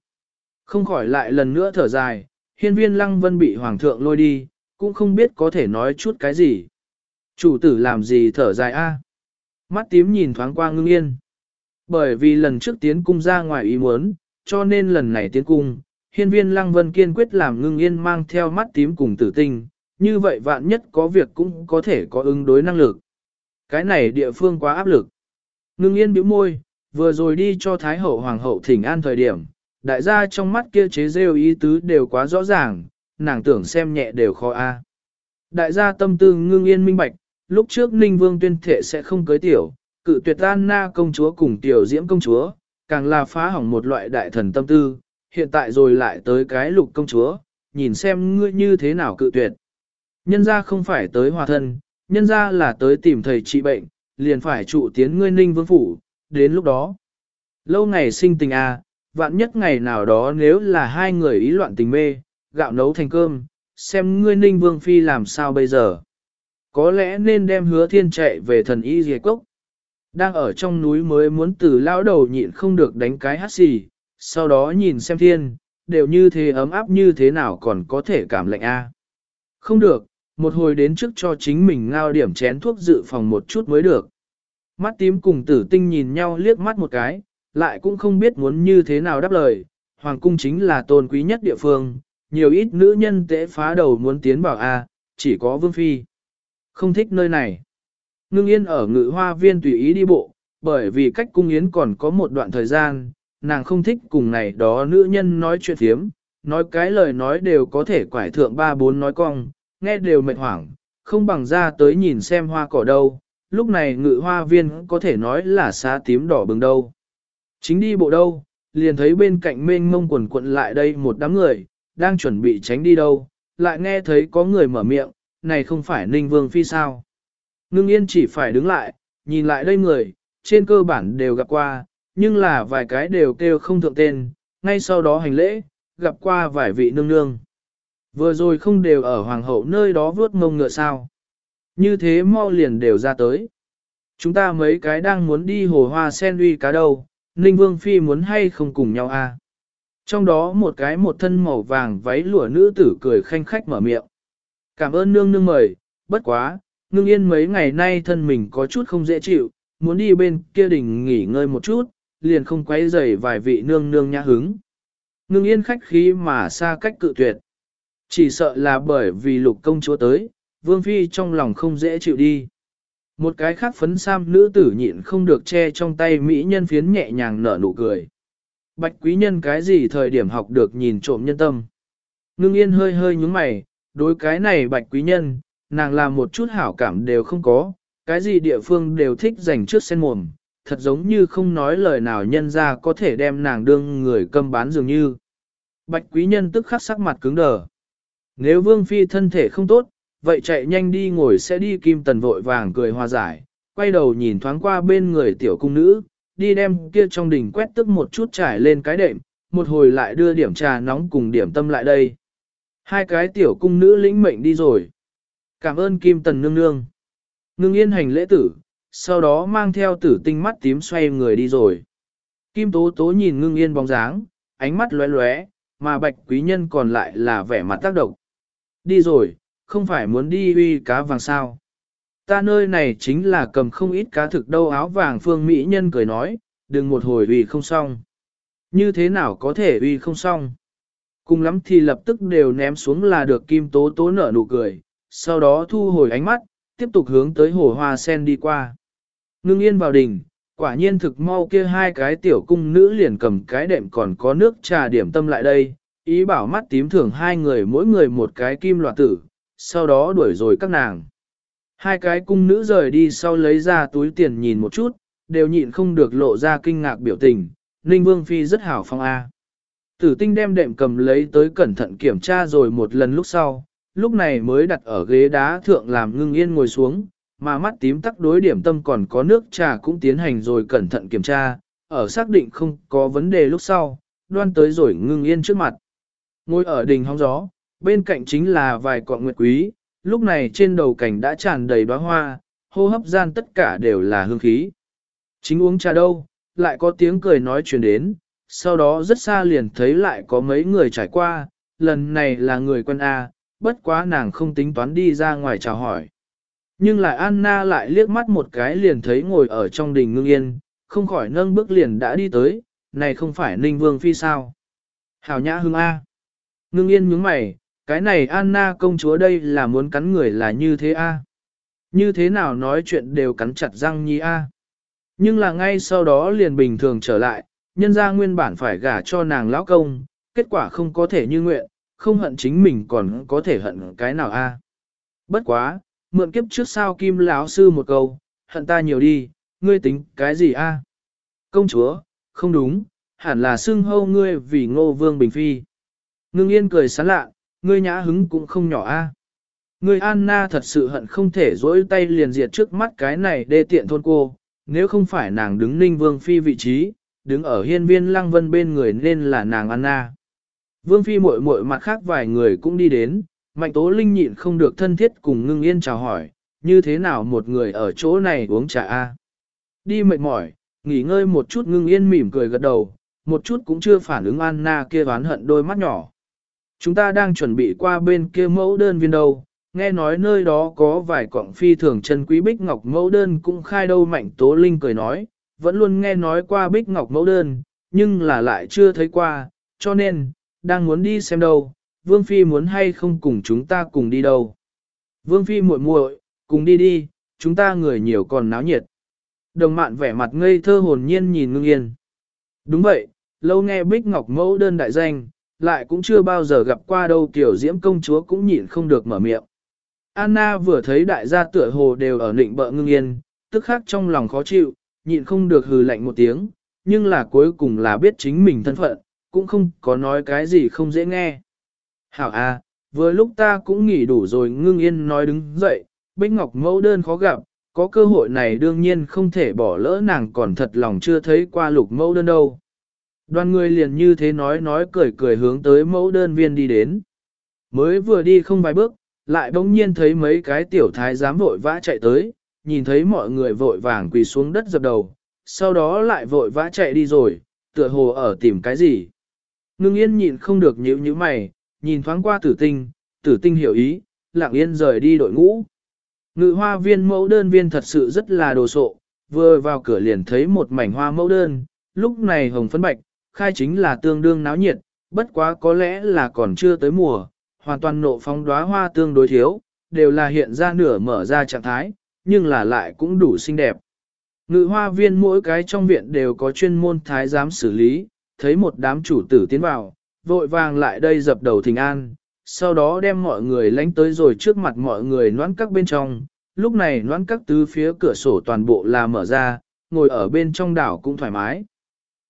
Không khỏi lại lần nữa thở dài, hiên viên lăng vân bị hoàng thượng lôi đi, cũng không biết có thể nói chút cái gì. Chủ tử làm gì thở dài a? Mắt tím nhìn thoáng qua ngưng yên. Bởi vì lần trước tiến cung ra ngoài ý muốn, cho nên lần này tiến cung, hiên viên lăng vân kiên quyết làm ngưng yên mang theo mắt tím cùng tử tinh, như vậy vạn nhất có việc cũng có thể có ứng đối năng lực. Cái này địa phương quá áp lực. Ngưng yên bĩu môi, vừa rồi đi cho Thái hậu Hoàng hậu thỉnh an thời điểm, đại gia trong mắt kia chế rêu ý tứ đều quá rõ ràng, nàng tưởng xem nhẹ đều khó a. Đại gia tâm tư ngưng yên minh bạch, lúc trước Ninh Vương tuyên thệ sẽ không cưới tiểu, cự tuyệt An Na công chúa cùng tiểu diễm công chúa, càng là phá hỏng một loại đại thần tâm tư, hiện tại rồi lại tới cái lục công chúa, nhìn xem ngươi như thế nào cự tuyệt. Nhân ra không phải tới hòa thân, nhân ra là tới tìm thầy trị bệnh, liền phải trụ tiến ngươi ninh vương phủ, đến lúc đó. Lâu ngày sinh tình à, vạn nhất ngày nào đó nếu là hai người ý loạn tình mê, gạo nấu thành cơm, xem ngươi ninh vương phi làm sao bây giờ. Có lẽ nên đem hứa thiên chạy về thần y dì cốc. Đang ở trong núi mới muốn từ lão đầu nhịn không được đánh cái hát xì, sau đó nhìn xem thiên, đều như thế ấm áp như thế nào còn có thể cảm lạnh a. Không được, một hồi đến trước cho chính mình ngao điểm chén thuốc dự phòng một chút mới được. Mắt tím cùng tử tinh nhìn nhau liếc mắt một cái, lại cũng không biết muốn như thế nào đáp lời. Hoàng cung chính là tôn quý nhất địa phương, nhiều ít nữ nhân tế phá đầu muốn tiến vào A, chỉ có vương phi. Không thích nơi này. Ngưng yên ở ngự hoa viên tùy ý đi bộ, bởi vì cách cung yến còn có một đoạn thời gian, nàng không thích cùng này đó nữ nhân nói chuyện thiếm, nói cái lời nói đều có thể quải thượng ba bốn nói cong, nghe đều mệt hoảng, không bằng ra tới nhìn xem hoa cỏ đâu, lúc này ngự hoa viên có thể nói là xá tím đỏ bừng đâu. Chính đi bộ đâu, liền thấy bên cạnh mênh mông quần quận lại đây một đám người, đang chuẩn bị tránh đi đâu, lại nghe thấy có người mở miệng, này không phải Ninh Vương Phi sao. Ngưng yên chỉ phải đứng lại, nhìn lại đây người, trên cơ bản đều gặp qua, nhưng là vài cái đều kêu không thượng tên, ngay sau đó hành lễ, gặp qua vài vị nương nương. Vừa rồi không đều ở hoàng hậu nơi đó vớt mông ngựa sao. Như thế mau liền đều ra tới. Chúng ta mấy cái đang muốn đi hồ hoa sen uy cá đâu, Ninh Vương Phi muốn hay không cùng nhau à? Trong đó một cái một thân màu vàng váy lụa nữ tử cười khanh khách mở miệng. Cảm ơn nương nương mời, bất quá, nương yên mấy ngày nay thân mình có chút không dễ chịu, muốn đi bên kia đỉnh nghỉ ngơi một chút, liền không quấy rầy vài vị nương nương nhã hứng. Nương yên khách khí mà xa cách cự tuyệt. Chỉ sợ là bởi vì lục công chúa tới, vương phi trong lòng không dễ chịu đi. Một cái khác phấn sam nữ tử nhịn không được che trong tay mỹ nhân phiến nhẹ nhàng nở nụ cười. Bạch quý nhân cái gì thời điểm học được nhìn trộm nhân tâm. Ngưng yên hơi hơi nhúng mày, đối cái này bạch quý nhân, nàng làm một chút hảo cảm đều không có, cái gì địa phương đều thích dành trước sen mồm, thật giống như không nói lời nào nhân ra có thể đem nàng đương người câm bán dường như. Bạch quý nhân tức khắc sắc mặt cứng đờ. Nếu vương phi thân thể không tốt, vậy chạy nhanh đi ngồi sẽ đi kim tần vội vàng cười hòa giải, quay đầu nhìn thoáng qua bên người tiểu cung nữ, đi đem kia trong đỉnh quét tức một chút trải lên cái đệm, một hồi lại đưa điểm trà nóng cùng điểm tâm lại đây. Hai cái tiểu cung nữ lĩnh mệnh đi rồi. Cảm ơn kim tần nương nương. Ngưng yên hành lễ tử, sau đó mang theo tử tinh mắt tím xoay người đi rồi. Kim tố tố nhìn ngưng yên bóng dáng, ánh mắt lóe lóe, mà bạch quý nhân còn lại là vẻ mặt tác động. Đi rồi, không phải muốn đi uy cá vàng sao. Ta nơi này chính là cầm không ít cá thực đâu áo vàng phương Mỹ nhân cười nói, đừng một hồi uy không xong. Như thế nào có thể uy không xong? Cùng lắm thì lập tức đều ném xuống là được kim tố tố nở nụ cười, sau đó thu hồi ánh mắt, tiếp tục hướng tới hồ hoa sen đi qua. Ngưng yên vào đỉnh, quả nhiên thực mau kia hai cái tiểu cung nữ liền cầm cái đệm còn có nước trà điểm tâm lại đây, ý bảo mắt tím thưởng hai người mỗi người một cái kim loạt tử, sau đó đuổi rồi các nàng. Hai cái cung nữ rời đi sau lấy ra túi tiền nhìn một chút, đều nhịn không được lộ ra kinh ngạc biểu tình, Ninh Vương Phi rất hảo phong A. Tử tinh đem đệm cầm lấy tới cẩn thận kiểm tra rồi một lần lúc sau, lúc này mới đặt ở ghế đá thượng làm ngưng yên ngồi xuống, mà mắt tím tắc đối điểm tâm còn có nước trà cũng tiến hành rồi cẩn thận kiểm tra, ở xác định không có vấn đề lúc sau, đoan tới rồi ngưng yên trước mặt. Ngồi ở đỉnh hóng gió, bên cạnh chính là vài cọng nguyệt quý, lúc này trên đầu cảnh đã tràn đầy đóa hoa, hô hấp gian tất cả đều là hương khí. Chính uống trà đâu, lại có tiếng cười nói truyền đến, sau đó rất xa liền thấy lại có mấy người trải qua, lần này là người quân A, bất quá nàng không tính toán đi ra ngoài chào hỏi. Nhưng lại Anna lại liếc mắt một cái liền thấy ngồi ở trong đình ngưng yên, không khỏi nâng bước liền đã đi tới, này không phải Ninh Vương Phi sao. Hảo nhã hương A. Ngưng yên nhướng mày, cái này Anna công chúa đây là muốn cắn người là như thế A. Như thế nào nói chuyện đều cắn chặt răng nhi A. Nhưng là ngay sau đó liền bình thường trở lại, nhân ra nguyên bản phải gả cho nàng lão công, kết quả không có thể như nguyện, không hận chính mình còn có thể hận cái nào A. Bất quá, mượn kiếp trước sao kim lão sư một câu, hận ta nhiều đi, ngươi tính cái gì A. Công chúa, không đúng, hẳn là xưng hâu ngươi vì ngô vương bình phi. Ngưng yên cười sán lạ, ngươi nhã hứng cũng không nhỏ a. Ngươi Anna thật sự hận không thể dỗi tay liền diệt trước mắt cái này đê tiện thôn cô, nếu không phải nàng đứng ninh vương phi vị trí, đứng ở hiên viên lăng vân bên người nên là nàng Anna. Vương phi muội muội mặt khác vài người cũng đi đến, mạnh tố linh nhịn không được thân thiết cùng ngưng yên chào hỏi, như thế nào một người ở chỗ này uống trà a? Đi mệt mỏi, nghỉ ngơi một chút ngưng yên mỉm cười gật đầu, một chút cũng chưa phản ứng Anna kia oán hận đôi mắt nhỏ. Chúng ta đang chuẩn bị qua bên kia mẫu đơn viên đâu, nghe nói nơi đó có vài quặng phi thường chân quý bích ngọc mẫu đơn cũng khai đâu mạnh tố linh cười nói, vẫn luôn nghe nói qua bích ngọc mẫu đơn, nhưng là lại chưa thấy qua, cho nên, đang muốn đi xem đâu, Vương Phi muốn hay không cùng chúng ta cùng đi đâu. Vương Phi muội muội, cùng đi đi, chúng ta người nhiều còn náo nhiệt. Đồng mạn vẻ mặt ngây thơ hồn nhiên nhìn ngưng yên. Đúng vậy, lâu nghe Bích Ngọc mẫu đơn đại danh, lại cũng chưa bao giờ gặp qua đâu tiểu diễm công chúa cũng nhịn không được mở miệng. Anna vừa thấy đại gia tựa hồ đều ở nịnh bợ ngưng yên, tức khắc trong lòng khó chịu, nhịn không được hừ lạnh một tiếng, nhưng là cuối cùng là biết chính mình thân phận, cũng không có nói cái gì không dễ nghe. Hảo à, vừa lúc ta cũng nghỉ đủ rồi ngưng yên nói đứng dậy, Bích Ngọc mẫu đơn khó gặp, có cơ hội này đương nhiên không thể bỏ lỡ nàng còn thật lòng chưa thấy qua lục mẫu đơn đâu. Đoàn người liền như thế nói nói cười cười hướng tới mẫu đơn viên đi đến. Mới vừa đi không vài bước, lại bỗng nhiên thấy mấy cái tiểu thái dám vội vã chạy tới, nhìn thấy mọi người vội vàng quỳ xuống đất dập đầu, sau đó lại vội vã chạy đi rồi, tựa hồ ở tìm cái gì. Ngưng yên nhịn không được nhíu như mày, nhìn thoáng qua tử tinh, tử tinh hiểu ý, lặng yên rời đi đội ngũ. Ngự hoa viên mẫu đơn viên thật sự rất là đồ sộ, vừa vào cửa liền thấy một mảnh hoa mẫu đơn, lúc này hồng phấn bạch, khai chính là tương đương náo nhiệt, bất quá có lẽ là còn chưa tới mùa, hoàn toàn nộ phóng đóa hoa tương đối thiếu, đều là hiện ra nửa mở ra trạng thái, nhưng là lại cũng đủ xinh đẹp. Ngự hoa viên mỗi cái trong viện đều có chuyên môn thái giám xử lý, thấy một đám chủ tử tiến vào, vội vàng lại đây dập đầu thình an, sau đó đem mọi người lánh tới rồi trước mặt mọi người noãn các bên trong, lúc này noãn các tứ phía cửa sổ toàn bộ là mở ra, ngồi ở bên trong đảo cũng thoải mái.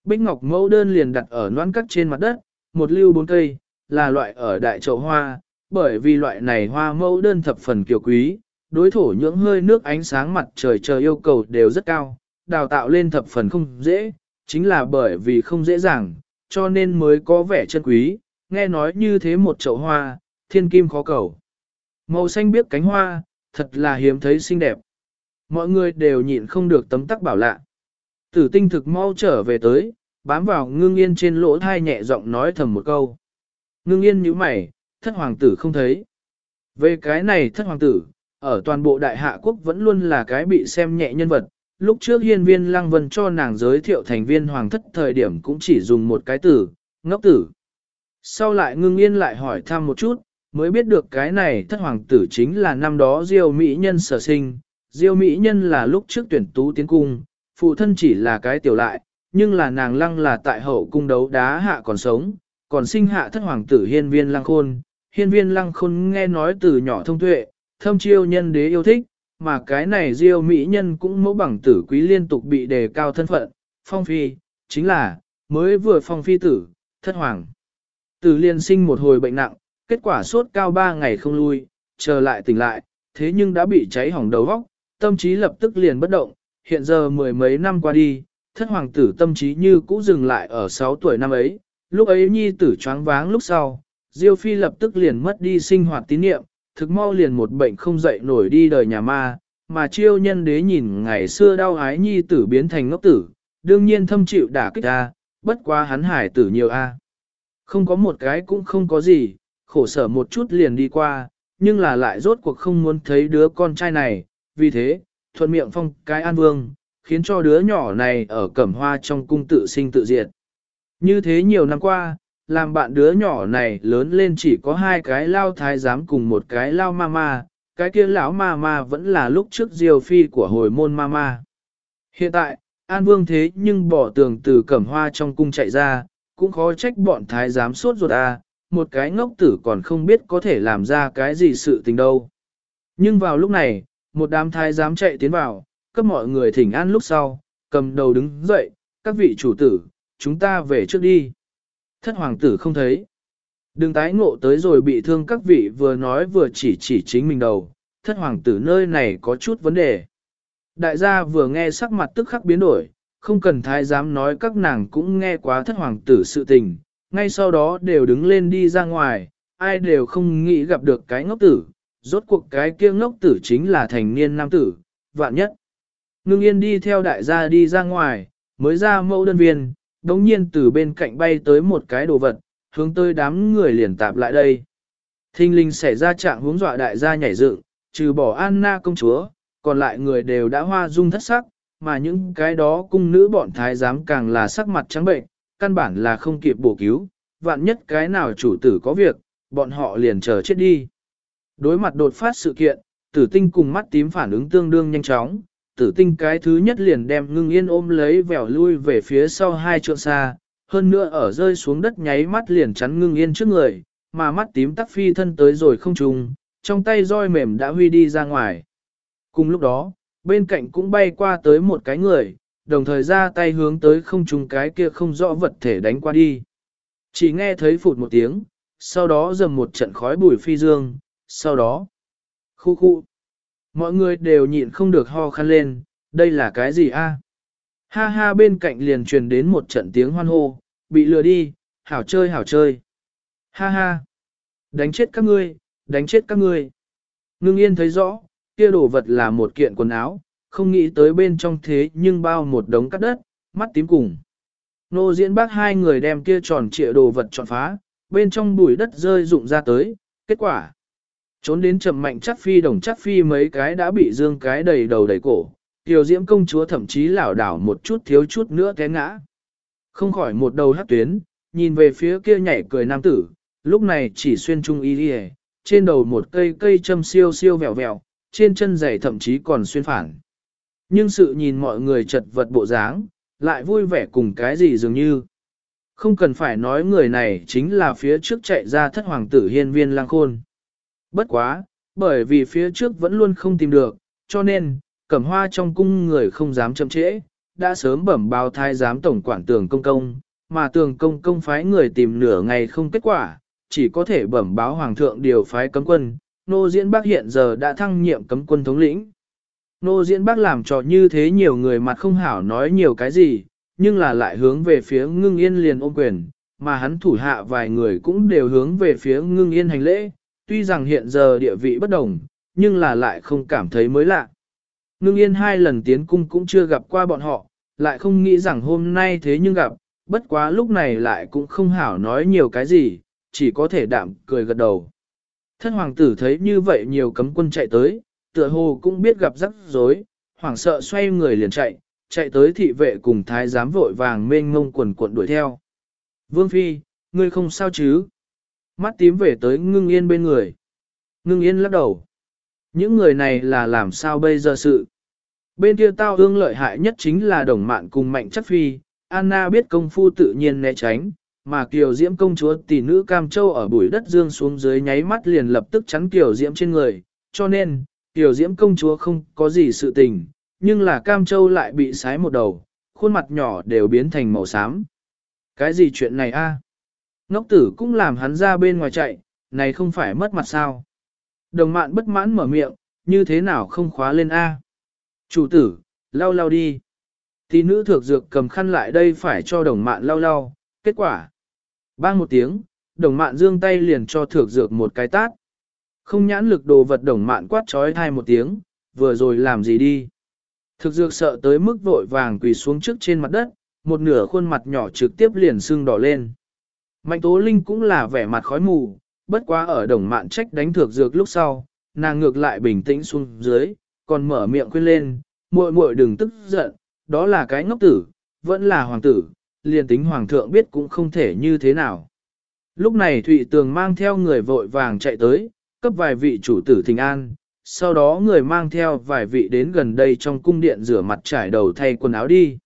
Bích ngọc mẫu đơn liền đặt ở noãn các trên mặt đất, một lưu bốn cây, là loại ở đại chậu hoa, bởi vì loại này hoa mẫu đơn thập phần kiều quý, đối thổ nhưỡng hơi nước ánh sáng mặt trời chờ yêu cầu đều rất cao, đào tạo lên thập phần không dễ, chính là bởi vì không dễ dàng, cho nên mới có vẻ chân quý, nghe nói như thế một chậu hoa, thiên kim khó cầu. Màu xanh biếc cánh hoa, thật là hiếm thấy xinh đẹp. Mọi người đều nhịn không được tấm tắc bảo lạ. Tử tinh thực mau trở về tới, bám vào ngưng yên trên lỗ thai nhẹ giọng nói thầm một câu. Ngưng yên nhíu mày, thất hoàng tử không thấy. Về cái này thất hoàng tử, ở toàn bộ đại hạ quốc vẫn luôn là cái bị xem nhẹ nhân vật. Lúc trước hiên viên lăng vân cho nàng giới thiệu thành viên hoàng thất thời điểm cũng chỉ dùng một cái tử, ngốc tử. Sau lại ngưng yên lại hỏi thăm một chút, mới biết được cái này thất hoàng tử chính là năm đó diêu mỹ nhân sở sinh. Diêu mỹ nhân là lúc trước tuyển tú tiến cung, phụ thân chỉ là cái tiểu lại, nhưng là nàng lăng là tại hậu cung đấu đá hạ còn sống, còn sinh hạ thất hoàng tử hiên viên lăng khôn. Hiên viên lăng khôn nghe nói từ nhỏ thông tuệ, thâm chiêu nhân đế yêu thích, mà cái này diêu mỹ nhân cũng mẫu bằng tử quý liên tục bị đề cao thân phận, phong phi, chính là, mới vừa phong phi tử, thất hoàng. Tử liên sinh một hồi bệnh nặng, kết quả sốt cao 3 ngày không lui, trở lại tỉnh lại, thế nhưng đã bị cháy hỏng đầu óc, tâm trí lập tức liền bất động, hiện giờ mười mấy năm qua đi, thất hoàng tử tâm trí như cũ dừng lại ở 6 tuổi năm ấy, lúc ấy nhi tử choáng váng lúc sau, Diêu Phi lập tức liền mất đi sinh hoạt tín niệm, thực mau liền một bệnh không dậy nổi đi đời nhà ma, mà chiêu nhân đế nhìn ngày xưa đau ái nhi tử biến thành ngốc tử, đương nhiên thâm chịu đả kích a, bất quá hắn hải tử nhiều a. Không có một cái cũng không có gì, khổ sở một chút liền đi qua, nhưng là lại rốt cuộc không muốn thấy đứa con trai này, vì thế, thuận miệng phong cái an vương, khiến cho đứa nhỏ này ở cẩm hoa trong cung tự sinh tự diệt. Như thế nhiều năm qua, làm bạn đứa nhỏ này lớn lên chỉ có hai cái lao thái giám cùng một cái lao ma ma, cái kia lão ma ma vẫn là lúc trước diều phi của hồi môn ma ma. Hiện tại, An Vương thế nhưng bỏ tường từ cẩm hoa trong cung chạy ra, cũng khó trách bọn thái giám suốt ruột à, một cái ngốc tử còn không biết có thể làm ra cái gì sự tình đâu. Nhưng vào lúc này, một đám thái giám chạy tiến vào, cấp mọi người thỉnh an lúc sau, cầm đầu đứng dậy, các vị chủ tử, chúng ta về trước đi. Thất hoàng tử không thấy. Đừng tái ngộ tới rồi bị thương các vị vừa nói vừa chỉ chỉ chính mình đầu, thất hoàng tử nơi này có chút vấn đề. Đại gia vừa nghe sắc mặt tức khắc biến đổi, không cần thái giám nói các nàng cũng nghe quá thất hoàng tử sự tình, ngay sau đó đều đứng lên đi ra ngoài, ai đều không nghĩ gặp được cái ngốc tử, rốt cuộc cái kia ngốc tử chính là thành niên nam tử, vạn nhất. Ngưng yên đi theo đại gia đi ra ngoài, mới ra mẫu đơn viên, đống nhiên từ bên cạnh bay tới một cái đồ vật, hướng tới đám người liền tạp lại đây. Thinh linh xảy ra trạng hướng dọa đại gia nhảy dựng, trừ bỏ Anna công chúa, còn lại người đều đã hoa dung thất sắc, mà những cái đó cung nữ bọn thái giám càng là sắc mặt trắng bệnh, căn bản là không kịp bổ cứu, vạn nhất cái nào chủ tử có việc, bọn họ liền chờ chết đi. Đối mặt đột phát sự kiện, tử tinh cùng mắt tím phản ứng tương đương nhanh chóng, tử tinh cái thứ nhất liền đem ngưng yên ôm lấy vẻo lui về phía sau hai trượng xa, hơn nữa ở rơi xuống đất nháy mắt liền chắn ngưng yên trước người, mà mắt tím tắc phi thân tới rồi không trùng, trong tay roi mềm đã huy đi ra ngoài. Cùng lúc đó, bên cạnh cũng bay qua tới một cái người, đồng thời ra tay hướng tới không trùng cái kia không rõ vật thể đánh qua đi. Chỉ nghe thấy phụt một tiếng, sau đó dầm một trận khói bùi phi dương, sau đó, khu khu, mọi người đều nhịn không được ho khăn lên, đây là cái gì a? Ha ha bên cạnh liền truyền đến một trận tiếng hoan hô, bị lừa đi, hảo chơi hảo chơi. Ha ha, đánh chết các ngươi, đánh chết các ngươi. Ngưng yên thấy rõ, kia đồ vật là một kiện quần áo, không nghĩ tới bên trong thế nhưng bao một đống cắt đất, mắt tím cùng. Nô diễn bác hai người đem kia tròn trịa đồ vật trọn phá, bên trong bụi đất rơi rụng ra tới, kết quả. Trốn đến chậm mạnh chắc phi đồng chắc phi mấy cái đã bị dương cái đầy đầu đầy cổ, tiểu diễm công chúa thậm chí lảo đảo một chút thiếu chút nữa té ngã. Không khỏi một đầu hát tuyến, nhìn về phía kia nhảy cười nam tử, lúc này chỉ xuyên trung y đi trên đầu một cây cây châm siêu siêu vẹo vẹo, trên chân giày thậm chí còn xuyên phản. Nhưng sự nhìn mọi người chật vật bộ dáng, lại vui vẻ cùng cái gì dường như. Không cần phải nói người này chính là phía trước chạy ra thất hoàng tử hiên viên lang khôn. Bất quá, bởi vì phía trước vẫn luôn không tìm được, cho nên, cẩm hoa trong cung người không dám chậm trễ, đã sớm bẩm báo thái giám tổng quản tường công công, mà tường công công phái người tìm nửa ngày không kết quả, chỉ có thể bẩm báo hoàng thượng điều phái cấm quân, nô diễn bác hiện giờ đã thăng nhiệm cấm quân thống lĩnh. Nô diễn bác làm trò như thế nhiều người mặt không hảo nói nhiều cái gì, nhưng là lại hướng về phía ngưng yên liền ôm quyền, mà hắn thủ hạ vài người cũng đều hướng về phía ngưng yên hành lễ, tuy rằng hiện giờ địa vị bất đồng, nhưng là lại không cảm thấy mới lạ. Ngưng yên hai lần tiến cung cũng chưa gặp qua bọn họ, lại không nghĩ rằng hôm nay thế nhưng gặp, bất quá lúc này lại cũng không hảo nói nhiều cái gì, chỉ có thể đạm cười gật đầu. Thân hoàng tử thấy như vậy nhiều cấm quân chạy tới, tựa hồ cũng biết gặp rắc rối, hoảng sợ xoay người liền chạy, chạy tới thị vệ cùng thái giám vội vàng mênh ngông quần cuộn đuổi theo. Vương Phi, ngươi không sao chứ? Mắt tím về tới ngưng yên bên người. Ngưng yên lắc đầu. Những người này là làm sao bây giờ sự? Bên kia tao ương lợi hại nhất chính là đồng mạn cùng mạnh chất phi, Anna biết công phu tự nhiên né tránh, mà Kiều Diễm công chúa tỷ nữ Cam Châu ở bụi đất dương xuống dưới nháy mắt liền lập tức chắn Kiều Diễm trên người, cho nên, Kiều Diễm công chúa không có gì sự tình, nhưng là Cam Châu lại bị sái một đầu, khuôn mặt nhỏ đều biến thành màu xám. Cái gì chuyện này a? Ngốc tử cũng làm hắn ra bên ngoài chạy, này không phải mất mặt sao? Đồng mạn bất mãn mở miệng, như thế nào không khóa lên A? Chủ tử, lau lau đi. Thì nữ thược dược cầm khăn lại đây phải cho đồng mạn lau lau, kết quả. Bang một tiếng, đồng mạn dương tay liền cho thược dược một cái tát. Không nhãn lực đồ vật đồng mạn quát trói thai một tiếng, vừa rồi làm gì đi. Thực dược sợ tới mức vội vàng quỳ xuống trước trên mặt đất, một nửa khuôn mặt nhỏ trực tiếp liền sưng đỏ lên. Mạnh tố linh cũng là vẻ mặt khói mù, bất quá ở đồng mạn trách đánh thược dược lúc sau, nàng ngược lại bình tĩnh xuống dưới, còn mở miệng khuyên lên, muội muội đừng tức giận, đó là cái ngốc tử, vẫn là hoàng tử, liền tính hoàng thượng biết cũng không thể như thế nào. Lúc này Thụy Tường mang theo người vội vàng chạy tới, cấp vài vị chủ tử thình an, sau đó người mang theo vài vị đến gần đây trong cung điện rửa mặt trải đầu thay quần áo đi.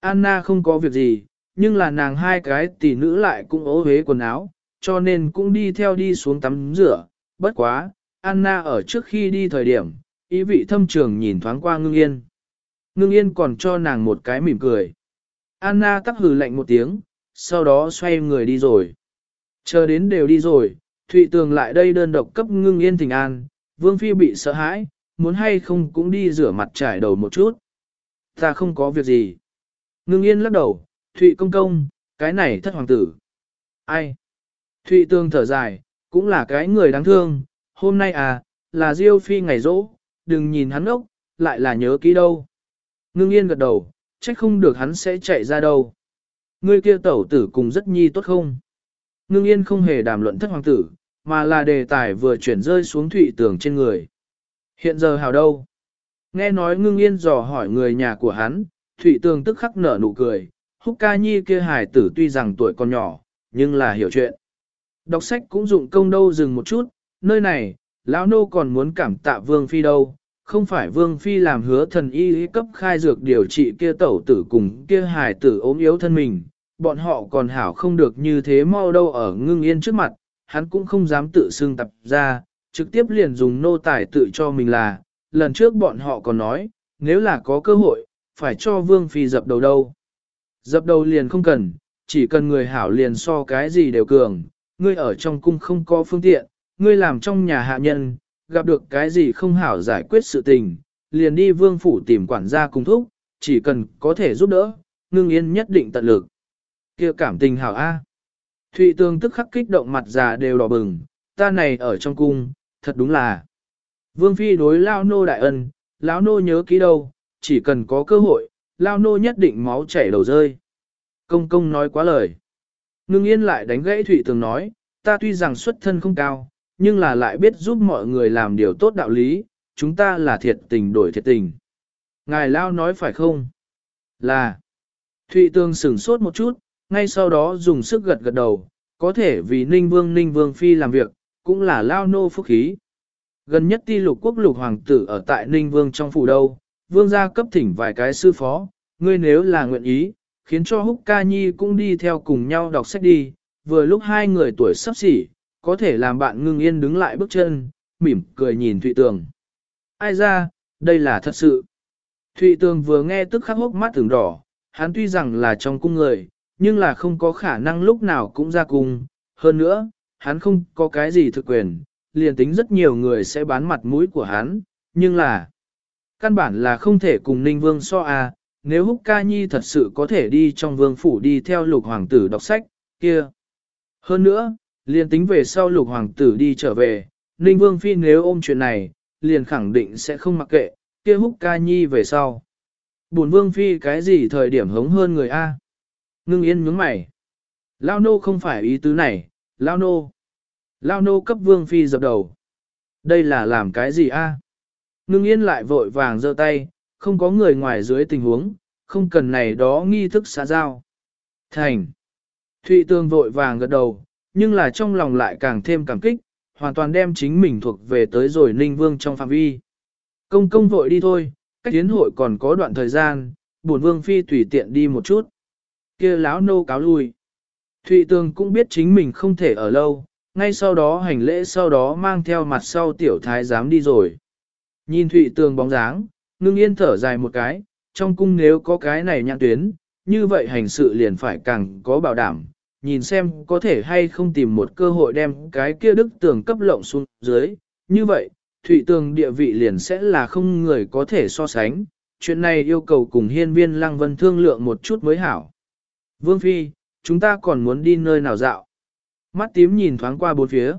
Anna không có việc gì, nhưng là nàng hai cái tỷ nữ lại cũng ố hế quần áo, cho nên cũng đi theo đi xuống tắm rửa, bất quá, Anna ở trước khi đi thời điểm, ý vị thâm trường nhìn thoáng qua ngưng yên. Ngưng yên còn cho nàng một cái mỉm cười. Anna tắc hừ lạnh một tiếng, sau đó xoay người đi rồi. Chờ đến đều đi rồi, Thụy Tường lại đây đơn độc cấp ngưng yên thỉnh an, Vương Phi bị sợ hãi, muốn hay không cũng đi rửa mặt trải đầu một chút. Ta không có việc gì. Ngưng yên lắc đầu, Thụy công công, cái này thất hoàng tử. Ai? Thụy Tường thở dài, cũng là cái người đáng thương, hôm nay à, là Diêu Phi ngày rỗ, đừng nhìn hắn ốc, lại là nhớ kỹ đâu. Ngưng yên gật đầu, trách không được hắn sẽ chạy ra đâu. Ngươi kia tẩu tử cùng rất nhi tốt không? Ngưng yên không hề đàm luận thất hoàng tử, mà là đề tài vừa chuyển rơi xuống thụy tường trên người. Hiện giờ hào đâu? Nghe nói ngưng yên dò hỏi người nhà của hắn, thụy tường tức khắc nở nụ cười, húc ca nhi kia hài tử tuy rằng tuổi còn nhỏ, nhưng là hiểu chuyện. Đọc sách cũng dụng công đâu dừng một chút, nơi này, lão nô còn muốn cảm tạ vương phi đâu, không phải vương phi làm hứa thần y cấp khai dược điều trị kia tẩu tử cùng kia hài tử ốm yếu thân mình, bọn họ còn hảo không được như thế mau đâu ở ngưng yên trước mặt, hắn cũng không dám tự xưng tập ra, trực tiếp liền dùng nô tài tự cho mình là, lần trước bọn họ còn nói, nếu là có cơ hội, phải cho vương phi dập đầu đâu. Dập đầu liền không cần, chỉ cần người hảo liền so cái gì đều cường, ngươi ở trong cung không có phương tiện, ngươi làm trong nhà hạ nhân, gặp được cái gì không hảo giải quyết sự tình, liền đi vương phủ tìm quản gia cung thúc, chỉ cần có thể giúp đỡ, ngưng yên nhất định tận lực. kia cảm tình hảo A. Thụy tương tức khắc kích động mặt già đều đỏ bừng, ta này ở trong cung, thật đúng là. Vương phi đối lao nô đại ân, lão nô nhớ kỹ đâu, chỉ cần có cơ hội, lao nô nhất định máu chảy đầu rơi. Công công nói quá lời. Ngưng yên lại đánh gãy Thụy Tường nói, ta tuy rằng xuất thân không cao, nhưng là lại biết giúp mọi người làm điều tốt đạo lý, chúng ta là thiệt tình đổi thiệt tình. Ngài Lao nói phải không? Là. Thụy Tường sửng sốt một chút, ngay sau đó dùng sức gật gật đầu, có thể vì Ninh Vương Ninh Vương Phi làm việc, cũng là Lao nô phúc khí. Gần nhất ti lục quốc lục hoàng tử ở tại Ninh Vương trong phủ đâu, Vương gia cấp thỉnh vài cái sư phó, ngươi nếu là nguyện ý, khiến cho Húc Ca Nhi cũng đi theo cùng nhau đọc sách đi, vừa lúc hai người tuổi sắp xỉ, có thể làm bạn ngưng yên đứng lại bước chân, mỉm cười nhìn Thụy Tường. Ai ra, đây là thật sự. Thụy Tường vừa nghe tức khắc hốc mắt tưởng đỏ, hắn tuy rằng là trong cung người, nhưng là không có khả năng lúc nào cũng ra cung. Hơn nữa, hắn không có cái gì thực quyền, liền tính rất nhiều người sẽ bán mặt mũi của hắn, nhưng là căn bản là không thể cùng Ninh Vương so à, nếu Húc Ca Nhi thật sự có thể đi trong vương phủ đi theo lục hoàng tử đọc sách, kia. Hơn nữa, liền tính về sau lục hoàng tử đi trở về, Ninh Vương Phi nếu ôm chuyện này, liền khẳng định sẽ không mặc kệ, kia Húc Ca Nhi về sau. Bổn Vương Phi cái gì thời điểm hống hơn người A? Ngưng yên nhướng mày. Lao nô không phải ý tứ này, Lao nô. Lao nô cấp Vương Phi dập đầu. Đây là làm cái gì A? Ngưng yên lại vội vàng giơ tay, không có người ngoài dưới tình huống, không cần này đó nghi thức xã giao. Thành. Thụy Tương vội vàng gật đầu, nhưng là trong lòng lại càng thêm cảm kích, hoàn toàn đem chính mình thuộc về tới rồi Ninh Vương trong phạm vi. Công công vội đi thôi, cách tiến hội còn có đoạn thời gian, bổn Vương Phi tùy tiện đi một chút. kia láo nô cáo lui. Thụy Tương cũng biết chính mình không thể ở lâu, ngay sau đó hành lễ sau đó mang theo mặt sau tiểu thái giám đi rồi. Nhìn Thụy tường bóng dáng, ngưng yên thở dài một cái, trong cung nếu có cái này nhãn tuyến, như vậy hành sự liền phải càng có bảo đảm, nhìn xem có thể hay không tìm một cơ hội đem cái kia đức tường cấp lộng xuống dưới, như vậy, thụy tường địa vị liền sẽ là không người có thể so sánh, chuyện này yêu cầu cùng hiên viên lăng vân thương lượng một chút mới hảo. Vương Phi, chúng ta còn muốn đi nơi nào dạo? Mắt tím nhìn thoáng qua bốn phía.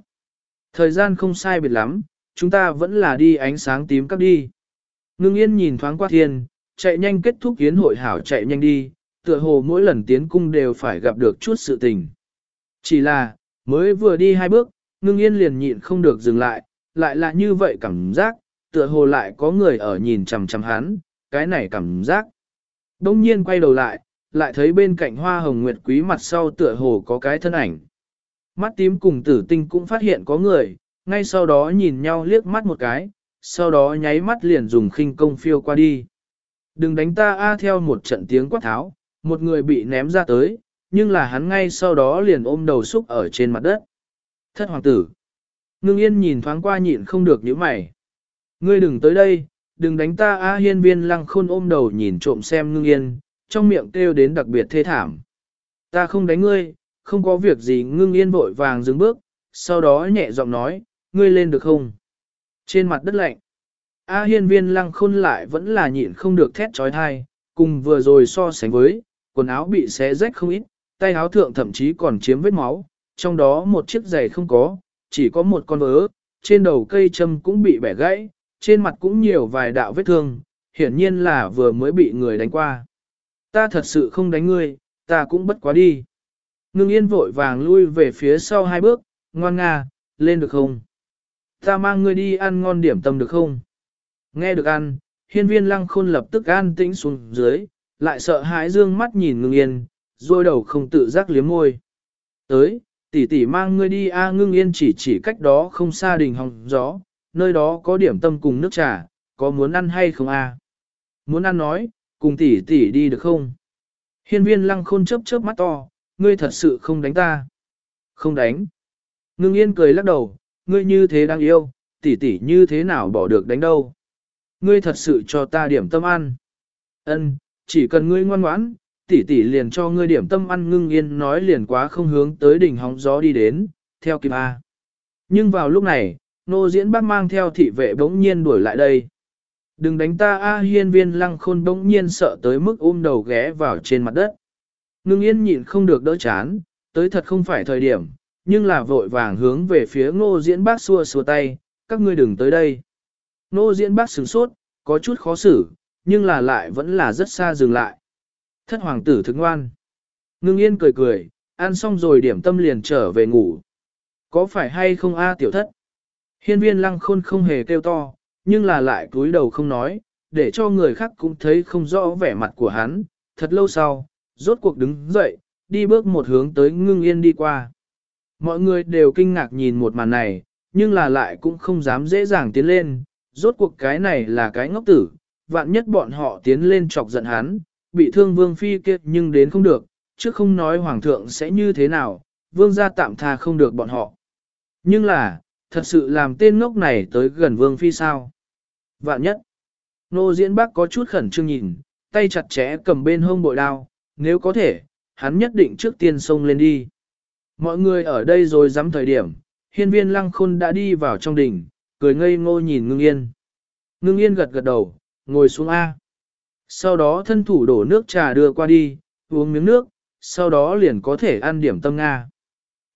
Thời gian không sai biệt lắm, chúng ta vẫn là đi ánh sáng tím các đi. Ngưng yên nhìn thoáng qua thiên, chạy nhanh kết thúc kiến hội hảo chạy nhanh đi, tựa hồ mỗi lần tiến cung đều phải gặp được chút sự tình. Chỉ là, mới vừa đi hai bước, ngưng yên liền nhịn không được dừng lại, lại là như vậy cảm giác, tựa hồ lại có người ở nhìn chằm chằm hắn, cái này cảm giác. Đông nhiên quay đầu lại, lại thấy bên cạnh hoa hồng nguyệt quý mặt sau tựa hồ có cái thân ảnh. Mắt tím cùng tử tinh cũng phát hiện có người, ngay sau đó nhìn nhau liếc mắt một cái, sau đó nháy mắt liền dùng khinh công phiêu qua đi. Đừng đánh ta a theo một trận tiếng quát tháo, một người bị ném ra tới, nhưng là hắn ngay sau đó liền ôm đầu xúc ở trên mặt đất. Thất hoàng tử. Ngưng yên nhìn thoáng qua nhịn không được những mày. Ngươi đừng tới đây, đừng đánh ta a hiên viên lăng khôn ôm đầu nhìn trộm xem ngưng yên, trong miệng kêu đến đặc biệt thê thảm. Ta không đánh ngươi, không có việc gì ngưng yên vội vàng dừng bước, sau đó nhẹ giọng nói, ngươi lên được không? Trên mặt đất lạnh, A hiên viên lăng khôn lại vẫn là nhịn không được thét trói thai, cùng vừa rồi so sánh với, quần áo bị xé rách không ít, tay áo thượng thậm chí còn chiếm vết máu, trong đó một chiếc giày không có, chỉ có một con vớ, trên đầu cây châm cũng bị bẻ gãy, trên mặt cũng nhiều vài đạo vết thương, hiển nhiên là vừa mới bị người đánh qua. Ta thật sự không đánh ngươi, ta cũng bất quá đi. Ngưng yên vội vàng lui về phía sau hai bước, ngoan nga, lên được không? Ta mang ngươi đi ăn ngon điểm tâm được không? Nghe được ăn, hiên viên lăng khôn lập tức an tĩnh xuống dưới, lại sợ hãi dương mắt nhìn ngưng yên, rồi đầu không tự giác liếm môi. Tới, tỷ tỷ mang ngươi đi a ngưng yên chỉ chỉ cách đó không xa đình hòng gió, nơi đó có điểm tâm cùng nước trà, có muốn ăn hay không a? Muốn ăn nói, cùng tỷ tỷ đi được không? Hiên viên lăng khôn chớp chớp mắt to, ngươi thật sự không đánh ta. Không đánh. Ngưng yên cười lắc đầu, ngươi như thế đang yêu, tỷ tỷ như thế nào bỏ được đánh đâu. Ngươi thật sự cho ta điểm tâm ăn. Ân, chỉ cần ngươi ngoan ngoãn, tỷ tỷ liền cho ngươi điểm tâm ăn ngưng yên nói liền quá không hướng tới đỉnh hóng gió đi đến, theo kịp A. Nhưng vào lúc này, nô diễn bác mang theo thị vệ bỗng nhiên đuổi lại đây. Đừng đánh ta A hiên viên lăng khôn bỗng nhiên sợ tới mức ôm đầu ghé vào trên mặt đất. Ngưng yên nhịn không được đỡ chán, tới thật không phải thời điểm, nhưng là vội vàng hướng về phía ngô diễn bác xua xua tay, các ngươi đừng tới đây. Ngô diễn bác sửng sốt, có chút khó xử, nhưng là lại vẫn là rất xa dừng lại. Thất hoàng tử thức ngoan. Ngưng yên cười cười, ăn xong rồi điểm tâm liền trở về ngủ. Có phải hay không a tiểu thất? Hiên viên lăng khôn không hề kêu to, nhưng là lại cúi đầu không nói, để cho người khác cũng thấy không rõ vẻ mặt của hắn. Thật lâu sau, rốt cuộc đứng dậy, đi bước một hướng tới ngưng yên đi qua. Mọi người đều kinh ngạc nhìn một màn này, nhưng là lại cũng không dám dễ dàng tiến lên, rốt cuộc cái này là cái ngốc tử, vạn nhất bọn họ tiến lên chọc giận hắn, bị thương vương phi kia nhưng đến không được, chứ không nói hoàng thượng sẽ như thế nào, vương gia tạm tha không được bọn họ. Nhưng là, thật sự làm tên ngốc này tới gần vương phi sao? Vạn nhất, nô diễn bác có chút khẩn trương nhìn, tay chặt chẽ cầm bên hông bội đao, nếu có thể, hắn nhất định trước tiên xông lên đi. Mọi người ở đây rồi dám thời điểm, hiên viên lăng khôn đã đi vào trong đỉnh, cười ngây ngô nhìn ngưng yên. Ngưng yên gật gật đầu, ngồi xuống A. Sau đó thân thủ đổ nước trà đưa qua đi, uống miếng nước, sau đó liền có thể ăn điểm tâm Nga.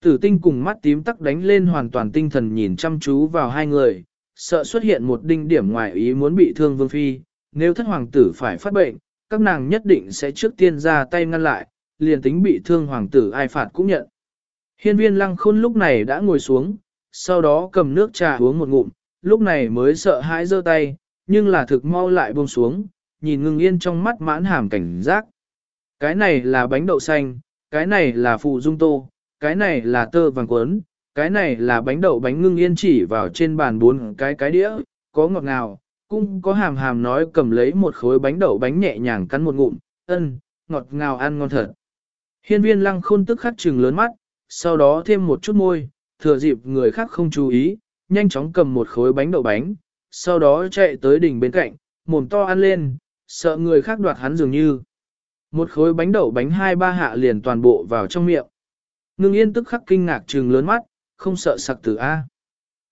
Tử tinh cùng mắt tím tắc đánh lên hoàn toàn tinh thần nhìn chăm chú vào hai người, sợ xuất hiện một đinh điểm ngoài ý muốn bị thương vương phi, nếu thất hoàng tử phải phát bệnh, các nàng nhất định sẽ trước tiên ra tay ngăn lại, liền tính bị thương hoàng tử ai phạt cũng nhận. Hiên viên lăng khôn lúc này đã ngồi xuống, sau đó cầm nước trà uống một ngụm, lúc này mới sợ hãi giơ tay, nhưng là thực mau lại buông xuống, nhìn ngưng yên trong mắt mãn hàm cảnh giác. Cái này là bánh đậu xanh, cái này là phụ dung tô, cái này là tơ vàng cuốn, cái này là bánh đậu bánh ngưng yên chỉ vào trên bàn bốn cái cái đĩa, có ngọt ngào, cũng có hàm hàm nói cầm lấy một khối bánh đậu bánh nhẹ nhàng cắn một ngụm, ân, ngọt ngào ăn ngon thật. Hiên viên lăng khôn tức khắc trừng lớn mắt, sau đó thêm một chút môi, thừa dịp người khác không chú ý, nhanh chóng cầm một khối bánh đậu bánh, sau đó chạy tới đỉnh bên cạnh, mồm to ăn lên, sợ người khác đoạt hắn dường như. Một khối bánh đậu bánh hai ba hạ liền toàn bộ vào trong miệng. Ngưng yên tức khắc kinh ngạc trừng lớn mắt, không sợ sặc tử A.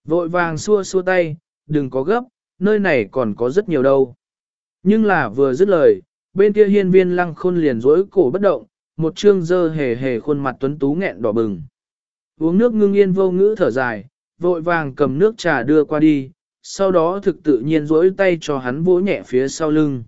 Vội vàng xua xua tay, đừng có gấp, nơi này còn có rất nhiều đâu. Nhưng là vừa dứt lời, bên kia hiên viên lăng khôn liền rỗi cổ bất động, một trương dơ hề hề khuôn mặt tuấn tú nghẹn đỏ bừng. Uống nước ngưng yên vô ngữ thở dài, vội vàng cầm nước trà đưa qua đi, sau đó thực tự nhiên rỗi tay cho hắn vỗ nhẹ phía sau lưng.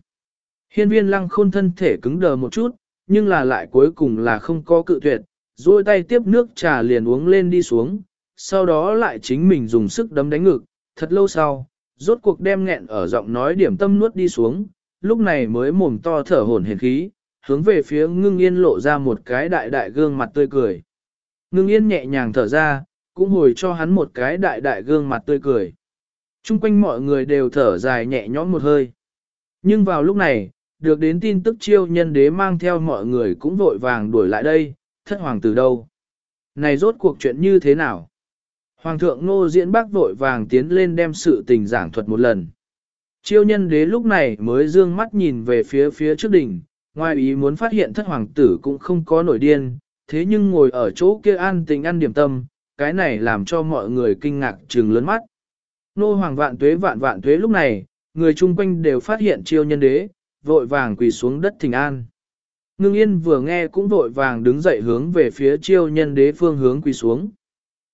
Hiên viên lăng khôn thân thể cứng đờ một chút, nhưng là lại cuối cùng là không có cự tuyệt, rỗi tay tiếp nước trà liền uống lên đi xuống, sau đó lại chính mình dùng sức đấm đánh ngực, thật lâu sau, rốt cuộc đem nghẹn ở giọng nói điểm tâm nuốt đi xuống, lúc này mới mồm to thở hổn hển khí, hướng về phía ngưng yên lộ ra một cái đại đại gương mặt tươi cười. Ngưng yên nhẹ nhàng thở ra, cũng hồi cho hắn một cái đại đại gương mặt tươi cười. Trung quanh mọi người đều thở dài nhẹ nhõm một hơi. Nhưng vào lúc này, được đến tin tức chiêu nhân đế mang theo mọi người cũng vội vàng đuổi lại đây, thất hoàng từ đâu? Này rốt cuộc chuyện như thế nào? Hoàng thượng ngô diễn bác vội vàng tiến lên đem sự tình giảng thuật một lần. Chiêu nhân đế lúc này mới dương mắt nhìn về phía phía trước đỉnh, ngoài ý muốn phát hiện thất hoàng tử cũng không có nổi điên, thế nhưng ngồi ở chỗ kia an tình ăn điểm tâm, cái này làm cho mọi người kinh ngạc trừng lớn mắt. Nô hoàng vạn tuế vạn vạn tuế lúc này, người chung quanh đều phát hiện chiêu nhân đế, vội vàng quỳ xuống đất thỉnh an. Ngưng yên vừa nghe cũng vội vàng đứng dậy hướng về phía chiêu nhân đế phương hướng quỳ xuống.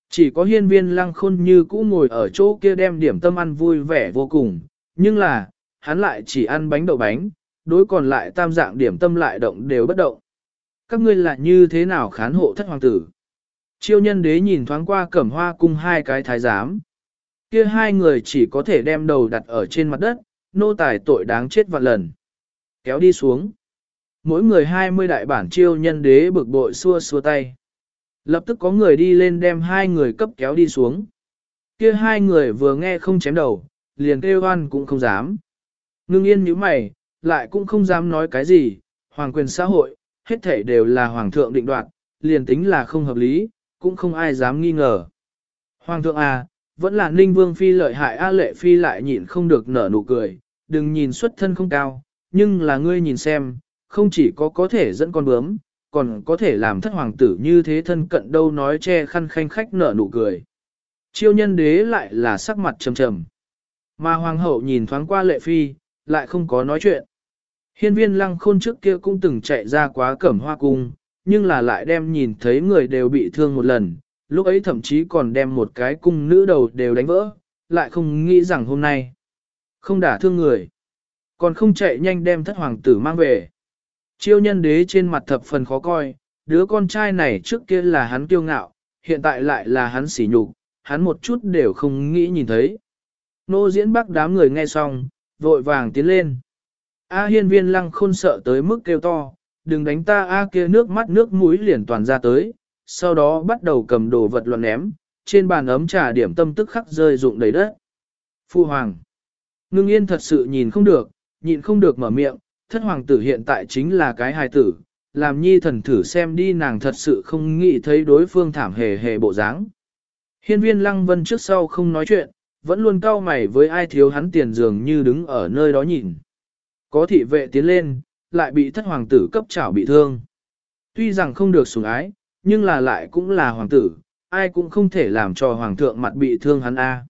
Chỉ có hiên viên lăng khôn như cũ ngồi ở chỗ kia đem điểm tâm ăn vui vẻ vô cùng, nhưng là, hắn lại chỉ ăn bánh đậu bánh, đối còn lại tam dạng điểm tâm lại động đều bất động. Các ngươi là như thế nào khán hộ thất hoàng tử? Chiêu nhân đế nhìn thoáng qua cẩm hoa cung hai cái thái giám. Kia hai người chỉ có thể đem đầu đặt ở trên mặt đất, nô tài tội đáng chết vạn lần. Kéo đi xuống. Mỗi người hai mươi đại bản chiêu nhân đế bực bội xua xua tay. Lập tức có người đi lên đem hai người cấp kéo đi xuống. Kia hai người vừa nghe không chém đầu, liền kêu oan cũng không dám. Ngưng yên như mày, lại cũng không dám nói cái gì, hoàng quyền xã hội, hết thể đều là hoàng thượng định đoạt, liền tính là không hợp lý, cũng không ai dám nghi ngờ. Hoàng thượng à, vẫn là ninh vương phi lợi hại A lệ phi lại nhịn không được nở nụ cười, đừng nhìn xuất thân không cao, nhưng là ngươi nhìn xem, không chỉ có có thể dẫn con bướm, còn có thể làm thất hoàng tử như thế thân cận đâu nói che khăn khanh khách nở nụ cười. Chiêu nhân đế lại là sắc mặt trầm trầm. Mà hoàng hậu nhìn thoáng qua lệ phi, lại không có nói chuyện. Hiên viên lăng khôn trước kia cũng từng chạy ra quá cẩm hoa cung, nhưng là lại đem nhìn thấy người đều bị thương một lần, lúc ấy thậm chí còn đem một cái cung nữ đầu đều đánh vỡ, lại không nghĩ rằng hôm nay không đả thương người, còn không chạy nhanh đem thất hoàng tử mang về. Chiêu nhân đế trên mặt thập phần khó coi, đứa con trai này trước kia là hắn kiêu ngạo, hiện tại lại là hắn sỉ nhục, hắn một chút đều không nghĩ nhìn thấy. Nô diễn bắc đám người nghe xong, vội vàng tiến lên. A hiên viên lăng khôn sợ tới mức kêu to, đừng đánh ta A kia nước mắt nước mũi liền toàn ra tới, sau đó bắt đầu cầm đồ vật luận ném, trên bàn ấm trà điểm tâm tức khắc rơi rụng đầy đất. Phu hoàng. Ngưng yên thật sự nhìn không được, nhịn không được mở miệng, thất hoàng tử hiện tại chính là cái hài tử, làm nhi thần thử xem đi nàng thật sự không nghĩ thấy đối phương thảm hề hề bộ dáng. Hiên viên lăng vân trước sau không nói chuyện, vẫn luôn cau mày với ai thiếu hắn tiền dường như đứng ở nơi đó nhìn. Có thị vệ tiến lên, lại bị thất hoàng tử cấp trảo bị thương. Tuy rằng không được sủng ái, nhưng là lại cũng là hoàng tử, ai cũng không thể làm cho hoàng thượng mặt bị thương hắn a. À.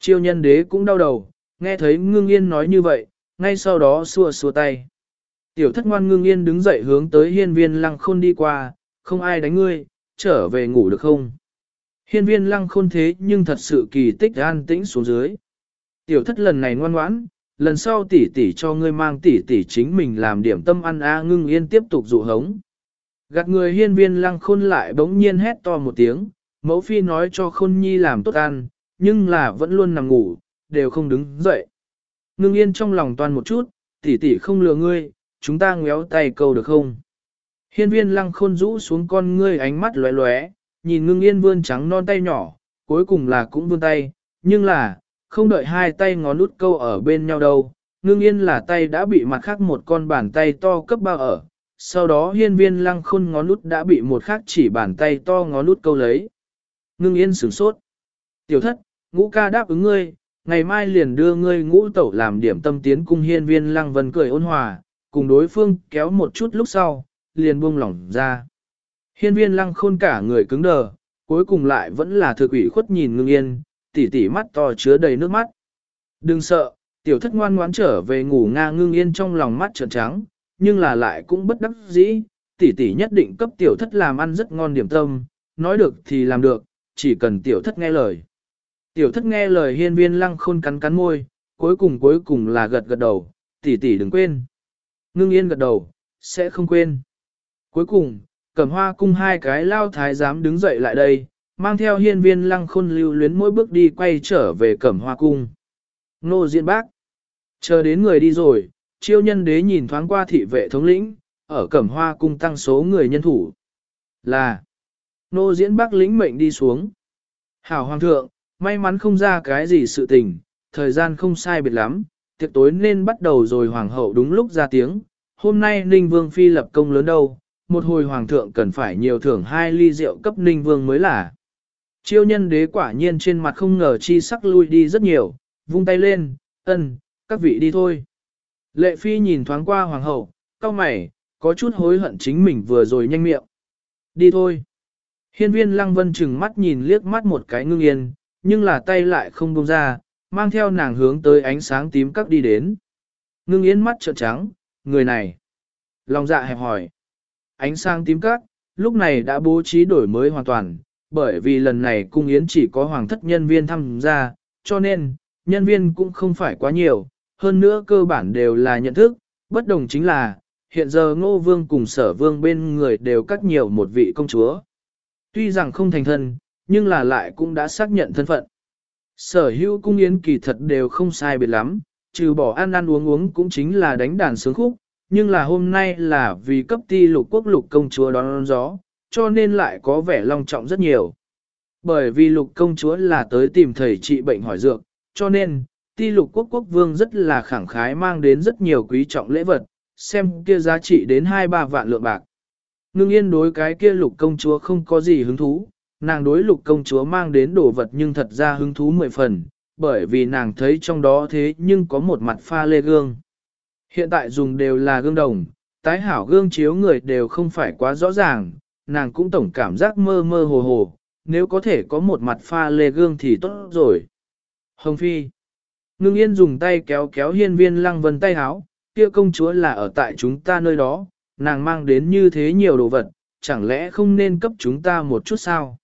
Chiêu nhân đế cũng đau đầu, nghe thấy ngưng yên nói như vậy, ngay sau đó xua xua tay. Tiểu thất ngoan ngưng yên đứng dậy hướng tới hiên viên lăng khôn đi qua, không ai đánh ngươi, trở về ngủ được không? Hiên viên lăng khôn thế nhưng thật sự kỳ tích an tĩnh xuống dưới. Tiểu thất lần này ngoan ngoãn, lần sau tỷ tỷ cho ngươi mang tỷ tỷ chính mình làm điểm tâm ăn a ngưng yên tiếp tục dụ hống. Gạt người hiên viên lăng khôn lại bỗng nhiên hét to một tiếng, mẫu phi nói cho khôn nhi làm tốt ăn, nhưng là vẫn luôn nằm ngủ, đều không đứng dậy. Ngưng yên trong lòng toàn một chút, tỷ tỷ không lừa ngươi, chúng ta ngéo tay câu được không? Hiên viên lăng khôn rũ xuống con ngươi ánh mắt lóe lóe, nhìn ngưng yên vươn trắng non tay nhỏ, cuối cùng là cũng vươn tay, nhưng là, không đợi hai tay ngón út câu ở bên nhau đâu, ngưng yên là tay đã bị mặt khác một con bàn tay to cấp bao ở, sau đó hiên viên lăng khôn ngón út đã bị một khác chỉ bàn tay to ngón út câu lấy. Ngưng yên sửng sốt. Tiểu thất, ngũ ca đáp ứng ngươi, ngày mai liền đưa ngươi ngũ tẩu làm điểm tâm tiến cung hiên viên lăng vân cười ôn hòa, cùng đối phương kéo một chút lúc sau, liền buông lỏng ra. Hiên viên lăng khôn cả người cứng đờ, cuối cùng lại vẫn là thực ủy khuất nhìn ngưng yên, tỉ tỉ mắt to chứa đầy nước mắt. Đừng sợ, tiểu thất ngoan ngoãn trở về ngủ nga ngưng yên trong lòng mắt trợn trắng, nhưng là lại cũng bất đắc dĩ, tỷ tỷ nhất định cấp tiểu thất làm ăn rất ngon điểm tâm, nói được thì làm được, chỉ cần tiểu thất nghe lời. Tiểu thất nghe lời hiên viên lăng khôn cắn cắn môi, cuối cùng cuối cùng là gật gật đầu, tỷ tỷ đừng quên. Ngưng yên gật đầu, sẽ không quên. Cuối cùng, cẩm hoa cung hai cái lao thái giám đứng dậy lại đây, mang theo hiên viên lăng khôn lưu luyến mỗi bước đi quay trở về cẩm hoa cung. Nô diện bác. Chờ đến người đi rồi, chiêu nhân đế nhìn thoáng qua thị vệ thống lĩnh, ở cẩm hoa cung tăng số người nhân thủ. Là, nô diễn bác lĩnh mệnh đi xuống. Hảo hoàng thượng, may mắn không ra cái gì sự tình, thời gian không sai biệt lắm, tiệc tối nên bắt đầu rồi hoàng hậu đúng lúc ra tiếng. Hôm nay Ninh Vương Phi lập công lớn đâu, một hồi hoàng thượng cần phải nhiều thưởng hai ly rượu cấp Ninh Vương mới là. Chiêu nhân đế quả nhiên trên mặt không ngờ chi sắc lui đi rất nhiều, vung tay lên, ân, các vị đi thôi. Lệ phi nhìn thoáng qua hoàng hậu, cao mày, có chút hối hận chính mình vừa rồi nhanh miệng. Đi thôi. Hiên viên lăng vân chừng mắt nhìn liếc mắt một cái ngưng yên, nhưng là tay lại không buông ra, mang theo nàng hướng tới ánh sáng tím các đi đến. Ngưng yên mắt trợn trắng, người này. Lòng dạ hẹp hỏi. Ánh sáng tím các, lúc này đã bố trí đổi mới hoàn toàn, bởi vì lần này cung yến chỉ có hoàng thất nhân viên tham gia, cho nên, nhân viên cũng không phải quá nhiều, hơn nữa cơ bản đều là nhận thức, bất đồng chính là, hiện giờ ngô vương cùng sở vương bên người đều cắt nhiều một vị công chúa. Tuy rằng không thành thân, nhưng là lại cũng đã xác nhận thân phận. Sở hữu cung yến kỳ thật đều không sai biệt lắm, trừ bỏ ăn ăn uống uống cũng chính là đánh đàn sướng khúc, nhưng là hôm nay là vì cấp ti lục quốc lục công chúa đón gió, cho nên lại có vẻ long trọng rất nhiều. Bởi vì lục công chúa là tới tìm thầy trị bệnh hỏi dược, cho nên, ti lục quốc quốc vương rất là khẳng khái mang đến rất nhiều quý trọng lễ vật, xem kia giá trị đến 2-3 vạn lượng bạc. Ngưng yên đối cái kia lục công chúa không có gì hứng thú, nàng đối lục công chúa mang đến đồ vật nhưng thật ra hứng thú mười phần, bởi vì nàng thấy trong đó thế nhưng có một mặt pha lê gương. Hiện tại dùng đều là gương đồng, tái hảo gương chiếu người đều không phải quá rõ ràng, nàng cũng tổng cảm giác mơ mơ hồ hồ, nếu có thể có một mặt pha lê gương thì tốt rồi. Hồng Phi Ngưng yên dùng tay kéo kéo hiên viên lăng vân tay háo, kia công chúa là ở tại chúng ta nơi đó, nàng mang đến như thế nhiều đồ vật, chẳng lẽ không nên cấp chúng ta một chút sao?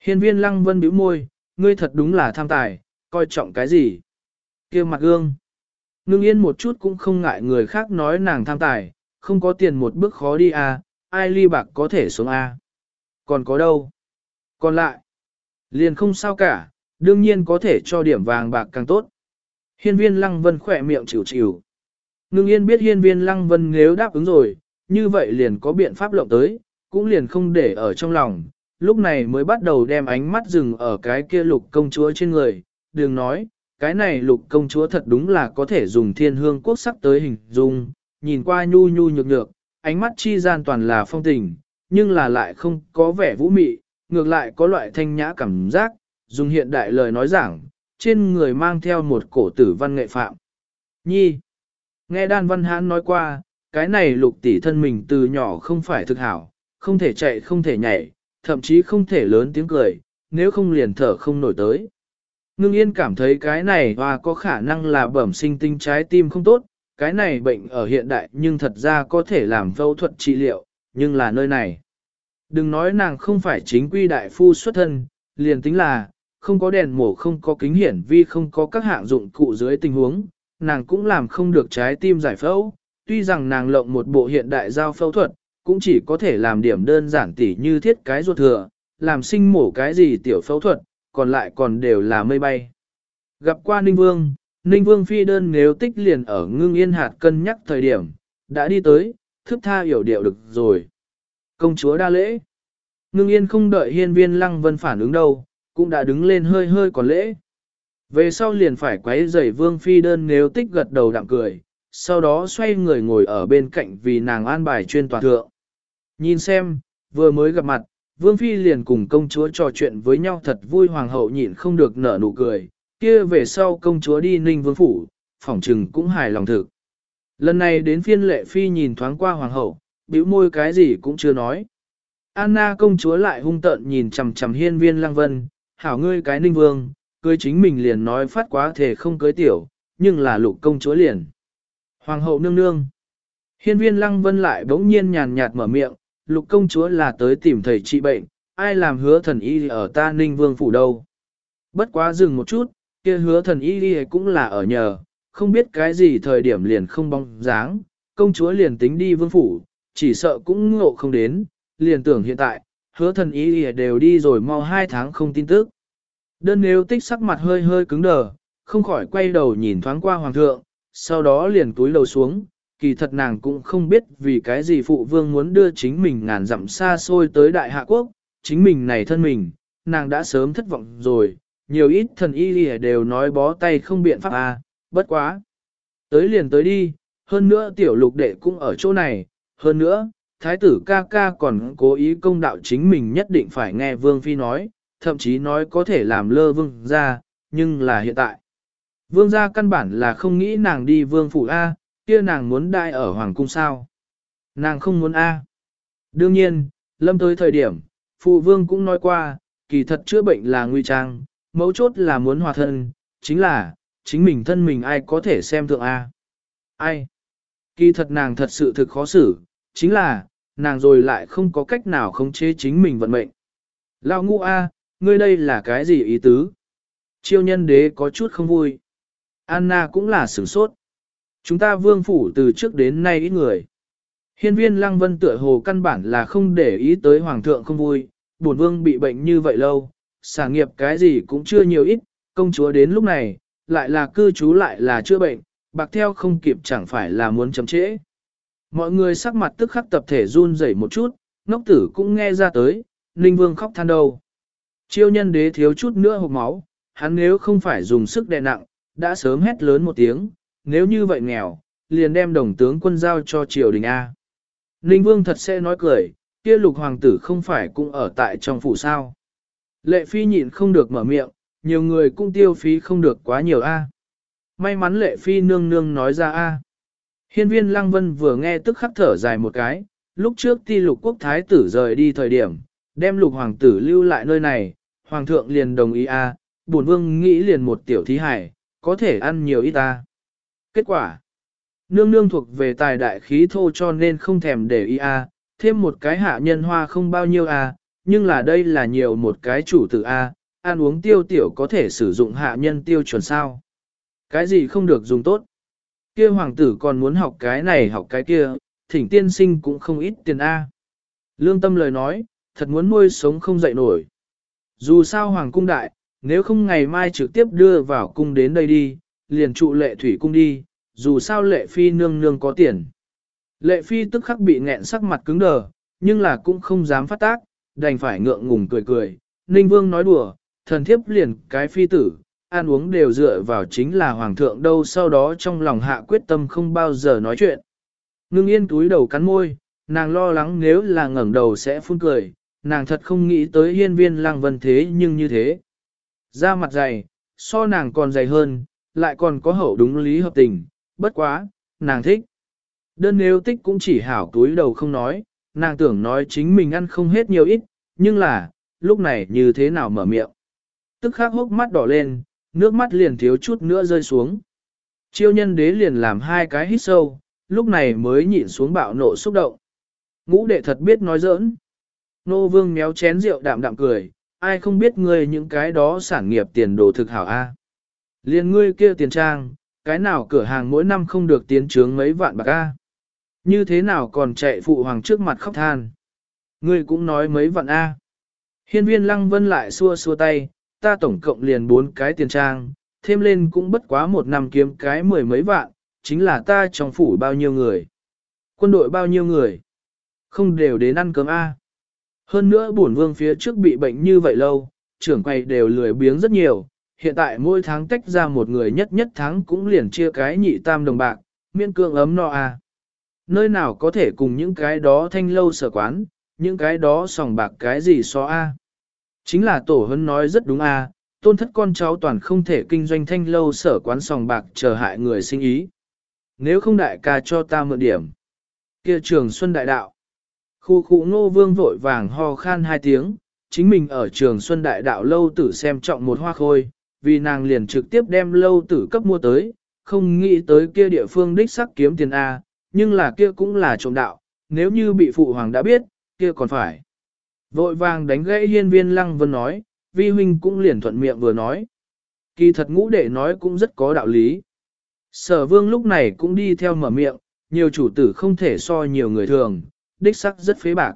Hiên viên lăng vân bĩu môi, ngươi thật đúng là tham tài, coi trọng cái gì? kia mặt gương. Ngưng yên một chút cũng không ngại người khác nói nàng tham tài, không có tiền một bước khó đi à, ai ly bạc có thể xuống A. Còn có đâu? Còn lại, liền không sao cả, đương nhiên có thể cho điểm vàng bạc càng tốt. Hiên viên lăng vân khỏe miệng chịu chịu. Ngưng yên biết hiên viên lăng vân nếu đáp ứng rồi, như vậy liền có biện pháp lộng tới, cũng liền không để ở trong lòng, lúc này mới bắt đầu đem ánh mắt dừng ở cái kia lục công chúa trên người, đừng nói, cái này lục công chúa thật đúng là có thể dùng thiên hương quốc sắc tới hình dung, nhìn qua nhu nhu nhược nhược, ánh mắt chi gian toàn là phong tình, nhưng là lại không có vẻ vũ mị, ngược lại có loại thanh nhã cảm giác, dùng hiện đại lời nói giảng, trên người mang theo một cổ tử văn nghệ phạm. Nhi, nghe đan văn hán nói qua, cái này lục tỷ thân mình từ nhỏ không phải thực hảo, không thể chạy không thể nhảy, thậm chí không thể lớn tiếng cười, nếu không liền thở không nổi tới. Ngưng yên cảm thấy cái này hoa có khả năng là bẩm sinh tinh trái tim không tốt, cái này bệnh ở hiện đại nhưng thật ra có thể làm phẫu thuật trị liệu, nhưng là nơi này. Đừng nói nàng không phải chính quy đại phu xuất thân, liền tính là, không có đèn mổ không có kính hiển vi không có các hạng dụng cụ dưới tình huống, nàng cũng làm không được trái tim giải phẫu, tuy rằng nàng lộng một bộ hiện đại giao phẫu thuật, cũng chỉ có thể làm điểm đơn giản tỉ như thiết cái ruột thừa, làm sinh mổ cái gì tiểu phẫu thuật, còn lại còn đều là mây bay. Gặp qua Ninh Vương, Ninh Vương phi đơn nếu tích liền ở ngưng yên hạt cân nhắc thời điểm, đã đi tới, thức tha hiểu điệu được rồi. Công chúa đa lễ. Ngưng yên không đợi hiên viên lăng vân phản ứng đâu, cũng đã đứng lên hơi hơi còn lễ. Về sau liền phải quấy rầy vương phi đơn nếu tích gật đầu đạm cười, sau đó xoay người ngồi ở bên cạnh vì nàng an bài chuyên toàn thượng. Nhìn xem, vừa mới gặp mặt, vương phi liền cùng công chúa trò chuyện với nhau thật vui hoàng hậu nhịn không được nở nụ cười, kia về sau công chúa đi ninh vương phủ, phỏng trừng cũng hài lòng thực. Lần này đến phiên lệ phi nhìn thoáng qua hoàng hậu, bĩu môi cái gì cũng chưa nói. Anna công chúa lại hung tợn nhìn chằm chằm hiên viên lang vân, hảo ngươi cái ninh vương, cưới chính mình liền nói phát quá thể không cưới tiểu, nhưng là lục công chúa liền. Hoàng hậu nương nương. Hiên viên lăng vân lại bỗng nhiên nhàn nhạt mở miệng, lục công chúa là tới tìm thầy trị bệnh, ai làm hứa thần y ở ta ninh vương phủ đâu. Bất quá dừng một chút, kia hứa thần y đi cũng là ở nhờ, không biết cái gì thời điểm liền không bóng dáng, công chúa liền tính đi vương phủ, chỉ sợ cũng ngộ không đến, liền tưởng hiện tại, hứa thần y đều đi rồi mau hai tháng không tin tức. Đơn nếu tích sắc mặt hơi hơi cứng đờ, không khỏi quay đầu nhìn thoáng qua hoàng thượng, sau đó liền túi đầu xuống, kỳ thật nàng cũng không biết vì cái gì phụ vương muốn đưa chính mình ngàn dặm xa xôi tới đại hạ quốc, chính mình này thân mình, nàng đã sớm thất vọng rồi, nhiều ít thần y lìa đều nói bó tay không biện pháp à, bất quá. Tới liền tới đi, hơn nữa tiểu lục đệ cũng ở chỗ này, hơn nữa, thái tử ca ca còn cố ý công đạo chính mình nhất định phải nghe vương phi nói, thậm chí nói có thể làm lơ vương ra, nhưng là hiện tại. Vương gia căn bản là không nghĩ nàng đi vương phủ A, kia nàng muốn đại ở hoàng cung sao. Nàng không muốn A. Đương nhiên, lâm tới thời điểm, phụ vương cũng nói qua, kỳ thật chữa bệnh là nguy trang, mấu chốt là muốn hòa thân, chính là, chính mình thân mình ai có thể xem thượng A. Ai? Kỳ thật nàng thật sự thực khó xử, chính là, nàng rồi lại không có cách nào khống chế chính mình vận mệnh. Lao ngũ A, ngươi đây là cái gì ý tứ? Chiêu nhân đế có chút không vui. Anna cũng là sửng sốt. Chúng ta vương phủ từ trước đến nay ít người. Hiên viên lăng vân tựa hồ căn bản là không để ý tới hoàng thượng không vui, bổn vương bị bệnh như vậy lâu, sản nghiệp cái gì cũng chưa nhiều ít, công chúa đến lúc này, lại là cư trú lại là chữa bệnh, bạc theo không kịp chẳng phải là muốn chấm trễ. Mọi người sắc mặt tức khắc tập thể run rẩy một chút, ngốc tử cũng nghe ra tới, Ninh Vương khóc than đầu. Chiêu nhân đế thiếu chút nữa hộp máu, hắn nếu không phải dùng sức đè nặng, đã sớm hét lớn một tiếng, nếu như vậy nghèo, liền đem đồng tướng quân giao cho triều đình A. Ninh Vương thật sẽ nói cười, kia lục hoàng tử không phải cũng ở tại trong phủ sao. Lệ phi nhịn không được mở miệng, nhiều người cũng tiêu phí không được quá nhiều A. May mắn lệ phi nương nương nói ra A. Hiên viên lăng vân vừa nghe tức khắc thở dài một cái, lúc trước ti lục quốc thái tử rời đi thời điểm, đem lục hoàng tử lưu lại nơi này, hoàng thượng liền đồng ý A, bổn vương nghĩ liền một tiểu thí hải, có thể ăn nhiều ít ta. Kết quả, nương nương thuộc về tài đại khí thô cho nên không thèm để ý A, thêm một cái hạ nhân hoa không bao nhiêu A, nhưng là đây là nhiều một cái chủ tử A, ăn uống tiêu tiểu có thể sử dụng hạ nhân tiêu chuẩn sao. Cái gì không được dùng tốt. Kia hoàng tử còn muốn học cái này học cái kia, thỉnh tiên sinh cũng không ít tiền A. Lương tâm lời nói, thật muốn nuôi sống không dậy nổi. Dù sao hoàng cung đại, nếu không ngày mai trực tiếp đưa vào cung đến đây đi, liền trụ lệ thủy cung đi, dù sao lệ phi nương nương có tiền. Lệ phi tức khắc bị nghẹn sắc mặt cứng đờ, nhưng là cũng không dám phát tác, đành phải ngượng ngùng cười cười. Ninh vương nói đùa, thần thiếp liền cái phi tử, ăn uống đều dựa vào chính là hoàng thượng đâu sau đó trong lòng hạ quyết tâm không bao giờ nói chuyện. Ngưng yên túi đầu cắn môi, nàng lo lắng nếu là ngẩng đầu sẽ phun cười, nàng thật không nghĩ tới hiên viên lăng vân thế nhưng như thế. Da mặt dày, so nàng còn dày hơn, lại còn có hậu đúng lý hợp tình, bất quá, nàng thích. Đơn nếu tích cũng chỉ hảo túi đầu không nói, nàng tưởng nói chính mình ăn không hết nhiều ít, nhưng là, lúc này như thế nào mở miệng. Tức khắc hốc mắt đỏ lên, nước mắt liền thiếu chút nữa rơi xuống. Chiêu nhân đế liền làm hai cái hít sâu, lúc này mới nhịn xuống bạo nộ xúc động. Ngũ đệ thật biết nói giỡn. Nô vương méo chén rượu đạm đạm cười, ai không biết ngươi những cái đó sản nghiệp tiền đồ thực hảo a. Liên ngươi kia tiền trang, cái nào cửa hàng mỗi năm không được tiến trướng mấy vạn bạc a. Như thế nào còn chạy phụ hoàng trước mặt khóc than. Ngươi cũng nói mấy vạn a. Hiên viên lăng vân lại xua xua tay, ta tổng cộng liền bốn cái tiền trang, thêm lên cũng bất quá một năm kiếm cái mười mấy vạn, chính là ta trong phủ bao nhiêu người. Quân đội bao nhiêu người. Không đều đến ăn cơm A. Hơn nữa bổn vương phía trước bị bệnh như vậy lâu, trưởng quầy đều lười biếng rất nhiều, hiện tại mỗi tháng tách ra một người nhất nhất tháng cũng liền chia cái nhị tam đồng bạc, miễn cương ấm no a. Nơi nào có thể cùng những cái đó thanh lâu sở quán, những cái đó sòng bạc cái gì so a. Chính là tổ hân nói rất đúng a, tôn thất con cháu toàn không thể kinh doanh thanh lâu sở quán sòng bạc chờ hại người sinh ý. Nếu không đại ca cho ta mượn điểm. kia trường xuân đại đạo. Khu khu ngô vương vội vàng ho khan hai tiếng, chính mình ở trường Xuân Đại Đạo lâu tử xem trọng một hoa khôi, vì nàng liền trực tiếp đem lâu tử cấp mua tới, không nghĩ tới kia địa phương đích sắc kiếm tiền A, nhưng là kia cũng là trộm đạo, nếu như bị phụ hoàng đã biết, kia còn phải. Vội vàng đánh gãy hiên viên lăng vân nói, vi huynh cũng liền thuận miệng vừa nói. Kỳ thật ngũ đệ nói cũng rất có đạo lý. Sở vương lúc này cũng đi theo mở miệng, nhiều chủ tử không thể so nhiều người thường, đích sắc rất phế bạc.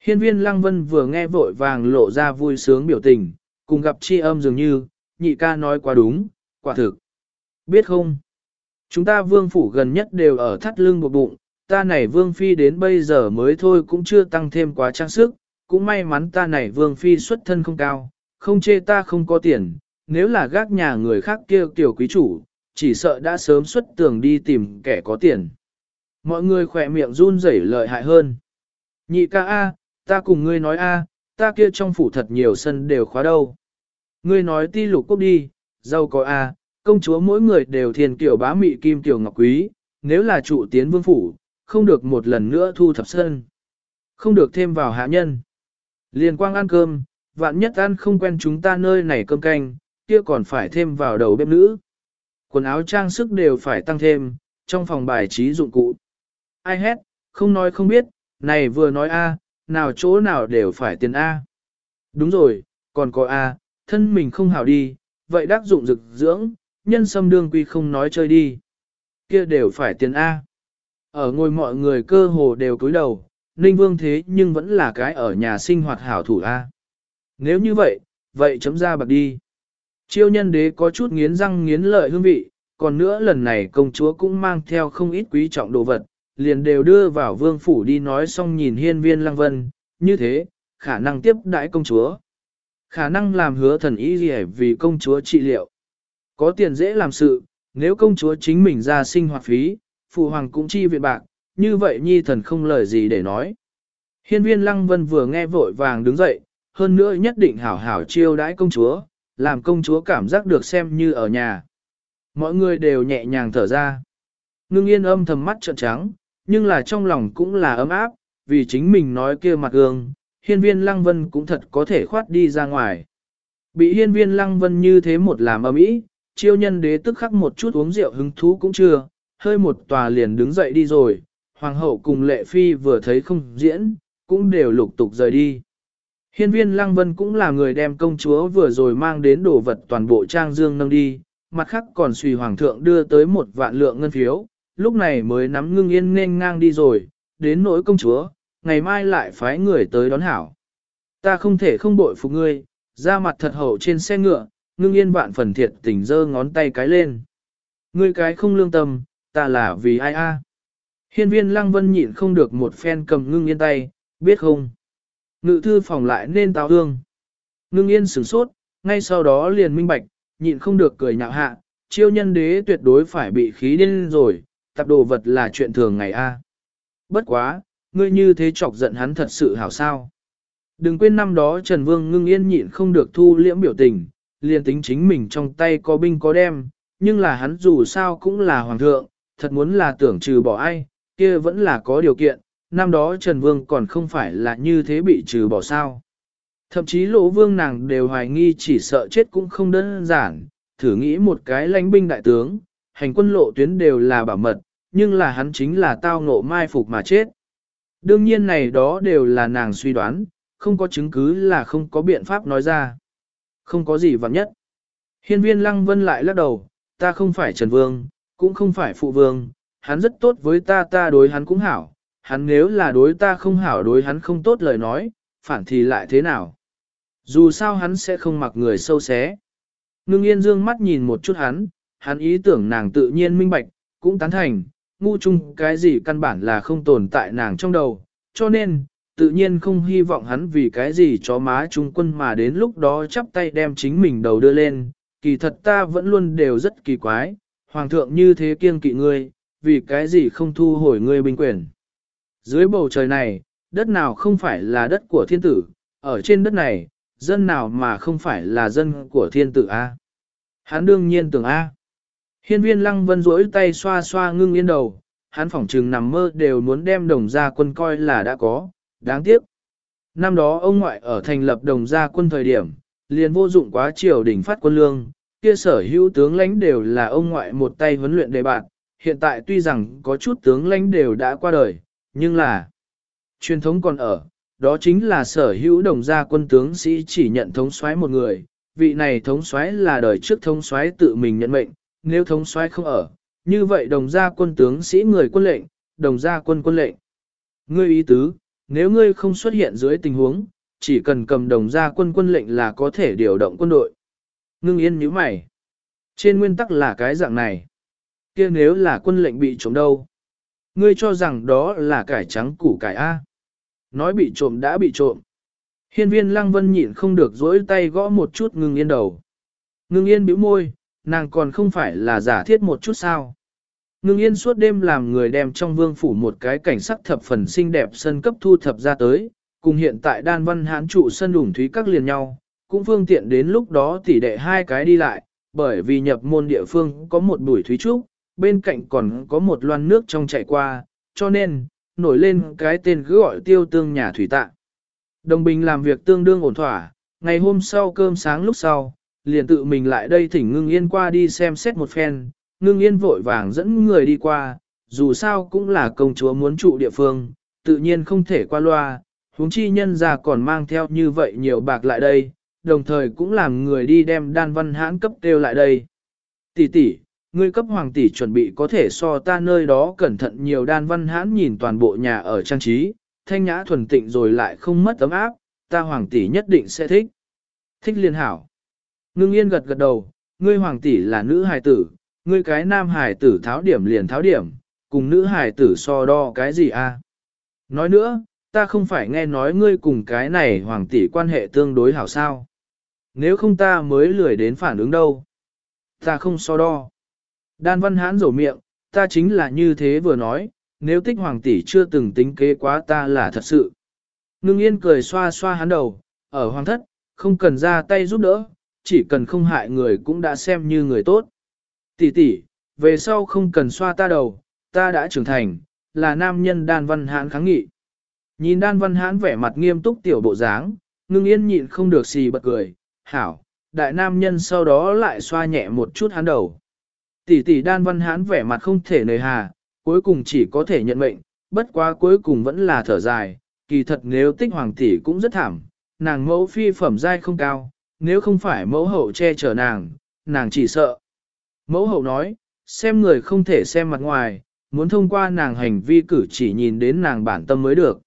Hiên viên lăng vân vừa nghe vội vàng lộ ra vui sướng biểu tình, cùng gặp chi âm dường như, nhị ca nói quá đúng, quả thực. Biết không? Chúng ta vương phủ gần nhất đều ở thắt lưng buộc bụng, ta này vương phi đến bây giờ mới thôi cũng chưa tăng thêm quá trang sức, cũng may mắn ta này vương phi xuất thân không cao, không chê ta không có tiền, nếu là gác nhà người khác kia tiểu quý chủ, chỉ sợ đã sớm xuất tường đi tìm kẻ có tiền. Mọi người khỏe miệng run rẩy lợi hại hơn. Nhị ca A, ta cùng ngươi nói A, ta kia trong phủ thật nhiều sân đều khóa đâu. Ngươi nói ti lục cốc đi, giàu có A, công chúa mỗi người đều thiền kiểu bá mị kim tiểu ngọc quý, nếu là trụ tiến vương phủ, không được một lần nữa thu thập sân. Không được thêm vào hạ nhân. Liên quang ăn cơm, vạn nhất ăn không quen chúng ta nơi này cơm canh, kia còn phải thêm vào đầu bếp nữ. Quần áo trang sức đều phải tăng thêm, trong phòng bài trí dụng cụ. Ai hét, không nói không biết, này vừa nói A, nào chỗ nào đều phải tiền A. Đúng rồi, còn có A, thân mình không hảo đi, vậy đắc dụng dực dưỡng, nhân sâm đương quy không nói chơi đi. Kia đều phải tiền A. Ở ngôi mọi người cơ hồ đều cúi đầu, Ninh Vương thế nhưng vẫn là cái ở nhà sinh hoạt hảo thủ A. Nếu như vậy, vậy chấm ra bạc đi. Chiêu nhân đế có chút nghiến răng nghiến lợi hương vị, còn nữa lần này công chúa cũng mang theo không ít quý trọng đồ vật, liền đều đưa vào vương phủ đi nói xong nhìn hiên viên lăng vân, như thế, khả năng tiếp đãi công chúa. Khả năng làm hứa thần ý gì vì công chúa trị liệu. Có tiền dễ làm sự, nếu công chúa chính mình ra sinh hoạt phí, phụ hoàng cũng chi viện bạc, như vậy nhi thần không lời gì để nói. Hiên viên lăng vân vừa nghe vội vàng đứng dậy, hơn nữa nhất định hảo hảo chiêu đãi công chúa, làm công chúa cảm giác được xem như ở nhà. Mọi người đều nhẹ nhàng thở ra. Ngưng yên âm thầm mắt trợn trắng, nhưng là trong lòng cũng là ấm áp, vì chính mình nói kia mặt gương, hiên viên lăng vân cũng thật có thể khoát đi ra ngoài. Bị hiên viên lăng vân như thế một làm ấm ý, chiêu nhân đế tức khắc một chút uống rượu hứng thú cũng chưa, hơi một tòa liền đứng dậy đi rồi, hoàng hậu cùng lệ phi vừa thấy không diễn, cũng đều lục tục rời đi. Hiên viên lăng vân cũng là người đem công chúa vừa rồi mang đến đồ vật toàn bộ trang dương nâng đi, mặt khác còn suy hoàng thượng đưa tới một vạn lượng ngân phiếu, lúc này mới nắm ngưng yên nên ngang đi rồi, đến nỗi công chúa, ngày mai lại phái người tới đón hảo. Ta không thể không bội phục ngươi, ra mặt thật hậu trên xe ngựa, ngưng yên vạn phần thiệt tình giơ ngón tay cái lên. Ngươi cái không lương tâm, ta là vì ai a? Hiên viên lăng vân nhịn không được một phen cầm ngưng yên tay, biết không? Ngự thư phòng lại nên táo hương. Ngưng yên sửng sốt, ngay sau đó liền minh bạch, nhịn không được cười nhạo hạ, chiêu nhân đế tuyệt đối phải bị khí điên rồi, tập đồ vật là chuyện thường ngày a. Bất quá, ngươi như thế chọc giận hắn thật sự hảo sao. Đừng quên năm đó Trần Vương ngưng yên nhịn không được thu liễm biểu tình, liền tính chính mình trong tay có binh có đem, nhưng là hắn dù sao cũng là hoàng thượng, thật muốn là tưởng trừ bỏ ai, kia vẫn là có điều kiện, năm đó Trần Vương còn không phải là như thế bị trừ bỏ sao. Thậm chí lỗ vương nàng đều hoài nghi chỉ sợ chết cũng không đơn giản, thử nghĩ một cái lãnh binh đại tướng, hành quân lộ tuyến đều là bảo mật, nhưng là hắn chính là tao ngộ mai phục mà chết. Đương nhiên này đó đều là nàng suy đoán, không có chứng cứ là không có biện pháp nói ra. Không có gì vặn nhất. Hiên viên lăng vân lại lắc đầu, ta không phải Trần Vương, cũng không phải Phụ Vương, hắn rất tốt với ta ta đối hắn cũng hảo, hắn nếu là đối ta không hảo đối hắn không tốt lời nói, phản thì lại thế nào? Dù sao hắn sẽ không mặc người sâu xé. Ngưng yên dương mắt nhìn một chút hắn, hắn ý tưởng nàng tự nhiên minh bạch, cũng tán thành, ngu chung cái gì căn bản là không tồn tại nàng trong đầu, cho nên, tự nhiên không hy vọng hắn vì cái gì chó má trung quân mà đến lúc đó chắp tay đem chính mình đầu đưa lên, kỳ thật ta vẫn luôn đều rất kỳ quái, hoàng thượng như thế kiêng kỵ ngươi, vì cái gì không thu hồi ngươi binh quyền. Dưới bầu trời này, đất nào không phải là đất của thiên tử, ở trên đất này, dân nào mà không phải là dân của thiên tử A. Hắn đương nhiên tưởng A. Hiên viên lăng vân rỗi tay xoa xoa ngưng yên đầu, hắn phỏng trừng nằm mơ đều muốn đem đồng gia quân coi là đã có, đáng tiếc. Năm đó ông ngoại ở thành lập đồng gia quân thời điểm, liền vô dụng quá triều đình phát quân lương, kia sở hữu tướng lãnh đều là ông ngoại một tay huấn luyện đề bạn, hiện tại tuy rằng có chút tướng lãnh đều đã qua đời, nhưng là truyền thống còn ở, đó chính là sở hữu đồng gia quân tướng sĩ chỉ nhận thống soái một người, vị này thống soái là đời trước thống soái tự mình nhận mệnh, nếu thống soái không ở, như vậy đồng gia quân tướng sĩ người quân lệnh, đồng gia quân quân lệnh. Ngươi ý tứ, nếu ngươi không xuất hiện dưới tình huống, chỉ cần cầm đồng gia quân quân lệnh là có thể điều động quân đội. Ngưng yên nhíu mày. Trên nguyên tắc là cái dạng này. kia nếu là quân lệnh bị trộm đâu? Ngươi cho rằng đó là cải trắng củ cải A. Nói bị trộm đã bị trộm. Hiên viên lăng vân nhịn không được dỗi tay gõ một chút ngưng yên đầu. Ngưng yên bĩu môi, nàng còn không phải là giả thiết một chút sao. Ngưng yên suốt đêm làm người đem trong vương phủ một cái cảnh sắc thập phần xinh đẹp sân cấp thu thập ra tới, cùng hiện tại đan văn hán trụ sân đủng thúy các liền nhau, cũng phương tiện đến lúc đó tỷ đệ hai cái đi lại, bởi vì nhập môn địa phương có một bụi thúy trúc, bên cạnh còn có một loan nước trong chảy qua, cho nên, nổi lên cái tên cứ gọi tiêu tương nhà thủy tạ. Đồng bình làm việc tương đương ổn thỏa, ngày hôm sau cơm sáng lúc sau, liền tự mình lại đây thỉnh ngưng yên qua đi xem xét một phen, ngưng yên vội vàng dẫn người đi qua, dù sao cũng là công chúa muốn trụ địa phương, tự nhiên không thể qua loa, huống chi nhân ra còn mang theo như vậy nhiều bạc lại đây, đồng thời cũng làm người đi đem đan văn hãn cấp kêu lại đây. Tỷ tỷ, ngươi cấp hoàng tỷ chuẩn bị có thể so ta nơi đó cẩn thận nhiều đan văn hãn nhìn toàn bộ nhà ở trang trí, thanh nhã thuần tịnh rồi lại không mất ấm áp, ta hoàng tỷ nhất định sẽ thích. Thích liên hảo. Ngưng yên gật gật đầu, ngươi hoàng tỷ là nữ hài tử, ngươi cái nam hải tử tháo điểm liền tháo điểm, cùng nữ hải tử so đo cái gì a? Nói nữa, ta không phải nghe nói ngươi cùng cái này hoàng tỷ quan hệ tương đối hảo sao. Nếu không ta mới lười đến phản ứng đâu. Ta không so đo. Đan văn hãn rổ miệng, ta chính là như thế vừa nói, nếu tích hoàng tỷ chưa từng tính kế quá ta là thật sự. Ngưng yên cười xoa xoa hắn đầu, ở hoàng thất, không cần ra tay giúp đỡ, chỉ cần không hại người cũng đã xem như người tốt. Tỷ tỷ, về sau không cần xoa ta đầu, ta đã trưởng thành, là nam nhân đan văn hãn kháng nghị. Nhìn đan văn hãn vẻ mặt nghiêm túc tiểu bộ dáng, ngưng yên nhịn không được xì bật cười, hảo, đại nam nhân sau đó lại xoa nhẹ một chút hắn đầu. Tỷ tỷ đan văn hãn vẻ mặt không thể nề hà, cuối cùng chỉ có thể nhận mệnh, bất quá cuối cùng vẫn là thở dài, kỳ thật nếu tích hoàng tỷ cũng rất thảm, nàng mẫu phi phẩm giai không cao, nếu không phải mẫu hậu che chở nàng, nàng chỉ sợ. Mẫu hậu nói, xem người không thể xem mặt ngoài, muốn thông qua nàng hành vi cử chỉ nhìn đến nàng bản tâm mới được.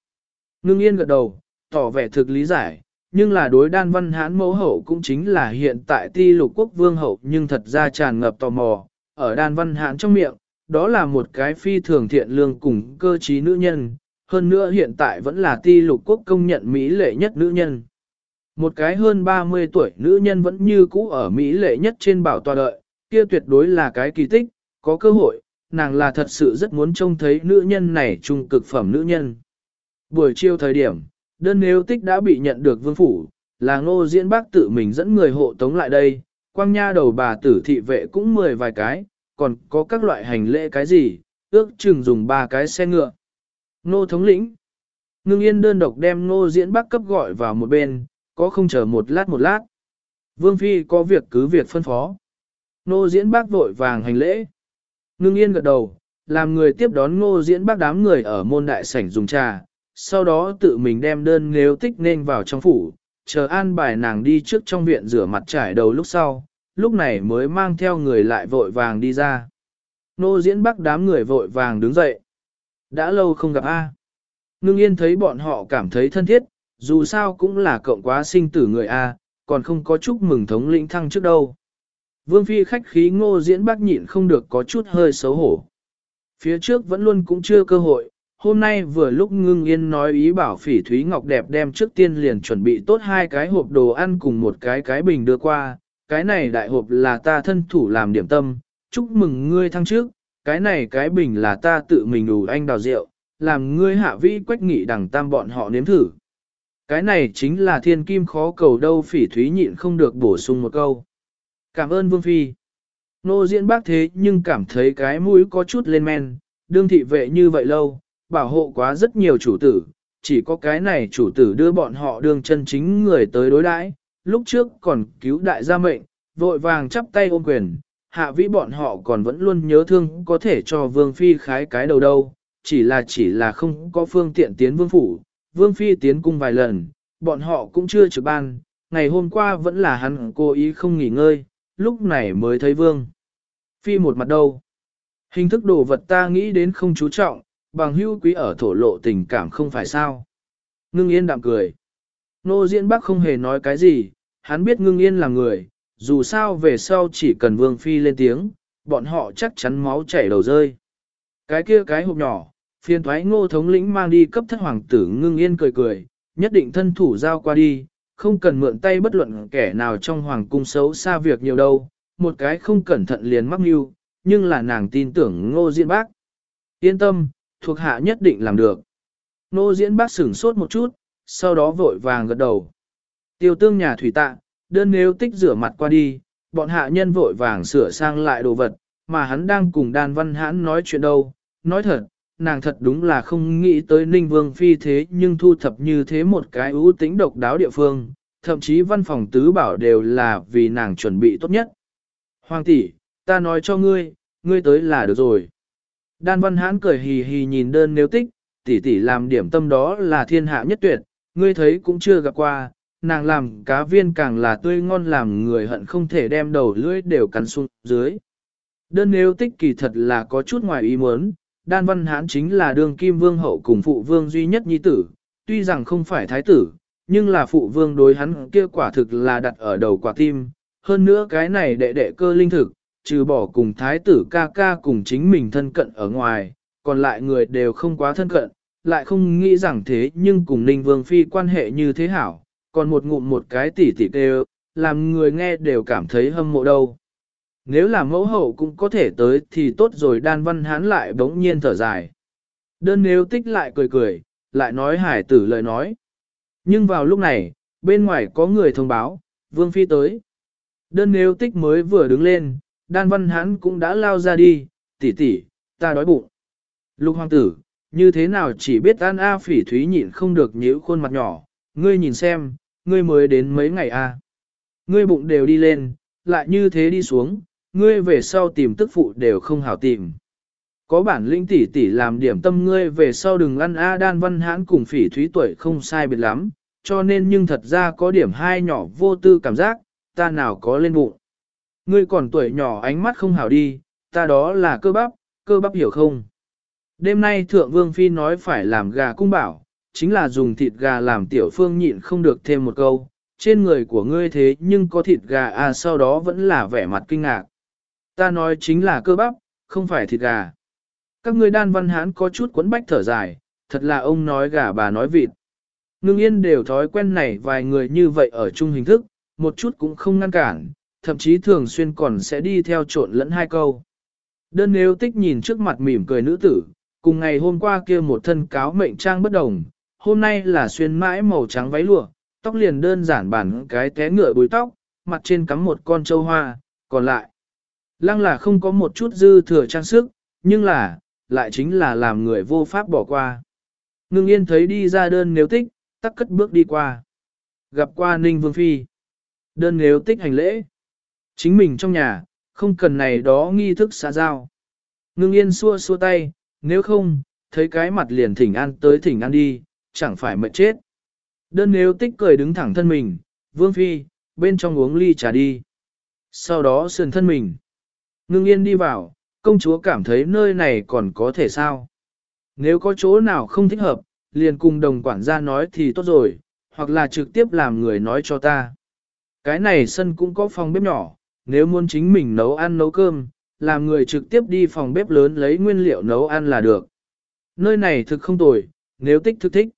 Ngưng yên gật đầu, tỏ vẻ thực lý giải, nhưng là đối đan văn hãn mẫu hậu cũng chính là hiện tại ti lục quốc vương hậu nhưng thật ra tràn ngập tò mò, ở đan văn hãn trong miệng, đó là một cái phi thường thiện lương cùng cơ trí nữ nhân, hơn nữa hiện tại vẫn là ti lục quốc công nhận Mỹ lệ nhất nữ nhân. Một cái hơn 30 tuổi nữ nhân vẫn như cũ ở Mỹ lệ nhất trên bảo tòa đợi, kia tuyệt đối là cái kỳ tích, có cơ hội, nàng là thật sự rất muốn trông thấy nữ nhân này trung cực phẩm nữ nhân. Buổi chiều thời điểm, đơn nếu tích đã bị nhận được vương phủ, là ngô diễn bác tự mình dẫn người hộ tống lại đây, quang nha đầu bà tử thị vệ cũng mười vài cái, còn có các loại hành lễ cái gì, ước chừng dùng ba cái xe ngựa. Ngô thống lĩnh, ngưng yên đơn độc đem ngô diễn bác cấp gọi vào một bên, có không chờ một lát một lát. Vương Phi có việc cứ việc phân phó. Ngô diễn bác vội vàng hành lễ. Ngưng yên gật đầu, làm người tiếp đón ngô diễn bác đám người ở môn đại sảnh dùng trà, sau đó tự mình đem đơn nếu tích nên vào trong phủ, chờ an bài nàng đi trước trong viện rửa mặt trải đầu lúc sau, lúc này mới mang theo người lại vội vàng đi ra. Nô diễn bắc đám người vội vàng đứng dậy. Đã lâu không gặp A. Ngưng yên thấy bọn họ cảm thấy thân thiết, dù sao cũng là cộng quá sinh tử người A, còn không có chúc mừng thống lĩnh thăng trước đâu. Vương phi khách khí ngô diễn bác nhịn không được có chút hơi xấu hổ. Phía trước vẫn luôn cũng chưa cơ hội, hôm nay vừa lúc ngưng yên nói ý bảo phỉ thúy ngọc đẹp đem trước tiên liền chuẩn bị tốt hai cái hộp đồ ăn cùng một cái cái bình đưa qua, cái này đại hộp là ta thân thủ làm điểm tâm, chúc mừng ngươi thăng trước, cái này cái bình là ta tự mình đủ anh đào rượu, làm ngươi hạ vĩ quách nghị đằng tam bọn họ nếm thử. Cái này chính là thiên kim khó cầu đâu phỉ thúy nhịn không được bổ sung một câu. Cảm ơn Vương Phi. Nô diễn bác thế nhưng cảm thấy cái mũi có chút lên men, đương thị vệ như vậy lâu, bảo hộ quá rất nhiều chủ tử, chỉ có cái này chủ tử đưa bọn họ đương chân chính người tới đối đãi, lúc trước còn cứu đại gia mệnh, vội vàng chắp tay ôm quyền, hạ vĩ bọn họ còn vẫn luôn nhớ thương có thể cho vương phi khái cái đầu đâu, chỉ là chỉ là không có phương tiện tiến vương phủ, vương phi tiến cung vài lần, bọn họ cũng chưa trực ban, ngày hôm qua vẫn là hắn cố ý không nghỉ ngơi, lúc này mới thấy vương. Phi một mặt đâu. Hình thức đồ vật ta nghĩ đến không chú trọng, bằng hữu quý ở thổ lộ tình cảm không phải sao. Ngưng yên đạm cười. Nô diễn bác không hề nói cái gì, hắn biết ngưng yên là người, dù sao về sau chỉ cần vương phi lên tiếng, bọn họ chắc chắn máu chảy đầu rơi. Cái kia cái hộp nhỏ, phiền thoái ngô thống lĩnh mang đi cấp thất hoàng tử ngưng yên cười cười, nhất định thân thủ giao qua đi, không cần mượn tay bất luận kẻ nào trong hoàng cung xấu xa việc nhiều đâu, một cái không cẩn thận liền mắc mưu, nhưng là nàng tin tưởng ngô diễn bác. Yên tâm, thuộc hạ nhất định làm được. Nô diễn bác sửng sốt một chút, sau đó vội vàng gật đầu. Tiêu tương nhà thủy tạ, đơn nếu tích rửa mặt qua đi, bọn hạ nhân vội vàng sửa sang lại đồ vật, mà hắn đang cùng đan văn hãn nói chuyện đâu. Nói thật, nàng thật đúng là không nghĩ tới Ninh Vương Phi thế nhưng thu thập như thế một cái ưu tính độc đáo địa phương, thậm chí văn phòng tứ bảo đều là vì nàng chuẩn bị tốt nhất. Hoàng tỷ, ta nói cho ngươi, ngươi tới là được rồi. Đan Văn Hãn cười hì hì nhìn đơn nếu tích, tỷ tỷ làm điểm tâm đó là thiên hạ nhất tuyệt, ngươi thấy cũng chưa gặp qua, nàng làm cá viên càng là tươi ngon làm người hận không thể đem đầu lưỡi đều cắn xuống dưới. Đơn nếu tích kỳ thật là có chút ngoài ý muốn, Đan Văn Hãn chính là đường kim vương hậu cùng phụ vương duy nhất nhi tử, tuy rằng không phải thái tử, nhưng là phụ vương đối hắn kia quả thực là đặt ở đầu quả tim. Hơn nữa cái này đệ đệ cơ linh thực, trừ bỏ cùng thái tử ca ca cùng chính mình thân cận ở ngoài, còn lại người đều không quá thân cận, lại không nghĩ rằng thế nhưng cùng Ninh Vương Phi quan hệ như thế hảo, còn một ngụm một cái tỉ tỉ kêu, làm người nghe đều cảm thấy hâm mộ đâu. Nếu là mẫu hậu cũng có thể tới thì tốt rồi đan văn hán lại bỗng nhiên thở dài. Đơn nếu tích lại cười cười, lại nói hải tử lời nói. Nhưng vào lúc này, bên ngoài có người thông báo, Vương Phi tới. Đơn nếu tích mới vừa đứng lên, đan văn hán cũng đã lao ra đi, tỷ tỷ, ta đói bụng. Lục hoàng tử, như thế nào chỉ biết an A phỉ thúy nhịn không được nhíu khuôn mặt nhỏ, ngươi nhìn xem, ngươi mới đến mấy ngày a Ngươi bụng đều đi lên, lại như thế đi xuống, ngươi về sau tìm tức phụ đều không hảo tìm. Có bản linh tỷ tỷ làm điểm tâm ngươi về sau đừng ăn A đan văn hãn cùng phỉ thúy tuổi không sai biệt lắm, cho nên nhưng thật ra có điểm hai nhỏ vô tư cảm giác, ta nào có lên bụng. Ngươi còn tuổi nhỏ ánh mắt không hảo đi, ta đó là cơ bắp, cơ bắp hiểu không? Đêm nay Thượng Vương Phi nói phải làm gà cung bảo, chính là dùng thịt gà làm tiểu phương nhịn không được thêm một câu, trên người của ngươi thế nhưng có thịt gà à sau đó vẫn là vẻ mặt kinh ngạc. Ta nói chính là cơ bắp, không phải thịt gà. Các ngươi đan văn hán có chút quấn bách thở dài, thật là ông nói gà bà nói vịt. Ngưng yên đều thói quen này vài người như vậy ở chung hình thức, một chút cũng không ngăn cản, thậm chí thường xuyên còn sẽ đi theo trộn lẫn hai câu. Đơn nếu tích nhìn trước mặt mỉm cười nữ tử, cùng ngày hôm qua kia một thân cáo mệnh trang bất đồng, hôm nay là xuyên mãi màu trắng váy lụa, tóc liền đơn giản bản cái té ngựa bùi tóc, mặt trên cắm một con châu hoa, còn lại. Lăng là không có một chút dư thừa trang sức, nhưng là, lại chính là làm người vô pháp bỏ qua. Ngưng yên thấy đi ra đơn nếu tích, tắc cất bước đi qua. Gặp qua Ninh Vương Phi. Đơn nếu tích hành lễ. Chính mình trong nhà, không cần này đó nghi thức xã giao. Ngưng yên xua xua tay, nếu không, thấy cái mặt liền thỉnh an tới thỉnh an đi, chẳng phải mệt chết. Đơn nếu tích cười đứng thẳng thân mình, vương phi, bên trong uống ly trà đi. Sau đó sườn thân mình. Ngưng yên đi vào, công chúa cảm thấy nơi này còn có thể sao. Nếu có chỗ nào không thích hợp, liền cùng đồng quản gia nói thì tốt rồi, hoặc là trực tiếp làm người nói cho ta. Cái này sân cũng có phòng bếp nhỏ, nếu muốn chính mình nấu ăn nấu cơm, làm người trực tiếp đi phòng bếp lớn lấy nguyên liệu nấu ăn là được. Nơi này thực không tồi, nếu tích thức thích.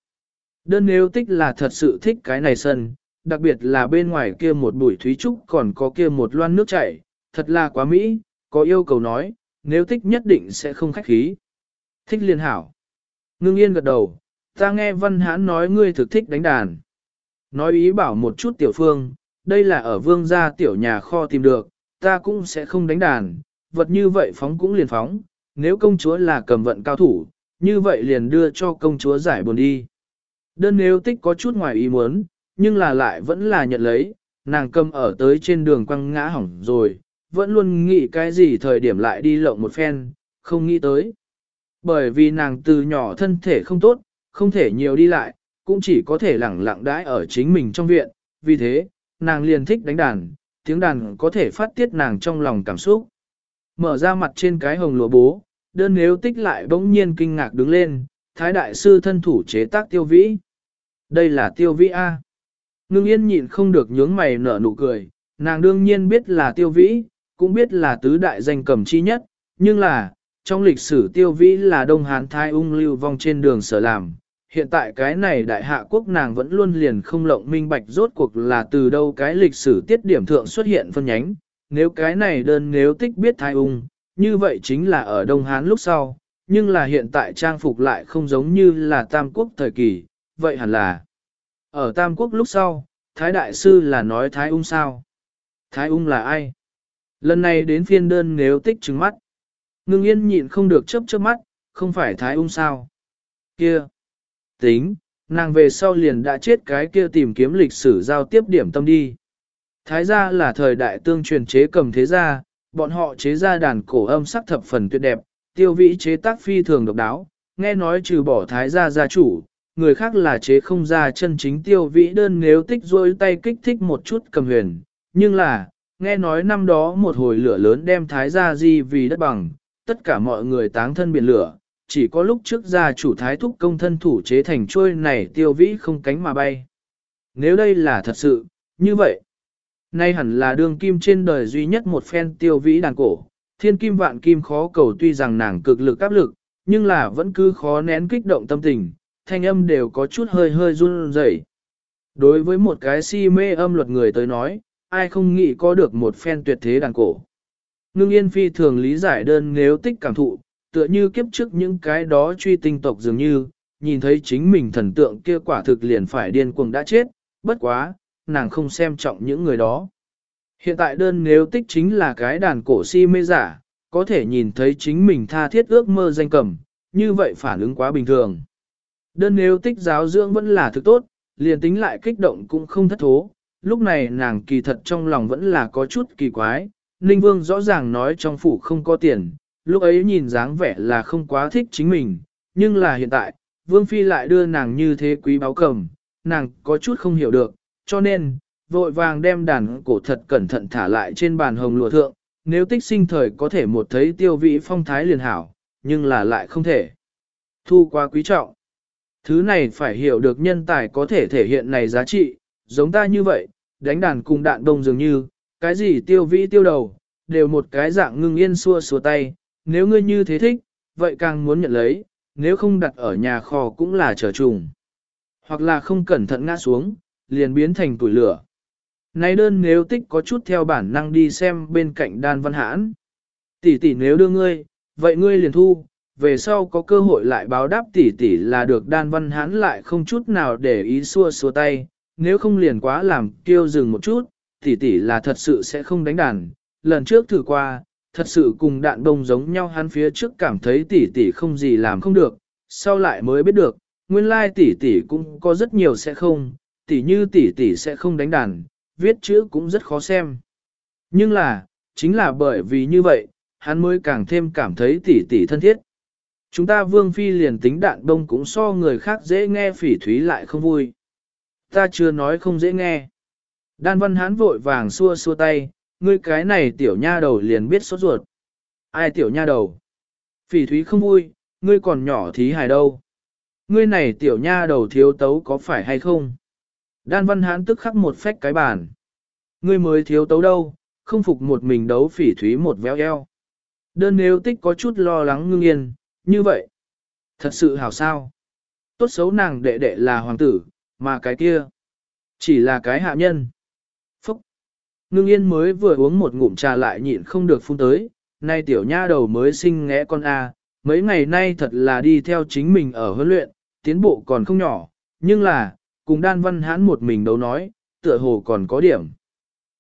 Đơn nếu tích là thật sự thích cái này sân, đặc biệt là bên ngoài kia một bụi thúy trúc còn có kia một loan nước chảy, thật là quá mỹ, có yêu cầu nói, nếu thích nhất định sẽ không khách khí. Thích liên hảo. Ngưng yên gật đầu, ta nghe văn hãn nói ngươi thực thích đánh đàn. Nói ý bảo một chút tiểu phương, đây là ở vương gia tiểu nhà kho tìm được, ta cũng sẽ không đánh đàn, vật như vậy phóng cũng liền phóng, nếu công chúa là cầm vận cao thủ, như vậy liền đưa cho công chúa giải buồn đi. Đơn nếu tích có chút ngoài ý muốn, nhưng là lại vẫn là nhận lấy, nàng cầm ở tới trên đường quăng ngã hỏng rồi, vẫn luôn nghĩ cái gì thời điểm lại đi lộng một phen, không nghĩ tới. Bởi vì nàng từ nhỏ thân thể không tốt, không thể nhiều đi lại, cũng chỉ có thể lẳng lặng đãi ở chính mình trong viện, vì thế, nàng liền thích đánh đàn, tiếng đàn có thể phát tiết nàng trong lòng cảm xúc. Mở ra mặt trên cái hồng lụa bố, đơn nếu tích lại bỗng nhiên kinh ngạc đứng lên, thái đại sư thân thủ chế tác tiêu vĩ. Đây là tiêu vĩ A. Ngưng yên nhịn không được nhướng mày nở nụ cười, nàng đương nhiên biết là tiêu vĩ, cũng biết là tứ đại danh cầm chi nhất, nhưng là, trong lịch sử tiêu vĩ là Đông Hán Thái ung lưu vong trên đường sở làm. Hiện tại cái này đại hạ quốc nàng vẫn luôn liền không lộng minh bạch rốt cuộc là từ đâu cái lịch sử tiết điểm thượng xuất hiện phân nhánh. Nếu cái này đơn nếu tích biết Thái ung, như vậy chính là ở Đông Hán lúc sau, nhưng là hiện tại trang phục lại không giống như là Tam Quốc thời kỳ, vậy hẳn là ở Tam Quốc lúc sau, Thái Đại Sư là nói Thái Ung sao? Thái Ung là ai? Lần này đến phiên đơn nếu tích trứng mắt. Ngưng yên nhịn không được chớp chớp mắt, không phải thái ung sao. Kia! Tính, nàng về sau liền đã chết cái kia tìm kiếm lịch sử giao tiếp điểm tâm đi. Thái gia là thời đại tương truyền chế cầm thế gia, bọn họ chế ra đàn cổ âm sắc thập phần tuyệt đẹp, tiêu vĩ chế tác phi thường độc đáo, nghe nói trừ bỏ thái gia gia chủ, người khác là chế không ra chân chính tiêu vĩ đơn nếu tích rôi tay kích thích một chút cầm huyền, nhưng là, nghe nói năm đó một hồi lửa lớn đem thái gia di vì đất bằng, tất cả mọi người táng thân biển lửa, chỉ có lúc trước gia chủ thái thúc công thân thủ chế thành trôi này tiêu vĩ không cánh mà bay. Nếu đây là thật sự, như vậy, nay hẳn là đường kim trên đời duy nhất một phen tiêu vĩ đàn cổ, thiên kim vạn kim khó cầu tuy rằng nàng cực lực áp lực, nhưng là vẫn cứ khó nén kích động tâm tình, thanh âm đều có chút hơi hơi run rẩy. Đối với một cái si mê âm luật người tới nói, ai không nghĩ có được một phen tuyệt thế đàn cổ. Ngưng yên phi thường lý giải đơn nếu tích cảm thụ, tựa như kiếp trước những cái đó truy tinh tộc dường như, nhìn thấy chính mình thần tượng kia quả thực liền phải điên cuồng đã chết, bất quá, nàng không xem trọng những người đó. Hiện tại đơn nếu tích chính là cái đàn cổ si mê giả, có thể nhìn thấy chính mình tha thiết ước mơ danh cầm, như vậy phản ứng quá bình thường. Đơn nếu tích giáo dưỡng vẫn là thực tốt, liền tính lại kích động cũng không thất thố, lúc này nàng kỳ thật trong lòng vẫn là có chút kỳ quái, Ninh Vương rõ ràng nói trong phủ không có tiền, lúc ấy nhìn dáng vẻ là không quá thích chính mình, nhưng là hiện tại, Vương Phi lại đưa nàng như thế quý báo cầm, nàng có chút không hiểu được, cho nên, vội vàng đem đàn cổ thật cẩn thận thả lại trên bàn hồng lụa thượng, nếu tích sinh thời có thể một thấy tiêu vị phong thái liền hảo, nhưng là lại không thể. Thu qua quý trọng. Thứ này phải hiểu được nhân tài có thể thể hiện này giá trị, giống ta như vậy, đánh đàn cùng đạn đông dường như, cái gì tiêu vĩ tiêu đầu, đều một cái dạng ngưng yên xua xua tay, nếu ngươi như thế thích, vậy càng muốn nhận lấy, nếu không đặt ở nhà kho cũng là trở trùng. Hoặc là không cẩn thận ngã xuống, liền biến thành tuổi lửa. Này đơn nếu tích có chút theo bản năng đi xem bên cạnh đan văn hãn. Tỷ tỷ nếu đưa ngươi, vậy ngươi liền thu, về sau có cơ hội lại báo đáp tỷ tỷ là được đan văn hãn lại không chút nào để ý xua xua tay, nếu không liền quá làm kêu dừng một chút, tỷ tỷ là thật sự sẽ không đánh đàn. Lần trước thử qua, thật sự cùng đạn bông giống nhau hắn phía trước cảm thấy tỷ tỷ không gì làm không được, sau lại mới biết được, nguyên lai tỷ tỷ cũng có rất nhiều sẽ không, tỷ như tỷ tỷ sẽ không đánh đàn, viết chữ cũng rất khó xem. Nhưng là, chính là bởi vì như vậy, hắn mới càng thêm cảm thấy tỷ tỷ thân thiết. Chúng ta vương phi liền tính đạn đông cũng so người khác dễ nghe phỉ thúy lại không vui. Ta chưa nói không dễ nghe. Đan văn hán vội vàng xua xua tay, ngươi cái này tiểu nha đầu liền biết sốt ruột. Ai tiểu nha đầu? Phỉ thúy không vui, ngươi còn nhỏ thí hài đâu. Ngươi này tiểu nha đầu thiếu tấu có phải hay không? Đan văn hán tức khắc một phách cái bàn. Ngươi mới thiếu tấu đâu, không phục một mình đấu phỉ thúy một véo eo. Đơn nếu tích có chút lo lắng ngưng yên, như vậy. Thật sự hảo sao. Tốt xấu nàng đệ đệ là hoàng tử, mà cái kia. Chỉ là cái hạ nhân. Phúc. Ngưng yên mới vừa uống một ngụm trà lại nhịn không được phun tới. Nay tiểu nha đầu mới sinh ngẽ con A. Mấy ngày nay thật là đi theo chính mình ở huấn luyện, tiến bộ còn không nhỏ. Nhưng là, cùng đan văn hãn một mình đấu nói, tựa hồ còn có điểm.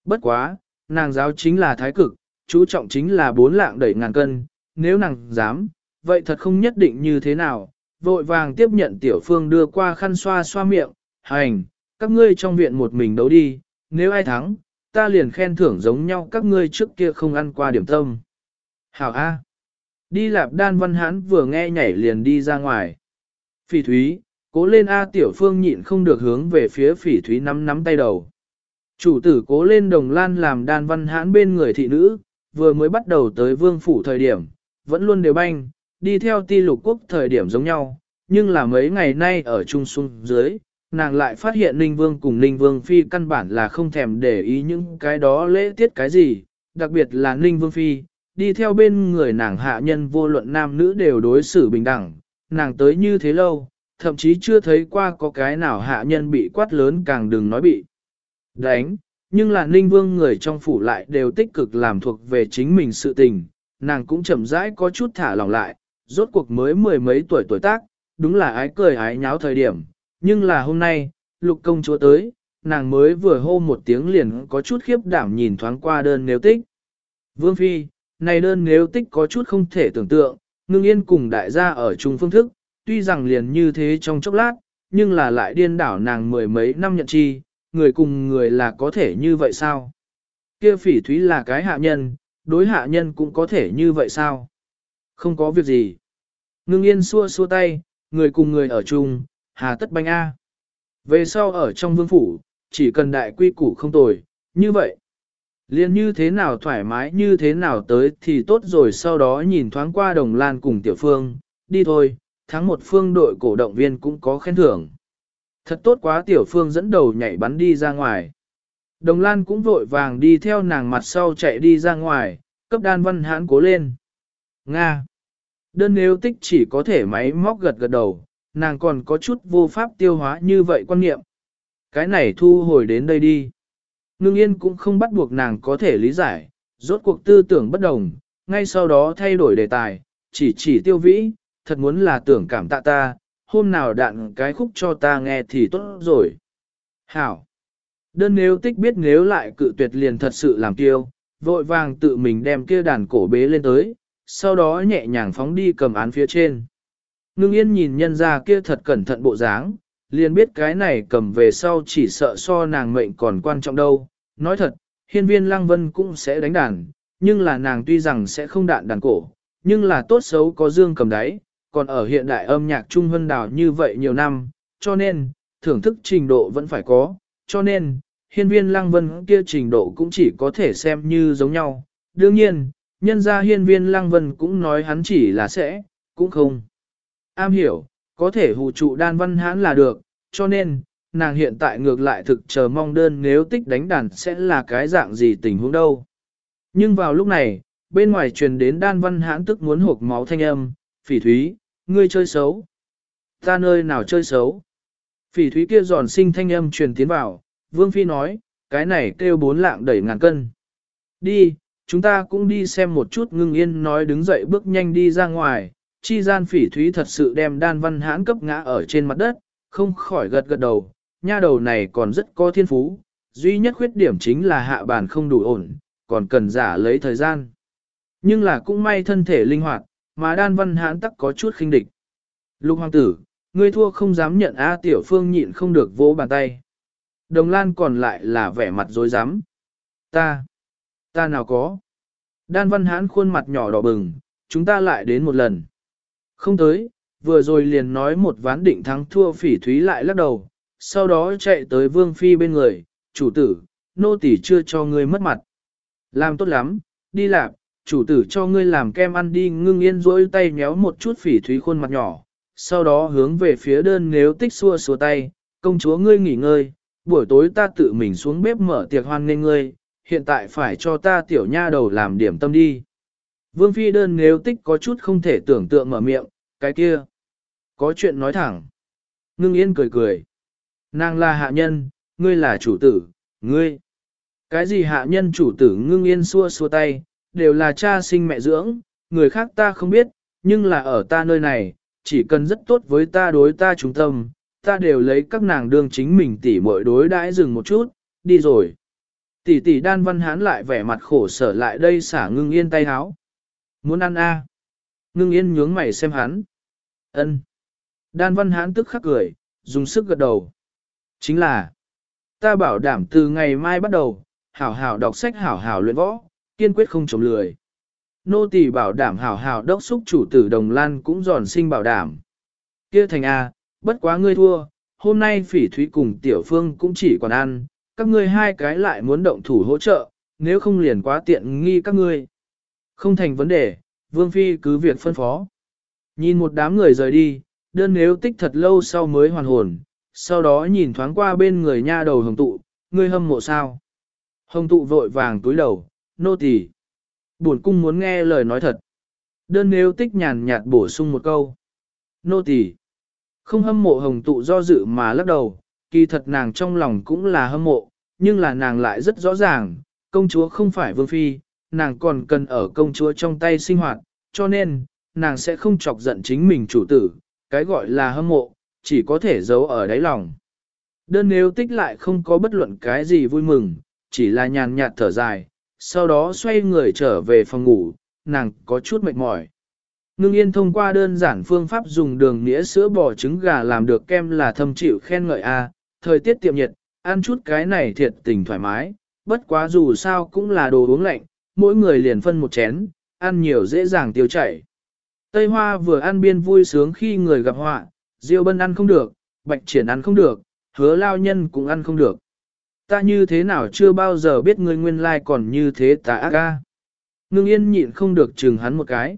Bất quá, nàng giáo chính là thái cực, chú trọng chính là bốn lạng đẩy ngàn cân, nếu nàng dám, vậy thật không nhất định như thế nào, vội vàng tiếp nhận tiểu phương đưa qua khăn xoa xoa miệng, hành, các ngươi trong viện một mình đấu đi, nếu ai thắng, ta liền khen thưởng giống nhau các ngươi trước kia không ăn qua điểm tâm. Hảo A. Đi lạp đan văn hãn vừa nghe nhảy liền đi ra ngoài. Phỉ thúy, cố lên A tiểu phương nhịn không được hướng về phía phỉ thúy nắm nắm tay đầu. Chủ tử cố lên đồng lan làm đan văn hãn bên người thị nữ, vừa mới bắt đầu tới vương phủ thời điểm, vẫn luôn đều banh, đi theo ti lục quốc thời điểm giống nhau, nhưng là mấy ngày nay ở trung xuân dưới, nàng lại phát hiện Ninh Vương cùng Ninh Vương Phi căn bản là không thèm để ý những cái đó lễ tiết cái gì, đặc biệt là Ninh Vương Phi, đi theo bên người nàng hạ nhân vô luận nam nữ đều đối xử bình đẳng, nàng tới như thế lâu, thậm chí chưa thấy qua có cái nào hạ nhân bị quát lớn càng đừng nói bị đánh, nhưng là Ninh Vương người trong phủ lại đều tích cực làm thuộc về chính mình sự tình, nàng cũng chậm rãi có chút thả lỏng lại, rốt cuộc mới mười mấy tuổi tuổi tác, đúng là ái cười ái nháo thời điểm, nhưng là hôm nay, lục công chúa tới, nàng mới vừa hô một tiếng liền có chút khiếp đảm nhìn thoáng qua đơn nếu tích. Vương Phi, này đơn nếu tích có chút không thể tưởng tượng, Ngưng yên cùng đại gia ở chung phương thức, tuy rằng liền như thế trong chốc lát, nhưng là lại điên đảo nàng mười mấy năm nhận chi, người cùng người là có thể như vậy sao? Kia phỉ thúy là cái hạ nhân, đối hạ nhân cũng có thể như vậy sao? Không có việc gì. Ngưng yên xua xua tay, người cùng người ở chung, hà tất banh A. Về sau ở trong vương phủ, chỉ cần đại quy củ không tồi, như vậy. Liên như thế nào thoải mái như thế nào tới thì tốt rồi sau đó nhìn thoáng qua đồng lan cùng tiểu phương, đi thôi, thắng một phương đội cổ động viên cũng có khen thưởng. Thật tốt quá tiểu phương dẫn đầu nhảy bắn đi ra ngoài. Đồng lan cũng vội vàng đi theo nàng mặt sau chạy đi ra ngoài, cấp đan văn hãn cố lên. Nga. Đơn nếu tích chỉ có thể máy móc gật gật đầu, nàng còn có chút vô pháp tiêu hóa như vậy quan niệm. Cái này thu hồi đến đây đi. Ngưng yên cũng không bắt buộc nàng có thể lý giải, rốt cuộc tư tưởng bất đồng, ngay sau đó thay đổi đề tài, chỉ chỉ tiêu vĩ, thật muốn là tưởng cảm tạ ta, hôm nào đạn cái khúc cho ta nghe thì tốt rồi. Hảo! Đơn nếu tích biết nếu lại cự tuyệt liền thật sự làm tiêu, vội vàng tự mình đem kia đàn cổ bế lên tới, sau đó nhẹ nhàng phóng đi cầm án phía trên. Ngưng yên nhìn nhân ra kia thật cẩn thận bộ dáng, liền biết cái này cầm về sau chỉ sợ so nàng mệnh còn quan trọng đâu. Nói thật, hiên viên lăng vân cũng sẽ đánh đàn, nhưng là nàng tuy rằng sẽ không đạn đàn cổ, nhưng là tốt xấu có dương cầm đáy, còn ở hiện đại âm nhạc Trung Vân Đào như vậy nhiều năm, cho nên, thưởng thức trình độ vẫn phải có, cho nên, hiên viên lăng vân kia trình độ cũng chỉ có thể xem như giống nhau. Đương nhiên, nhân ra hiên viên lăng vân cũng nói hắn chỉ là sẽ, cũng không. Am hiểu, có thể hù trụ đan văn hãn là được, cho nên, nàng hiện tại ngược lại thực chờ mong đơn nếu tích đánh đàn sẽ là cái dạng gì tình huống đâu. Nhưng vào lúc này, bên ngoài truyền đến đan văn hãn tức muốn hộp máu thanh âm, phỉ thúy, ngươi chơi xấu. Ta nơi nào chơi xấu. Phỉ thúy kia giòn sinh thanh âm truyền tiến vào, vương phi nói, cái này kêu bốn lạng đẩy ngàn cân. Đi, chúng ta cũng đi xem một chút ngưng yên nói đứng dậy bước nhanh đi ra ngoài, chi gian phỉ thúy thật sự đem đan văn hãn cấp ngã ở trên mặt đất, không khỏi gật gật đầu, nha đầu này còn rất có thiên phú, duy nhất khuyết điểm chính là hạ bàn không đủ ổn, còn cần giả lấy thời gian. Nhưng là cũng may thân thể linh hoạt, mà đan văn hãn tắc có chút khinh địch. Lục hoàng tử, ngươi thua không dám nhận A tiểu phương nhịn không được vỗ bàn tay. Đồng lan còn lại là vẻ mặt dối dám. Ta, ta nào có. Đan văn hãn khuôn mặt nhỏ đỏ bừng, chúng ta lại đến một lần. Không tới, vừa rồi liền nói một ván định thắng thua phỉ thúy lại lắc đầu, sau đó chạy tới vương phi bên người, chủ tử, nô tỳ chưa cho ngươi mất mặt. Làm tốt lắm, đi làm, chủ tử cho ngươi làm kem ăn đi ngưng yên rỗi tay nhéo một chút phỉ thúy khuôn mặt nhỏ, sau đó hướng về phía đơn nếu tích xua xua tay, công chúa ngươi nghỉ ngơi, buổi tối ta tự mình xuống bếp mở tiệc hoan nghênh ngươi, hiện tại phải cho ta tiểu nha đầu làm điểm tâm đi. Vương phi đơn nếu tích có chút không thể tưởng tượng mở miệng, cái kia. Có chuyện nói thẳng. Ngưng yên cười cười. Nàng là hạ nhân, ngươi là chủ tử, ngươi. Cái gì hạ nhân chủ tử ngưng yên xua xua tay, đều là cha sinh mẹ dưỡng, người khác ta không biết, nhưng là ở ta nơi này, chỉ cần rất tốt với ta đối ta trung tâm, ta đều lấy các nàng đương chính mình tỉ muội đối đãi dừng một chút, đi rồi. Tỷ tỷ đan văn hán lại vẻ mặt khổ sở lại đây xả ngưng yên tay háo. Muốn ăn a? Ngưng yên nhướng mày xem hắn. ân Đan văn hán tức khắc cười, dùng sức gật đầu. Chính là, ta bảo đảm từ ngày mai bắt đầu, hảo hảo đọc sách hảo hảo luyện võ, kiên quyết không chống lười. Nô tỳ bảo đảm hảo hảo đốc xúc chủ tử đồng lan cũng giòn sinh bảo đảm. Kia thành A, bất quá ngươi thua, hôm nay phỉ thúy cùng tiểu phương cũng chỉ còn ăn, các ngươi hai cái lại muốn động thủ hỗ trợ, nếu không liền quá tiện nghi các ngươi. Không thành vấn đề, Vương Phi cứ việc phân phó. Nhìn một đám người rời đi, đơn nếu tích thật lâu sau mới hoàn hồn, sau đó nhìn thoáng qua bên người nha đầu hồng tụ, ngươi hâm mộ sao. Hồng tụ vội vàng túi đầu, nô tỳ, Buồn cung muốn nghe lời nói thật. Đơn nếu tích nhàn nhạt bổ sung một câu. Nô tỳ, Không hâm mộ hồng tụ do dự mà lắc đầu, kỳ thật nàng trong lòng cũng là hâm mộ, nhưng là nàng lại rất rõ ràng, công chúa không phải vương phi, nàng còn cần ở công chúa trong tay sinh hoạt, cho nên, nàng sẽ không chọc giận chính mình chủ tử, cái gọi là hâm mộ, chỉ có thể giấu ở đáy lòng. Đơn nếu tích lại không có bất luận cái gì vui mừng, chỉ là nhàn nhạt thở dài, sau đó xoay người trở về phòng ngủ, nàng có chút mệt mỏi. Ngưng yên thông qua đơn giản phương pháp dùng đường nghĩa sữa bò trứng gà làm được kem là thâm chịu khen ngợi a thời tiết tiệm nhiệt, ăn chút cái này thiệt tình thoải mái, bất quá dù sao cũng là đồ uống lạnh, mỗi người liền phân một chén, ăn nhiều dễ dàng tiêu chảy. Tây Hoa vừa ăn biên vui sướng khi người gặp họa, Diêu Bân ăn không được, Bạch Triển ăn không được, hứa lao nhân cũng ăn không được. Ta như thế nào chưa bao giờ biết ngươi nguyên lai còn như thế ta ác ca. Ngưng yên nhịn không được chừng hắn một cái.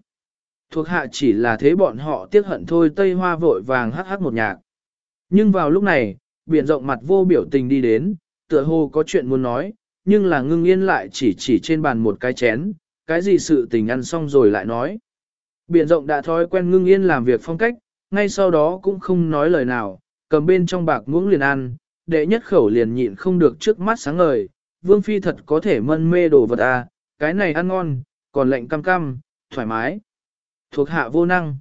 Thuộc hạ chỉ là thế bọn họ tiếc hận thôi Tây Hoa vội vàng hắc hắc một nhạc. Nhưng vào lúc này, biển rộng mặt vô biểu tình đi đến, tựa hồ có chuyện muốn nói, nhưng là ngưng yên lại chỉ chỉ trên bàn một cái chén, cái gì sự tình ăn xong rồi lại nói. Biển rộng đã thói quen ngưng yên làm việc phong cách, ngay sau đó cũng không nói lời nào, cầm bên trong bạc muỗng liền ăn, đệ nhất khẩu liền nhịn không được trước mắt sáng ngời, vương phi thật có thể mân mê đồ vật à, cái này ăn ngon, còn lạnh cam cam, thoải mái. Thuộc hạ vô năng.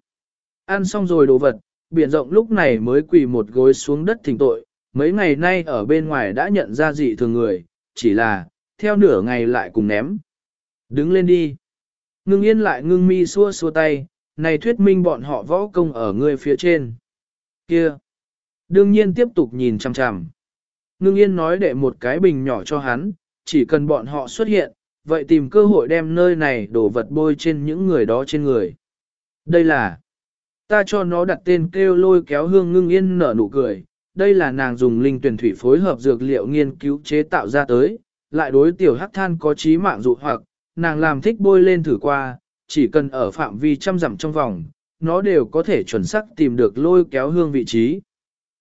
Ăn xong rồi đồ vật, biển rộng lúc này mới quỳ một gối xuống đất thỉnh tội, mấy ngày nay ở bên ngoài đã nhận ra dị thường người, chỉ là, theo nửa ngày lại cùng ném. Đứng lên đi. Ngưng yên lại ngưng mi xua xua tay, này thuyết minh bọn họ võ công ở người phía trên. Kia. Đương nhiên tiếp tục nhìn chằm chằm. Ngưng yên nói để một cái bình nhỏ cho hắn, chỉ cần bọn họ xuất hiện, vậy tìm cơ hội đem nơi này đổ vật bôi trên những người đó trên người. Đây là, ta cho nó đặt tên kêu lôi kéo hương ngưng yên nở nụ cười, đây là nàng dùng linh tuyển thủy phối hợp dược liệu nghiên cứu chế tạo ra tới, lại đối tiểu hắc than có trí mạng dụ hoặc, nàng làm thích bôi lên thử qua, chỉ cần ở phạm vi trăm dặm trong vòng, nó đều có thể chuẩn xác tìm được lôi kéo hương vị trí.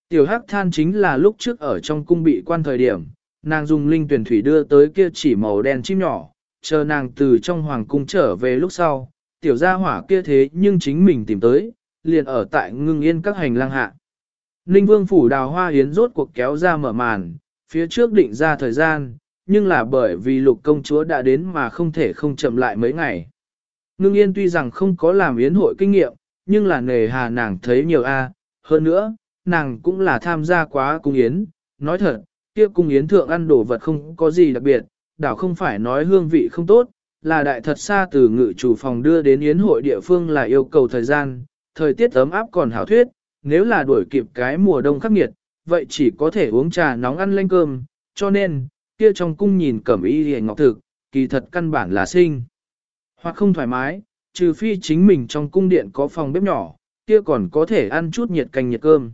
Tiểu hắc than chính là lúc trước ở trong cung bị quan thời điểm, nàng dùng linh tuyển thủy đưa tới kia chỉ màu đen chim nhỏ, chờ nàng từ trong hoàng cung trở về lúc sau, tiểu gia hỏa kia thế nhưng chính mình tìm tới, liền ở tại ngưng yên các hành lang hạ. Ninh vương phủ đào hoa hiến rốt cuộc kéo ra mở màn, phía trước định ra thời gian, nhưng là bởi vì lục công chúa đã đến mà không thể không chậm lại mấy ngày. Ngưng yên tuy rằng không có làm yến hội kinh nghiệm, nhưng là nề hà nàng thấy nhiều a hơn nữa, nàng cũng là tham gia quá cung yến, nói thật, kia cung yến thượng ăn đồ vật không có gì đặc biệt, đảo không phải nói hương vị không tốt, là đại thật xa từ ngự chủ phòng đưa đến yến hội địa phương là yêu cầu thời gian, thời tiết ấm áp còn hảo thuyết, nếu là đuổi kịp cái mùa đông khắc nghiệt, vậy chỉ có thể uống trà nóng ăn lanh cơm, cho nên, kia trong cung nhìn cẩm y hề ngọc thực, kỳ thật căn bản là sinh. Hoặc không thoải mái, trừ phi chính mình trong cung điện có phòng bếp nhỏ, kia còn có thể ăn chút nhiệt canh nhiệt cơm.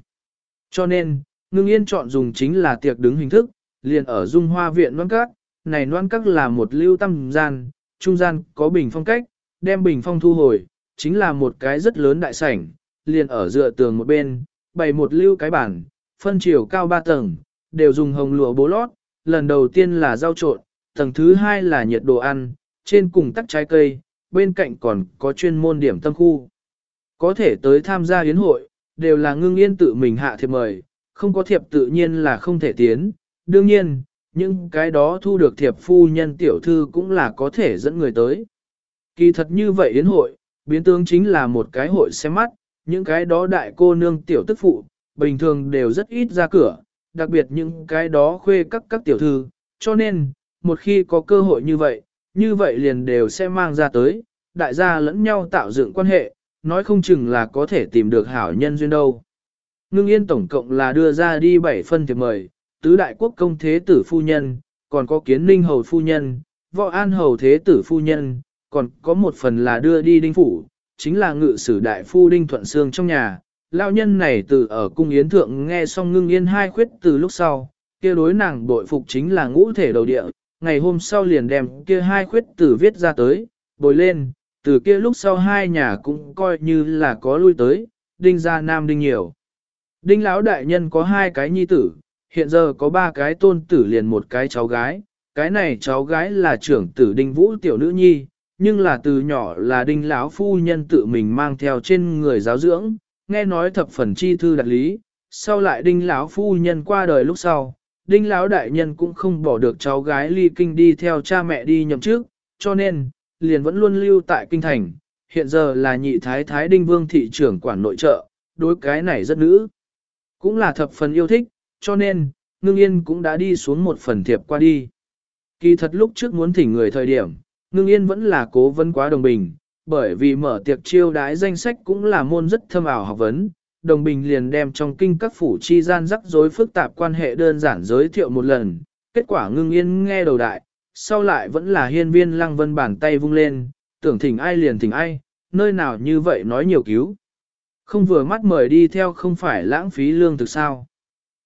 Cho nên, ngưng yên chọn dùng chính là tiệc đứng hình thức, liền ở dung hoa viện noan các, này noan các là một lưu tâm gian, trung gian có bình phong cách, đem bình phong thu hồi, chính là một cái rất lớn đại sảnh, liền ở dựa tường một bên, bày một lưu cái bản, phân chiều cao ba tầng, đều dùng hồng lụa bố lót, lần đầu tiên là rau trộn, tầng thứ hai là nhiệt đồ ăn, trên cùng tắc trái cây, bên cạnh còn có chuyên môn điểm tâm khu. Có thể tới tham gia yến hội, đều là ngưng yên tự mình hạ thiệp mời, không có thiệp tự nhiên là không thể tiến. Đương nhiên, những cái đó thu được thiệp phu nhân tiểu thư cũng là có thể dẫn người tới. Kỳ thật như vậy yến hội, biến tướng chính là một cái hội xem mắt, những cái đó đại cô nương tiểu tức phụ, bình thường đều rất ít ra cửa, đặc biệt những cái đó khuê các các tiểu thư, cho nên, một khi có cơ hội như vậy, như vậy liền đều sẽ mang ra tới, đại gia lẫn nhau tạo dựng quan hệ, nói không chừng là có thể tìm được hảo nhân duyên đâu. Ngưng yên tổng cộng là đưa ra đi 7 phân thiệp mời, tứ đại quốc công thế tử phu nhân, còn có kiến ninh hầu phu nhân, võ an hầu thế tử phu nhân, còn có một phần là đưa đi đinh phủ, chính là ngự sử đại phu đinh thuận sương trong nhà. Lão nhân này từ ở cung yến thượng nghe xong ngưng yên hai khuyết từ lúc sau, kia đối nàng bội phục chính là ngũ thể đầu địa, ngày hôm sau liền đem kia hai khuyết tử viết ra tới, bồi lên, từ kia lúc sau hai nhà cũng coi như là có lui tới, đinh gia nam đinh nhiều. Đinh lão đại nhân có hai cái nhi tử, hiện giờ có ba cái tôn tử liền một cái cháu gái, cái này cháu gái là trưởng tử đinh vũ tiểu nữ nhi, nhưng là từ nhỏ là đinh lão phu nhân tự mình mang theo trên người giáo dưỡng, nghe nói thập phần chi thư đặc lý, sau lại đinh lão phu nhân qua đời lúc sau, đinh lão đại nhân cũng không bỏ được cháu gái ly kinh đi theo cha mẹ đi nhậm trước, cho nên, liền vẫn luôn lưu tại kinh thành, hiện giờ là nhị thái thái đinh vương thị trưởng quản nội trợ, đối cái này rất nữ. Cũng là thập phần yêu thích, cho nên, ngưng yên cũng đã đi xuống một phần thiệp qua đi. Kỳ thật lúc trước muốn thỉnh người thời điểm, ngưng yên vẫn là cố vấn quá đồng bình, bởi vì mở tiệc chiêu đái danh sách cũng là môn rất thâm ảo học vấn, đồng bình liền đem trong kinh các phủ chi gian rắc rối phức tạp quan hệ đơn giản giới thiệu một lần, kết quả ngưng yên nghe đầu đại, sau lại vẫn là hiên viên lăng vân bàn tay vung lên, tưởng thỉnh ai liền thỉnh ai, nơi nào như vậy nói nhiều cứu. Không vừa mắt mời đi theo không phải lãng phí lương thực sao.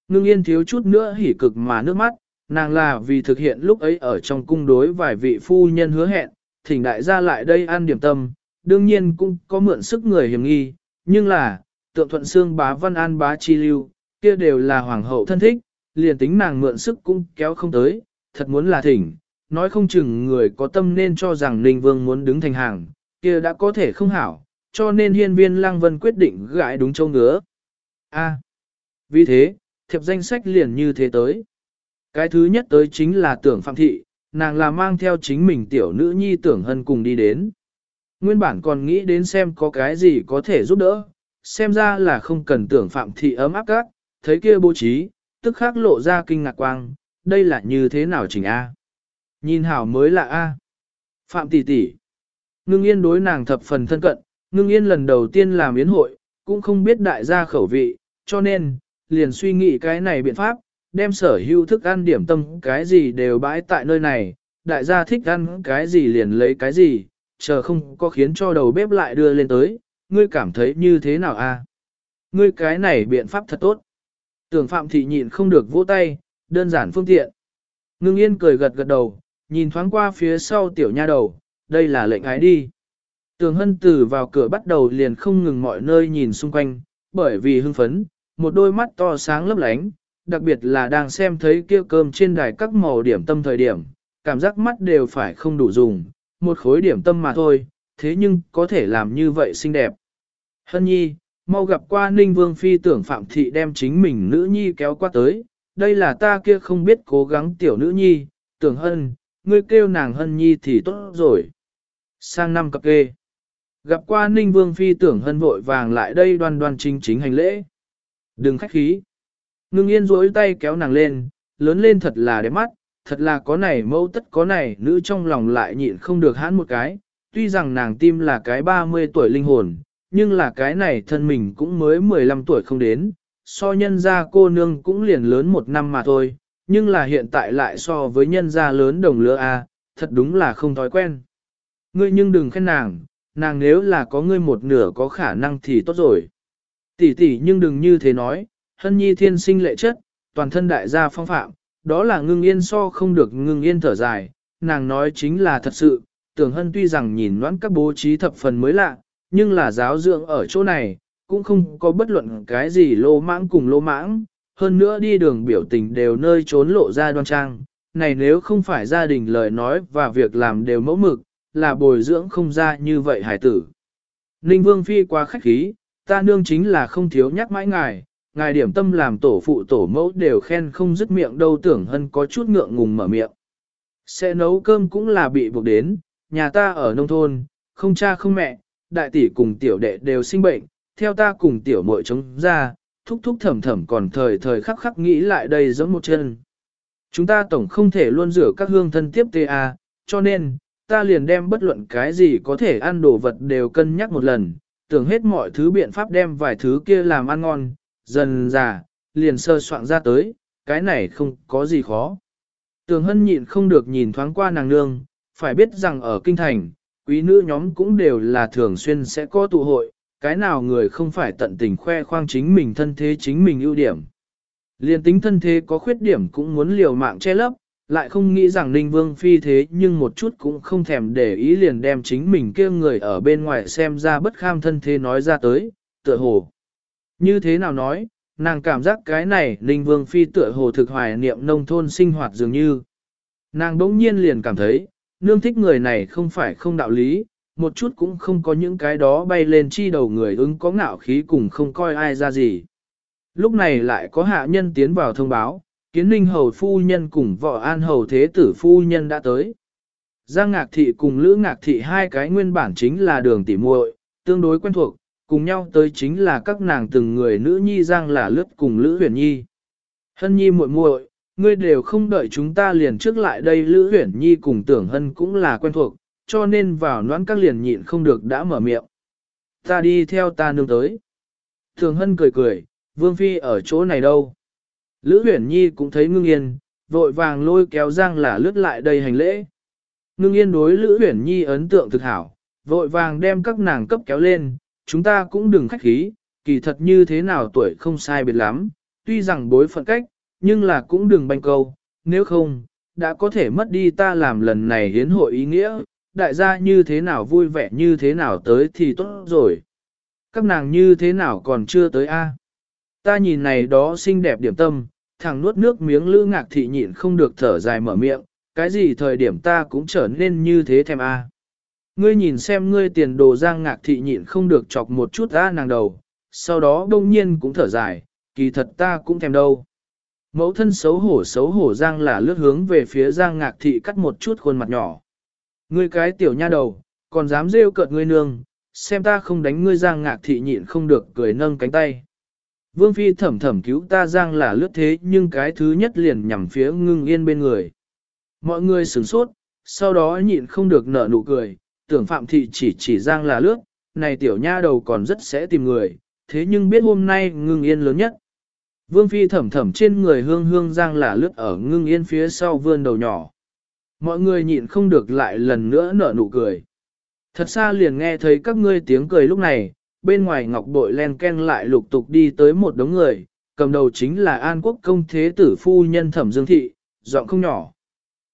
Ngưng yên thiếu chút nữa hỉ cực mà nước mắt, nàng là vì thực hiện lúc ấy ở trong cung đối vài vị phu nhân hứa hẹn, thỉnh đại gia lại đây ăn điểm tâm, đương nhiên cũng có mượn sức người hiểm nghi, nhưng là, tượng thuận xương bá văn an bá chi lưu, kia đều là hoàng hậu thân thích, liền tính nàng mượn sức cũng kéo không tới, thật muốn là thỉnh, nói không chừng người có tâm nên cho rằng Ninh Vương muốn đứng thành hàng, kia đã có thể không hảo, cho nên hiên viên Lăng Vân quyết định gãi đúng châu ngứa. A. vì thế, thiệp danh sách liền như thế tới. Cái thứ nhất tới chính là tưởng Phạm Thị, nàng là mang theo chính mình tiểu nữ nhi tưởng hân cùng đi đến. Nguyên bản còn nghĩ đến xem có cái gì có thể giúp đỡ, xem ra là không cần tưởng Phạm Thị ấm áp các, thấy kia bố trí, tức khắc lộ ra kinh ngạc quang, đây là như thế nào chỉnh A. Nhìn hảo mới là A. Phạm tỷ tỷ. Ngưng yên đối nàng thập phần thân cận, ngưng yên lần đầu tiên làm yến hội, cũng không biết đại gia khẩu vị, cho nên, liền suy nghĩ cái này biện pháp, đem sở hữu thức ăn điểm tâm cái gì đều bãi tại nơi này, đại gia thích ăn cái gì liền lấy cái gì, chờ không có khiến cho đầu bếp lại đưa lên tới, ngươi cảm thấy như thế nào a? Ngươi cái này biện pháp thật tốt. Tưởng Phạm Thị nhịn không được vỗ tay, đơn giản phương tiện. Ngưng yên cười gật gật đầu, nhìn thoáng qua phía sau tiểu nha đầu, đây là lệnh ái đi. Tường hân tử vào cửa bắt đầu liền không ngừng mọi nơi nhìn xung quanh, bởi vì hưng phấn, một đôi mắt to sáng lấp lánh, đặc biệt là đang xem thấy kia cơm trên đài các màu điểm tâm thời điểm, cảm giác mắt đều phải không đủ dùng, một khối điểm tâm mà thôi, thế nhưng có thể làm như vậy xinh đẹp. Hân nhi, mau gặp qua Ninh Vương Phi tưởng Phạm Thị đem chính mình nữ nhi kéo qua tới, đây là ta kia không biết cố gắng tiểu nữ nhi, tưởng hân, ngươi kêu nàng hân nhi thì tốt rồi. Sang năm cập kê. Gặp qua Ninh Vương Phi tưởng hân vội vàng lại đây đoan đoan chính chính hành lễ. Đừng khách khí. Ngưng yên rỗi tay kéo nàng lên, lớn lên thật là đẹp mắt, thật là có này mẫu tất có này nữ trong lòng lại nhịn không được hãn một cái. Tuy rằng nàng tim là cái 30 tuổi linh hồn, nhưng là cái này thân mình cũng mới 15 tuổi không đến, so nhân gia cô nương cũng liền lớn một năm mà thôi, nhưng là hiện tại lại so với nhân gia lớn đồng lứa A, thật đúng là không thói quen. Ngươi nhưng đừng khen nàng, nàng nếu là có ngươi một nửa có khả năng thì tốt rồi. Tỷ tỷ nhưng đừng như thế nói, hân nhi thiên sinh lệ chất, toàn thân đại gia phong phạm, đó là ngưng yên so không được ngưng yên thở dài, nàng nói chính là thật sự, tưởng hân tuy rằng nhìn noãn các bố trí thập phần mới lạ, nhưng là giáo dưỡng ở chỗ này, cũng không có bất luận cái gì lô mãng cùng lô mãng, hơn nữa đi đường biểu tình đều nơi trốn lộ ra đoan trang, này nếu không phải gia đình lời nói và việc làm đều mẫu mực, là bồi dưỡng không ra như vậy hải tử. Ninh Vương Phi quá khách khí, ta nương chính là không thiếu nhắc mãi ngài, ngài điểm tâm làm tổ phụ tổ mẫu đều khen không dứt miệng đâu tưởng hân có chút ngượng ngùng mở miệng. Sẽ nấu cơm cũng là bị buộc đến, nhà ta ở nông thôn, không cha không mẹ, đại tỷ cùng tiểu đệ đều sinh bệnh, theo ta cùng tiểu muội chống ra, thúc thúc thầm thầm còn thời thời khắc khắc nghĩ lại đây giống một chân. Chúng ta tổng không thể luôn rửa các hương thân tiếp TA, cho nên, ta liền đem bất luận cái gì có thể ăn đồ vật đều cân nhắc một lần, tưởng hết mọi thứ biện pháp đem vài thứ kia làm ăn ngon, dần già, liền sơ soạn ra tới, cái này không có gì khó. Tường hân nhịn không được nhìn thoáng qua nàng nương, phải biết rằng ở kinh thành, quý nữ nhóm cũng đều là thường xuyên sẽ có tụ hội, cái nào người không phải tận tình khoe khoang chính mình thân thế chính mình ưu điểm. Liên tính thân thế có khuyết điểm cũng muốn liều mạng che lấp, lại không nghĩ rằng Ninh Vương phi thế nhưng một chút cũng không thèm để ý liền đem chính mình kia người ở bên ngoài xem ra bất kham thân thế nói ra tới, tựa hồ. Như thế nào nói, nàng cảm giác cái này Ninh Vương phi tựa hồ thực hoài niệm nông thôn sinh hoạt dường như. Nàng đỗng nhiên liền cảm thấy, nương thích người này không phải không đạo lý, một chút cũng không có những cái đó bay lên chi đầu người ứng có ngạo khí cùng không coi ai ra gì. Lúc này lại có hạ nhân tiến vào thông báo, kiến ninh hầu phu nhân cùng vợ an hầu thế tử phu nhân đã tới. Giang Ngạc Thị cùng Lữ Ngạc Thị hai cái nguyên bản chính là đường tỉ muội, tương đối quen thuộc, cùng nhau tới chính là các nàng từng người nữ nhi Giang là lướt cùng Lữ Huyền Nhi. Hân Nhi muội muội, ngươi đều không đợi chúng ta liền trước lại đây Lữ Huyền Nhi cùng Tưởng Hân cũng là quen thuộc, cho nên vào noãn các liền nhịn không được đã mở miệng. Ta đi theo ta nương tới. Thường hân cười cười, vương phi ở chỗ này đâu. Lữ huyền nhi cũng thấy ngưng yên, vội vàng lôi kéo Giang là lướt lại đây hành lễ. Ngưng yên đối Lữ huyền nhi ấn tượng thực hảo, vội vàng đem các nàng cấp kéo lên, chúng ta cũng đừng khách khí, kỳ thật như thế nào tuổi không sai biệt lắm, tuy rằng bối phận cách, nhưng là cũng đừng banh câu, nếu không, đã có thể mất đi ta làm lần này hiến hội ý nghĩa, đại gia như thế nào vui vẻ như thế nào tới thì tốt rồi. Các nàng như thế nào còn chưa tới a? Ta nhìn này đó xinh đẹp điểm tâm, thằng nuốt nước miếng lữ ngạc thị nhịn không được thở dài mở miệng, cái gì thời điểm ta cũng trở nên như thế thèm a. Ngươi nhìn xem ngươi tiền đồ giang ngạc thị nhịn không được chọc một chút ra nàng đầu, sau đó đông nhiên cũng thở dài, kỳ thật ta cũng thèm đâu. Mẫu thân xấu hổ xấu hổ giang là lướt hướng về phía giang ngạc thị cắt một chút khuôn mặt nhỏ. Ngươi cái tiểu nha đầu, còn dám rêu cợt ngươi nương, xem ta không đánh ngươi giang ngạc thị nhịn không được cười nâng cánh tay. Vương Phi thẩm thẩm cứu ta giang là lướt thế nhưng cái thứ nhất liền nhằm phía ngưng yên bên người. Mọi người sửng sốt, sau đó nhịn không được nở nụ cười, tưởng Phạm Thị chỉ chỉ giang là lướt, này tiểu nha đầu còn rất sẽ tìm người, thế nhưng biết hôm nay ngưng yên lớn nhất. Vương Phi thẩm thẩm trên người hương hương giang là lướt ở ngưng yên phía sau vươn đầu nhỏ. Mọi người nhịn không được lại lần nữa nở nụ cười. Thật xa liền nghe thấy các ngươi tiếng cười lúc này, bên ngoài ngọc bội len ken lại lục tục đi tới một đống người, cầm đầu chính là An Quốc công thế tử phu nhân thẩm dương thị, giọng không nhỏ.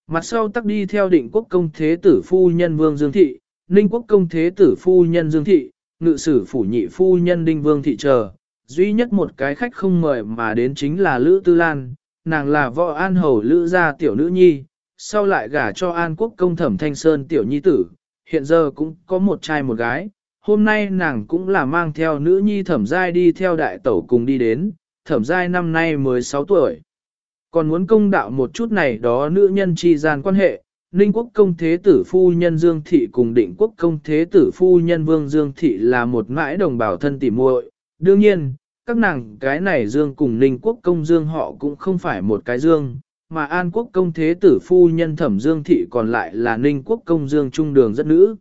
Mặt sau tắc đi theo định quốc công thế tử phu nhân vương dương thị, ninh quốc công thế tử phu nhân dương thị, ngự sử phủ nhị phu nhân đinh vương thị chờ. Duy nhất một cái khách không mời mà đến chính là Lữ Tư Lan, nàng là võ an hầu Lữ gia tiểu nữ nhi, sau lại gả cho An Quốc công thẩm thanh sơn tiểu nhi tử, hiện giờ cũng có một trai một gái, hôm nay nàng cũng là mang theo nữ nhi thẩm giai đi theo đại tẩu cùng đi đến, thẩm giai năm nay 16 tuổi. Còn muốn công đạo một chút này đó nữ nhân chi gian quan hệ, Ninh quốc công thế tử phu nhân Dương Thị cùng định quốc công thế tử phu nhân Vương Dương Thị là một mãi đồng bào thân tỉ muội. Đương nhiên, các nàng cái này Dương cùng Ninh quốc công Dương họ cũng không phải một cái Dương, mà An quốc công thế tử phu nhân thẩm Dương Thị còn lại là Ninh quốc công Dương Trung Đường rất nữ.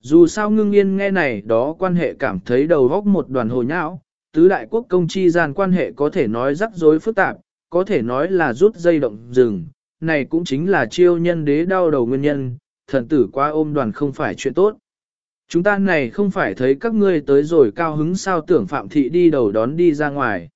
Dù sao ngưng yên nghe này đó quan hệ cảm thấy đầu góc một đoàn hồ nhão, tứ đại quốc công chi gian quan hệ có thể nói rắc rối phức tạp, có thể nói là rút dây động rừng, này cũng chính là chiêu nhân đế đau đầu nguyên nhân, thần tử qua ôm đoàn không phải chuyện tốt. Chúng ta này không phải thấy các ngươi tới rồi cao hứng sao tưởng Phạm Thị đi đầu đón đi ra ngoài.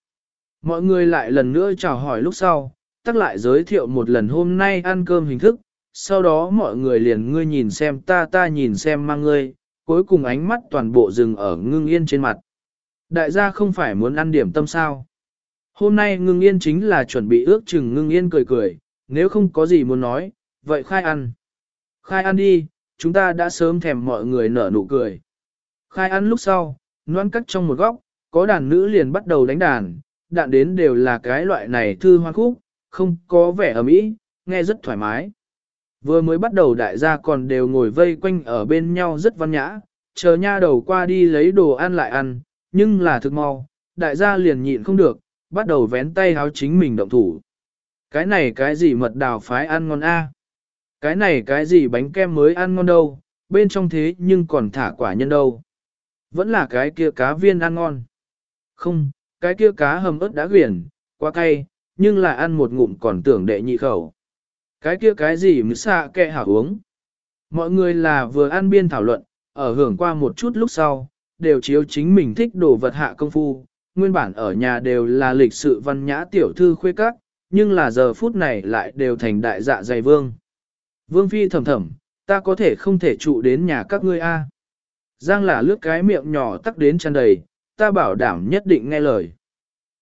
Mọi người lại lần nữa chào hỏi lúc sau, tắc lại giới thiệu một lần hôm nay ăn cơm hình thức, sau đó mọi người liền ngươi nhìn xem ta ta nhìn xem mang ngươi, cuối cùng ánh mắt toàn bộ rừng ở ngưng yên trên mặt. Đại gia không phải muốn ăn điểm tâm sao. Hôm nay ngưng yên chính là chuẩn bị ước chừng ngưng yên cười cười, nếu không có gì muốn nói, vậy khai ăn. Khai ăn đi, chúng ta đã sớm thèm mọi người nở nụ cười. Khai ăn lúc sau, noan cắt trong một góc, có đàn nữ liền bắt đầu đánh đàn, đạn đến đều là cái loại này thư hoa khúc, không có vẻ ấm ý, nghe rất thoải mái. Vừa mới bắt đầu đại gia còn đều ngồi vây quanh ở bên nhau rất văn nhã, chờ nha đầu qua đi lấy đồ ăn lại ăn, nhưng là thực mau, đại gia liền nhịn không được, bắt đầu vén tay háo chính mình động thủ. Cái này cái gì mật đào phái ăn ngon a? Cái này cái gì bánh kem mới ăn ngon đâu, bên trong thế nhưng còn thả quả nhân đâu. Vẫn là cái kia cá viên ăn ngon. Không, cái kia cá hầm ớt đã quyển, quá cay, nhưng là ăn một ngụm còn tưởng đệ nhị khẩu. Cái kia cái gì mới xạ kẹ hảo uống. Mọi người là vừa ăn biên thảo luận, ở hưởng qua một chút lúc sau, đều chiếu chính mình thích đồ vật hạ công phu, nguyên bản ở nhà đều là lịch sự văn nhã tiểu thư khuê các, nhưng là giờ phút này lại đều thành đại dạ dày vương. Vương phi thầm thầm, ta có thể không thể trụ đến nhà các ngươi a. Giang là lướt cái miệng nhỏ tắc đến tràn đầy, ta bảo đảm nhất định nghe lời.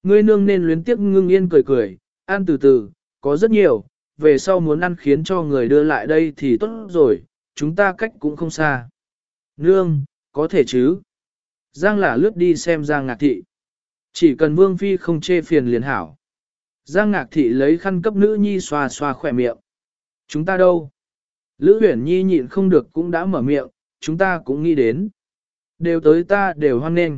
Ngươi nương nên luyến tiếc ngưng yên cười cười, ăn từ từ, có rất nhiều, về sau muốn ăn khiến cho người đưa lại đây thì tốt rồi, chúng ta cách cũng không xa. Nương, có thể chứ. Giang là lướt đi xem Giang Ngạc Thị. Chỉ cần Vương Phi không chê phiền liền hảo. Giang Ngạc Thị lấy khăn cấp nữ nhi xoa xoa khỏe miệng. Chúng ta đâu? Lữ huyển nhi nhịn không được cũng đã mở miệng, chúng ta cũng nghĩ đến. Đều tới ta đều hoan nghênh.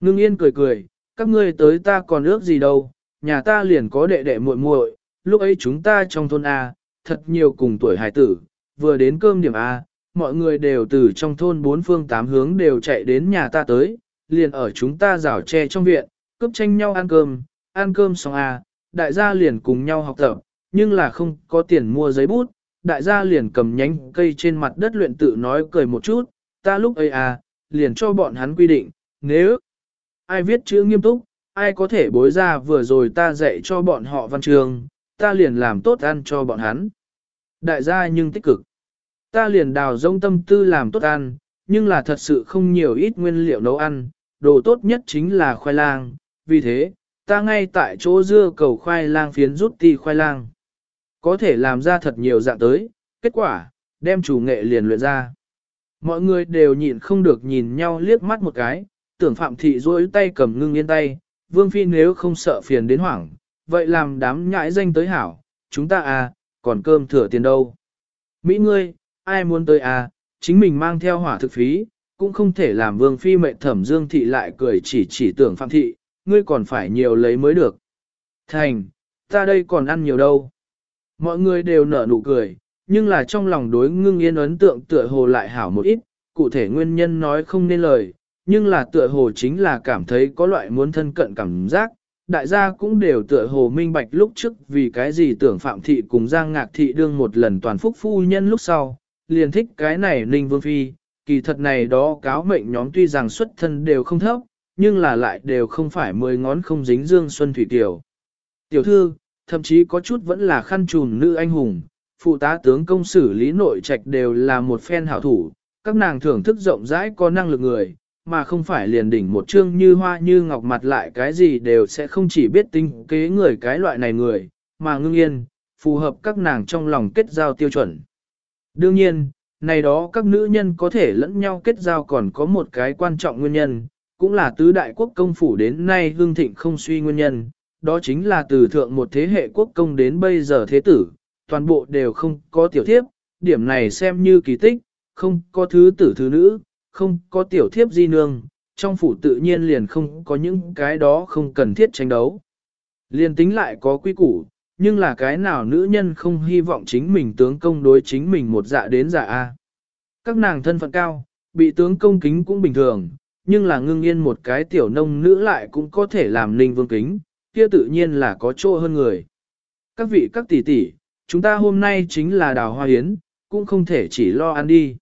Ngưng yên cười cười, các ngươi tới ta còn ước gì đâu, nhà ta liền có đệ đệ muội muội, lúc ấy chúng ta trong thôn A, thật nhiều cùng tuổi hải tử, vừa đến cơm điểm A, mọi người đều từ trong thôn bốn phương tám hướng đều chạy đến nhà ta tới, liền ở chúng ta rào tre trong viện, cướp tranh nhau ăn cơm, ăn cơm xong a đại gia liền cùng nhau học tập, nhưng là không có tiền mua giấy bút, đại gia liền cầm nhánh cây trên mặt đất luyện tự nói cười một chút, ta lúc ấy à, liền cho bọn hắn quy định, nếu ai viết chữ nghiêm túc, ai có thể bối ra vừa rồi ta dạy cho bọn họ văn trường, ta liền làm tốt ăn cho bọn hắn. Đại gia nhưng tích cực. Ta liền đào rông tâm tư làm tốt ăn, nhưng là thật sự không nhiều ít nguyên liệu nấu ăn, đồ tốt nhất chính là khoai lang, vì thế, ta ngay tại chỗ dưa cầu khoai lang phiến rút ti khoai lang. Có thể làm ra thật nhiều dạng tới, kết quả, đem chủ nghệ liền luyện ra. Mọi người đều nhịn không được nhìn nhau liếc mắt một cái, tưởng phạm thị duỗi tay cầm ngưng yên tay, vương phi nếu không sợ phiền đến hoảng, vậy làm đám nhãi danh tới hảo, chúng ta à, còn cơm thừa tiền đâu. Mỹ ngươi, ai muốn tới à, chính mình mang theo hỏa thực phí, cũng không thể làm vương phi mệnh thẩm dương thị lại cười chỉ chỉ tưởng phạm thị, ngươi còn phải nhiều lấy mới được. Thành, ta đây còn ăn nhiều đâu. Mọi người đều nở nụ cười, nhưng là trong lòng đối ngưng yên ấn tượng tựa hồ lại hảo một ít, cụ thể nguyên nhân nói không nên lời, nhưng là tựa hồ chính là cảm thấy có loại muốn thân cận cảm giác. Đại gia cũng đều tựa hồ minh bạch lúc trước vì cái gì tưởng Phạm Thị cùng Giang Ngạc Thị đương một lần toàn phúc phu nhân lúc sau, liền thích cái này Ninh Vương Phi, kỳ thật này đó cáo mệnh nhóm tuy rằng xuất thân đều không thấp, nhưng là lại đều không phải mười ngón không dính dương xuân thủy tiểu. Tiểu thư, thậm chí có chút vẫn là khăn trùn nữ anh hùng, phụ tá tướng công sử lý nội trạch đều là một phen hảo thủ, các nàng thưởng thức rộng rãi có năng lực người, mà không phải liền đỉnh một chương như hoa như ngọc mặt lại cái gì đều sẽ không chỉ biết tinh kế người cái loại này người, mà ngưng yên, phù hợp các nàng trong lòng kết giao tiêu chuẩn. Đương nhiên, này đó các nữ nhân có thể lẫn nhau kết giao còn có một cái quan trọng nguyên nhân, cũng là tứ đại quốc công phủ đến nay hương thịnh không suy nguyên nhân, đó chính là từ thượng một thế hệ quốc công đến bây giờ thế tử, toàn bộ đều không có tiểu thiếp, điểm này xem như kỳ tích, không có thứ tử thứ nữ, không có tiểu thiếp di nương, trong phủ tự nhiên liền không có những cái đó không cần thiết tranh đấu. Liền tính lại có quy củ, nhưng là cái nào nữ nhân không hy vọng chính mình tướng công đối chính mình một dạ đến dạ A. Các nàng thân phận cao, bị tướng công kính cũng bình thường, nhưng là ngưng yên một cái tiểu nông nữ lại cũng có thể làm ninh vương kính, kia tự nhiên là có chỗ hơn người. Các vị các tỷ tỷ, chúng ta hôm nay chính là đào hoa hiến, cũng không thể chỉ lo ăn đi.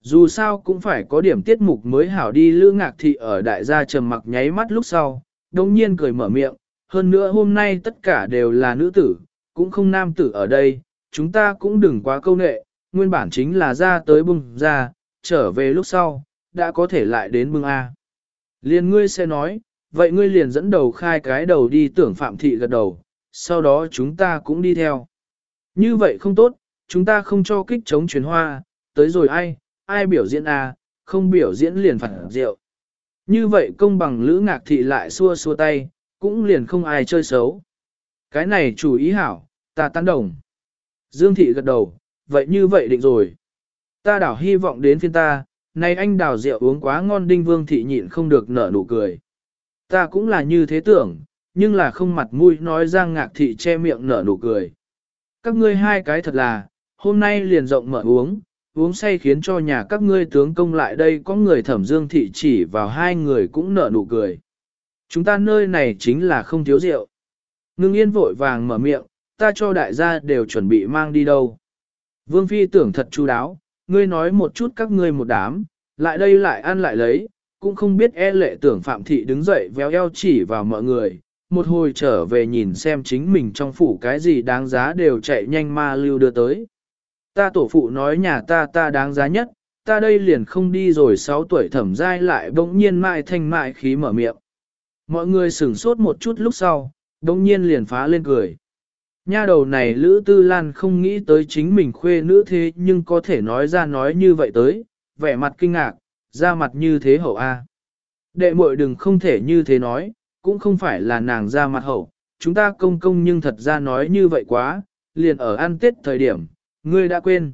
Dù sao cũng phải có điểm tiết mục mới hảo đi lữ ngạc thị ở đại gia trầm mặc nháy mắt lúc sau, đồng nhiên cười mở miệng, hơn nữa hôm nay tất cả đều là nữ tử, cũng không nam tử ở đây, chúng ta cũng đừng quá câu nệ, nguyên bản chính là ra tới bùng ra, trở về lúc sau, đã có thể lại đến bưng A. Liền ngươi sẽ nói, vậy ngươi liền dẫn đầu khai cái đầu đi tưởng phạm thị gật đầu, sau đó chúng ta cũng đi theo. Như vậy không tốt, chúng ta không cho kích chống truyền hoa, tới rồi ai, ai biểu diễn A, không biểu diễn liền phản rượu. Như vậy công bằng lữ ngạc thị lại xua xua tay, cũng liền không ai chơi xấu. Cái này chủ ý hảo, ta tán đồng. Dương thị gật đầu, vậy như vậy định rồi. Ta đảo hy vọng đến phiên ta, nay anh đào rượu uống quá ngon đinh vương thị nhịn không được nở nụ cười. Ta cũng là như thế tưởng, nhưng là không mặt mũi nói giang ngạc thị che miệng nở nụ cười. Các ngươi hai cái thật là, hôm nay liền rộng mở uống, uống say khiến cho nhà các ngươi tướng công lại đây có người thẩm dương thị chỉ vào hai người cũng nở nụ cười. Chúng ta nơi này chính là không thiếu rượu. Ngưng yên vội vàng mở miệng, ta cho đại gia đều chuẩn bị mang đi đâu. Vương Phi tưởng thật chu đáo, ngươi nói một chút các ngươi một đám, lại đây lại ăn lại lấy, cũng không biết e lệ tưởng Phạm Thị đứng dậy véo eo chỉ vào mọi người, một hồi trở về nhìn xem chính mình trong phủ cái gì đáng giá đều chạy nhanh ma lưu đưa tới. Ta tổ phụ nói nhà ta ta đáng giá nhất, ta đây liền không đi rồi 6 tuổi thẩm dai lại bỗng nhiên mại thanh mại khí mở miệng. Mọi người sửng sốt một chút lúc sau, bỗng nhiên liền phá lên cười. Nha đầu này Lữ Tư Lan không nghĩ tới chính mình khuê nữ thế nhưng có thể nói ra nói như vậy tới, vẻ mặt kinh ngạc, ra mặt như thế hậu A. Đệ muội đừng không thể như thế nói, cũng không phải là nàng ra mặt hậu, chúng ta công công nhưng thật ra nói như vậy quá, liền ở ăn tết thời điểm, ngươi đã quên.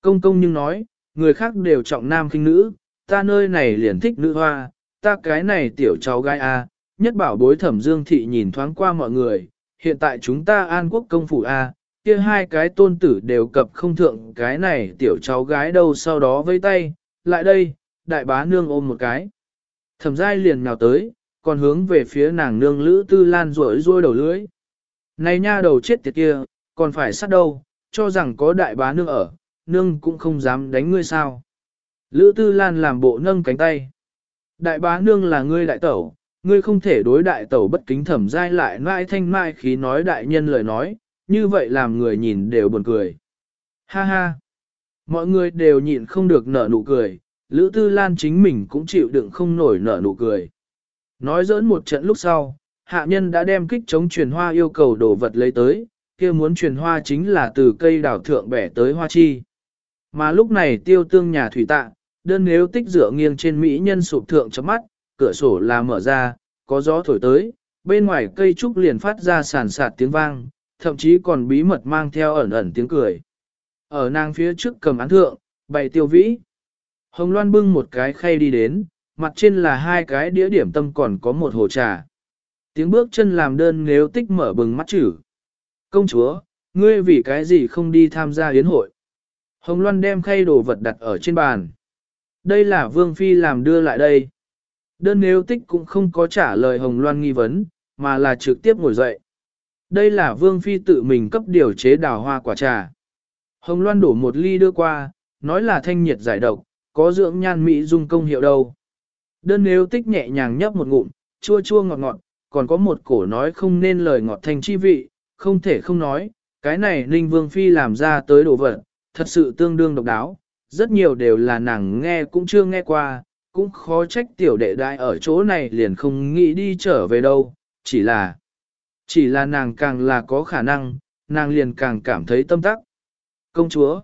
Công công nhưng nói, người khác đều trọng nam khinh nữ, ta nơi này liền thích nữ hoa, ta cái này tiểu cháu gái A, nhất bảo bối thẩm dương thị nhìn thoáng qua mọi người, hiện tại chúng ta an quốc công phủ A, kia hai cái tôn tử đều cập không thượng cái này tiểu cháu gái đâu sau đó với tay, lại đây, đại bá nương ôm một cái. Thẩm giai liền nhào tới, còn hướng về phía nàng nương lữ tư lan rối rôi đầu lưỡi. Này nha đầu chết tiệt kia, còn phải sát đâu, cho rằng có đại bá nương ở, nương cũng không dám đánh ngươi sao. Lữ tư lan làm bộ nâng cánh tay. Đại bá nương là ngươi đại tẩu, ngươi không thể đối đại tẩu bất kính thẩm giai lại mãi thanh mai khí nói đại nhân lời nói, như vậy làm người nhìn đều buồn cười. Ha ha! Mọi người đều nhịn không được nở nụ cười, Lữ Tư Lan chính mình cũng chịu đựng không nổi nở nụ cười. Nói giỡn một trận lúc sau, hạ nhân đã đem kích chống truyền hoa yêu cầu đồ vật lấy tới, kia muốn truyền hoa chính là từ cây đảo thượng bẻ tới hoa chi. Mà lúc này tiêu tương nhà thủy tạ, đơn nếu tích dựa nghiêng trên mỹ nhân sụp thượng chấm mắt, cửa sổ là mở ra, có gió thổi tới, bên ngoài cây trúc liền phát ra sàn sạt tiếng vang, thậm chí còn bí mật mang theo ẩn ẩn tiếng cười. Ở nàng phía trước cầm án thượng, bày tiêu vĩ. Hồng Loan bưng một cái khay đi đến, mặt trên là hai cái đĩa điểm tâm còn có một hồ trà. Tiếng bước chân làm đơn nếu tích mở bừng mắt chữ. Công chúa, ngươi vì cái gì không đi tham gia yến hội? Hồng Loan đem khay đồ vật đặt ở trên bàn. Đây là Vương Phi làm đưa lại đây. Đơn nếu tích cũng không có trả lời Hồng Loan nghi vấn, mà là trực tiếp ngồi dậy. Đây là Vương Phi tự mình cấp điều chế đào hoa quả trà. Hồng Loan đổ một ly đưa qua, nói là thanh nhiệt giải độc, có dưỡng nhan mỹ dung công hiệu đâu. Đơn nếu tích nhẹ nhàng nhấp một ngụm, chua chua ngọt ngọt, còn có một cổ nói không nên lời ngọt thanh chi vị, không thể không nói, cái này Ninh Vương Phi làm ra tới đồ vật, thật sự tương đương độc đáo, rất nhiều đều là nàng nghe cũng chưa nghe qua, cũng khó trách tiểu đệ đại ở chỗ này liền không nghĩ đi trở về đâu, chỉ là, chỉ là nàng càng là có khả năng, nàng liền càng cảm thấy tâm tắc. Công chúa,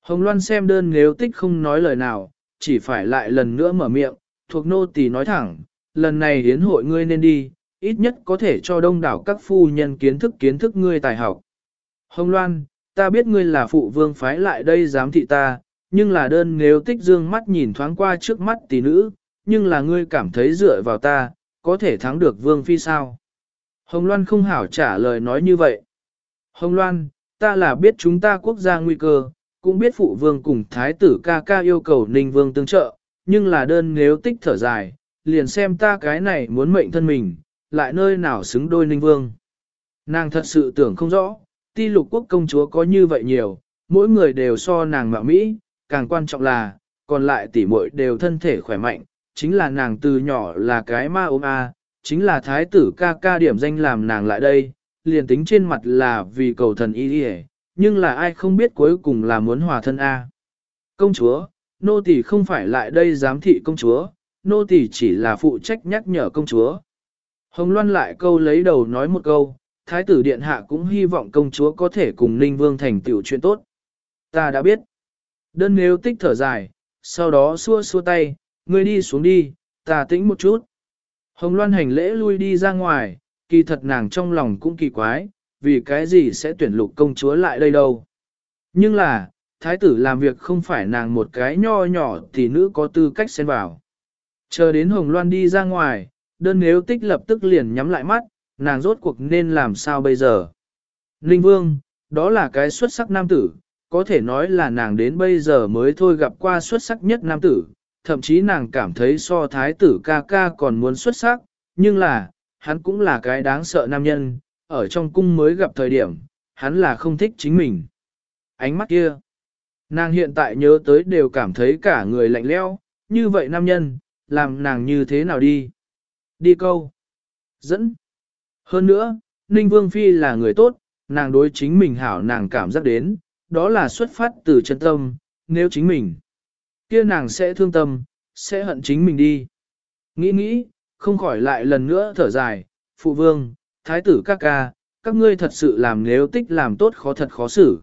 Hồng Loan xem đơn nếu tích không nói lời nào, chỉ phải lại lần nữa mở miệng, thuộc nô tỳ nói thẳng, lần này hiến hội ngươi nên đi, ít nhất có thể cho đông đảo các phu nhân kiến thức kiến thức ngươi tài học. Hồng Loan, ta biết ngươi là phụ vương phái lại đây giám thị ta, nhưng là đơn nếu tích dương mắt nhìn thoáng qua trước mắt tỷ nữ, nhưng là ngươi cảm thấy dựa vào ta, có thể thắng được vương phi sao. Hồng Loan không hảo trả lời nói như vậy. Hồng Loan, ta là biết chúng ta quốc gia nguy cơ, cũng biết phụ vương cùng thái tử ca ca yêu cầu ninh vương tương trợ, nhưng là đơn nếu tích thở dài, liền xem ta cái này muốn mệnh thân mình, lại nơi nào xứng đôi ninh vương. Nàng thật sự tưởng không rõ, ti lục quốc công chúa có như vậy nhiều, mỗi người đều so nàng mạo Mỹ, càng quan trọng là, còn lại tỷ muội đều thân thể khỏe mạnh, chính là nàng từ nhỏ là cái ma ôm a, chính là thái tử ca ca điểm danh làm nàng lại đây, liền tính trên mặt là vì cầu thần y đi nhưng là ai không biết cuối cùng là muốn hòa thân a. Công chúa, nô tỳ không phải lại đây giám thị công chúa, nô tỳ chỉ là phụ trách nhắc nhở công chúa. Hồng Loan lại câu lấy đầu nói một câu, thái tử điện hạ cũng hy vọng công chúa có thể cùng Ninh Vương thành tựu chuyện tốt. Ta đã biết. Đơn nếu tích thở dài, sau đó xua xua tay, ngươi đi xuống đi, ta tĩnh một chút. Hồng Loan hành lễ lui đi ra ngoài, kỳ thật nàng trong lòng cũng kỳ quái, vì cái gì sẽ tuyển lục công chúa lại đây đâu. Nhưng là, thái tử làm việc không phải nàng một cái nho nhỏ thì nữ có tư cách xen vào. Chờ đến Hồng Loan đi ra ngoài, đơn nếu tích lập tức liền nhắm lại mắt, nàng rốt cuộc nên làm sao bây giờ. Ninh Vương, đó là cái xuất sắc nam tử, có thể nói là nàng đến bây giờ mới thôi gặp qua xuất sắc nhất nam tử, thậm chí nàng cảm thấy so thái tử ca ca còn muốn xuất sắc, nhưng là, hắn cũng là cái đáng sợ nam nhân, ở trong cung mới gặp thời điểm, hắn là không thích chính mình. Ánh mắt kia, nàng hiện tại nhớ tới đều cảm thấy cả người lạnh leo, như vậy nam nhân, làm nàng như thế nào đi? Đi câu. Dẫn. Hơn nữa, Ninh Vương Phi là người tốt, nàng đối chính mình hảo nàng cảm giác đến, đó là xuất phát từ chân tâm, nếu chính mình, kia nàng sẽ thương tâm, sẽ hận chính mình đi. Nghĩ nghĩ, không khỏi lại lần nữa thở dài, phụ vương, thái tử các ca, các ngươi thật sự làm nếu tích làm tốt khó thật khó xử.